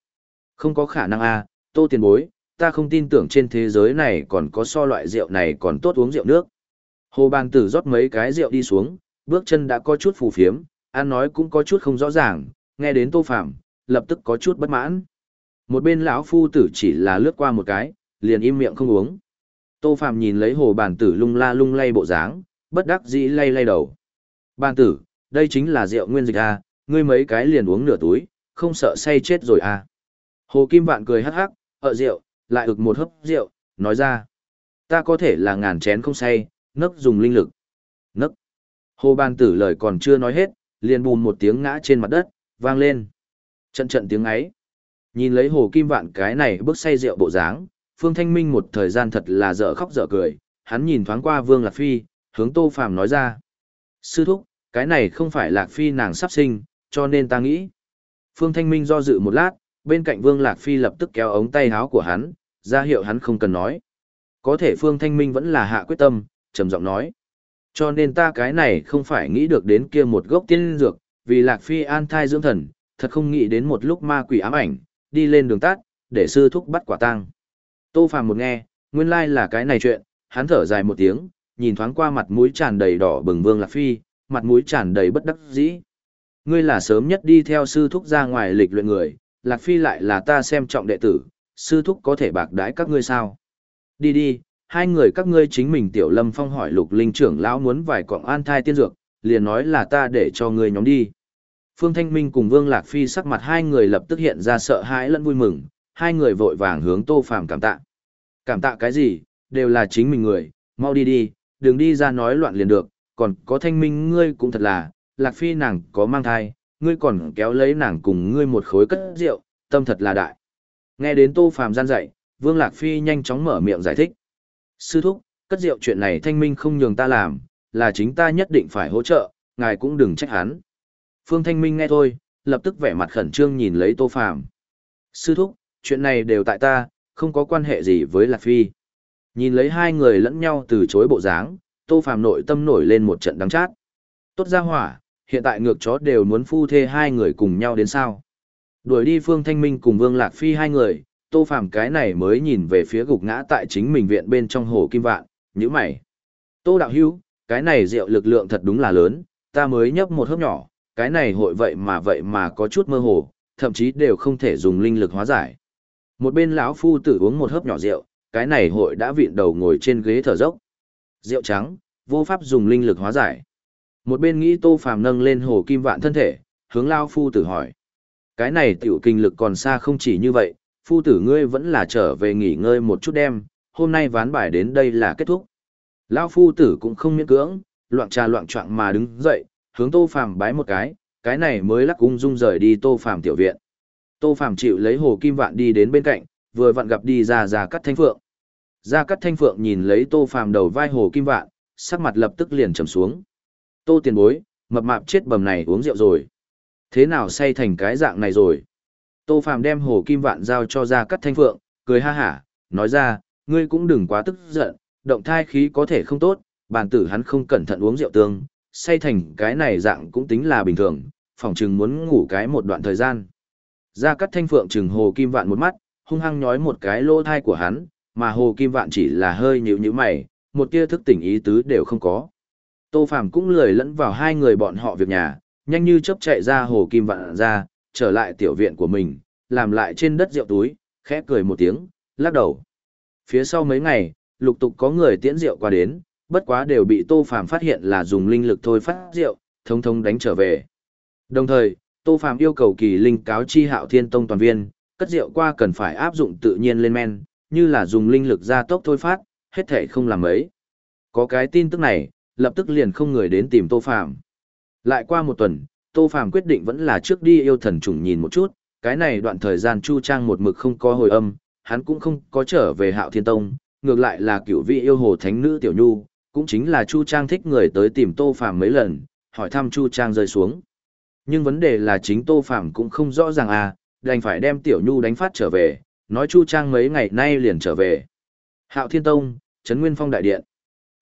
Không có khả năng a, tô tiền bối, ta không tin tưởng trên thế giới này còn có so loại rượu này còn tốt uống rượu nước. Hồ bàn tử rót mấy cái rượu đi xuống, bước chân đã có chút phù phiếm, ăn nói cũng có chút không rõ ràng, nghe đến tô phạm, lập tức có chút bất mãn. Một bên lão phu tử chỉ là lướt qua một cái, liền im miệng không uống. Tô Phạm nhìn lấy hồ bàn tử lung la lung lay bộ dáng, bất đắc dĩ lay lay đầu. Bàn tử, đây chính là rượu nguyên dịch à, ngươi mấy cái liền uống nửa túi, không sợ say chết rồi à. Hồ Kim Vạn cười hắc hắc, ở rượu, lại ực một hớp rượu, nói ra. Ta có thể là ngàn chén không say, nấc dùng linh lực. Nấc. Hồ Ban Tử lời còn chưa nói hết, liền bùm một tiếng ngã trên mặt đất, vang lên. Trận trận tiếng ấy. Nhìn lấy Hồ Kim Vạn cái này bước say rượu bộ dáng, Phương Thanh Minh một thời gian thật là dở khóc dở cười, hắn nhìn thoáng qua Vương Lạc Phi, hướng Tô Phàm nói ra. Sư thúc, cái này không phải Lạc Phi nàng sắp sinh, cho nên ta nghĩ. Phương Thanh Minh do dự một lát, bên cạnh Vương Lạc Phi lập tức kéo ống tay áo của hắn, ra hiệu hắn không cần nói. Có thể Phương Thanh Minh vẫn là hạ quyết tâm, trầm giọng nói. Cho nên ta cái này không phải nghĩ được đến kia một gốc tiên dược, vì Lạc Phi an thai dưỡng thần, thật không nghĩ đến một lúc ma quỷ ám ảnh, đi lên đường tắt, để sư thúc bắt quả tang. Tô Phàm một nghe, nguyên lai là cái này chuyện, hắn thở dài một tiếng, nhìn thoáng qua mặt mũi tràn đầy đỏ bừng Vương Lạc Phi, mặt mũi tràn đầy bất đắc dĩ. Ngươi là sớm nhất đi theo sư thúc ra ngoài lịch luyện người, Lạc Phi lại là ta xem trọng đệ tử, sư thúc có thể bạc đãi các ngươi sao? Đi đi, hai người các ngươi chính mình tiểu lâm phong hỏi lục linh trưởng lão muốn vài cọng an thai tiên dược, liền nói là ta để cho ngươi nhóm đi. Phương Thanh Minh cùng Vương Lạc Phi sắc mặt hai người lập tức hiện ra sợ hãi lẫn vui mừng, hai người vội vàng hướng Tô Phàm cảm tạ. Cảm tạ cái gì, đều là chính mình người, mau đi đi, đừng đi ra nói loạn liền được, còn có Thanh Minh ngươi cũng thật là, Lạc Phi nàng có mang thai, ngươi còn kéo lấy nàng cùng ngươi một khối cất rượu, tâm thật là đại. Nghe đến Tô Phàm gian dạy, Vương Lạc Phi nhanh chóng mở miệng giải thích. Sư thúc, cất rượu chuyện này Thanh Minh không nhường ta làm, là chính ta nhất định phải hỗ trợ, ngài cũng đừng trách hắn. Phương Thanh Minh nghe thôi, lập tức vẻ mặt khẩn trương nhìn lấy Tô Phàm. Sư thúc, chuyện này đều tại ta, không có quan hệ gì với Lạc Phi. Nhìn lấy hai người lẫn nhau từ chối bộ dáng, Tô Phàm nội tâm nổi lên một trận đắng chát. Tốt ra hỏa, hiện tại ngược chó đều muốn phu thê hai người cùng nhau đến sao. Đuổi đi Phương Thanh Minh cùng Vương Lạc Phi hai người, Tô Phàm cái này mới nhìn về phía gục ngã tại chính mình viện bên trong hồ kim vạn, nhíu mày. Tô Đạo Hữu cái này rượu lực lượng thật đúng là lớn, ta mới nhấp một hớp nhỏ, cái này hội vậy mà vậy mà có chút mơ hồ, thậm chí đều không thể dùng linh lực hóa giải. Một bên lão phu tử uống một hớp nhỏ rượu, cái này hội đã vịn đầu ngồi trên ghế thở dốc. Rượu trắng, vô pháp dùng linh lực hóa giải. Một bên nghĩ Tô Phàm nâng lên hồ kim vạn thân thể, hướng lao phu tử hỏi: "Cái này tiểu kinh lực còn xa không chỉ như vậy, phu tử ngươi vẫn là trở về nghỉ ngơi một chút đêm, hôm nay ván bài đến đây là kết thúc." lao phu tử cũng không miễn cưỡng, loạn trà loạn choạng mà đứng dậy, hướng Tô Phàm bái một cái, cái này mới lắc ung dung rời đi Tô Phàm tiểu viện. Tô Phàm chịu lấy hồ kim vạn đi đến bên cạnh, vừa vặn gặp đi ra Gia Cắt Thanh Phượng. Gia Cắt Thanh Phượng nhìn lấy Tô Phàm đầu vai hồ kim vạn, sắc mặt lập tức liền trầm xuống. Tô tiền bối, mập mạp chết bầm này uống rượu rồi. Thế nào say thành cái dạng này rồi? Tô Phàm đem hồ kim vạn giao cho ra Cắt Thanh Phượng, cười ha hả, nói ra, ngươi cũng đừng quá tức giận, động thai khí có thể không tốt, bản tử hắn không cẩn thận uống rượu tương, say thành cái này dạng cũng tính là bình thường, phỏng chừng muốn ngủ cái một đoạn thời gian. Ra cắt Thanh Phượng chừng Hồ Kim Vạn một mắt, hung hăng nhói một cái lỗ thai của hắn, mà Hồ Kim Vạn chỉ là hơi nhíu nhíu mày, một tia thức tỉnh ý tứ đều không có. Tô Phàm cũng lười lẫn vào hai người bọn họ việc nhà, nhanh như chớp chạy ra Hồ Kim Vạn ra, trở lại tiểu viện của mình, làm lại trên đất rượu túi, khẽ cười một tiếng, lắc đầu. Phía sau mấy ngày, lục tục có người tiễn rượu qua đến, bất quá đều bị Tô Phàm phát hiện là dùng linh lực thôi phát rượu, thông thông đánh trở về. Đồng thời, Tô Phàm yêu cầu kỳ linh cáo chi hạo thiên tông toàn viên, cất rượu qua cần phải áp dụng tự nhiên lên men, như là dùng linh lực gia tốc thôi phát, hết thể không làm ấy. Có cái tin tức này, lập tức liền không người đến tìm Tô Phàm. Lại qua một tuần, Tô Phàm quyết định vẫn là trước đi yêu thần trùng nhìn một chút, cái này đoạn thời gian Chu Trang một mực không có hồi âm, hắn cũng không có trở về Hạo Thiên Tông, ngược lại là cựu vị yêu hồ thánh nữ Tiểu Nhu, cũng chính là Chu Trang thích người tới tìm Tô Phàm mấy lần, hỏi thăm Chu Trang rơi xuống. Nhưng vấn đề là chính Tô Phàm cũng không rõ ràng à, đành phải đem Tiểu Nhu đánh phát trở về, nói Chu Trang mấy ngày nay liền trở về. Hạo Thiên Tông, Trấn Nguyên Phong Đại Điện.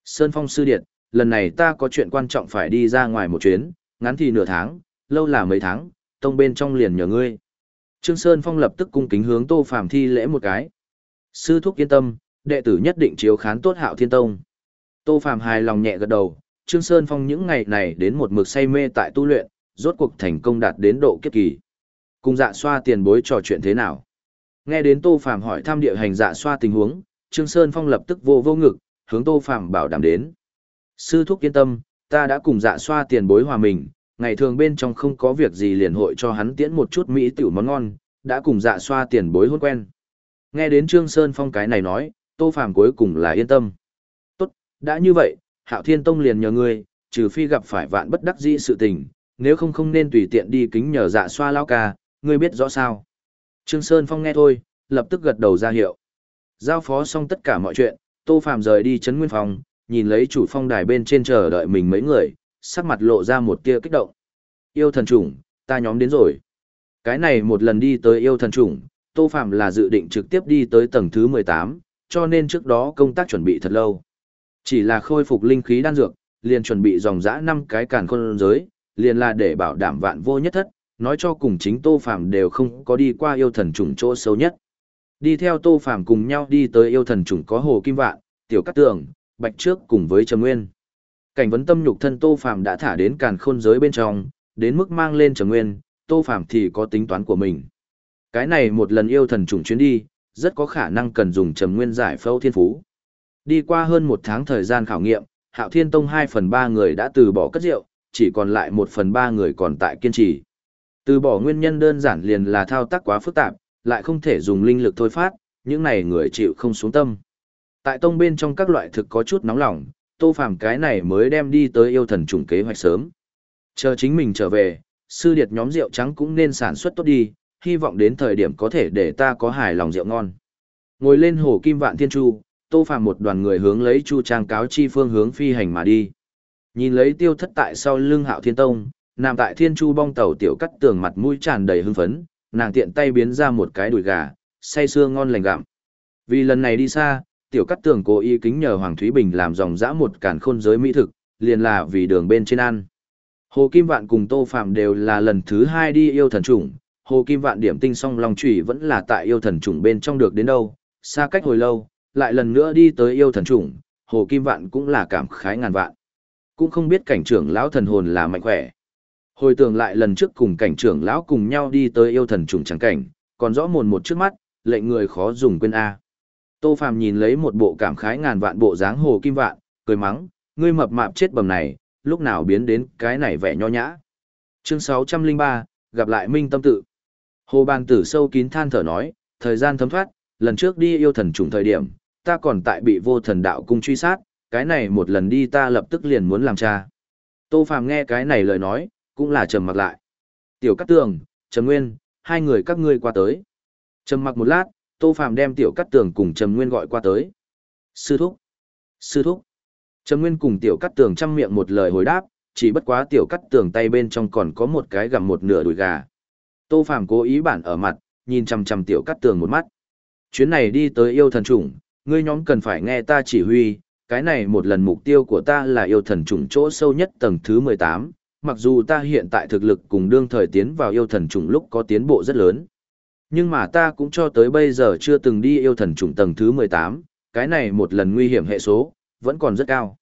Sơn Phong Sư Điện, lần này ta có chuyện quan trọng phải đi ra ngoài một chuyến, ngắn thì nửa tháng, lâu là mấy tháng, tông bên trong liền nhờ ngươi. Trương Sơn Phong lập tức cung kính hướng Tô Phàm thi lễ một cái. Sư thúc yên tâm, đệ tử nhất định chiếu khán tốt Hạo Thiên Tông. Tô Phàm hài lòng nhẹ gật đầu, Trương Sơn Phong những ngày này đến một mực say mê tại tu luyện, rốt cuộc thành công đạt đến độ kiếp kỳ. Cùng dạ xoa tiền bối trò chuyện thế nào? Nghe đến Tô Phàm hỏi thăm địa hành dạ xoa tình huống, Trương Sơn Phong lập tức vô vô ngực, hướng Tô Phàm bảo đảm đến. Sư thúc yên tâm, ta đã cùng dạ xoa tiền bối hòa mình, ngày thường bên trong không có việc gì liền hội cho hắn tiễn một chút mỹ tiểu món ngon, đã cùng dạ xoa tiền bối hôn quen. Nghe đến Trương Sơn Phong cái này nói, Tô Phàm cuối cùng là yên tâm. Tốt, đã như vậy, Hạo Thiên Tông liền nhờ ngươi, trừ phi gặp phải vạn bất đắc dĩ sự tình, nếu không không nên tùy tiện đi kính nhờ dạ xoa lao ca, ngươi biết rõ sao. Trương Sơn Phong nghe thôi, lập tức gật đầu ra hiệu. Giao phó xong tất cả mọi chuyện, Tô Phạm rời đi chấn nguyên phòng, nhìn lấy chủ phong đài bên trên chờ đợi mình mấy người, sắc mặt lộ ra một tia kích động. Yêu thần chủng, ta nhóm đến rồi. Cái này một lần đi tới yêu thần chủng, Tô Phạm là dự định trực tiếp đi tới tầng thứ 18, cho nên trước đó công tác chuẩn bị thật lâu. Chỉ là khôi phục linh khí đan dược, liền chuẩn bị dòng dã năm cái càn khôn giới, liền là để bảo đảm vạn vô nhất thất, nói cho cùng chính Tô Phạm đều không có đi qua yêu thần chủng chỗ sâu nhất. Đi theo Tô Phạm cùng nhau đi tới yêu thần chủng có Hồ Kim Vạn, Tiểu Cát Tường, Bạch Trước cùng với Trầm Nguyên. Cảnh vấn tâm nhục thân Tô Phạm đã thả đến càn khôn giới bên trong, đến mức mang lên Trầm Nguyên, Tô Phạm thì có tính toán của mình. Cái này một lần yêu thần trùng chuyến đi, rất có khả năng cần dùng Trầm Nguyên giải phẫu thiên phú. Đi qua hơn một tháng thời gian khảo nghiệm, Hạo Thiên Tông hai phần ba người đã từ bỏ cất rượu, chỉ còn lại một phần ba người còn tại kiên trì. Từ bỏ nguyên nhân đơn giản liền là thao tác quá phức tạp, lại không thể dùng linh lực thôi phát, những này người chịu không xuống tâm. Tại tông bên trong các loại thực có chút nóng lòng, Tô Phàm cái này mới đem đi tới yêu thần trùng kế hoạch sớm. Chờ chính mình trở về, sư điệt nhóm rượu trắng cũng nên sản xuất tốt đi, hy vọng đến thời điểm có thể để ta có hài lòng rượu ngon. Ngồi lên hồ kim vạn thiên chu, Tô Phàm một đoàn người hướng lấy Chu Trang cáo chi phương hướng phi hành mà đi. Nhìn lấy tiêu thất tại sau lưng Hạo Thiên Tông, nằm tại Thiên Chu bong tàu tiểu cắt tường mặt mũi tràn đầy hưng phấn, nàng tiện tay biến ra một cái đùi gà, say sưa ngon lành gặm. Vì lần này đi xa, tiểu cắt tường cố ý kính nhờ Hoàng Thúy Bình làm dòng dã một cản khôn giới mỹ thực, liền là vì đường bên trên ăn. Hồ Kim Vạn cùng Tô Phạm đều là lần thứ hai đi yêu thần trùng, Hồ Kim Vạn điểm tinh song long trùy vẫn là tại yêu thần trùng bên trong được đến đâu, xa cách hồi lâu, lại lần nữa đi tới yêu thần trùng, Hồ Kim Vạn cũng là cảm khái ngàn vạn. Cũng không biết cảnh trưởng lão thần hồn là mạnh khỏe. Hồi tưởng lại lần trước cùng cảnh trưởng lão cùng nhau đi tới yêu thần trùng trắng cảnh, còn rõ mồn một trước mắt, lệnh người khó dùng quên A. Tô Phàm nhìn lấy một bộ cảm khái ngàn vạn bộ dáng hồ kim vạn, cười mắng, ngươi mập mạp chết bầm này, lúc nào biến đến cái này vẻ nho nhã. Chương 603, gặp lại Minh Tâm Tự. Hồ Bàn Tử sâu kín than thở nói, thời gian thấm thoát, lần trước đi yêu thần trùng thời điểm, ta còn tại bị vô thần đạo cung truy sát, cái này một lần đi ta lập tức liền muốn làm cha. Tô Phàm nghe cái này lời nói, cũng là trầm mặc lại. Tiểu Cát Tường, Trầm Nguyên, hai người các ngươi qua tới. Trầm mặc một lát, Tô Phàm đem Tiểu Cát Tường cùng Trầm Nguyên gọi qua tới. Sư thúc, sư thúc. Trầm Nguyên cùng Tiểu Cát Tường chăm miệng một lời hồi đáp, chỉ bất quá Tiểu Cát Tường tay bên trong còn có một cái gặm một nửa đùi gà. Tô Phàm cố ý bản ở mặt, nhìn chằm chằm Tiểu Cát Tường một mắt. Chuyến này đi tới yêu thần chủng, ngươi nhóm cần phải nghe ta chỉ huy, cái này một lần mục tiêu của ta là yêu thần chủng chỗ sâu nhất tầng thứ 18, mặc dù ta hiện tại thực lực cùng đương thời tiến vào yêu thần chủng lúc có tiến bộ rất lớn. Nhưng mà ta cũng cho tới bây giờ chưa từng đi yêu thần chủng tầng thứ 18, cái này một lần nguy hiểm hệ số, vẫn còn rất cao.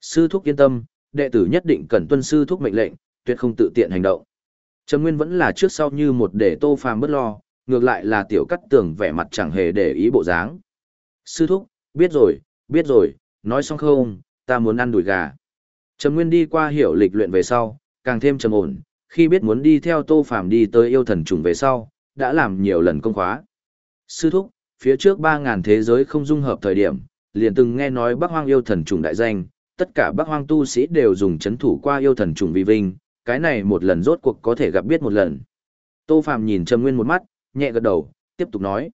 Sư thúc yên tâm, đệ tử nhất định cần tuân sư thúc mệnh lệnh, tuyệt không tự tiện hành động. Trầm Nguyên vẫn là trước sau như một để Tô Phàm bất lo, ngược lại là tiểu cắt tưởng vẻ mặt chẳng hề để ý bộ dáng. Sư thúc, biết rồi, biết rồi, nói xong không, ta muốn ăn đùi gà. Trầm Nguyên đi qua hiểu lịch luyện về sau, càng thêm trầm ổn, khi biết muốn đi theo Tô Phàm đi tới yêu thần trùng về sau, đã làm nhiều lần công khóa. Sư thúc, phía trước 3000 thế giới không dung hợp thời điểm, liền từng nghe nói Bắc Hoang yêu thần trùng đại danh, tất cả Bắc Hoang tu sĩ đều dùng chấn thủ qua yêu thần trùng vi vinh, cái này một lần rốt cuộc có thể gặp biết một lần. Tô Phàm nhìn Trầm Nguyên một mắt, nhẹ gật đầu, tiếp tục nói: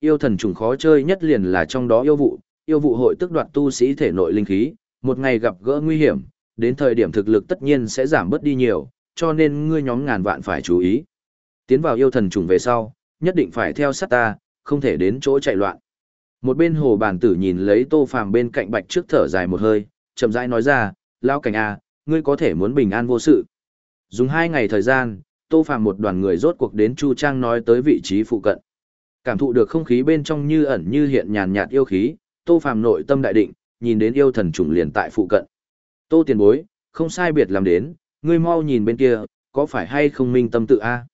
Yêu thần trùng khó chơi nhất liền là trong đó yêu vụ, yêu vụ hội tức đoạt tu sĩ thể nội linh khí, một ngày gặp gỡ nguy hiểm, đến thời điểm thực lực tất nhiên sẽ giảm bớt đi nhiều, cho nên ngươi nhóm ngàn vạn phải chú ý. Tiến vào yêu thần trùng về sau, nhất định phải theo sát ta, không thể đến chỗ chạy loạn. Một bên hồ bàn tử nhìn lấy tô phàm bên cạnh bạch trước thở dài một hơi, chậm rãi nói ra, lão cảnh a, ngươi có thể muốn bình an vô sự. Dùng hai ngày thời gian, tô phàm một đoàn người rốt cuộc đến Chu Trang nói tới vị trí phụ cận. Cảm thụ được không khí bên trong như ẩn như hiện nhàn nhạt yêu khí, tô phàm nội tâm đại định, nhìn đến yêu thần trùng liền tại phụ cận. Tô tiền bối, không sai biệt làm đến, ngươi mau nhìn bên kia, có phải hay không minh tâm tự a?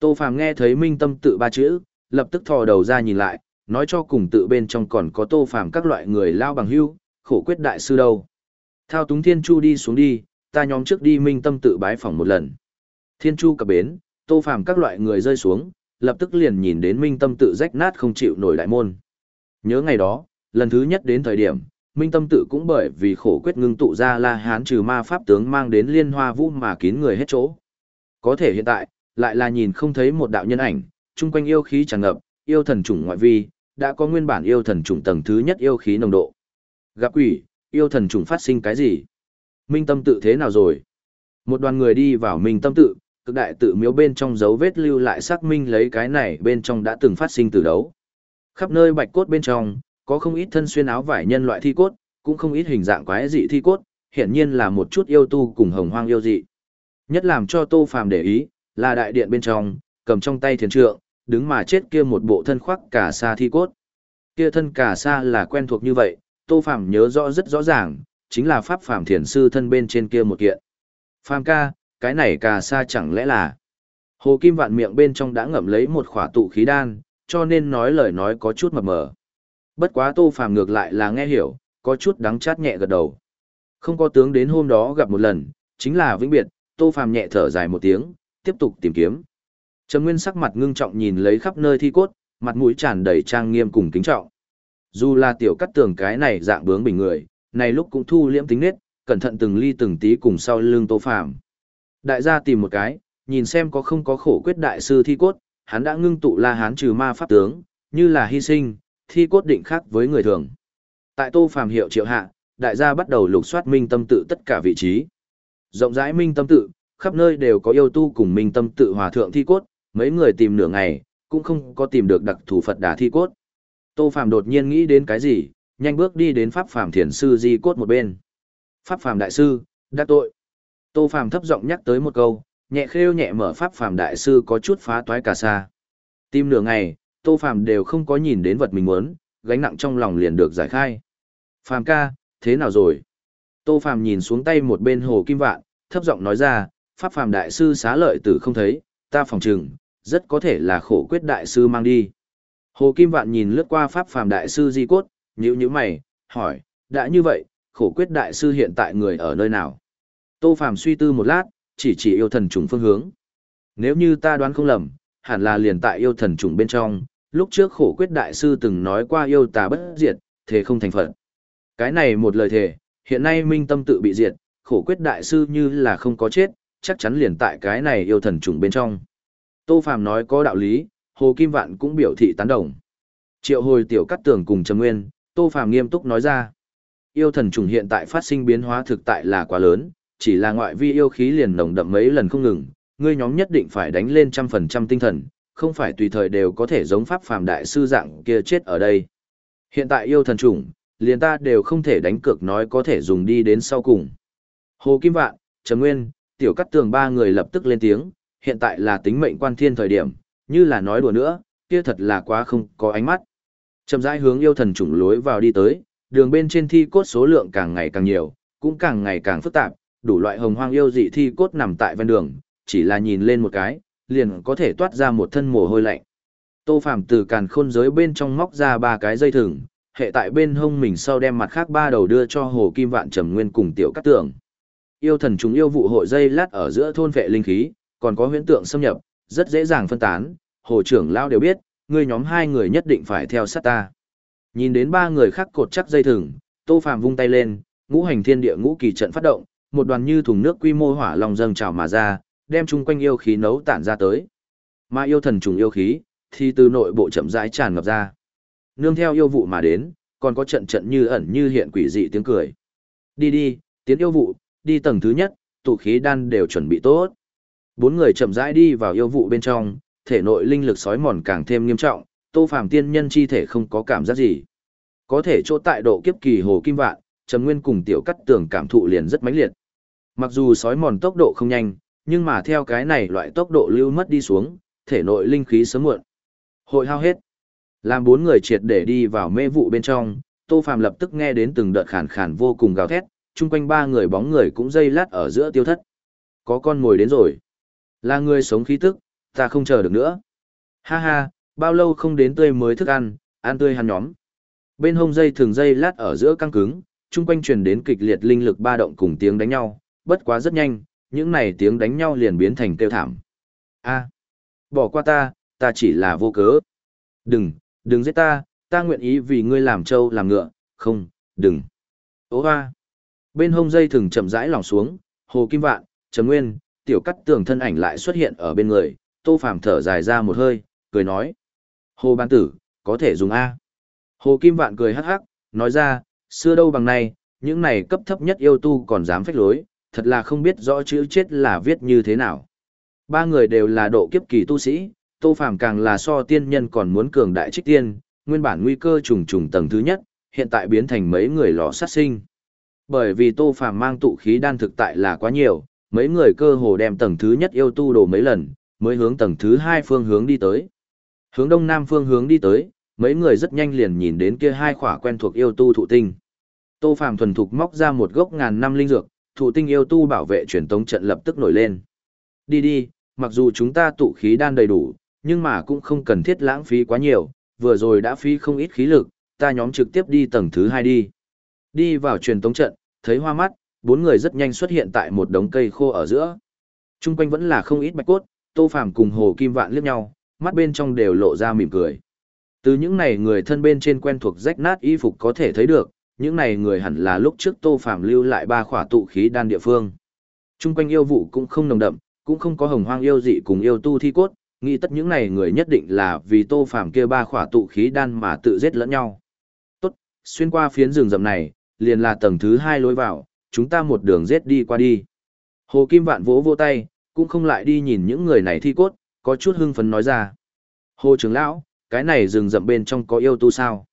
Tô Phàm nghe thấy minh tâm tự ba chữ, lập tức thò đầu ra nhìn lại, nói cho cùng tự bên trong còn có Tô Phàm các loại người lao bằng hưu, khổ quyết đại sư đâu. Thao túng Thiên Chu đi xuống đi, ta nhóm trước đi minh tâm tự bái phỏng một lần. Thiên Chu cập bến, Tô Phàm các loại người rơi xuống, lập tức liền nhìn đến minh tâm tự rách nát không chịu nổi đại môn. Nhớ ngày đó, lần thứ nhất đến thời điểm, Minh tâm tự cũng bởi vì khổ quyết ngưng tụ ra La Hán trừ ma pháp tướng mang đến liên hoa vũ mà kín người hết chỗ. Có thể hiện tại, lại là nhìn không thấy một đạo nhân ảnh, chung quanh yêu khí tràn ngập, yêu thần chủng ngoại vi, đã có nguyên bản yêu thần chủng tầng thứ nhất yêu khí nồng độ. Gặp quỷ, yêu thần chủng phát sinh cái gì? Minh tâm tự thế nào rồi? Một đoàn người đi vào Minh tâm tự, cực đại tự miếu bên trong dấu vết lưu lại xác minh lấy cái này bên trong đã từng phát sinh từ đấu. Khắp nơi bạch cốt bên trong, có không ít thân xuyên áo vải nhân loại thi cốt, cũng không ít hình dạng quái dị thi cốt, hiển nhiên là một chút yêu tu cùng hồng hoang yêu dị. Nhất làm cho Tô Phàm để ý, là đại điện bên trong, cầm trong tay thiền trượng, đứng mà chết kia một bộ thân khoác cả sa thi cốt. Kia thân cả sa là quen thuộc như vậy, Tô Phàm nhớ rõ rất rõ ràng, chính là pháp phàm thiền sư thân bên trên kia một kiện. Phàm ca, cái này cả sa chẳng lẽ là... Hồ Kim Vạn miệng bên trong đã ngậm lấy một khỏa tụ khí đan, cho nên nói lời nói có chút mập mờ. Bất quá Tô Phàm ngược lại là nghe hiểu, có chút đắng chát nhẹ gật đầu. Không có tướng đến hôm đó gặp một lần, chính là vĩnh biệt, Tô Phàm nhẹ thở dài một tiếng, tiếp tục tìm kiếm. Trầm Nguyên sắc mặt ngưng trọng nhìn lấy khắp nơi thi cốt, mặt mũi tràn đầy trang nghiêm cùng kính trọng. Dù là tiểu cắt tường cái này dạng bướng bình người, này lúc cũng thu liễm tính nết, cẩn thận từng ly từng tí cùng sau lưng Tô Phàm. Đại gia tìm một cái, nhìn xem có không có khổ quyết đại sư thi cốt, hắn đã ngưng tụ La Hán trừ ma pháp tướng, như là hy sinh, thi cốt định khác với người thường. Tại Tô Phàm hiệu triệu hạ, đại gia bắt đầu lục soát minh tâm tự tất cả vị trí. Rộng rãi minh tâm tự, khắp nơi đều có yêu tu cùng minh tâm tự hòa thượng thi cốt, mấy người tìm nửa ngày, cũng không có tìm được đặc thủ Phật đà thi cốt. Tô Phàm đột nhiên nghĩ đến cái gì, nhanh bước đi đến Pháp Phàm Thiền sư di cốt một bên. Pháp Phàm đại sư, đã tội. Tô Phàm thấp giọng nhắc tới một câu, nhẹ khêu nhẹ mở Pháp Phàm đại sư có chút phá toái cả xa. Tìm nửa ngày, Tô Phàm đều không có nhìn đến vật mình muốn, gánh nặng trong lòng liền được giải khai. Phàm ca, thế nào rồi? Tô Phàm nhìn xuống tay một bên hồ kim vạn, thấp giọng nói ra, Pháp Phàm đại sư xá lợi tử không thấy, ta phòng trừng, rất có thể là khổ quyết đại sư mang đi. Hồ Kim Vạn nhìn lướt qua Pháp Phàm đại sư di cốt, nhíu nhíu mày, hỏi, đã như vậy, khổ quyết đại sư hiện tại người ở nơi nào? Tô Phàm suy tư một lát, chỉ chỉ yêu thần trùng phương hướng. Nếu như ta đoán không lầm, hẳn là liền tại yêu thần trùng bên trong, lúc trước khổ quyết đại sư từng nói qua yêu tà bất diệt, thế không thành phận. Cái này một lời thề, hiện nay minh tâm tự bị diệt, khổ quyết đại sư như là không có chết, chắc chắn liền tại cái này yêu thần trùng bên trong. Tô Phàm nói có đạo lý, Hồ Kim Vạn cũng biểu thị tán đồng. Triệu hồi tiểu cắt tường cùng Trầm Nguyên, Tô Phàm nghiêm túc nói ra. Yêu thần trùng hiện tại phát sinh biến hóa thực tại là quá lớn, chỉ là ngoại vi yêu khí liền nồng đậm mấy lần không ngừng, ngươi nhóm nhất định phải đánh lên trăm phần trăm tinh thần, không phải tùy thời đều có thể giống pháp phàm đại sư dạng kia chết ở đây. Hiện tại yêu thần trùng, liền ta đều không thể đánh cược nói có thể dùng đi đến sau cùng. Hồ Kim Vạn, Trầm Nguyên, Tiểu Cắt Tường ba người lập tức lên tiếng, hiện tại là tính mệnh quan thiên thời điểm, như là nói đùa nữa, kia thật là quá không có ánh mắt. Chậm rãi hướng yêu thần chủng lối vào đi tới, đường bên trên thi cốt số lượng càng ngày càng nhiều, cũng càng ngày càng phức tạp, đủ loại hồng hoang yêu dị thi cốt nằm tại ven đường, chỉ là nhìn lên một cái, liền có thể toát ra một thân mồ hôi lạnh. Tô Phàm từ càn khôn giới bên trong móc ra ba cái dây thừng, hệ tại bên hông mình sau đem mặt khác ba đầu đưa cho Hồ Kim Vạn Trầm Nguyên cùng Tiểu Cát Tường. Yêu thần chúng yêu vụ hội dây lát ở giữa thôn vệ linh khí, còn có huyễn tượng xâm nhập, rất dễ dàng phân tán, hồ trưởng lao đều biết, ngươi nhóm hai người nhất định phải theo sát ta. Nhìn đến ba người khác cột chắc dây thừng, Tô Phàm vung tay lên, ngũ hành thiên địa ngũ kỳ trận phát động, một đoàn như thùng nước quy mô hỏa long dâng trào mà ra, đem chung quanh yêu khí nấu tản ra tới. Mà yêu thần trùng yêu khí thì từ nội bộ chậm rãi tràn ngập ra. Nương theo yêu vụ mà đến, còn có trận trận như ẩn như hiện quỷ dị tiếng cười. Đi đi, tiến yêu vụ, đi tầng thứ nhất, tụ khí đan đều chuẩn bị tốt. Bốn người chậm rãi đi vào yêu vụ bên trong, thể nội linh lực sói mòn càng thêm nghiêm trọng, Tô Phàm tiên nhân chi thể không có cảm giác gì. Có thể chỗ tại độ kiếp kỳ hồ kim vạn, Trầm Nguyên cùng tiểu cắt tường cảm thụ liền rất mãnh liệt. Mặc dù sói mòn tốc độ không nhanh, nhưng mà theo cái này loại tốc độ lưu mất đi xuống, thể nội linh khí sớm muộn. Hội hao hết. Làm bốn người triệt để đi vào mê vụ bên trong, Tô Phàm lập tức nghe đến từng đợt khàn khàn vô cùng gào thét, chung quanh ba người bóng người cũng dây lát ở giữa tiêu thất. Có con ngồi đến rồi. Là người sống khí tức, ta không chờ được nữa. Ha ha, bao lâu không đến tươi mới thức ăn, ăn tươi hắn nhóm. Bên hông dây thường dây lát ở giữa căng cứng, chung quanh truyền đến kịch liệt linh lực ba động cùng tiếng đánh nhau, bất quá rất nhanh, những này tiếng đánh nhau liền biến thành kêu thảm. A, bỏ qua ta, ta chỉ là vô cớ. Đừng, đừng giết ta, ta nguyện ý vì ngươi làm trâu làm ngựa, không, đừng. Ô hoa! Bên hông dây thừng chậm rãi lỏng xuống, hồ kim vạn, trầm nguyên, tiểu cắt tường thân ảnh lại xuất hiện ở bên người, tô phàm thở dài ra một hơi, cười nói. Hồ ban tử, có thể dùng A. Hồ kim vạn cười hắc hắc, nói ra, xưa đâu bằng này, những này cấp thấp nhất yêu tu còn dám phách lối, thật là không biết rõ chữ chết là viết như thế nào. Ba người đều là độ kiếp kỳ tu sĩ, Tô Phàm càng là so tiên nhân còn muốn cường đại trích tiên, nguyên bản nguy cơ trùng trùng tầng thứ nhất, hiện tại biến thành mấy người lò sát sinh. Bởi vì Tô Phàm mang tụ khí đan thực tại là quá nhiều, mấy người cơ hồ đem tầng thứ nhất yêu tu đồ mấy lần, mới hướng tầng thứ hai phương hướng đi tới. Hướng đông nam phương hướng đi tới, mấy người rất nhanh liền nhìn đến kia hai khỏa quen thuộc yêu tu thụ tinh. Tô Phàm thuần thục móc ra một gốc ngàn năm linh dược, thụ tinh yêu tu bảo vệ truyền tống trận lập tức nổi lên. Đi đi, mặc dù chúng ta tụ khí đan đầy đủ, nhưng mà cũng không cần thiết lãng phí quá nhiều, vừa rồi đã phí không ít khí lực, ta nhóm trực tiếp đi tầng thứ hai đi. Đi vào truyền tống trận, thấy hoa mắt, bốn người rất nhanh xuất hiện tại một đống cây khô ở giữa. Trung quanh vẫn là không ít bạch cốt, Tô Phàm cùng Hồ Kim Vạn liếc nhau, mắt bên trong đều lộ ra mỉm cười. Từ những này người thân bên trên quen thuộc rách nát y phục có thể thấy được, những này người hẳn là lúc trước Tô Phàm lưu lại ba khỏa tụ khí đan địa phương. Trung quanh yêu vụ cũng không nồng đậm, cũng không có hồng hoang yêu dị cùng yêu tu thi cốt, nghĩ tất những này người nhất định là vì Tô Phàm kia ba khỏa tụ khí đan mà tự giết lẫn nhau. Tốt, xuyên qua phiến rừng rậm này, liền là tầng thứ hai lối vào, chúng ta một đường giết đi qua đi. Hồ Kim Vạn vỗ vỗ tay, cũng không lại đi nhìn những người này thi cốt, có chút hưng phấn nói ra. Hồ trưởng lão, cái này rừng rậm bên trong có yêu tu sao?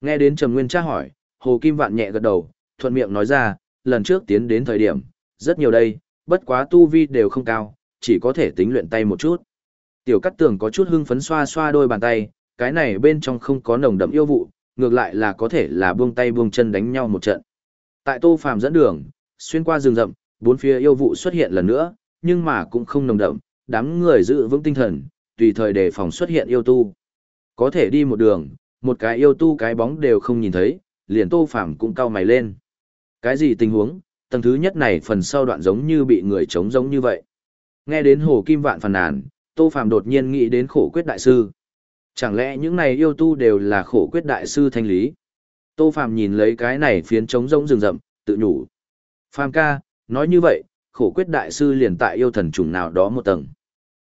Nghe đến Trầm Nguyên tra hỏi, Hồ Kim Vạn nhẹ gật đầu, thuận miệng nói ra, lần trước tiến đến thời điểm, rất nhiều đây, bất quá tu vi đều không cao, chỉ có thể tính luyện tay một chút. Tiểu Cát Tường có chút hưng phấn xoa xoa đôi bàn tay, cái này bên trong không có nồng đậm yêu vụ, ngược lại là có thể là buông tay buông chân đánh nhau một trận. Tại Tô Phàm dẫn đường, xuyên qua rừng rậm, bốn phía yêu vụ xuất hiện lần nữa, nhưng mà cũng không nồng đậm, đám người giữ vững tinh thần, tùy thời đề phòng xuất hiện yêu tu. Có thể đi một đường, một cái yêu tu cái bóng đều không nhìn thấy, liền Tô Phàm cũng cau mày lên. Cái gì tình huống, tầng thứ nhất này phần sau đoạn giống như bị người chống giống như vậy. Nghe đến Hồ Kim Vạn phàn nàn, Tô Phàm đột nhiên nghĩ đến khổ quyết đại sư. Chẳng lẽ những này yêu tu đều là khổ quyết đại sư thanh lý? Tô Phàm nhìn lấy cái này phiến trống rỗng rừng rậm, tự nhủ. Phàm ca, nói như vậy, khổ quyết đại sư liền tại yêu thần trùng nào đó một tầng.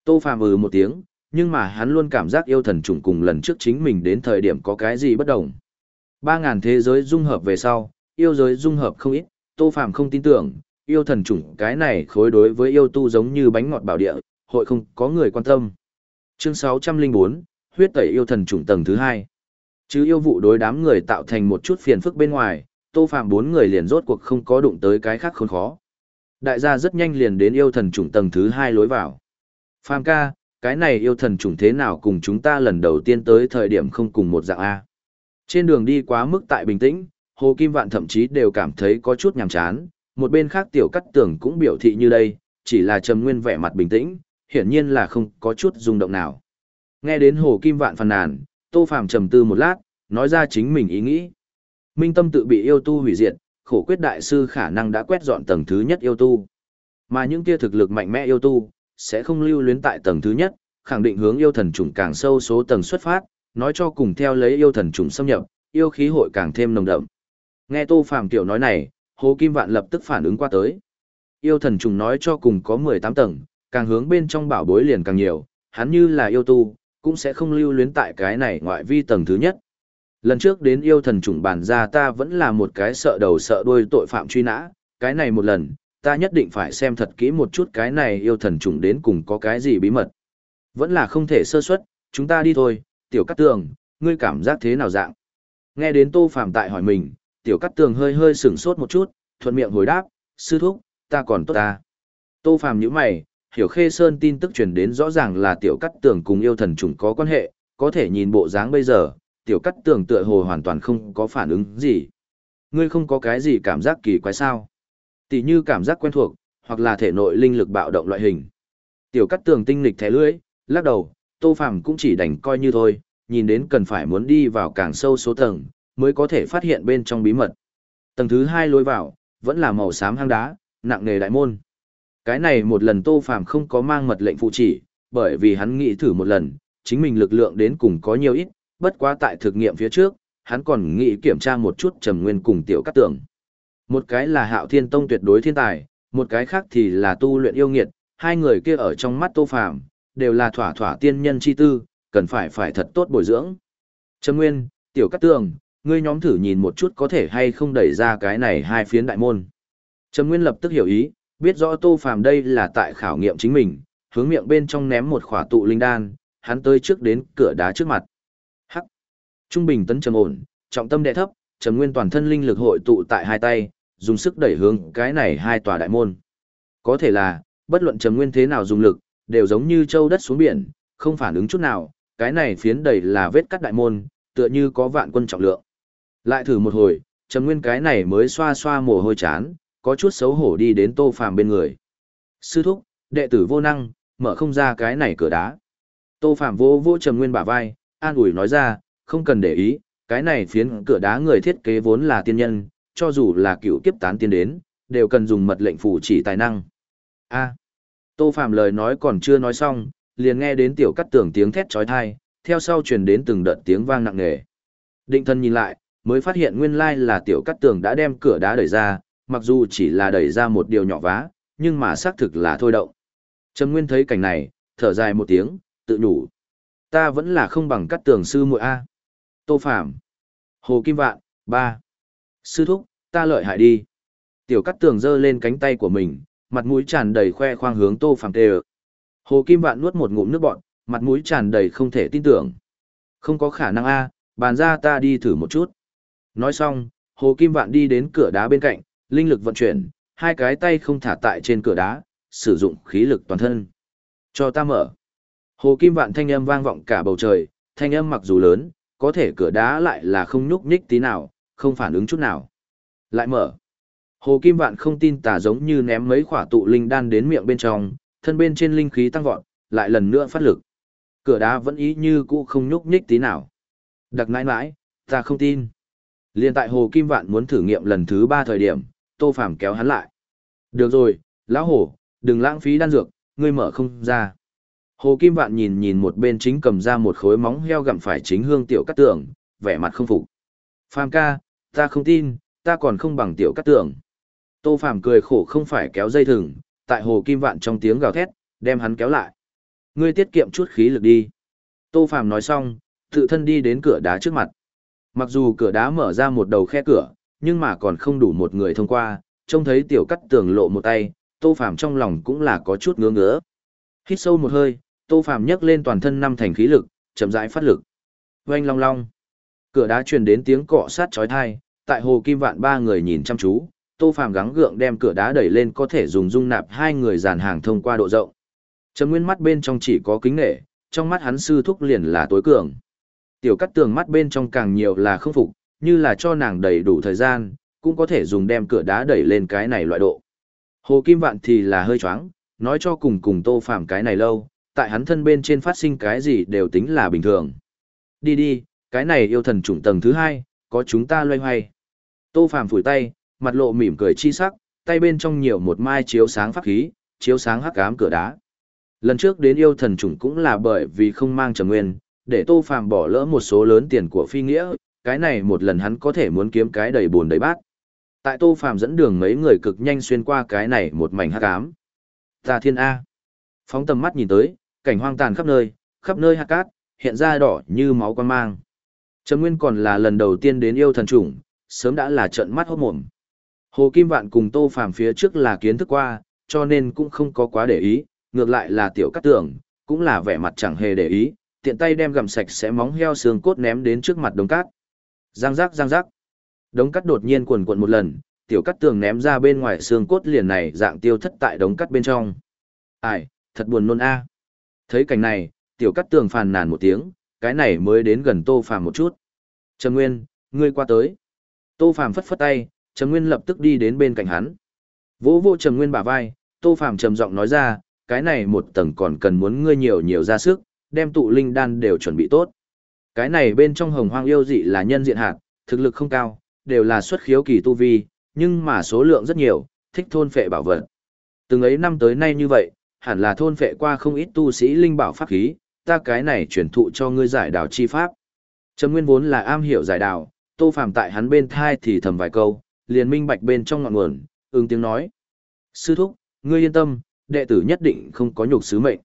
Tô Phàm ừ một tiếng, nhưng mà hắn luôn cảm giác yêu thần trùng cùng lần trước chính mình đến thời điểm có cái gì bất đồng. Ba ngàn thế giới dung hợp về sau, yêu giới dung hợp không ít, Tô Phàm không tin tưởng, yêu thần trùng cái này khối đối với yêu tu giống như bánh ngọt bảo địa, hội không có người quan tâm. Chương 604, huyết tẩy yêu thần chủng tầng thứ hai. Chứ yêu vụ đối đám người tạo thành một chút phiền phức bên ngoài, Tô Phạm bốn người liền rốt cuộc không có đụng tới cái khác khốn khó. Đại gia rất nhanh liền đến yêu thần chủng tầng thứ hai lối vào. Phàm ca, cái này yêu thần chủng thế nào cùng chúng ta lần đầu tiên tới thời điểm không cùng một dạng A. Trên đường đi quá mức tại bình tĩnh, Hồ Kim Vạn thậm chí đều cảm thấy có chút nhàm chán, một bên khác tiểu cắt tưởng cũng biểu thị như đây, chỉ là trầm nguyên vẻ mặt bình tĩnh, hiển nhiên là không có chút rung động nào. Nghe đến Hồ Kim Vạn phàn nàn, Tô Phàm trầm tư một lát, nói ra chính mình ý nghĩ. Minh tâm tự bị yêu tu hủy diệt, khổ quyết đại sư khả năng đã quét dọn tầng thứ nhất yêu tu. Mà những kia thực lực mạnh mẽ yêu tu, sẽ không lưu luyến tại tầng thứ nhất, khẳng định hướng yêu thần trùng càng sâu số tầng xuất phát, nói cho cùng theo lấy yêu thần trùng xâm nhập, yêu khí hội càng thêm nồng đậm. Nghe Tô Phàm tiểu nói này, Hồ Kim Vạn lập tức phản ứng qua tới. Yêu thần trùng nói cho cùng có 18 tầng, càng hướng bên trong bảo bối liền càng nhiều, hắn như là yêu tu, cũng sẽ không lưu luyến tại cái này ngoại vi tầng thứ nhất. Lần trước đến yêu thần trùng bản ra ta vẫn là một cái sợ đầu sợ đuôi tội phạm truy nã, cái này một lần, ta nhất định phải xem thật kỹ một chút cái này yêu thần trùng đến cùng có cái gì bí mật. Vẫn là không thể sơ suất, chúng ta đi thôi, tiểu cắt tường, ngươi cảm giác thế nào dạng? Nghe đến tô phạm tại hỏi mình, tiểu cắt tường hơi hơi sửng sốt một chút, thuận miệng hồi đáp, sư thúc, ta còn tốt ta. Tô phạm nhíu mày, hiểu khê sơn tin tức truyền đến rõ ràng là tiểu cắt tường cùng yêu thần trùng có quan hệ, có thể nhìn bộ dáng bây giờ, tiểu cắt tường tựa hồ hoàn toàn không có phản ứng gì. Ngươi không có cái gì cảm giác kỳ quái sao? Tỷ như cảm giác quen thuộc, hoặc là thể nội linh lực bạo động loại hình. Tiểu cắt tường tinh lịch thẻ lưỡi, lắc đầu, Tô Phàm cũng chỉ đành coi như thôi, nhìn đến cần phải muốn đi vào càng sâu số tầng, mới có thể phát hiện bên trong bí mật. Tầng thứ hai lối vào, vẫn là màu xám hang đá, nặng nề đại môn. Cái này một lần Tô Phàm không có mang mật lệnh phụ chỉ, bởi vì hắn nghĩ thử một lần, chính mình lực lượng đến cùng có nhiều ít, bất quá tại thực nghiệm phía trước, hắn còn nghĩ kiểm tra một chút Trầm Nguyên cùng Tiểu Cát Tường. Một cái là hạo thiên tông tuyệt đối thiên tài, một cái khác thì là tu luyện yêu nghiệt, hai người kia ở trong mắt tô phàm đều là thỏa thỏa tiên nhân chi tư, cần phải phải thật tốt bồi dưỡng. Trầm Nguyên, Tiểu Cát Tường, ngươi nhóm thử nhìn một chút có thể hay không đẩy ra cái này hai phiến đại môn. Trầm Nguyên lập tức hiểu ý, biết rõ Tô Phàm đây là tại khảo nghiệm chính mình, hướng miệng bên trong ném một khỏa tụ linh đan, hắn tới trước đến cửa đá trước mặt. Hắc. Trung bình tấn trầm ổn, trọng tâm đệ thấp, Trầm Nguyên toàn thân linh lực hội tụ tại hai tay, dùng sức đẩy hướng cái này hai tòa đại môn. Có thể là, bất luận Trầm Nguyên thế nào dùng lực, đều giống như châu đất xuống biển, không phản ứng chút nào, cái này phiến đầy là vết cắt đại môn, tựa như có vạn quân trọng lượng. Lại thử một hồi, Trầm Nguyên cái này mới xoa xoa mồ hôi chán, có chút xấu hổ đi đến Tô Phàm bên người. Sư thúc, đệ tử vô năng, mở không ra cái này cửa đá. Tô Phàm vô vô Trầm Nguyên bả vai, an ủi nói ra, không cần để ý, cái này phiến cửa đá người thiết kế vốn là tiên nhân, cho dù là cựu kiếp tán tiên đến, đều cần dùng mật lệnh phủ chỉ tài năng. A. Tô Phàm lời nói còn chưa nói xong, liền nghe đến tiểu cắt tưởng tiếng thét chói tai, theo sau truyền đến từng đợt tiếng vang nặng nề. Định thân nhìn lại, mới phát hiện nguyên lai là tiểu cắt tường đã đem cửa đá đẩy ra, mặc dù chỉ là đẩy ra một điều nhỏ vá, nhưng mà xác thực là thôi động. Trầm Nguyên thấy cảnh này, thở dài một tiếng, tự nhủ. Ta vẫn là không bằng cắt tường sư muội A. Tô Phạm. Hồ Kim Vạn, ba. Sư thúc, ta lợi hại đi. Tiểu cắt tường giơ lên cánh tay của mình, mặt mũi tràn đầy khoe khoang hướng Tô Phạm tê Hồ Kim Vạn nuốt một ngụm nước bọn, mặt mũi tràn đầy không thể tin tưởng. Không có khả năng A, bàn ra ta đi thử một chút. Nói xong, Hồ Kim Vạn đi đến cửa đá bên cạnh, linh lực vận chuyển, hai cái tay không thả tại trên cửa đá, sử dụng khí lực toàn thân. Cho ta mở. Hồ Kim Vạn thanh âm vang vọng cả bầu trời, thanh âm mặc dù lớn, có thể cửa đá lại là không nhúc nhích tí nào, không phản ứng chút nào. Lại mở. Hồ Kim Vạn không tin tà giống như ném mấy khỏa tụ linh đan đến miệng bên trong, thân bên trên linh khí tăng vọt, lại lần nữa phát lực. Cửa đá vẫn ý như cũ không nhúc nhích tí nào. Đặc nãi nãi, ta không tin. Liên tại Hồ Kim Vạn muốn thử nghiệm lần thứ ba thời điểm, Tô Phàm kéo hắn lại. Được rồi, lão hồ, đừng lãng phí đan dược, ngươi mở không ra. Hồ Kim Vạn nhìn nhìn một bên chính cầm ra một khối móng heo gặm phải chính hương tiểu cắt tường, vẻ mặt không phục. Phàm ca, ta không tin, ta còn không bằng tiểu cắt tường. Tô Phàm cười khổ không phải kéo dây thừng, tại Hồ Kim Vạn trong tiếng gào thét, đem hắn kéo lại. Ngươi tiết kiệm chút khí lực đi. Tô Phàm nói xong, tự thân đi đến cửa đá trước mặt. Mặc dù cửa đá mở ra một đầu khe cửa, nhưng mà còn không đủ một người thông qua, trông thấy tiểu cắt tường lộ một tay, Tô Phàm trong lòng cũng là có chút ngứa ngứa. Hít sâu một hơi, Tô Phàm nhấc lên toàn thân năm thành khí lực, chậm rãi phát lực. Oanh long long. Cửa đá truyền đến tiếng cọ sát chói tai, tại Hồ Kim Vạn ba người nhìn chăm chú, Tô Phàm gắng gượng đem cửa đá đẩy lên có thể dùng dung nạp hai người dàn hàng thông qua độ rộng. Trầm Nguyên mắt bên trong chỉ có kính nể, trong mắt hắn sư thúc liền là tối cường. Tiểu cắt tường mắt bên trong càng nhiều là không phục, như là cho nàng đầy đủ thời gian, cũng có thể dùng đem cửa đá đẩy lên cái này loại độ. Hồ Kim Vạn thì là hơi choáng, nói cho cùng cùng Tô Phàm cái này lâu, tại hắn thân bên trên phát sinh cái gì đều tính là bình thường. Đi đi, cái này yêu thần chủng tầng thứ hai, có chúng ta loay hoay. Tô Phàm phủi tay, mặt lộ mỉm cười chi sắc, tay bên trong nhiều một mai chiếu sáng pháp khí, chiếu sáng hắc ám cửa đá. Lần trước đến yêu thần chủng cũng là bởi vì không mang trầm nguyên, để Tô Phàm bỏ lỡ một số lớn tiền của phi nghĩa, cái này một lần hắn có thể muốn kiếm cái đầy buồn đầy bát. Tại Tô Phàm dẫn đường mấy người cực nhanh xuyên qua cái này một mảnh hắc ám. Ta thiên A. Phóng tầm mắt nhìn tới, cảnh hoang tàn khắp nơi, khắp nơi hắc cát, hiện ra đỏ như máu quan mang. Trầm Nguyên còn là lần đầu tiên đến yêu thần chủng, sớm đã là trận mắt hốt mồm. Hồ Kim Vạn cùng Tô Phàm phía trước là kiến thức qua, cho nên cũng không có quá để ý, ngược lại là tiểu cát tưởng, cũng là vẻ mặt chẳng hề để ý, tiện tay đem gặm sạch sẽ móng heo xương cốt ném đến trước mặt đống cát. Giang giác giang giác. Đống cắt đột nhiên cuộn cuộn một lần, tiểu cắt tường ném ra bên ngoài xương cốt liền này dạng tiêu thất tại đống cắt bên trong. Ai, thật buồn nôn a. Thấy cảnh này, tiểu cắt tường phàn nàn một tiếng, cái này mới đến gần Tô Phàm một chút. Trầm Nguyên, ngươi qua tới. Tô Phàm phất phất tay, Trầm Nguyên lập tức đi đến bên cạnh hắn. Vỗ vỗ Trầm Nguyên bả vai, Tô Phàm trầm giọng nói ra, cái này một tầng còn cần muốn ngươi nhiều nhiều ra sức, đem tụ linh đan đều chuẩn bị tốt. Cái này bên trong hồng hoang yêu dị là nhân diện hạt, thực lực không cao, đều là xuất khiếu kỳ tu vi, nhưng mà số lượng rất nhiều, thích thôn phệ bảo vật. Từng ấy năm tới nay như vậy, hẳn là thôn phệ qua không ít tu sĩ linh bảo pháp khí, ta cái này chuyển thụ cho ngươi giải đào chi pháp. Trầm Nguyên vốn là am hiểu giải đào, Tô Phàm tại hắn bên thai thì thầm vài câu, liền minh bạch bên trong ngọn nguồn, ứng tiếng nói. Sư thúc, ngươi yên tâm, đệ tử nhất định không có nhục sứ mệnh.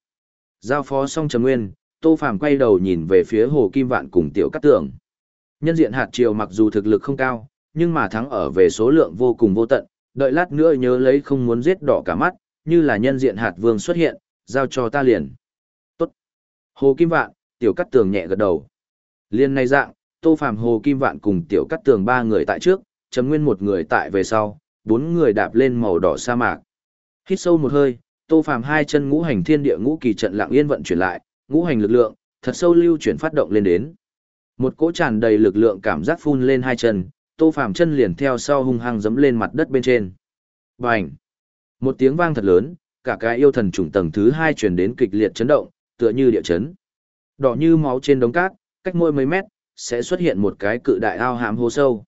Giao phó xong Trầm Nguyên, Tô Phàm quay đầu nhìn về phía Hồ Kim Vạn cùng Tiểu Cát Tường. Nhân diện hạt triều mặc dù thực lực không cao, nhưng mà thắng ở về số lượng vô cùng vô tận, đợi lát nữa nhớ lấy không muốn giết đỏ cả mắt, như là nhân diện hạt vương xuất hiện, giao cho ta liền. Tốt. Hồ Kim Vạn, Tiểu Cát Tường nhẹ gật đầu. Liên này dạng, Tô Phàm Hồ Kim Vạn cùng Tiểu Cát Tường ba người tại trước, Trầm Nguyên một người tại về sau, bốn người đạp lên màu đỏ sa mạc. Hít sâu một hơi, Tô Phàm hai chân ngũ hành thiên địa ngũ kỳ trận lặng yên vận chuyển lại, ngũ hành lực lượng thật sâu lưu chuyển phát động lên đến. Một cỗ tràn đầy lực lượng cảm giác phun lên hai chân, Tô Phàm chân liền theo sau hung hăng giẫm lên mặt đất bên trên. Bành! Một tiếng vang thật lớn, cả cái yêu thần trùng tầng thứ hai truyền đến kịch liệt chấn động, tựa như địa chấn. Đỏ như máu trên đống cát, cách mỗi mấy mét, sẽ xuất hiện một cái cự đại ao hãm hố sâu.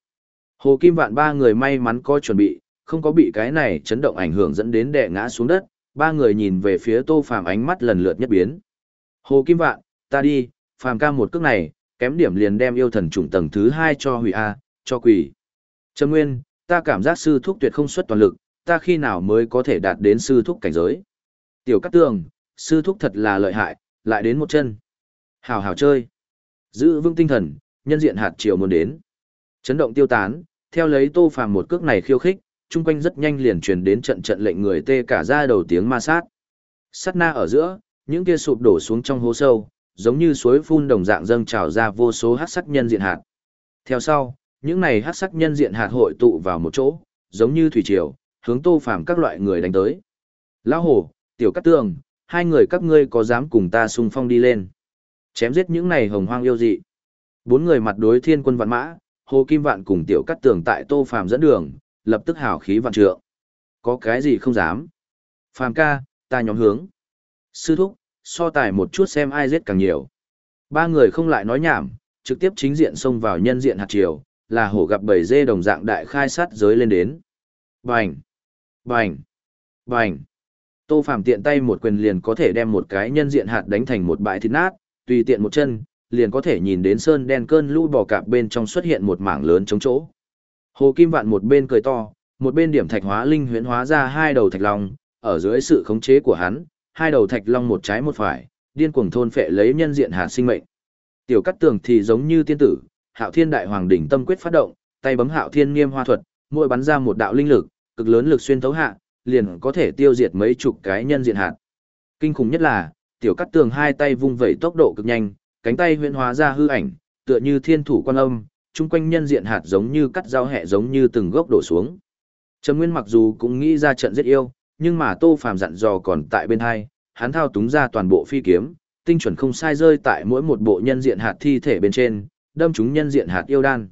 Hồ Kim Vạn ba người may mắn có chuẩn bị, không có bị cái này chấn động ảnh hưởng dẫn đến đè ngã xuống đất, ba người nhìn về phía Tô Phàm ánh mắt lần lượt nhất biến. Hồ Kim Vạn, ta đi, Phàm ca một cước này, kém điểm liền đem yêu thần trùng tầng thứ hai cho hủy a, cho quỷ. Trâm Nguyên, ta cảm giác sư thúc tuyệt không xuất toàn lực, ta khi nào mới có thể đạt đến sư thúc cảnh giới. Tiểu Cát Tường, sư thúc thật là lợi hại, lại đến một chân. Hào hào chơi. Giữ vững tinh thần, nhân diện hạt triều muốn đến. Chấn động tiêu tán, theo lấy Tô Phàm một cước này khiêu khích, chung quanh rất nhanh liền truyền đến trận trận lệnh người tê cả ra đầu tiếng ma sát. Sát na ở giữa, những kia sụp đổ xuống trong hố sâu, giống như suối phun đồng dạng dâng trào ra vô số hắc sắc nhân diện hạt. Theo sau, những này hắc sắc nhân diện hạt hội tụ vào một chỗ, giống như thủy triều, hướng Tô Phàm các loại người đánh tới. Lão hổ, tiểu cát tường, hai người các ngươi có dám cùng ta xung phong đi lên? Chém giết những này hồng hoang yêu dị. Bốn người mặt đối thiên quân vạn mã, Hồ Kim Vạn cùng tiểu cát tường tại Tô Phàm dẫn đường, lập tức hào khí vạn trượng. Có cái gì không dám? Phàm ca, ta nhóm hướng. Sư thúc, so tài một chút xem ai giết càng nhiều. Ba người không lại nói nhảm, trực tiếp chính diện xông vào nhân diện hạt triều, là hổ gặp bầy dê đồng dạng đại khai sát giới lên đến. Bành! Bành! Bành! Tô Phàm tiện tay một quyền liền có thể đem một cái nhân diện hạt đánh thành một bãi thịt nát, tùy tiện một chân, liền có thể nhìn đến sơn đen cơn lũ bò cạp bên trong xuất hiện một mảng lớn trống chỗ. Hồ Kim Vạn một bên cười to, một bên điểm thạch hóa linh huyễn hóa ra hai đầu thạch long, ở dưới sự khống chế của hắn, hai đầu thạch long một trái một phải, điên cuồng thôn phệ lấy nhân diện hạt sinh mệnh. Tiểu Cắt Tường thì giống như tiên tử, Hạo Thiên Đại Hoàng đỉnh tâm quyết phát động, tay bấm Hạo Thiên Niêm Hoa thuật, mỗi bắn ra một đạo linh lực, cực lớn lực xuyên thấu hạ, liền có thể tiêu diệt mấy chục cái nhân diện hạt. Kinh khủng nhất là, Tiểu Cắt Tường hai tay vung vẩy tốc độ cực nhanh, cánh tay huyễn hóa ra hư ảnh, tựa như thiên thủ quan âm, chung quanh nhân diện hạt giống như cắt dao hẹ giống như từng gốc đổ xuống. Trầm Nguyên mặc dù cũng nghĩ ra trận giết yêu, nhưng mà Tô Phàm dặn dò còn tại bên hai, hắn thao túng ra toàn bộ phi kiếm, tinh chuẩn không sai rơi tại mỗi một bộ nhân diện hạt thi thể bên trên, đâm chúng nhân diện hạt yêu đan.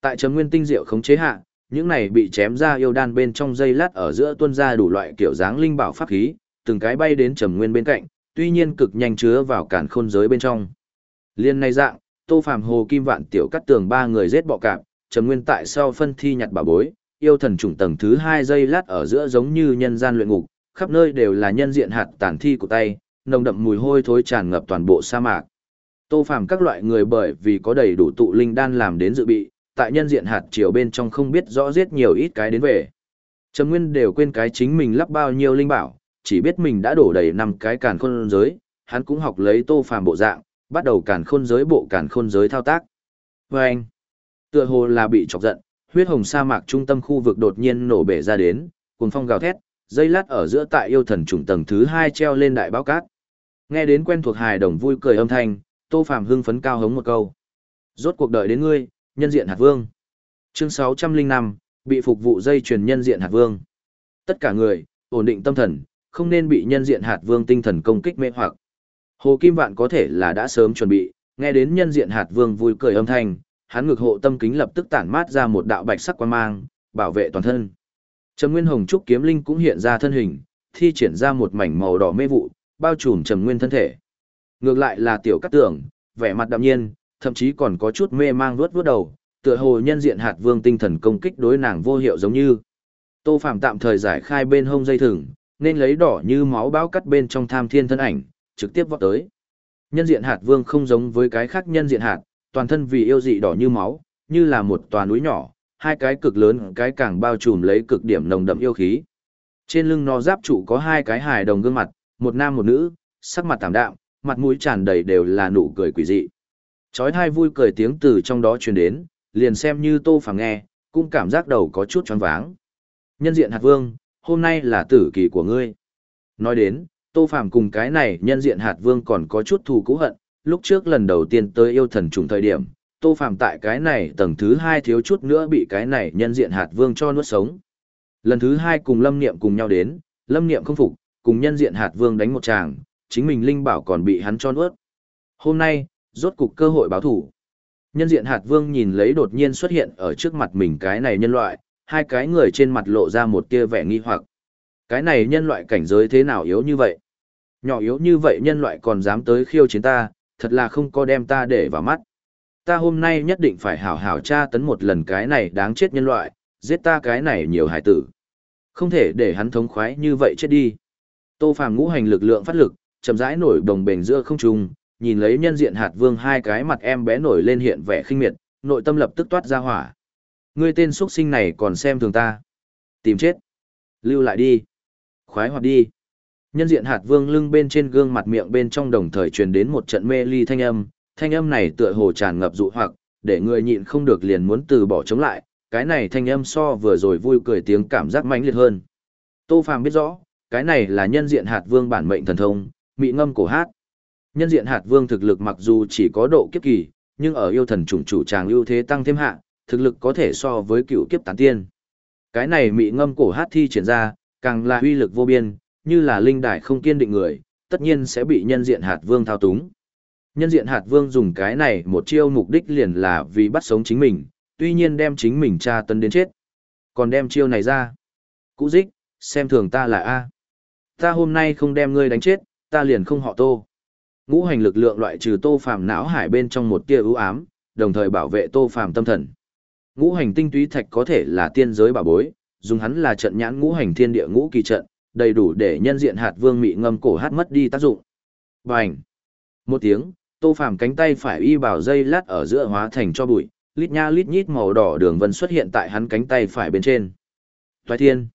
Tại chấm Nguyên tinh diệu khống chế hạ, những này bị chém ra yêu đan bên trong dây lát ở giữa tuôn ra đủ loại kiểu dáng linh bảo pháp khí, từng cái bay đến Trầm Nguyên bên cạnh, tuy nhiên cực nhanh chứa vào cản khôn giới bên trong. Liên này dạng, Tô Phàm Hồ Kim Vạn tiểu cắt tường ba người giết bọ cạp, Trầm Nguyên tại sau phân thi nhặt bảo bối, yêu thần trùng tầng thứ hai giây lát ở giữa giống như nhân gian luyện ngục, khắp nơi đều là nhân diện hạt tàn thi của tay, nồng đậm mùi hôi thối tràn ngập toàn bộ sa mạc. Tô Phàm các loại người bởi vì có đầy đủ tụ linh đan làm đến dự bị, tại nhân diện hạt chiều bên trong không biết rõ giết nhiều ít cái đến về. Trầm Nguyên đều quên cái chính mình lắp bao nhiêu linh bảo, chỉ biết mình đã đổ đầy năm cái càn khôn giới, hắn cũng học lấy Tô Phàm bộ dạng, bắt đầu càn khôn giới bộ càn khôn giới thao tác. Và anh, tựa hồ là bị chọc giận, huyết hồng sa mạc trung tâm khu vực đột nhiên nổ bể ra đến, cuồng phong gào thét, dây lát ở giữa tại yêu thần trùng tầng thứ hai treo lên đại báo cát. Nghe đến quen thuộc hài đồng vui cười âm thanh, Tô Phàm hưng phấn cao hống một câu. Rốt cuộc đợi đến ngươi, nhân diện hạt vương. Chương 605, bị phục vụ dây truyền nhân diện hạt vương. Tất cả người, ổn định tâm thần, không nên bị nhân diện hạt vương tinh thần công kích mê hoặc. Hồ Kim Vạn có thể là đã sớm chuẩn bị, nghe đến nhân diện hạt vương vui cười âm thanh, hắn ngực hộ tâm kính lập tức tản mát ra một đạo bạch sắc quang mang, bảo vệ toàn thân. Trầm Nguyên Hồng trúc kiếm linh cũng hiện ra thân hình, thi triển ra một mảnh màu đỏ mê vụ, bao trùm Trầm Nguyên thân thể. Ngược lại là Tiểu Cát Tưởng, vẻ mặt đạm nhiên, thậm chí còn có chút mê mang vuốt vuốt đầu, tựa hồ nhân diện hạt vương tinh thần công kích đối nàng vô hiệu giống như. Tô Phạm tạm thời giải khai bên hông dây thừng, nên lấy đỏ như máu báo cắt bên trong tham thiên thân ảnh, trực tiếp vọt tới. Nhân diện hạt vương không giống với cái khác nhân diện hạt, toàn thân vì yêu dị đỏ như máu, như là một tòa núi nhỏ, hai cái cực lớn cái càng bao trùm lấy cực điểm nồng đậm yêu khí. Trên lưng nó giáp trụ có hai cái hài đồng gương mặt, một nam một nữ, sắc mặt tạm đạm, mặt mũi tràn đầy đều là nụ cười quỷ dị. Chói hai vui cười tiếng từ trong đó truyền đến, liền xem như Tô Phàm nghe, cũng cảm giác đầu có chút choáng váng. Nhân diện hạt vương, hôm nay là tử kỳ của ngươi. Nói đến, Tô Phàm cùng cái này nhân diện hạt vương còn có chút thù cũ hận, lúc trước lần đầu tiên tới yêu thần trùng thời điểm, Tô Phàm tại cái này tầng thứ hai thiếu chút nữa bị cái này nhân diện hạt vương cho nuốt sống. Lần thứ hai cùng Lâm Niệm cùng nhau đến, Lâm Niệm không phục, cùng nhân diện hạt vương đánh một tràng, chính mình Linh Bảo còn bị hắn cho nuốt. Hôm nay, rốt cục cơ hội báo thủ. Nhân diện hạt vương nhìn lấy đột nhiên xuất hiện ở trước mặt mình cái này nhân loại, hai cái người trên mặt lộ ra một tia vẻ nghi hoặc. Cái này nhân loại cảnh giới thế nào yếu như vậy? Nhỏ yếu như vậy nhân loại còn dám tới khiêu chiến ta, thật là không có đem ta để vào mắt. Ta hôm nay nhất định phải hảo hảo tra tấn một lần cái này đáng chết nhân loại, giết ta cái này nhiều hải tử. Không thể để hắn thống khoái như vậy chết đi. Tô Phàm ngũ hành lực lượng phát lực, chậm rãi nổi đồng bền giữa không trung, nhìn lấy nhân diện hạt vương hai cái mặt em bé nổi lên hiện vẻ khinh miệt, nội tâm lập tức toát ra hỏa. Ngươi tên xuất sinh này còn xem thường ta. Tìm chết. Lưu lại đi. Khoái hoạt đi. Nhân diện hạt vương lưng bên trên gương mặt miệng bên trong đồng thời truyền đến một trận mê ly thanh âm, thanh âm này tựa hồ tràn ngập dụ hoặc, để người nhịn không được liền muốn từ bỏ chống lại, cái này thanh âm so vừa rồi vui cười tiếng cảm giác mãnh liệt hơn. Tô Phàm biết rõ, cái này là nhân diện hạt vương bản mệnh thần thông, mị ngâm cổ hát. Nhân diện hạt vương thực lực mặc dù chỉ có độ kiếp kỳ, nhưng ở yêu thần chủng chủ tràng ưu thế tăng thêm hạ, thực lực có thể so với cựu kiếp tán tiên. Cái này mị ngâm cổ hát thi triển ra, càng là uy lực vô biên, như là linh đài không kiên định người, tất nhiên sẽ bị nhân diện hạt vương thao túng. Nhân diện hạt vương dùng cái này một chiêu mục đích liền là vì bắt sống chính mình, tuy nhiên đem chính mình tra tấn đến chết. Còn đem chiêu này ra. Cũ dích, xem thường ta là A. Ta hôm nay không đem ngươi đánh chết, ta liền không họ tô. Ngũ hành lực lượng loại trừ tô phàm não hải bên trong một tia ưu ám, đồng thời bảo vệ tô phàm tâm thần. Ngũ hành tinh túy thạch có thể là tiên giới bảo bối, dùng hắn là trận nhãn ngũ hành thiên địa ngũ kỳ trận, đầy đủ để nhân diện hạt vương mị ngâm cổ hát mất đi tác dụng. Bành! Một tiếng, tô phàm cánh tay phải y bảo dây lát ở giữa hóa thành cho bụi, lít nha lít nhít màu đỏ đường vân xuất hiện tại hắn cánh tay phải bên trên. Toái thiên!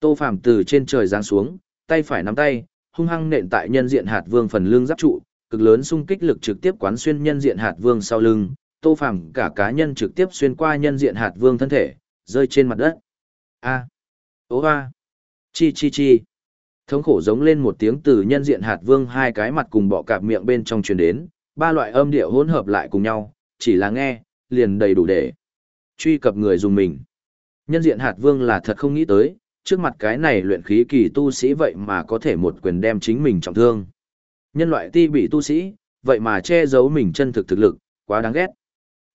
Tô phàm từ trên trời giáng xuống, tay phải nắm tay, hung hăng nện tại nhân diện hạt vương phần lưng giáp trụ, cực lớn xung kích lực trực tiếp quán xuyên nhân diện hạt vương sau lưng, Tô Phàm cả cá nhân trực tiếp xuyên qua nhân diện hạt vương thân thể, rơi trên mặt đất. A. Ô hoa! Chi chi chi. Thống khổ giống lên một tiếng từ nhân diện hạt vương hai cái mặt cùng bọ cạp miệng bên trong truyền đến, ba loại âm điệu hỗn hợp lại cùng nhau, chỉ là nghe, liền đầy đủ để truy cập người dùng mình. Nhân diện hạt vương là thật không nghĩ tới, trước mặt cái này luyện khí kỳ tu sĩ vậy mà có thể một quyền đem chính mình trọng thương. Nhân loại ti bị tu sĩ, vậy mà che giấu mình chân thực thực lực, quá đáng ghét.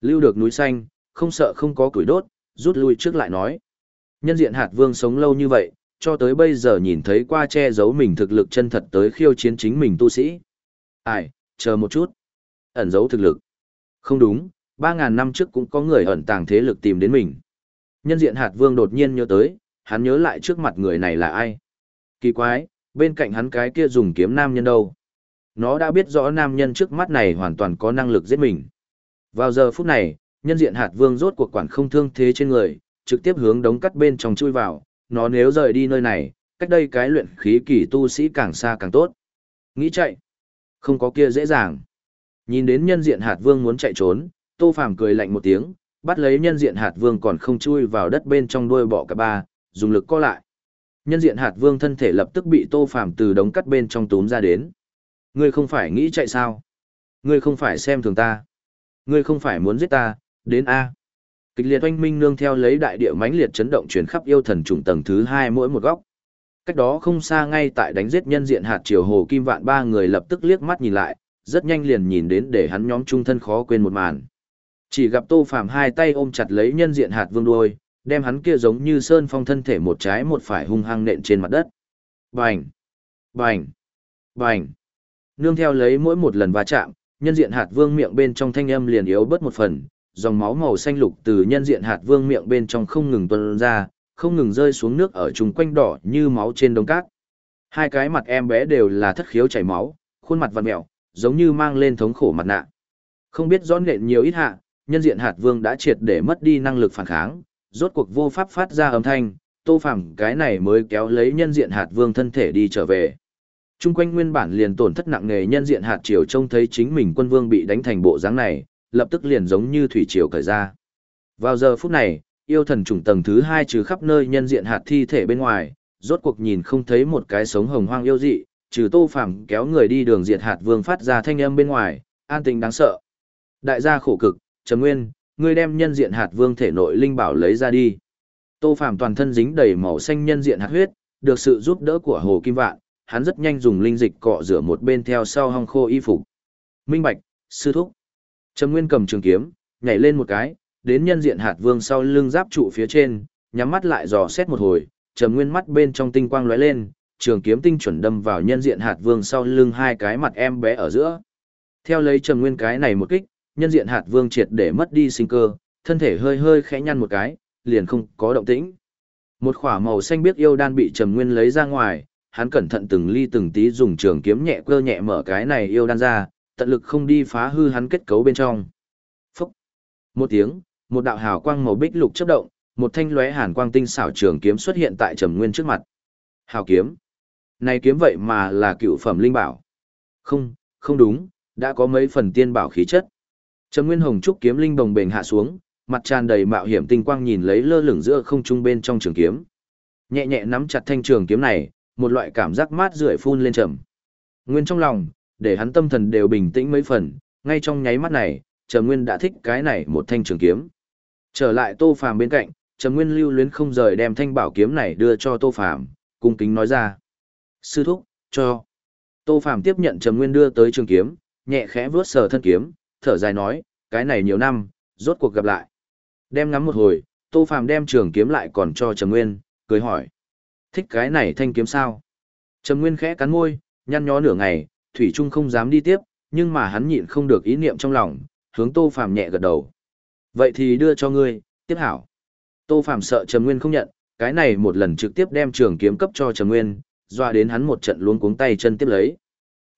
Lưu được núi xanh, không sợ không có củi đốt, rút lui trước lại nói. Nhân diện hạt vương sống lâu như vậy, cho tới bây giờ nhìn thấy qua che giấu mình thực lực chân thật tới khiêu chiến chính mình tu sĩ. Ai, chờ một chút. Ẩn giấu thực lực. Không đúng, 3.000 năm trước cũng có người ẩn tàng thế lực tìm đến mình. Nhân diện hạt vương đột nhiên nhớ tới, hắn nhớ lại trước mặt người này là ai. Kỳ quái, bên cạnh hắn cái kia dùng kiếm nam nhân đâu. Nó đã biết rõ nam nhân trước mắt này hoàn toàn có năng lực giết mình. Vào giờ phút này, nhân diện hạt vương rốt cuộc quản không thương thế trên người, trực tiếp hướng đống cắt bên trong chui vào, nó nếu rời đi nơi này, cách đây cái luyện khí kỳ tu sĩ càng xa càng tốt. Nghĩ chạy, không có kia dễ dàng. Nhìn đến nhân diện hạt vương muốn chạy trốn, Tô Phàm cười lạnh một tiếng, bắt lấy nhân diện hạt vương còn không chui vào đất bên trong đuôi bọ cả ba, dùng lực co lại. Nhân diện hạt vương thân thể lập tức bị Tô Phàm từ đống cắt bên trong túm ra đến. Ngươi không phải nghĩ chạy sao? Ngươi không phải xem thường ta. Ngươi không phải muốn giết ta, đến A. Kịch liệt oanh minh nương theo lấy đại địa mãnh liệt chấn động truyền khắp yêu thần trùng tầng thứ hai mỗi một góc. Cách đó không xa ngay tại đánh giết nhân diện hạt triều hồ kim vạn ba người lập tức liếc mắt nhìn lại, rất nhanh liền nhìn đến để hắn nhóm trung thân khó quên một màn. Chỉ gặp Tô Phàm hai tay ôm chặt lấy nhân diện hạt vương đuôi, đem hắn kia giống như sơn phong thân thể một trái một phải hung hăng nện trên mặt đất. Bành! Bành! Bành! Nương theo lấy mỗi một lần va chạm, nhân diện hạt vương miệng bên trong thanh âm liền yếu bớt một phần, dòng máu màu xanh lục từ nhân diện hạt vương miệng bên trong không ngừng tuôn ra, không ngừng rơi xuống nước ở chung quanh đỏ như máu trên đống cát. Hai cái mặt em bé đều là thất khiếu chảy máu, khuôn mặt vặn mẹo, giống như mang lên thống khổ mặt nạ. Không biết rõ nện nhiều ít hạ, nhân diện hạt vương đã triệt để mất đi năng lực phản kháng, rốt cuộc vô pháp phát ra âm thanh, Tô phẳng cái này mới kéo lấy nhân diện hạt vương thân thể đi trở về. Trung quanh nguyên bản liền tổn thất nặng nề nhân diện hạt triều trông thấy chính mình quân vương bị đánh thành bộ dáng này, lập tức liền giống như thủy triều cởi ra. Vào giờ phút này, yêu thần trùng tầng thứ hai trừ khắp nơi nhân diện hạt thi thể bên ngoài, rốt cuộc nhìn không thấy một cái sống hồng hoang yêu dị, trừ Tô Phàm kéo người đi đường diệt hạt vương phát ra thanh âm bên ngoài, an tĩnh đáng sợ. Đại gia khổ cực, Trầm Nguyên, ngươi đem nhân diện hạt vương thể nội linh bảo lấy ra đi. Tô Phàm toàn thân dính đầy màu xanh nhân diện hạt huyết, được sự giúp đỡ của Hồ Kim Vạn, hắn rất nhanh dùng linh dịch cọ rửa một bên theo sau hong khô y phục. Minh Bạch, sư thúc. Trầm Nguyên cầm trường kiếm, nhảy lên một cái, đến nhân diện hạt vương sau lưng giáp trụ phía trên, nhắm mắt lại dò xét một hồi, Trầm Nguyên mắt bên trong tinh quang lóe lên, trường kiếm tinh chuẩn đâm vào nhân diện hạt vương sau lưng hai cái mặt em bé ở giữa. Theo lấy Trầm Nguyên cái này một kích, nhân diện hạt vương triệt để mất đi sinh cơ, thân thể hơi hơi khẽ nhăn một cái, liền không có động tĩnh. Một khỏa màu xanh biếc yêu đan bị Trầm Nguyên lấy ra ngoài, hắn cẩn thận từng ly từng tí dùng trường kiếm nhẹ cơ nhẹ mở cái này yêu đan ra, tận lực không đi phá hư hắn kết cấu bên trong. Phúc! Một tiếng, một đạo hào quang màu bích lục chớp động, một thanh lóe hàn quang tinh xảo trường kiếm xuất hiện tại Trầm Nguyên trước mặt. Hào kiếm! Này kiếm vậy mà là cựu phẩm linh bảo. Không, không đúng, đã có mấy phần tiên bảo khí chất. Trầm Nguyên Hồng trúc kiếm linh đồng bền hạ xuống, mặt tràn đầy mạo hiểm tinh quang nhìn lấy lơ lửng giữa không trung bên trong trường kiếm. Nhẹ nhẹ nắm chặt thanh trường kiếm này, một loại cảm giác mát rượi phun lên trầm. Nguyên trong lòng, để hắn tâm thần đều bình tĩnh mấy phần, ngay trong nháy mắt này, Trầm Nguyên đã thích cái này một thanh trường kiếm. Trở lại Tô Phàm bên cạnh, Trầm Nguyên lưu luyến không rời đem thanh bảo kiếm này đưa cho Tô Phàm, cung kính nói ra: "Sư thúc, cho." Tô Phàm tiếp nhận Trầm Nguyên đưa tới trường kiếm, nhẹ khẽ vuốt sờ thân kiếm, thở dài nói: "Cái này nhiều năm, rốt cuộc gặp lại." Đem ngắm một hồi, Tô Phàm đem trường kiếm lại còn cho Trầm Nguyên, cười hỏi: Thích cái này thanh kiếm sao? Trầm Nguyên khẽ cắn môi, nhăn nhó nửa ngày, Thủy Trung không dám đi tiếp, nhưng mà hắn nhịn không được ý niệm trong lòng, hướng Tô Phàm nhẹ gật đầu. Vậy thì đưa cho ngươi, tiếp hảo. Tô Phàm sợ Trầm Nguyên không nhận, cái này một lần trực tiếp đem trường kiếm cấp cho Trầm Nguyên, doa đến hắn một trận luống cuống tay chân tiếp lấy.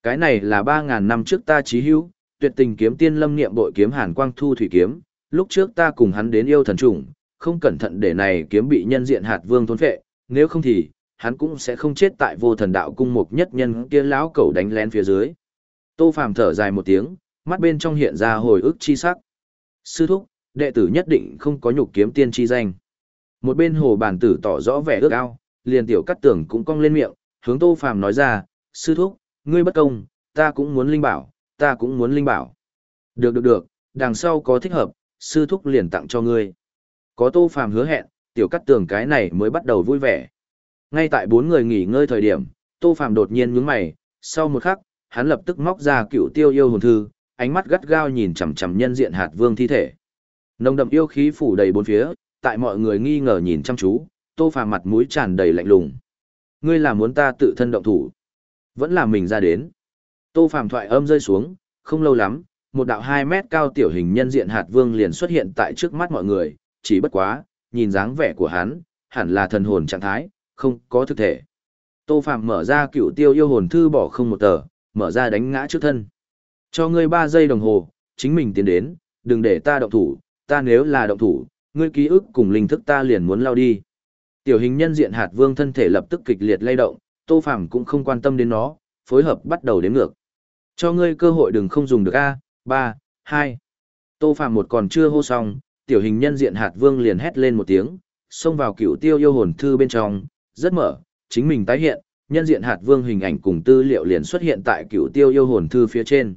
Cái này là ba ngàn năm trước ta trí hữu, tuyệt tình kiếm tiên lâm niệm bội kiếm hàn quang thu thủy kiếm, lúc trước ta cùng hắn đến yêu thần trùng, không cẩn thận để này kiếm bị nhân diện hạt vương thôn phệ, nếu không thì, hắn cũng sẽ không chết tại vô thần đạo cung mục nhất nhân kia lão cẩu đánh lén phía dưới. Tô Phàm thở dài một tiếng, mắt bên trong hiện ra hồi ức chi sắc. Sư thúc, đệ tử nhất định không có nhục kiếm tiên chi danh. Một bên hồ bản tử tỏ rõ vẻ ước ao, liền tiểu cắt tưởng cũng cong lên miệng, hướng Tô Phàm nói ra, sư thúc, ngươi bất công, ta cũng muốn linh bảo, ta cũng muốn linh bảo. Được được được, đằng sau có thích hợp, sư thúc liền tặng cho ngươi. Có Tô Phàm hứa hẹn, tiểu cắt tường cái này mới bắt đầu vui vẻ. Ngay tại bốn người nghỉ ngơi thời điểm, Tô Phàm đột nhiên nhướng mày, sau một khắc, hắn lập tức móc ra cựu tiêu yêu hồn thư, ánh mắt gắt gao nhìn chằm chằm nhân diện hạt vương thi thể. Nồng đậm yêu khí phủ đầy bốn phía, tại mọi người nghi ngờ nhìn chăm chú, Tô Phàm mặt mũi tràn đầy lạnh lùng. Ngươi là muốn ta tự thân động thủ, vẫn là mình ra đến. Tô Phàm thoại âm rơi xuống, không lâu lắm, một đạo 2 mét cao tiểu hình nhân diện hạt vương liền xuất hiện tại trước mắt mọi người, chỉ bất quá, nhìn dáng vẻ của hắn, hẳn là thần hồn trạng thái, không có thực thể. Tô Phạm mở ra cựu tiêu yêu hồn thư bỏ không một tờ, mở ra đánh ngã trước thân. Cho ngươi 3 giây đồng hồ, chính mình tiến đến, đừng để ta động thủ, ta nếu là động thủ, ngươi ký ức cùng linh thức ta liền muốn lao đi. Tiểu hình nhân diện hạt vương thân thể lập tức kịch liệt lay động, Tô Phạm cũng không quan tâm đến nó, phối hợp bắt đầu đếm ngược. Cho ngươi cơ hội đừng không dùng được A, 3, 2. Tô Phạm một còn chưa hô xong, tiểu hình nhân diện hạt vương liền hét lên một tiếng, xông vào cựu tiêu yêu hồn thư bên trong, rất mở, chính mình tái hiện, nhân diện hạt vương hình ảnh cùng tư liệu liền xuất hiện tại cựu tiêu yêu hồn thư phía trên.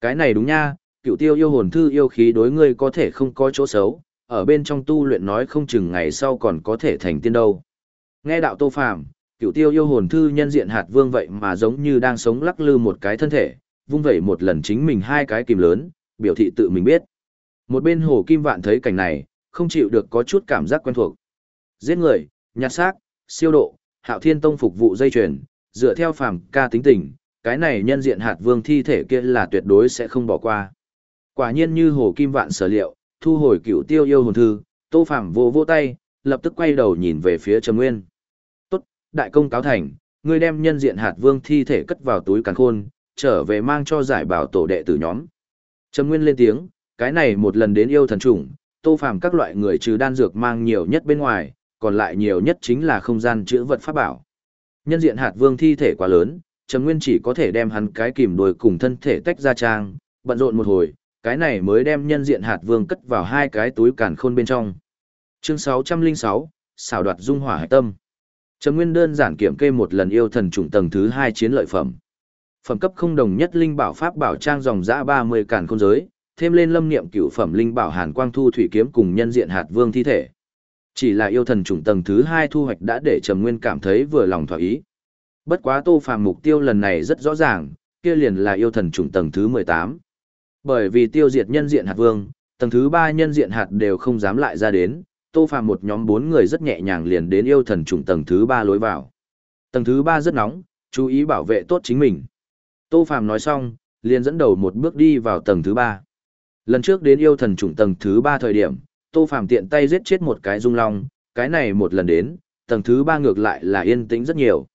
Cái này đúng nha, cựu tiêu yêu hồn thư yêu khí đối ngươi có thể không có chỗ xấu, ở bên trong tu luyện nói không chừng ngày sau còn có thể thành tiên đâu. Nghe đạo tô phàm, cựu tiêu yêu hồn thư nhân diện hạt vương vậy mà giống như đang sống lắc lư một cái thân thể, vung vẩy một lần chính mình hai cái kìm lớn, biểu thị tự mình biết. Một bên hồ kim vạn thấy cảnh này, không chịu được có chút cảm giác quen thuộc. Giết người, nhặt xác, siêu độ, hạo thiên tông phục vụ dây chuyền, dựa theo phàm ca tính tình, cái này nhân diện hạt vương thi thể kia là tuyệt đối sẽ không bỏ qua. Quả nhiên như hồ kim vạn sở liệu, thu hồi cựu tiêu yêu hồn thư, tô phàm vô vô tay, lập tức quay đầu nhìn về phía Trầm Nguyên. Tốt, đại công cáo thành, ngươi đem nhân diện hạt vương thi thể cất vào túi càn khôn, trở về mang cho giải bảo tổ đệ tử nhóm. Trầm Nguyên lên tiếng, cái này một lần đến yêu thần trùng, Tô Phàm các loại người trừ đan dược mang nhiều nhất bên ngoài, còn lại nhiều nhất chính là không gian chữa vật pháp bảo. Nhân diện hạt vương thi thể quá lớn, Trầm Nguyên chỉ có thể đem hắn cái kìm đuôi cùng thân thể tách ra trang, bận rộn một hồi, cái này mới đem nhân diện hạt vương cất vào hai cái túi càn khôn bên trong. Chương 606, xảo đoạt dung hỏa hải tâm. Trầm Nguyên đơn giản kiểm kê một lần yêu thần trùng tầng thứ 2 chiến lợi phẩm. Phẩm cấp không đồng nhất linh bảo pháp bảo trang dòng dã 30 càn khôn giới, thêm lên lâm niệm cửu phẩm linh bảo Hàn Quang Thu thủy kiếm cùng nhân diện hạt vương thi thể. Chỉ là yêu thần trùng tầng thứ hai thu hoạch đã để Trầm Nguyên cảm thấy vừa lòng thỏa ý. Bất quá Tô Phàm mục tiêu lần này rất rõ ràng, kia liền là yêu thần trùng tầng thứ 18. Bởi vì tiêu diệt nhân diện hạt vương, tầng thứ ba nhân diện hạt đều không dám lại ra đến, Tô Phàm một nhóm bốn người rất nhẹ nhàng liền đến yêu thần trùng tầng thứ ba lối vào. Tầng thứ ba rất nóng, chú ý bảo vệ tốt chính mình. Tô Phàm nói xong, liền dẫn đầu một bước đi vào tầng thứ ba. Lần trước đến yêu thần trùng tầng thứ ba thời điểm, Tô Phàm tiện tay giết chết một cái dung long, cái này một lần đến, tầng thứ ba ngược lại là yên tĩnh rất nhiều.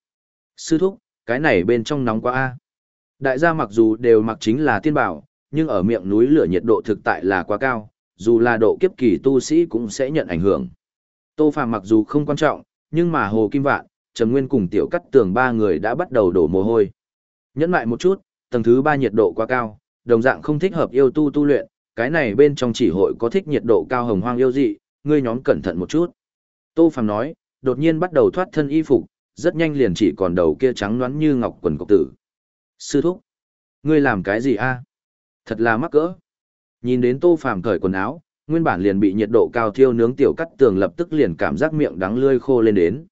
Sư thúc, cái này bên trong nóng quá a. Đại gia mặc dù đều mặc chính là tiên bảo, nhưng ở miệng núi lửa nhiệt độ thực tại là quá cao, dù là độ kiếp kỳ tu sĩ cũng sẽ nhận ảnh hưởng. Tô Phàm mặc dù không quan trọng, nhưng mà Hồ Kim Vạn, Trầm Nguyên cùng Tiểu Cắt Tường ba người đã bắt đầu đổ mồ hôi. Nhẫn lại một chút, tầng thứ ba nhiệt độ quá cao, đồng dạng không thích hợp yêu tu tu luyện, cái này bên trong chỉ hội có thích nhiệt độ cao hồng hoang yêu dị, ngươi nhóm cẩn thận một chút. Tô Phàm nói, đột nhiên bắt đầu thoát thân y phục, rất nhanh liền chỉ còn đầu kia trắng nõn như ngọc quần cộc tử. Sư thúc, ngươi làm cái gì a? Thật là mắc cỡ. Nhìn đến Tô Phàm cởi quần áo, nguyên bản liền bị nhiệt độ cao thiêu nướng tiểu cắt tường lập tức liền cảm giác miệng đắng lươi khô lên đến.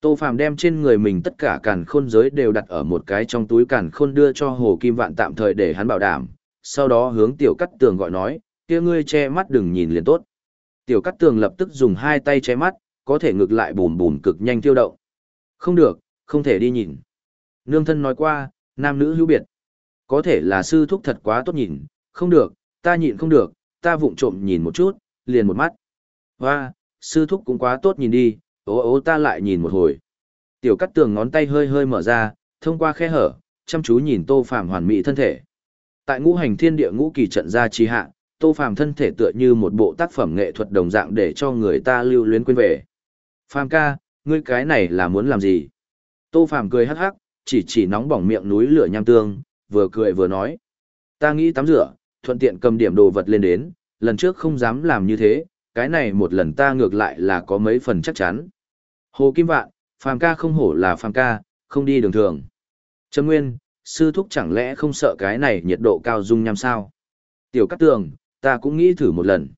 Tô Phàm đem trên người mình tất cả càn khôn giới đều đặt ở một cái trong túi càn khôn đưa cho Hồ Kim Vạn tạm thời để hắn bảo đảm, sau đó hướng tiểu cắt tường gọi nói, kia ngươi che mắt đừng nhìn liền tốt. Tiểu cắt tường lập tức dùng hai tay che mắt, có thể ngược lại bùn bùn cực nhanh tiêu động. Không được, không thể đi nhìn. Nương thân nói qua, nam nữ hữu biệt. Có thể là sư thúc thật quá tốt nhìn, không được, ta nhịn không được, ta vụng trộm nhìn một chút, liền một mắt. Hoa, sư thúc cũng quá tốt nhìn đi, ố ố ta lại nhìn một hồi. Tiểu cắt tường ngón tay hơi hơi mở ra, thông qua khe hở, chăm chú nhìn tô phàm hoàn mỹ thân thể. Tại ngũ hành thiên địa ngũ kỳ trận ra chi hạ, tô phàm thân thể tựa như một bộ tác phẩm nghệ thuật đồng dạng để cho người ta lưu luyến quên về. Phàm ca, ngươi cái này là muốn làm gì? Tô phàm cười hắc hắc, chỉ chỉ nóng bỏng miệng núi lửa nham tương, vừa cười vừa nói. Ta nghĩ tắm rửa, thuận tiện cầm điểm đồ vật lên đến, lần trước không dám làm như thế, cái này một lần ta ngược lại là có mấy phần chắc chắn. Hồ Kim Vạn, phàm ca không hổ là phàm ca, không đi đường thường. Trâm Nguyên, sư thúc chẳng lẽ không sợ cái này nhiệt độ cao dung nham sao? Tiểu Cát Tường, ta cũng nghĩ thử một lần.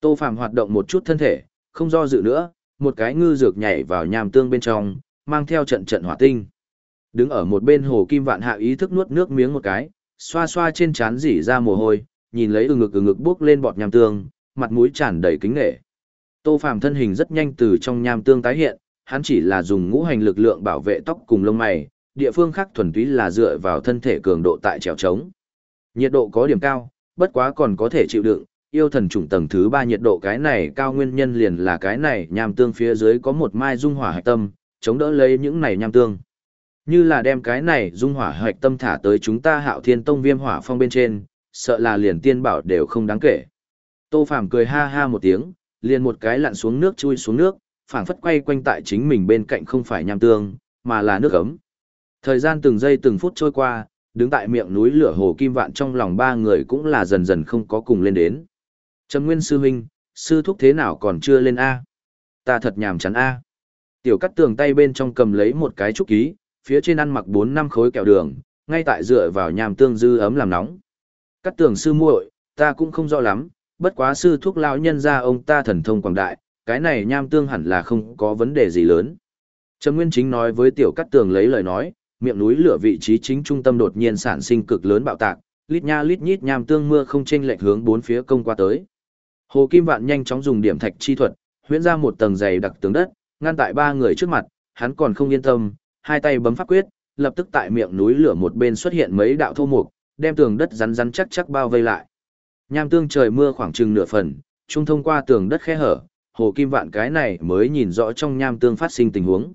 Tô Phàm hoạt động một chút thân thể, không do dự nữa, một cái ngư dược nhảy vào nham tương bên trong, mang theo trận trận hỏa tinh. Đứng ở một bên hồ kim vạn hạ ý thức nuốt nước miếng một cái, xoa xoa trên trán rỉ ra mồ hôi, nhìn lấy ừ ngực ừ ngực bước lên bọt nham tương, mặt mũi tràn đầy kính nghệ. Tô Phàm thân hình rất nhanh từ trong nham tương tái hiện, hắn chỉ là dùng ngũ hành lực lượng bảo vệ tóc cùng lông mày, địa phương khác thuần túy là dựa vào thân thể cường độ tại trèo trống. Nhiệt độ có điểm cao, bất quá còn có thể chịu đựng, yêu thần trùng tầng thứ ba nhiệt độ cái này cao nguyên nhân liền là cái này nham tương phía dưới có một mai dung hỏa hạch tâm, chống đỡ lấy những này nham tương. Như là đem cái này dung hỏa hạch tâm thả tới chúng ta hạo thiên tông viêm hỏa phong bên trên, sợ là liền tiên bảo đều không đáng kể. Tô Phàm cười ha ha một tiếng, liền một cái lặn xuống nước chui xuống nước, phảng phất quay quanh tại chính mình bên cạnh không phải nham tương, mà là nước ấm. Thời gian từng giây từng phút trôi qua, đứng tại miệng núi lửa hồ kim vạn trong lòng ba người cũng là dần dần không có cùng lên đến. Trầm Nguyên sư huynh, sư thúc thế nào còn chưa lên a? Ta thật nhàm chán a. Tiểu Cắt Tường tay bên trong cầm lấy một cái trúc ký, phía trên ăn mặc bốn năm khối kẹo đường, ngay tại dựa vào nhàm tương dư ấm làm nóng. Cắt Tường sư muội, ta cũng không rõ lắm, bất quá sư thúc lão nhân gia ông ta thần thông quảng đại, cái này nham tương hẳn là không có vấn đề gì lớn. Trầm Nguyên chính nói với Tiểu Cắt Tường lấy lời nói, miệng núi lửa vị trí chính trung tâm đột nhiên sản sinh cực lớn bạo tạc, lít nha lít nhít nham tương mưa không chênh lệch hướng bốn phía công qua tới. Hồ Kim Vạn nhanh chóng dùng điểm thạch chi thuật, huyễn ra một tầng dày đặc tướng đất, ngăn tại ba người trước mặt, hắn còn không yên tâm, hai tay bấm pháp quyết, lập tức tại miệng núi lửa một bên xuất hiện mấy đạo thô mục, đem tường đất rắn rắn chắc chắc bao vây lại. Nham tương trời mưa khoảng chừng nửa phần, trung thông qua tường đất khe hở, Hồ Kim Vạn cái này mới nhìn rõ trong nham tương phát sinh tình huống.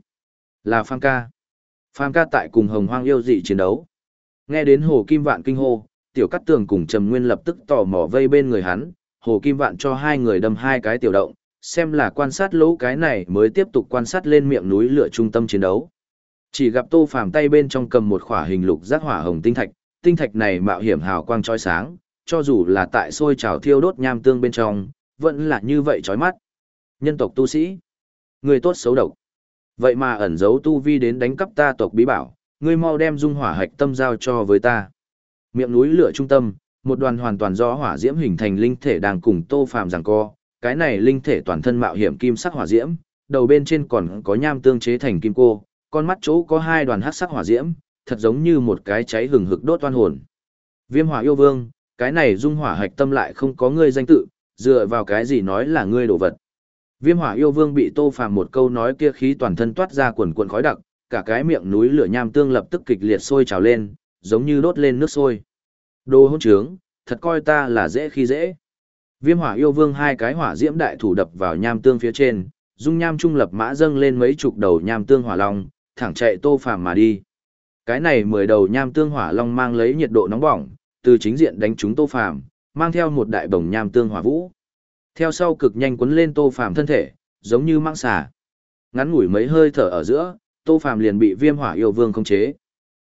Là Phang ca. Phang ca tại cùng Hồng Hoang yêu dị chiến đấu. Nghe đến Hồ Kim Vạn kinh hô, Tiểu Cát Tường cùng Trầm Nguyên lập tức tò mò vây bên người hắn, Hồ Kim Vạn cho hai người đâm hai cái tiểu động, xem là quan sát lỗ cái này mới tiếp tục quan sát lên miệng núi lửa trung tâm chiến đấu. Chỉ gặp Tô Phàm tay bên trong cầm một khỏa hình lục giác hỏa hồng tinh thạch, tinh thạch này mạo hiểm hào quang chói sáng, cho dù là tại sôi trào thiêu đốt nham tương bên trong, vẫn là như vậy chói mắt. Nhân tộc tu sĩ, người tốt xấu độc. Vậy mà ẩn giấu tu vi đến đánh cắp ta tộc bí bảo, ngươi mau đem dung hỏa hạch tâm giao cho với ta. Miệng núi lửa trung tâm, một đoàn hoàn toàn do hỏa diễm hình thành linh thể đang cùng Tô Phàm giằng co, cái này linh thể toàn thân mạo hiểm kim sắc hỏa diễm, đầu bên trên còn có nham tương chế thành kim cô, con mắt chỗ có hai đoàn hắc sắc hỏa diễm, thật giống như một cái cháy hừng hực đốt toan hồn. Viêm hỏa yêu vương, cái này dung hỏa hạch tâm lại không có ngươi danh tự, dựa vào cái gì nói là ngươi đồ vật. Viêm hỏa yêu vương bị tô phàm một câu nói kia khí toàn thân toát ra quần quần khói đặc, cả cái miệng núi lửa nham tương lập tức kịch liệt sôi trào lên, giống như đốt lên nước sôi. Đồ hỗn trướng, thật coi ta là dễ khi dễ. Viêm hỏa yêu vương hai cái hỏa diễm đại thủ đập vào nham tương phía trên, dung nham trung lập mã dâng lên mấy chục đầu nham tương hỏa long, thẳng chạy tô phàm mà đi. Cái này mười đầu nham tương hỏa long mang lấy nhiệt độ nóng bỏng, từ chính diện đánh chúng tô phàm, mang theo một đại bồng nham tương hỏa vũ. Theo sau cực nhanh quấn lên tô phàm thân thể, giống như mang xà. Ngắn ngủi mấy hơi thở ở giữa, tô phàm liền bị viêm hỏa yêu vương khống chế.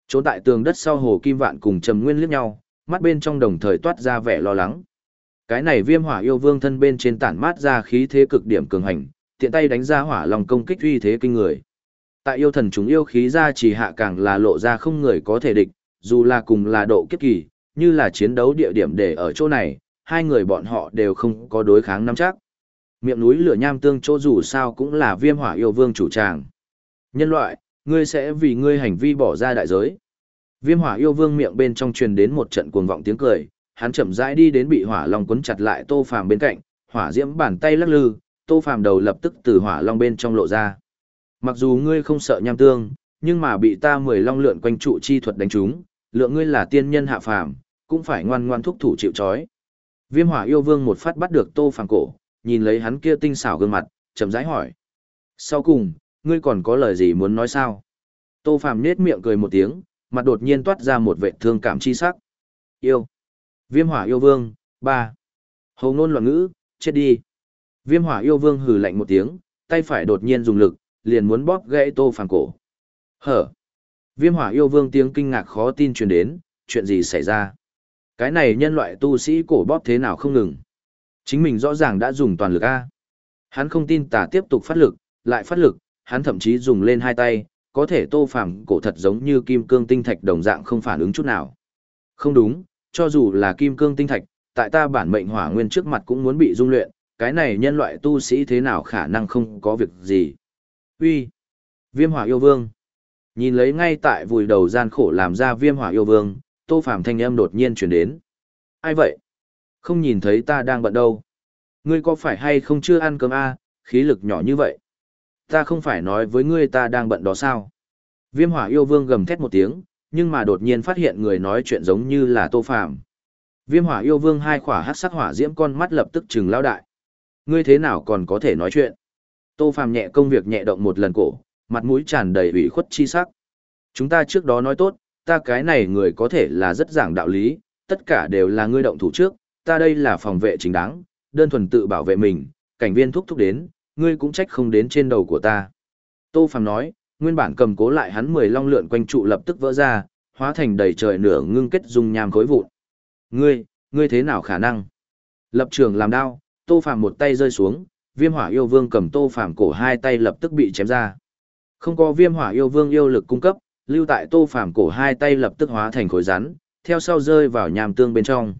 Trốn tại tường đất sau hồ kim vạn cùng trầm nguyên liếc nhau, mắt bên trong đồng thời toát ra vẻ lo lắng. Cái này viêm hỏa yêu vương thân bên trên tản mát ra khí thế cực điểm cường hành, tiện tay đánh ra hỏa lòng công kích uy thế kinh người. Tại yêu thần chúng yêu khí ra chỉ hạ càng là lộ ra không người có thể địch, dù là cùng là độ kiếp kỳ, như là chiến đấu địa điểm để ở chỗ này, hai người bọn họ đều không có đối kháng nắm chắc. Miệng núi lửa nham tương chỗ dù sao cũng là viêm hỏa yêu vương chủ tràng. Nhân loại, ngươi sẽ vì ngươi hành vi bỏ ra đại giới. Viêm hỏa yêu vương miệng bên trong truyền đến một trận cuồng vọng tiếng cười, hắn chậm rãi đi đến bị hỏa long quấn chặt lại tô phàm bên cạnh, hỏa diễm bàn tay lắc lư, tô phàm đầu lập tức từ hỏa long bên trong lộ ra. Mặc dù ngươi không sợ nham tương, nhưng mà bị ta mười long lượn quanh trụ chi thuật đánh trúng, lượng ngươi là tiên nhân hạ phàm, cũng phải ngoan ngoan thúc thủ chịu trói. Viêm hỏa yêu vương một phát bắt được tô phàm cổ, nhìn lấy hắn kia tinh xảo gương mặt, chậm rãi hỏi. Sau cùng, ngươi còn có lời gì muốn nói sao? Tô phàm nết miệng cười một tiếng, mặt đột nhiên toát ra một vệ thương cảm chi sắc. Yêu. Viêm hỏa yêu vương, ba. Hầu ngôn loạn ngữ, chết đi. Viêm hỏa yêu vương hừ lạnh một tiếng, tay phải đột nhiên dùng lực, liền muốn bóp gãy tô phàm cổ. Hở. Viêm hỏa yêu vương tiếng kinh ngạc khó tin truyền đến, chuyện gì xảy ra? Cái này nhân loại tu sĩ cổ bóp thế nào không ngừng? Chính mình rõ ràng đã dùng toàn lực A. Hắn không tin tà tiếp tục phát lực, lại phát lực, hắn thậm chí dùng lên hai tay, có thể tô phàm cổ thật giống như kim cương tinh thạch đồng dạng không phản ứng chút nào. Không đúng, cho dù là kim cương tinh thạch, tại ta bản mệnh hỏa nguyên trước mặt cũng muốn bị dung luyện, cái này nhân loại tu sĩ thế nào khả năng không có việc gì. Uy, Viêm hỏa yêu vương. Nhìn lấy ngay tại vùi đầu gian khổ làm ra viêm hỏa yêu vương, tô phàm thanh âm đột nhiên chuyển đến. Ai vậy? Không nhìn thấy ta đang bận đâu. Ngươi có phải hay không chưa ăn cơm a khí lực nhỏ như vậy? Ta không phải nói với ngươi ta đang bận đó sao? Viêm hỏa yêu vương gầm thét một tiếng, nhưng mà đột nhiên phát hiện người nói chuyện giống như là tô phàm. Viêm hỏa yêu vương hai khỏa hát sắc hỏa diễm con mắt lập tức chừng lao đại. Ngươi thế nào còn có thể nói chuyện? Tô phàm nhẹ công việc nhẹ động một lần cổ, mặt mũi tràn đầy ủy khuất chi sắc. Chúng ta trước đó nói tốt, ta cái này người có thể là rất giảng đạo lý, tất cả đều là ngươi động thủ trước, ta đây là phòng vệ chính đáng, đơn thuần tự bảo vệ mình, cảnh viên thúc thúc đến, ngươi cũng trách không đến trên đầu của ta. Tô Phàm nói, nguyên bản cầm cố lại hắn mười long lượn quanh trụ lập tức vỡ ra, hóa thành đầy trời nửa ngưng kết dung nham khối vụn. Ngươi, ngươi thế nào khả năng? Lập trường làm đao, Tô Phàm một tay rơi xuống, Viêm Hỏa Yêu Vương cầm Tô Phàm cổ hai tay lập tức bị chém ra. Không có Viêm Hỏa Yêu Vương yêu lực cung cấp, lưu tại Tô Phàm cổ hai tay lập tức hóa thành khối rắn, theo sau rơi vào nham tương bên trong.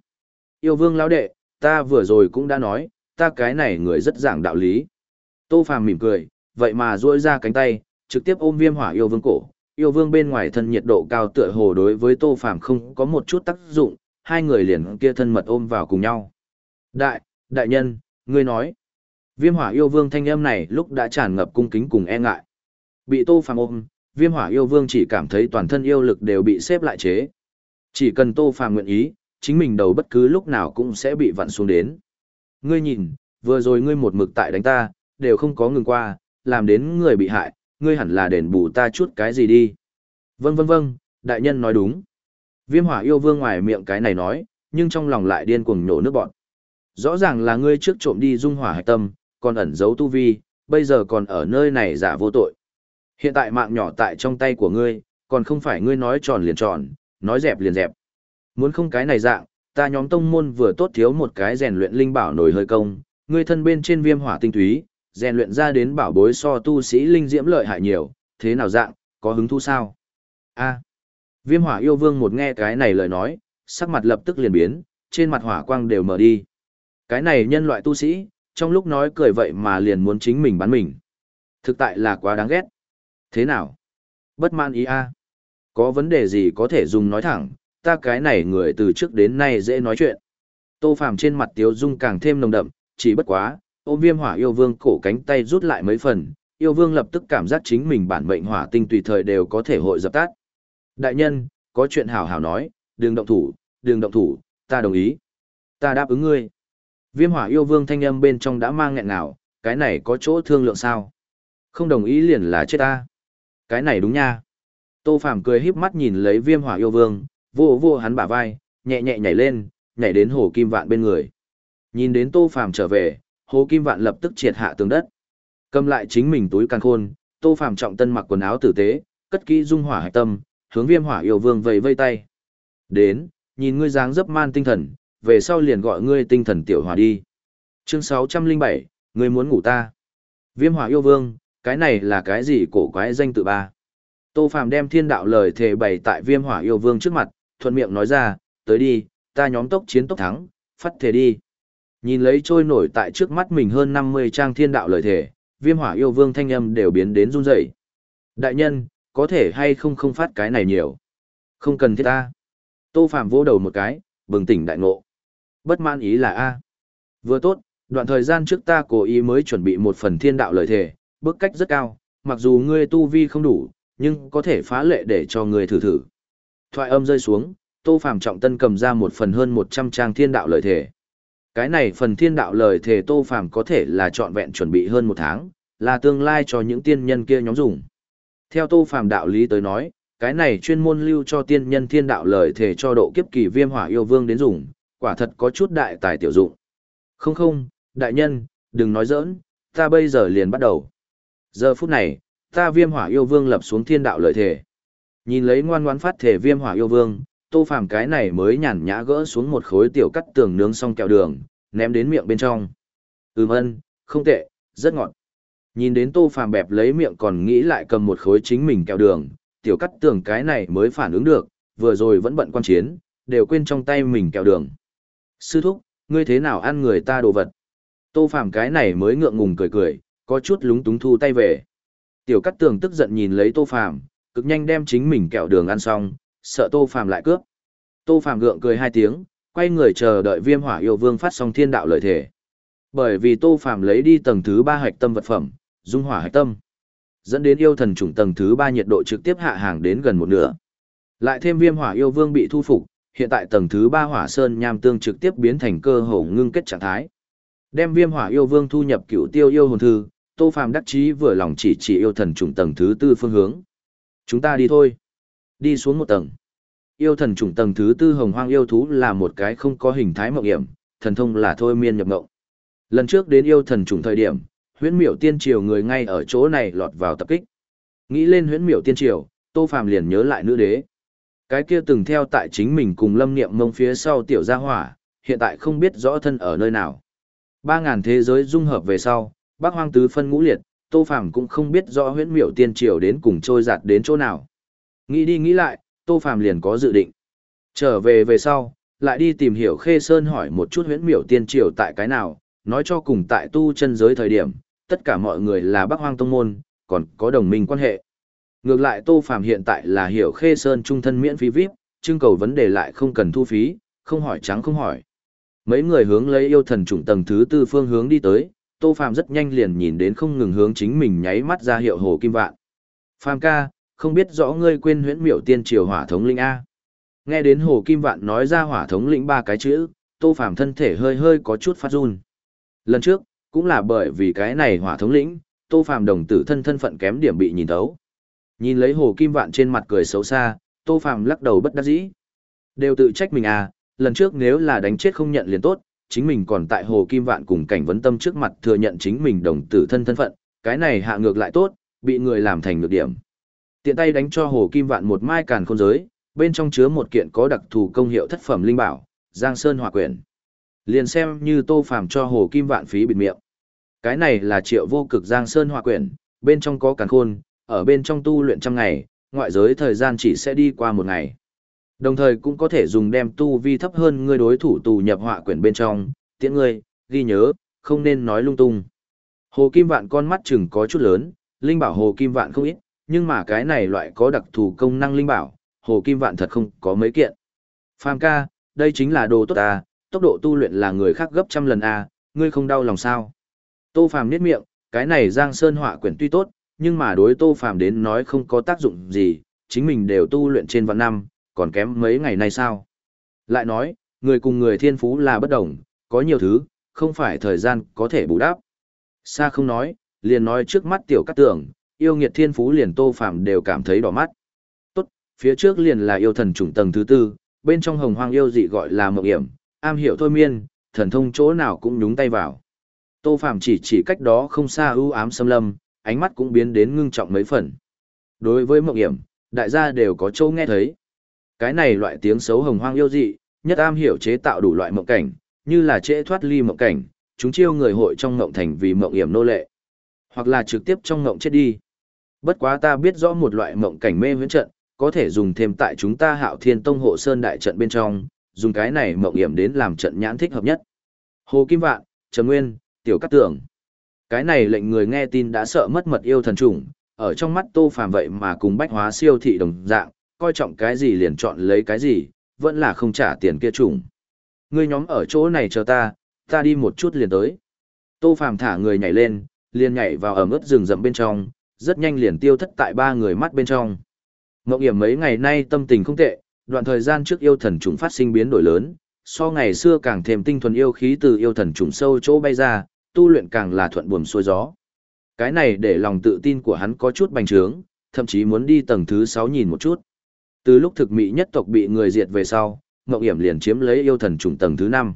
Yêu Vương lão đệ, ta vừa rồi cũng đã nói, ta cái này người rất giảng đạo lý. Tô Phàm mỉm cười, vậy mà duỗi ra cánh tay, trực tiếp ôm Viêm Hỏa Yêu Vương cổ. Yêu Vương bên ngoài thân nhiệt độ cao tựa hồ đối với Tô Phàm không có một chút tác dụng, hai người liền kia thân mật ôm vào cùng nhau. Đại, đại nhân, ngươi nói. Viêm Hỏa Yêu Vương thanh âm này lúc đã tràn ngập cung kính cùng e ngại. Bị Tô Phàm ôm, Viêm Hỏa Yêu Vương chỉ cảm thấy toàn thân yêu lực đều bị xếp lại chế. Chỉ cần Tô Phàm nguyện ý, chính mình đầu bất cứ lúc nào cũng sẽ bị vặn xuống đến. Ngươi nhìn, vừa rồi ngươi một mực tại đánh ta, đều không có ngừng qua, làm đến người bị hại, ngươi hẳn là đền bù ta chút cái gì đi. Vâng vâng vâng, đại nhân nói đúng. Viêm hỏa yêu vương ngoài miệng cái này nói, nhưng trong lòng lại điên cuồng nhổ nước bọn. Rõ ràng là ngươi trước trộm đi dung hỏa hạch tâm, còn ẩn giấu tu vi, bây giờ còn ở nơi này giả vô tội. Hiện tại mạng nhỏ tại trong tay của ngươi, còn không phải ngươi nói tròn liền tròn, nói dẹp liền dẹp. Muốn không cái này dạng, ta nhóm tông môn vừa tốt thiếu một cái rèn luyện linh bảo nổi hơi công, ngươi thân bên trên viêm hỏa tinh túy, rèn luyện ra đến bảo bối so tu sĩ linh diễm lợi hại nhiều, thế nào dạng, có hứng thú sao? A. Viêm hỏa yêu vương một nghe cái này lời nói, sắc mặt lập tức liền biến, trên mặt hỏa quang đều mở đi. Cái này nhân loại tu sĩ, trong lúc nói cười vậy mà liền muốn chính mình bắn mình. Thực tại là quá đáng ghét. Thế nào? Bất mãn ý a. Có vấn đề gì có thể dùng nói thẳng, ta cái này người từ trước đến nay dễ nói chuyện. Tô Phàm trên mặt tiếu dung càng thêm nồng đậm, chỉ bất quá, ôm viêm hỏa yêu vương cổ cánh tay rút lại mấy phần, yêu vương lập tức cảm giác chính mình bản mệnh hỏa tinh tùy thời đều có thể hội dập tắt. Đại nhân, có chuyện hảo hảo nói, đừng động thủ, đừng động thủ, ta đồng ý. Ta đáp ứng ngươi. Viêm hỏa yêu vương thanh âm bên trong đã mang nghẹn nào, cái này có chỗ thương lượng sao? Không đồng ý liền là chết ta. Cái này đúng nha. Tô Phàm cười híp mắt nhìn lấy viêm hỏa yêu vương, vô vô hắn bả vai, nhẹ nhẹ nhảy lên, nhảy đến hồ kim vạn bên người. Nhìn đến Tô Phàm trở về, hồ kim vạn lập tức triệt hạ tường đất. Cầm lại chính mình túi căn khôn, Tô Phàm trọng tân mặc quần áo tử tế, cất kỹ dung hỏa hạch tâm, hướng viêm hỏa yêu vương vẫy vây tay. Đến, nhìn ngươi dáng dấp man tinh thần, về sau liền gọi ngươi tinh thần tiểu hỏa đi. Chương 607, ngươi muốn ngủ ta. Viêm hỏa yêu vương, cái này là cái gì cổ quái danh tự ba? Tô Phàm đem thiên đạo lời thề bày tại viêm hỏa yêu vương trước mặt, thuận miệng nói ra, tới đi, ta nhóm tốc chiến tốc thắng, phát thể đi. Nhìn lấy trôi nổi tại trước mắt mình hơn 50 trang thiên đạo lời thề, viêm hỏa yêu vương thanh âm đều biến đến run rẩy. Đại nhân, có thể hay không không phát cái này nhiều. Không cần thiết ta. Tô Phạm vô đầu một cái, bừng tỉnh đại ngộ. Bất mãn ý là A. Vừa tốt, đoạn thời gian trước ta cố ý mới chuẩn bị một phần thiên đạo lời thề, bước cách rất cao, mặc dù ngươi tu vi không đủ, nhưng có thể phá lệ để cho ngươi thử thử. Thoại âm rơi xuống, Tô phàm trọng tân cầm ra một phần hơn 100 trang thiên đạo lời thề. Cái này phần thiên đạo lời thề Tô phàm có thể là trọn vẹn chuẩn bị hơn một tháng, là tương lai cho những tiên nhân kia nhóm dùng. Theo Tô Phàm đạo lý tới nói, cái này chuyên môn lưu cho tiên nhân thiên đạo lời thể cho độ kiếp kỳ viêm hỏa yêu vương đến dùng, quả thật có chút đại tài tiểu dụng. Không không, đại nhân, đừng nói giỡn, ta bây giờ liền bắt đầu. Giờ phút này, ta viêm hỏa yêu vương lập xuống thiên đạo lợi thể. Nhìn lấy ngoan ngoãn phát thể viêm hỏa yêu vương, tô phàm cái này mới nhàn nhã gỡ xuống một khối tiểu cắt tường nướng xong kẹo đường, ném đến miệng bên trong. Ừm ân, không tệ, rất ngọt. Nhìn đến tô phàm bẹp lấy miệng còn nghĩ lại cầm một khối chính mình kẹo đường, tiểu cắt tường cái này mới phản ứng được, vừa rồi vẫn bận quan chiến, đều quên trong tay mình kẹo đường. Sư thúc, ngươi thế nào ăn người ta đồ vật? Tô phàm cái này mới ngượng ngùng cười cười, có chút lúng túng thu tay về. Tiểu cắt tường tức giận nhìn lấy tô phàm, cực nhanh đem chính mình kẹo đường ăn xong, sợ tô phàm lại cướp. Tô phàm gượng cười hai tiếng, quay người chờ đợi viêm hỏa yêu vương phát xong thiên đạo lợi thể. Bởi vì tô phàm lấy đi tầng thứ ba hạch tâm vật phẩm, dung hỏa hạch tâm dẫn đến yêu thần trùng tầng thứ ba nhiệt độ trực tiếp hạ hàng đến gần một nửa lại thêm viêm hỏa yêu vương bị thu phục hiện tại tầng thứ ba hỏa sơn nham tương trực tiếp biến thành cơ hồ ngưng kết trạng thái đem viêm hỏa yêu vương thu nhập cựu tiêu yêu hồn thư tô phàm đắc chí vừa lòng chỉ chỉ yêu thần trùng tầng thứ tư phương hướng chúng ta đi thôi đi xuống một tầng yêu thần trùng tầng thứ tư hồng hoang yêu thú là một cái không có hình thái mộng hiểm thần thông là thôi miên nhập mộng lần trước đến yêu thần trùng thời điểm huyễn miểu tiên triều người ngay ở chỗ này lọt vào tập kích. Nghĩ lên huyễn miểu tiên triều, Tô Phàm liền nhớ lại nữ đế. Cái kia từng theo tại chính mình cùng lâm niệm mông phía sau tiểu gia hỏa, hiện tại không biết rõ thân ở nơi nào. Ba ngàn thế giới dung hợp về sau, bác hoang tứ phân ngũ liệt, Tô Phàm cũng không biết rõ huyễn miểu tiên triều đến cùng trôi giạt đến chỗ nào. Nghĩ đi nghĩ lại, Tô Phàm liền có dự định. Trở về về sau, lại đi tìm hiểu Khê Sơn hỏi một chút huyễn miểu tiên triều tại cái nào, nói cho cùng tại tu chân giới thời điểm, tất cả mọi người là Bắc Hoang Tông Môn, còn có đồng minh quan hệ. Ngược lại Tô Phàm hiện tại là hiểu Khê Sơn trung thân miễn phí VIP, trưng cầu vấn đề lại không cần thu phí, không hỏi trắng không hỏi. Mấy người hướng lấy yêu thần chủng tầng thứ tư phương hướng đi tới, Tô Phàm rất nhanh liền nhìn đến không ngừng hướng chính mình nháy mắt ra hiệu Hồ Kim Vạn. Phàm ca, không biết rõ ngươi quên huyễn miểu tiên triều hỏa thống linh A. Nghe đến Hồ Kim Vạn nói ra hỏa thống lĩnh ba cái chữ, Tô Phàm thân thể hơi hơi có chút phát run. Lần trước, cũng là bởi vì cái này hỏa thống lĩnh, Tô Phàm đồng tử thân thân phận kém điểm bị nhìn thấu. Nhìn lấy Hồ Kim Vạn trên mặt cười xấu xa, Tô Phàm lắc đầu bất đắc dĩ. Đều tự trách mình à, lần trước nếu là đánh chết không nhận liền tốt, chính mình còn tại Hồ Kim Vạn cùng cảnh vấn tâm trước mặt thừa nhận chính mình đồng tử thân thân phận, cái này hạ ngược lại tốt, bị người làm thành ngược điểm. Tiện tay đánh cho Hồ Kim Vạn một mai càn khôn giới, bên trong chứa một kiện có đặc thù công hiệu thất phẩm linh bảo, Giang Sơn Hỏa Quyển. Liền xem như Tô Phàm cho Hồ Kim Vạn phí bịt miệng. Cái này là Triệu Vô Cực Giang Sơn Hỏa Quyển, bên trong có càn khôn, ở bên trong tu luyện trăm ngày, ngoại giới thời gian chỉ sẽ đi qua một ngày. Đồng thời cũng có thể dùng đem tu vi thấp hơn ngươi đối thủ tù nhập họa quyển bên trong, tiễn ngươi, ghi nhớ, không nên nói lung tung. Hồ Kim Vạn con mắt chừng có chút lớn, linh bảo Hồ Kim Vạn không ít, nhưng mà cái này loại có đặc thù công năng linh bảo, Hồ Kim Vạn thật không có mấy kiện. Phàm ca, đây chính là đồ tốt à, tốc độ tu luyện là người khác gấp trăm lần à, ngươi không đau lòng sao? Tô Phàm niết miệng, cái này Giang Sơn họa quyển tuy tốt, nhưng mà đối Tô Phàm đến nói không có tác dụng gì, chính mình đều tu luyện trên vạn năm, còn kém mấy ngày nay sao? Lại nói, người cùng người thiên phú là bất đồng, có nhiều thứ, không phải thời gian có thể bù đắp. Sa không nói, liền nói trước mắt tiểu cát tưởng, yêu nghiệt thiên phú liền Tô phạm đều cảm thấy đỏ mắt. Tốt, phía trước liền là yêu thần chủng tầng thứ tư, bên trong hồng hoang yêu dị gọi là mộng hiểm, am hiểu thôi miên, thần thông chỗ nào cũng nhúng tay vào. Tô phạm chỉ chỉ cách đó không xa ưu ám xâm lâm, ánh mắt cũng biến đến ngưng trọng mấy phần. Đối với mộng hiểm, đại gia đều có châu nghe thấy. Cái này loại tiếng xấu hồng hoang yêu dị, nhất am hiểu chế tạo đủ loại mộng cảnh, như là chế thoát ly mộng cảnh, chúng chiêu người hội trong mộng thành vì mộng hiểm nô lệ, hoặc là trực tiếp trong mộng chết đi. Bất quá ta biết rõ một loại mộng cảnh mê huyễn trận, có thể dùng thêm tại chúng ta Hạo Thiên Tông hộ sơn đại trận bên trong, dùng cái này mộng hiểm đến làm trận nhãn thích hợp nhất. Hồ Kim Vạn, Trầm Nguyên, Tiểu Cát Tưởng. Cái này lệnh người nghe tin đã sợ mất mật yêu thần trùng, ở trong mắt Tô Phàm vậy mà cùng bách hóa siêu thị đồng dạng, coi trọng cái gì liền chọn lấy cái gì, vẫn là không trả tiền kia trùng. Ngươi nhóm ở chỗ này chờ ta, ta đi một chút liền tới. Tô Phàm thả người nhảy lên, liền nhảy vào ở ướt rừng rậm bên trong, rất nhanh liền tiêu thất tại ba người mắt bên trong. Ngọc Hiểm mấy ngày nay tâm tình không tệ, đoạn thời gian trước yêu thần trùng phát sinh biến đổi lớn, so ngày xưa càng thêm tinh thuần yêu khí từ yêu thần trùng sâu chỗ bay ra, tu luyện càng là thuận buồm xuôi gió. Cái này để lòng tự tin của hắn có chút bành trướng, thậm chí muốn đi tầng thứ 6 nhìn một chút. Từ lúc thực mỹ nhất tộc bị người diệt về sau, Ngọc Hiểm liền chiếm lấy yêu thần trùng tầng thứ 5.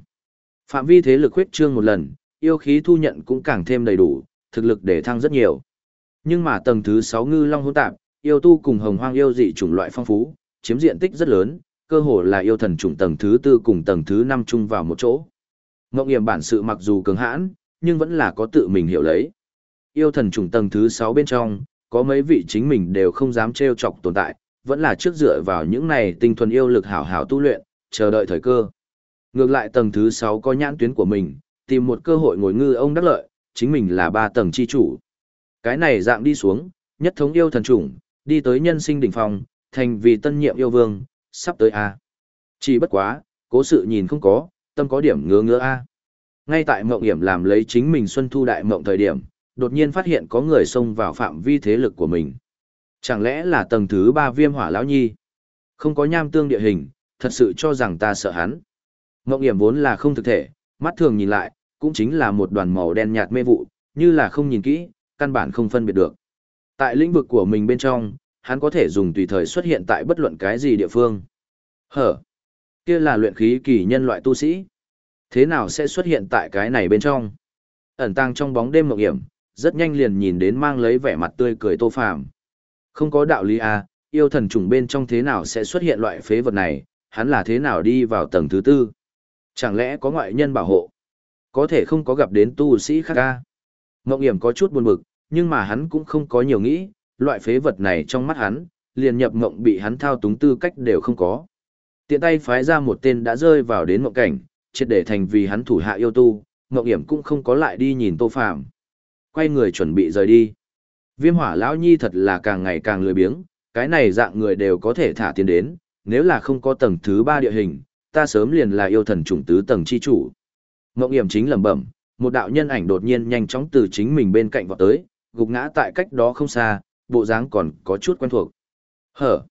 Phạm vi thế lực huyết trương một lần, yêu khí thu nhận cũng càng thêm đầy đủ, thực lực để thăng rất nhiều. Nhưng mà tầng thứ 6 ngư long hỗn tạp, yêu tu cùng hồng hoang yêu dị chủng loại phong phú, chiếm diện tích rất lớn, cơ hồ là yêu thần chủng tầng thứ 4 cùng tầng thứ 5 chung vào một chỗ. Ngọc Hiểm bản sự mặc dù cường hãn, nhưng vẫn là có tự mình hiểu lấy. Yêu thần chủng tầng thứ 6 bên trong, có mấy vị chính mình đều không dám trêu chọc tồn tại, vẫn là trước dựa vào những này tinh thuần yêu lực hảo hảo tu luyện, chờ đợi thời cơ. Ngược lại tầng thứ 6 có nhãn tuyến của mình, tìm một cơ hội ngồi ngư ông đắc lợi, chính mình là ba tầng chi chủ. Cái này dạng đi xuống, nhất thống yêu thần chủng, đi tới nhân sinh đỉnh phong, thành vì tân nhiệm yêu vương, sắp tới A. Chỉ bất quá, cố sự nhìn không có, tâm có điểm ngứa ngứa A. Ngay tại mộng hiểm làm lấy chính mình xuân thu đại mộng thời điểm, đột nhiên phát hiện có người xông vào phạm vi thế lực của mình. Chẳng lẽ là tầng thứ ba viêm hỏa lão nhi? Không có nham tương địa hình, thật sự cho rằng ta sợ hắn. Mộng hiểm vốn là không thực thể, mắt thường nhìn lại, cũng chính là một đoàn màu đen nhạt mê vụ, như là không nhìn kỹ, căn bản không phân biệt được. Tại lĩnh vực của mình bên trong, hắn có thể dùng tùy thời xuất hiện tại bất luận cái gì địa phương. Hở? Kia là luyện khí kỳ nhân loại tu sĩ. Thế nào sẽ xuất hiện tại cái này bên trong? Ẩn tàng trong bóng đêm mộng hiểm, rất nhanh liền nhìn đến mang lấy vẻ mặt tươi cười tô phàm. Không có đạo lý à, yêu thần trùng bên trong thế nào sẽ xuất hiện loại phế vật này, hắn là thế nào đi vào tầng thứ tư? Chẳng lẽ có ngoại nhân bảo hộ? Có thể không có gặp đến tu sĩ khác à? Mộng hiểm có chút buồn bực, nhưng mà hắn cũng không có nhiều nghĩ, loại phế vật này trong mắt hắn, liền nhập mộng bị hắn thao túng tư cách đều không có. Tiện tay phái ra một tên đã rơi vào đến mộng cảnh, triệt để thành vì hắn thủ hạ yêu tu, mộng hiểm cũng không có lại đi nhìn tô phạm. Quay người chuẩn bị rời đi. Viêm hỏa lão nhi thật là càng ngày càng lười biếng, cái này dạng người đều có thể thả tiền đến, nếu là không có tầng thứ ba địa hình, ta sớm liền là yêu thần chủng tứ tầng chi chủ. Mộng hiểm chính lẩm bẩm, một đạo nhân ảnh đột nhiên nhanh chóng từ chính mình bên cạnh vọt tới, gục ngã tại cách đó không xa, bộ dáng còn có chút quen thuộc. Hở,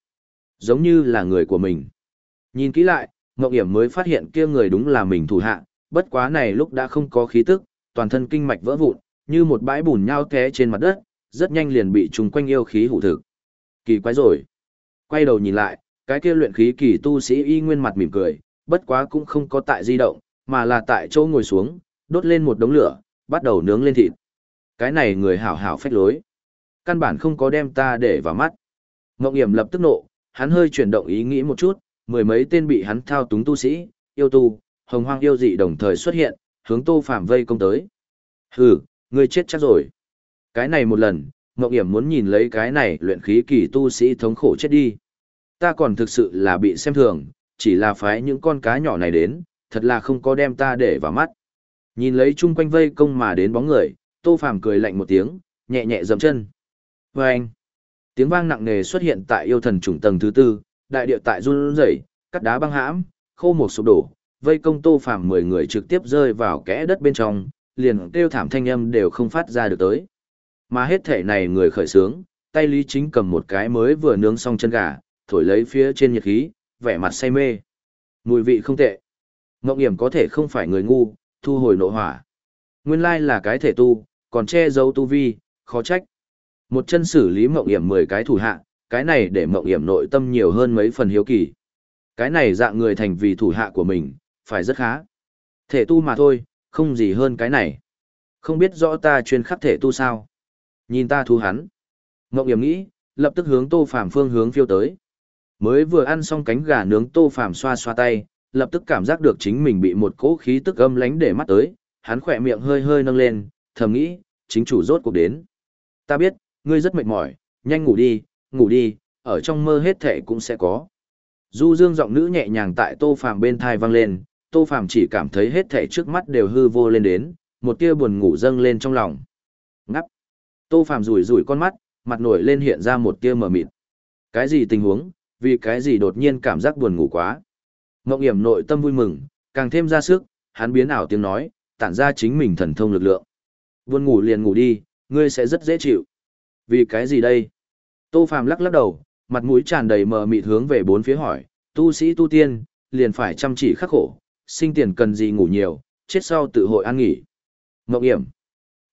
giống như là người của mình. Nhìn kỹ lại, Mộng Hiểm mới phát hiện kia người đúng là mình thủ hạ, bất quá này lúc đã không có khí tức, toàn thân kinh mạch vỡ vụn, như một bãi bùn nhau té trên mặt đất, rất nhanh liền bị trùng quanh yêu khí hủ thực. Kỳ quái rồi. Quay đầu nhìn lại, cái kia luyện khí kỳ tu sĩ y nguyên mặt mỉm cười, bất quá cũng không có tại di động, mà là tại chỗ ngồi xuống, đốt lên một đống lửa, bắt đầu nướng lên thịt. Cái này người hảo hảo phách lối. Căn bản không có đem ta để vào mắt. Ngộng Hiểm lập tức nộ, hắn hơi chuyển động ý nghĩ một chút, mười mấy tên bị hắn thao túng tu sĩ, yêu tu, hồng hoang yêu dị đồng thời xuất hiện, hướng Tô phạm vây công tới. Hừ, ngươi chết chắc rồi. Cái này một lần, Ngộng Hiểm muốn nhìn lấy cái này luyện khí kỳ tu sĩ thống khổ chết đi. Ta còn thực sự là bị xem thường, chỉ là phái những con cá nhỏ này đến, thật là không có đem ta để vào mắt. Nhìn lấy chung quanh vây công mà đến bóng người, Tô Phàm cười lạnh một tiếng, nhẹ nhẹ dậm chân. Và anh, tiếng vang nặng nề xuất hiện tại yêu thần trùng tầng thứ tư, đại địa tại run rẩy, cắt đá băng hãm, khô một sụp đổ, vây công Tô Phàm mười người trực tiếp rơi vào kẽ đất bên trong, liền kêu thảm thanh âm đều không phát ra được tới. Mà hết thể này người khởi sướng, tay Lý Chính cầm một cái mới vừa nướng xong chân gà, thổi lấy phía trên nhiệt khí, vẻ mặt say mê. Mùi vị không tệ. Ngộng hiểm có thể không phải người ngu, thu hồi nộ hỏa. Nguyên lai là cái thể tu, còn che giấu tu vi, khó trách. Một chân xử lý Mộng hiểm 10 cái thủ hạ, cái này để Mộng hiểm nội tâm nhiều hơn mấy phần hiếu kỳ. Cái này dạng người thành vì thủ hạ của mình, phải rất khá. Thể tu mà thôi, không gì hơn cái này. Không biết rõ ta chuyên khắc thể tu sao. Nhìn ta thu hắn. Ngộng Yểm nghĩ, lập tức hướng Tô Phàm phương hướng phiêu tới. Mới vừa ăn xong cánh gà nướng Tô Phàm xoa xoa tay, lập tức cảm giác được chính mình bị một cỗ khí tức âm lánh để mắt tới, hắn khỏe miệng hơi hơi nâng lên, thầm nghĩ, chính chủ rốt cuộc đến. Ta biết, ngươi rất mệt mỏi, nhanh ngủ đi, ngủ đi, ở trong mơ hết thể cũng sẽ có. Du dương giọng nữ nhẹ nhàng tại Tô Phàm bên thai vang lên, Tô Phàm chỉ cảm thấy hết thể trước mắt đều hư vô lên đến, một tia buồn ngủ dâng lên trong lòng. Tô Phàm rủi rủi con mắt, mặt nổi lên hiện ra một tia mờ mịt. Cái gì tình huống, vì cái gì đột nhiên cảm giác buồn ngủ quá. Mộng Hiểm nội tâm vui mừng, càng thêm ra sức, hắn biến ảo tiếng nói, tản ra chính mình thần thông lực lượng. Buồn ngủ liền ngủ đi, ngươi sẽ rất dễ chịu. Vì cái gì đây? Tô Phàm lắc lắc đầu, mặt mũi tràn đầy mờ mịt hướng về bốn phía hỏi, tu sĩ tu tiên, liền phải chăm chỉ khắc khổ, sinh tiền cần gì ngủ nhiều, chết sau tự hội an nghỉ. Mộng Hiểm,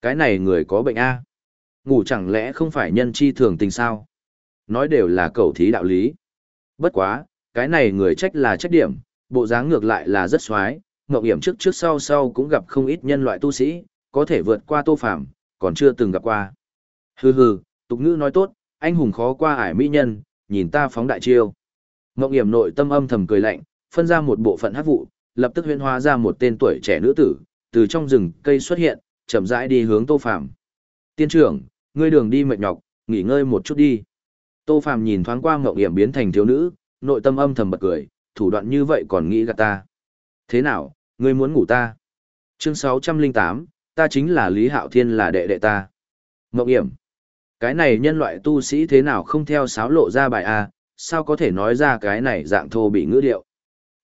cái này người có bệnh a? Ngủ chẳng lẽ không phải nhân chi thường tình sao? Nói đều là cầu thí đạo lý. Bất quá, cái này người trách là trách điểm, bộ dáng ngược lại là rất xoái, ngộng hiểm trước trước sau sau cũng gặp không ít nhân loại tu sĩ, có thể vượt qua tô phạm, còn chưa từng gặp qua. Hừ hừ, tục ngữ nói tốt, anh hùng khó qua ải mỹ nhân, nhìn ta phóng đại chiêu. Ngộng hiểm nội tâm âm thầm cười lạnh, phân ra một bộ phận hát vụ, lập tức huyên hóa ra một tên tuổi trẻ nữ tử, từ trong rừng cây xuất hiện, chậm rãi đi hướng tô phạm. Tiên trưởng, ngươi đường đi mệt nhọc, nghỉ ngơi một chút đi. Tô Phàm nhìn thoáng qua Ngộng Yểm biến thành thiếu nữ, nội tâm âm thầm bật cười, thủ đoạn như vậy còn nghĩ gạt ta. Thế nào, ngươi muốn ngủ ta? Chương 608, ta chính là Lý Hạo Thiên là đệ đệ ta. Ngộng Yểm, cái này nhân loại tu sĩ thế nào không theo sáo lộ ra bài A, sao có thể nói ra cái này dạng thô bị ngữ điệu.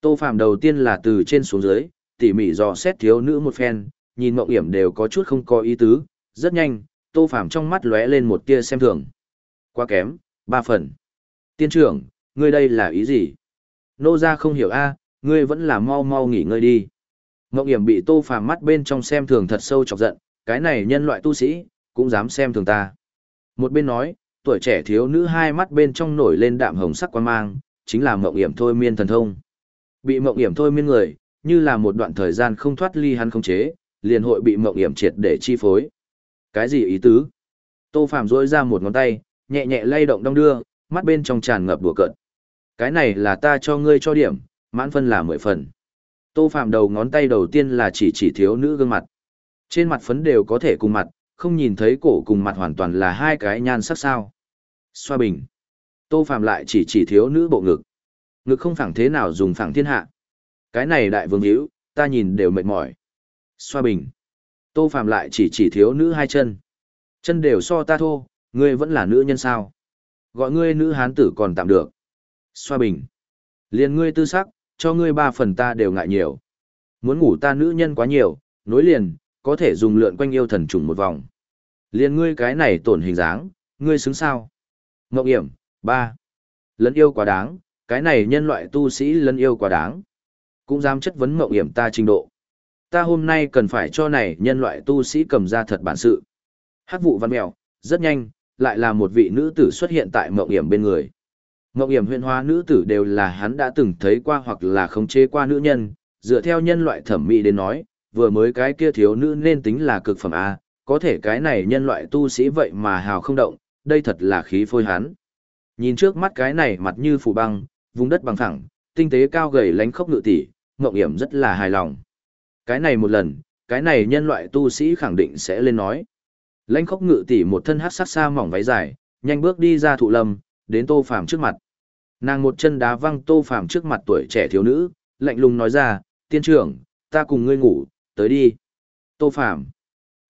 Tô Phàm đầu tiên là từ trên xuống dưới, tỉ mỉ dò xét thiếu nữ một phen, nhìn Ngộng Yểm đều có chút không có ý tứ, rất nhanh, Tô Phàm trong mắt lóe lên một tia xem thường. Quá kém, ba phần. Tiên trưởng, ngươi đây là ý gì? Nô gia không hiểu a, à, ngươi vẫn là mau mau nghỉ ngơi đi. Ngọc Hiểm bị Tô Phàm mắt bên trong xem thường thật sâu chọc giận, cái này nhân loại tu sĩ, cũng dám xem thường ta. Một bên nói, tuổi trẻ thiếu nữ hai mắt bên trong nổi lên đạm hồng sắc quan mang, chính là Mộng Hiểm thôi miên thần thông. Bị Mộng Hiểm thôi miên người, như là một đoạn thời gian không thoát ly hắn không chế, liền hội bị Mộng Hiểm triệt để chi phối. Cái gì ý tứ? Tô phạm duỗi ra một ngón tay, nhẹ nhẹ lay động đong đưa, mắt bên trong tràn ngập đùa cợt. Cái này là ta cho ngươi cho điểm, mãn phân là mười phần. Tô Phạm đầu ngón tay đầu tiên là chỉ chỉ thiếu nữ gương mặt. Trên mặt phấn đều có thể cùng mặt, không nhìn thấy cổ cùng mặt hoàn toàn là hai cái nhan sắc sao. Xoa bình. Tô Phạm lại chỉ chỉ thiếu nữ bộ ngực. Ngực không phẳng thế nào dùng phẳng thiên hạ. Cái này đại vương hữu, ta nhìn đều mệt mỏi. Xoa bình. Tô Phạm lại chỉ chỉ thiếu nữ hai chân. Chân đều so ta thô, Ngươi vẫn là nữ nhân sao? Gọi ngươi nữ hán tử còn tạm được. Xoa bình. Liền ngươi tư sắc, cho ngươi ba phần ta đều ngại nhiều. Muốn ngủ ta nữ nhân quá nhiều, nối liền, có thể dùng lượn quanh yêu thần trùng một vòng. Liền ngươi cái này tổn hình dáng, ngươi xứng sao? Ngọc hiểm, ba. Lẫn yêu quá đáng, cái này nhân loại tu sĩ lẫn yêu quá đáng. Cũng dám chất vấn ngọc hiểm ta trình độ. Ta hôm nay cần phải cho này nhân loại tu sĩ cầm ra thật bản sự. Hát vụ văn mèo, rất nhanh, lại là một vị nữ tử xuất hiện tại mộng hiểm bên người. Mộng hiểm huyện hóa nữ tử đều là hắn đã từng thấy qua hoặc là không chế qua nữ nhân, dựa theo nhân loại thẩm mỹ đến nói, vừa mới cái kia thiếu nữ nên tính là cực phẩm A, có thể cái này nhân loại tu sĩ vậy mà hào không động, đây thật là khí phôi hắn. Nhìn trước mắt cái này mặt như phủ băng, vùng đất bằng phẳng, tinh tế cao gầy lánh khốc ngự tỷ, mộng hiểm rất là hài lòng. Cái này một lần, cái này nhân loại tu sĩ khẳng định sẽ lên nói. lãnh khốc ngự tỷ một thân hát sắc xa mỏng váy dài, nhanh bước đi ra thụ lâm, đến Tô Phàm trước mặt. Nàng một chân đá văng Tô Phàm trước mặt tuổi trẻ thiếu nữ, lạnh lùng nói ra, tiên trưởng, ta cùng ngươi ngủ, tới đi. Tô Phàm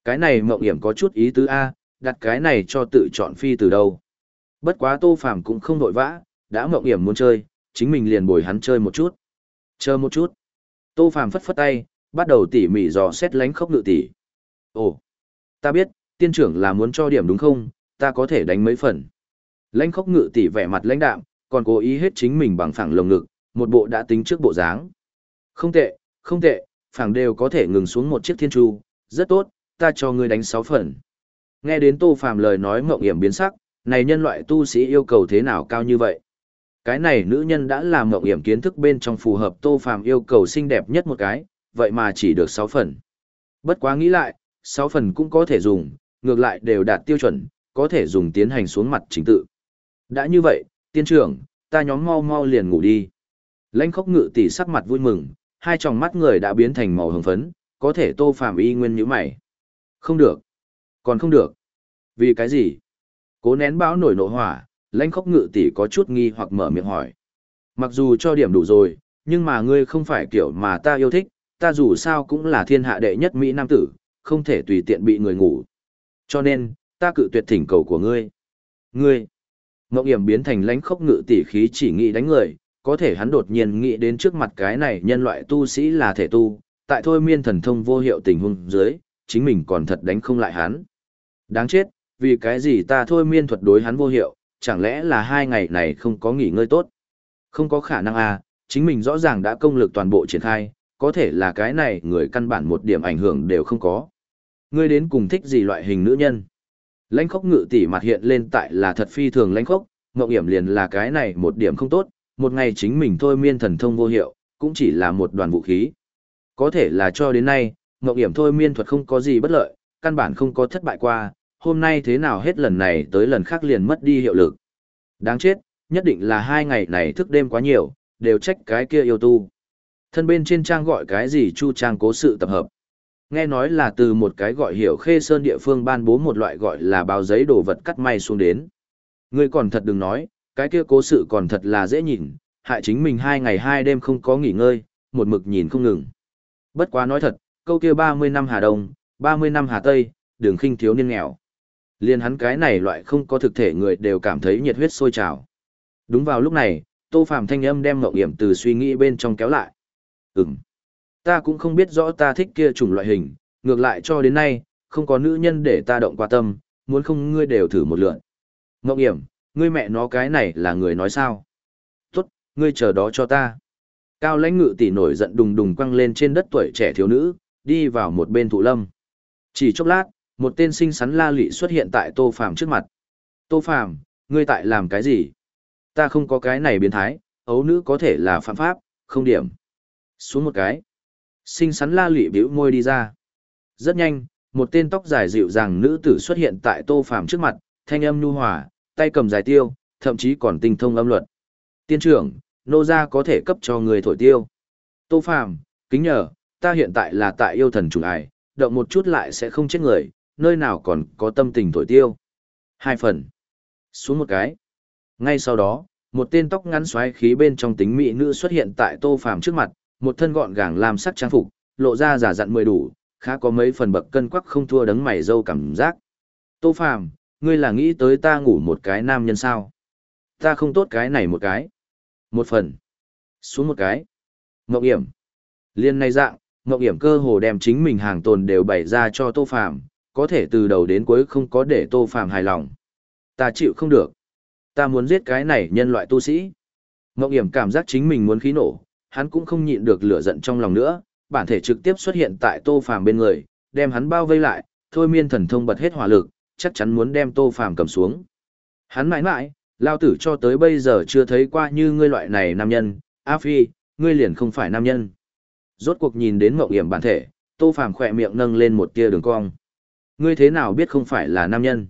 Cái này mộng hiểm có chút ý tứ A, đặt cái này cho tự chọn phi từ đâu. Bất quá Tô Phàm cũng không vội vã, đã mộng hiểm muốn chơi, chính mình liền bồi hắn chơi một chút. Chờ một chút. Tô Phàm phất phất tay, bắt đầu tỉ mỉ dò xét lánh khốc ngự tỷ. Ồ, ta biết, tiên trưởng là muốn cho điểm đúng không, ta có thể đánh mấy phần. Lãnh khốc ngự tỷ vẻ mặt lãnh đạm, còn cố ý hết chính mình bằng phẳng lồng ngực, một bộ đã tính trước bộ dáng. Không tệ, không tệ, phẳng đều có thể ngừng xuống một chiếc thiên chu, rất tốt, ta cho ngươi đánh sáu phần. Nghe đến Tô Phàm lời nói mộng hiểm biến sắc, này nhân loại tu sĩ yêu cầu thế nào cao như vậy? Cái này nữ nhân đã làm mộng hiểm kiến thức bên trong phù hợp Tô Phàm yêu cầu xinh đẹp nhất một cái, vậy mà chỉ được sáu phần. Bất quá nghĩ lại, sáu phần cũng có thể dùng, ngược lại đều đạt tiêu chuẩn, có thể dùng tiến hành xuống mặt chính tự. Đã như vậy, tiên trưởng, ta nhóm mau mau liền ngủ đi. Lãnh khốc ngự tỷ sắc mặt vui mừng, hai tròng mắt người đã biến thành màu hồng phấn, có thể tô phàm y nguyên như mày. Không được. Còn không được. Vì cái gì? Cố nén báo nổi nộ hỏa, lãnh khốc ngự tỷ có chút nghi hoặc mở miệng hỏi. Mặc dù cho điểm đủ rồi, nhưng mà ngươi không phải kiểu mà ta yêu thích, ta dù sao cũng là thiên hạ đệ nhất Mỹ Nam tử, không thể tùy tiện bị người ngủ. Cho nên, ta cự tuyệt thỉnh cầu của ngươi. Ngươi, Ngộng Yểm biến thành lãnh khốc ngự tỷ khí chỉ nghĩ đánh người, có thể hắn đột nhiên nghĩ đến trước mặt cái này nhân loại tu sĩ là thể tu, tại thôi miên thần thông vô hiệu tình huống dưới, chính mình còn thật đánh không lại hắn. Đáng chết, vì cái gì ta thôi miên thuật đối hắn vô hiệu, chẳng lẽ là hai ngày này không có nghỉ ngơi tốt? Không có khả năng à, chính mình rõ ràng đã công lực toàn bộ triển khai, có thể là cái này người căn bản một điểm ảnh hưởng đều không có. Ngươi đến cùng thích gì loại hình nữ nhân? Lãnh khốc ngự tỷ mặt hiện lên tại là thật phi thường lãnh khốc, ngộng hiểm liền là cái này một điểm không tốt, một ngày chính mình thôi miên thần thông vô hiệu, cũng chỉ là một đoàn vũ khí. Có thể là cho đến nay, ngộng hiểm thôi miên thuật không có gì bất lợi, căn bản không có thất bại qua, hôm nay thế nào hết lần này tới lần khác liền mất đi hiệu lực. Đáng chết, nhất định là hai ngày này thức đêm quá nhiều, đều trách cái kia yêu tu. Thân bên trên trang gọi cái gì chu trang cố sự tập hợp. Nghe nói là từ một cái gọi hiểu khê sơn địa phương ban bố một loại gọi là báo giấy đồ vật cắt may xuống đến. Ngươi còn thật đừng nói, cái kia cố sự còn thật là dễ nhìn, hại chính mình hai ngày hai đêm không có nghỉ ngơi, một mực nhìn không ngừng. Bất quá nói thật, câu kia 30 năm Hà Đông, 30 năm Hà Tây, đường khinh thiếu niên nghèo. Liên hắn cái này loại không có thực thể người đều cảm thấy nhiệt huyết sôi trào. Đúng vào lúc này, Tô Phàm thanh âm đem Ngộng Yểm từ suy nghĩ bên trong kéo lại. Ừm. Ta cũng không biết rõ ta thích kia chủng loại hình, ngược lại cho đến nay, không có nữ nhân để ta động qua tâm, muốn không ngươi đều thử một lượn. Ngọc Hiểm, ngươi mẹ nó cái này là người nói sao? Tốt, ngươi chờ đó cho ta. Cao lãnh ngự tỷ nổi giận đùng đùng quăng lên trên đất tuổi trẻ thiếu nữ, đi vào một bên thụ lâm. Chỉ chốc lát, một tên xinh xắn la lị xuất hiện tại Tô Phàm trước mặt. Tô Phàm, ngươi tại làm cái gì? Ta không có cái này biến thái, ấu nữ có thể là phạm pháp, không điểm. Xuống một cái. Xinh xắn la lị bĩu môi đi ra. Rất nhanh, một tên tóc dài dịu dàng nữ tử xuất hiện tại Tô Phàm trước mặt, thanh âm nhu hòa, tay cầm dài tiêu, thậm chí còn tinh thông âm luật. Tiên trưởng, nô gia có thể cấp cho người thổi tiêu. Tô Phàm, kính nhờ, ta hiện tại là tại yêu thần chủ ải, động một chút lại sẽ không chết người, nơi nào còn có tâm tình thổi tiêu. Hai phần. Xuống một cái. Ngay sau đó, một tên tóc ngắn xoáy khí bên trong tính mỹ nữ xuất hiện tại Tô Phàm trước mặt, một thân gọn gàng làm sắc trang phục, lộ ra giả dặn mười đủ, khá có mấy phần bậc cân quắc không thua đấng mày dâu cảm giác. Tô Phàm, ngươi là nghĩ tới ta ngủ một cái nam nhân sao? Ta không tốt cái này một cái. Một phần. Xuống một cái. Ngọc Hiểm. Liên này dạng, Ngọc Hiểm cơ hồ đem chính mình hàng tồn đều bày ra cho Tô Phàm, có thể từ đầu đến cuối không có để Tô Phàm hài lòng. Ta chịu không được. Ta muốn giết cái này nhân loại tu sĩ. Ngọc Hiểm cảm giác chính mình muốn khí nổ, hắn cũng không nhịn được lửa giận trong lòng nữa, bản thể trực tiếp xuất hiện tại Tô Phàm bên người, đem hắn bao vây lại, thôi miên thần thông bật hết hỏa lực, chắc chắn muốn đem Tô Phàm cầm xuống. Hắn mãi mãi, lao tử cho tới bây giờ chưa thấy qua như ngươi loại này nam nhân, A Phi, ngươi liền không phải nam nhân. Rốt cuộc nhìn đến mộng hiểm bản thể, Tô Phàm khỏe miệng nâng lên một tia đường cong. Ngươi thế nào biết không phải là nam nhân?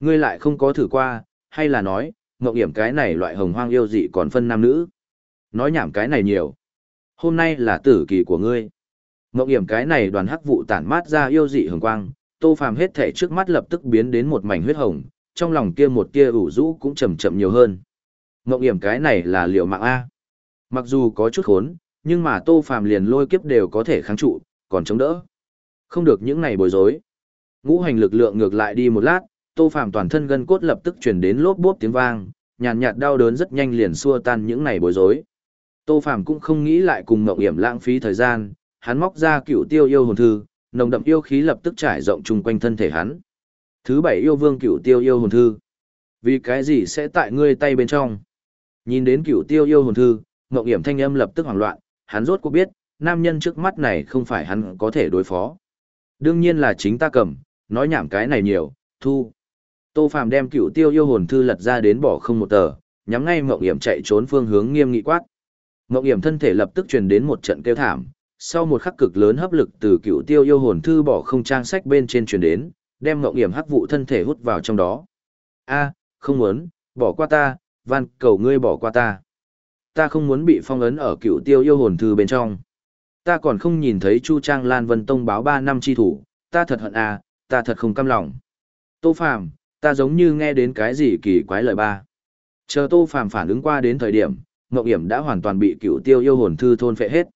Ngươi lại không có thử qua, hay là nói, mộng hiểm cái này loại hồng hoang yêu dị còn phân nam nữ? Nói nhảm cái này nhiều. Hôm nay là tử kỳ của ngươi. Ngộng Yểm cái này đoàn hắc vụ tản mát ra yêu dị hường quang, Tô Phàm hết thể trước mắt lập tức biến đến một mảnh huyết hồng, trong lòng kia một tia ủ rũ cũng chậm chậm nhiều hơn. Ngộng Yểm cái này là liệu mạng a. Mặc dù có chút khốn, nhưng mà Tô Phàm liền lôi kiếp đều có thể kháng trụ, còn chống đỡ. Không được những này bối rối. Ngũ hành lực lượng ngược lại đi một lát, Tô Phàm toàn thân gân cốt lập tức truyền đến lốp bốp tiếng vang, nhàn nhạt đau đớn rất nhanh liền xua tan những này bối rối. Tô Phàm cũng không nghĩ lại cùng Ngộng Yểm lãng phí thời gian, hắn móc ra cựu tiêu yêu hồn thư, nồng đậm yêu khí lập tức trải rộng chung quanh thân thể hắn. Thứ bảy yêu vương cựu tiêu yêu hồn thư. Vì cái gì sẽ tại ngươi tay bên trong? Nhìn đến cựu tiêu yêu hồn thư, Ngộng Yểm thanh âm lập tức hoảng loạn, hắn rốt cuộc biết, nam nhân trước mắt này không phải hắn có thể đối phó. Đương nhiên là chính ta cầm, nói nhảm cái này nhiều, thu. Tô Phàm đem cựu tiêu yêu hồn thư lật ra đến bỏ không một tờ, nhắm ngay Ngộng Yểm chạy trốn phương hướng nghiêm nghị quát. Ngộng hiểm thân thể lập tức truyền đến một trận kêu thảm, sau một khắc cực lớn hấp lực từ cựu tiêu yêu hồn thư bỏ không trang sách bên trên truyền đến, đem Ngộng hiểm hắc vụ thân thể hút vào trong đó. A, không muốn, bỏ qua ta, van cầu ngươi bỏ qua ta. Ta không muốn bị phong ấn ở cựu tiêu yêu hồn thư bên trong. Ta còn không nhìn thấy Chu Trang Lan Vân Tông báo ba năm chi thủ, ta thật hận à, ta thật không cam lòng. Tô Phàm, ta giống như nghe đến cái gì kỳ quái lời ba. Chờ Tô Phàm phản ứng qua đến thời điểm, Ngọc Hiểm đã hoàn toàn bị cựu tiêu yêu hồn thư thôn phệ hết.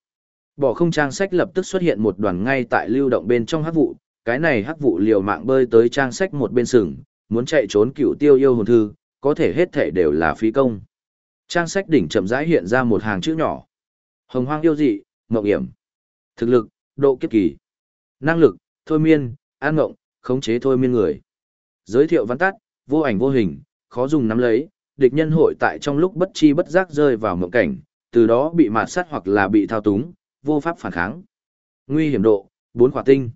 Bỏ không trang sách lập tức xuất hiện một đoàn ngay tại lưu động bên trong hắc vụ, cái này hắc vụ liều mạng bơi tới trang sách một bên sừng, muốn chạy trốn cựu tiêu yêu hồn thư, có thể hết thể đều là phí công. Trang sách đỉnh chậm rãi hiện ra một hàng chữ nhỏ. Hồng hoang yêu dị, Ngọc Hiểm. Thực lực, độ kiếp kỳ. Năng lực, thôi miên, an ngộng, khống chế thôi miên người. Giới thiệu văn tắt, vô ảnh vô hình, khó dùng nắm lấy, địch nhân hội tại trong lúc bất chi bất giác rơi vào mộng cảnh, từ đó bị mạt sát hoặc là bị thao túng, vô pháp phản kháng. Nguy hiểm độ, 4 khỏa tinh.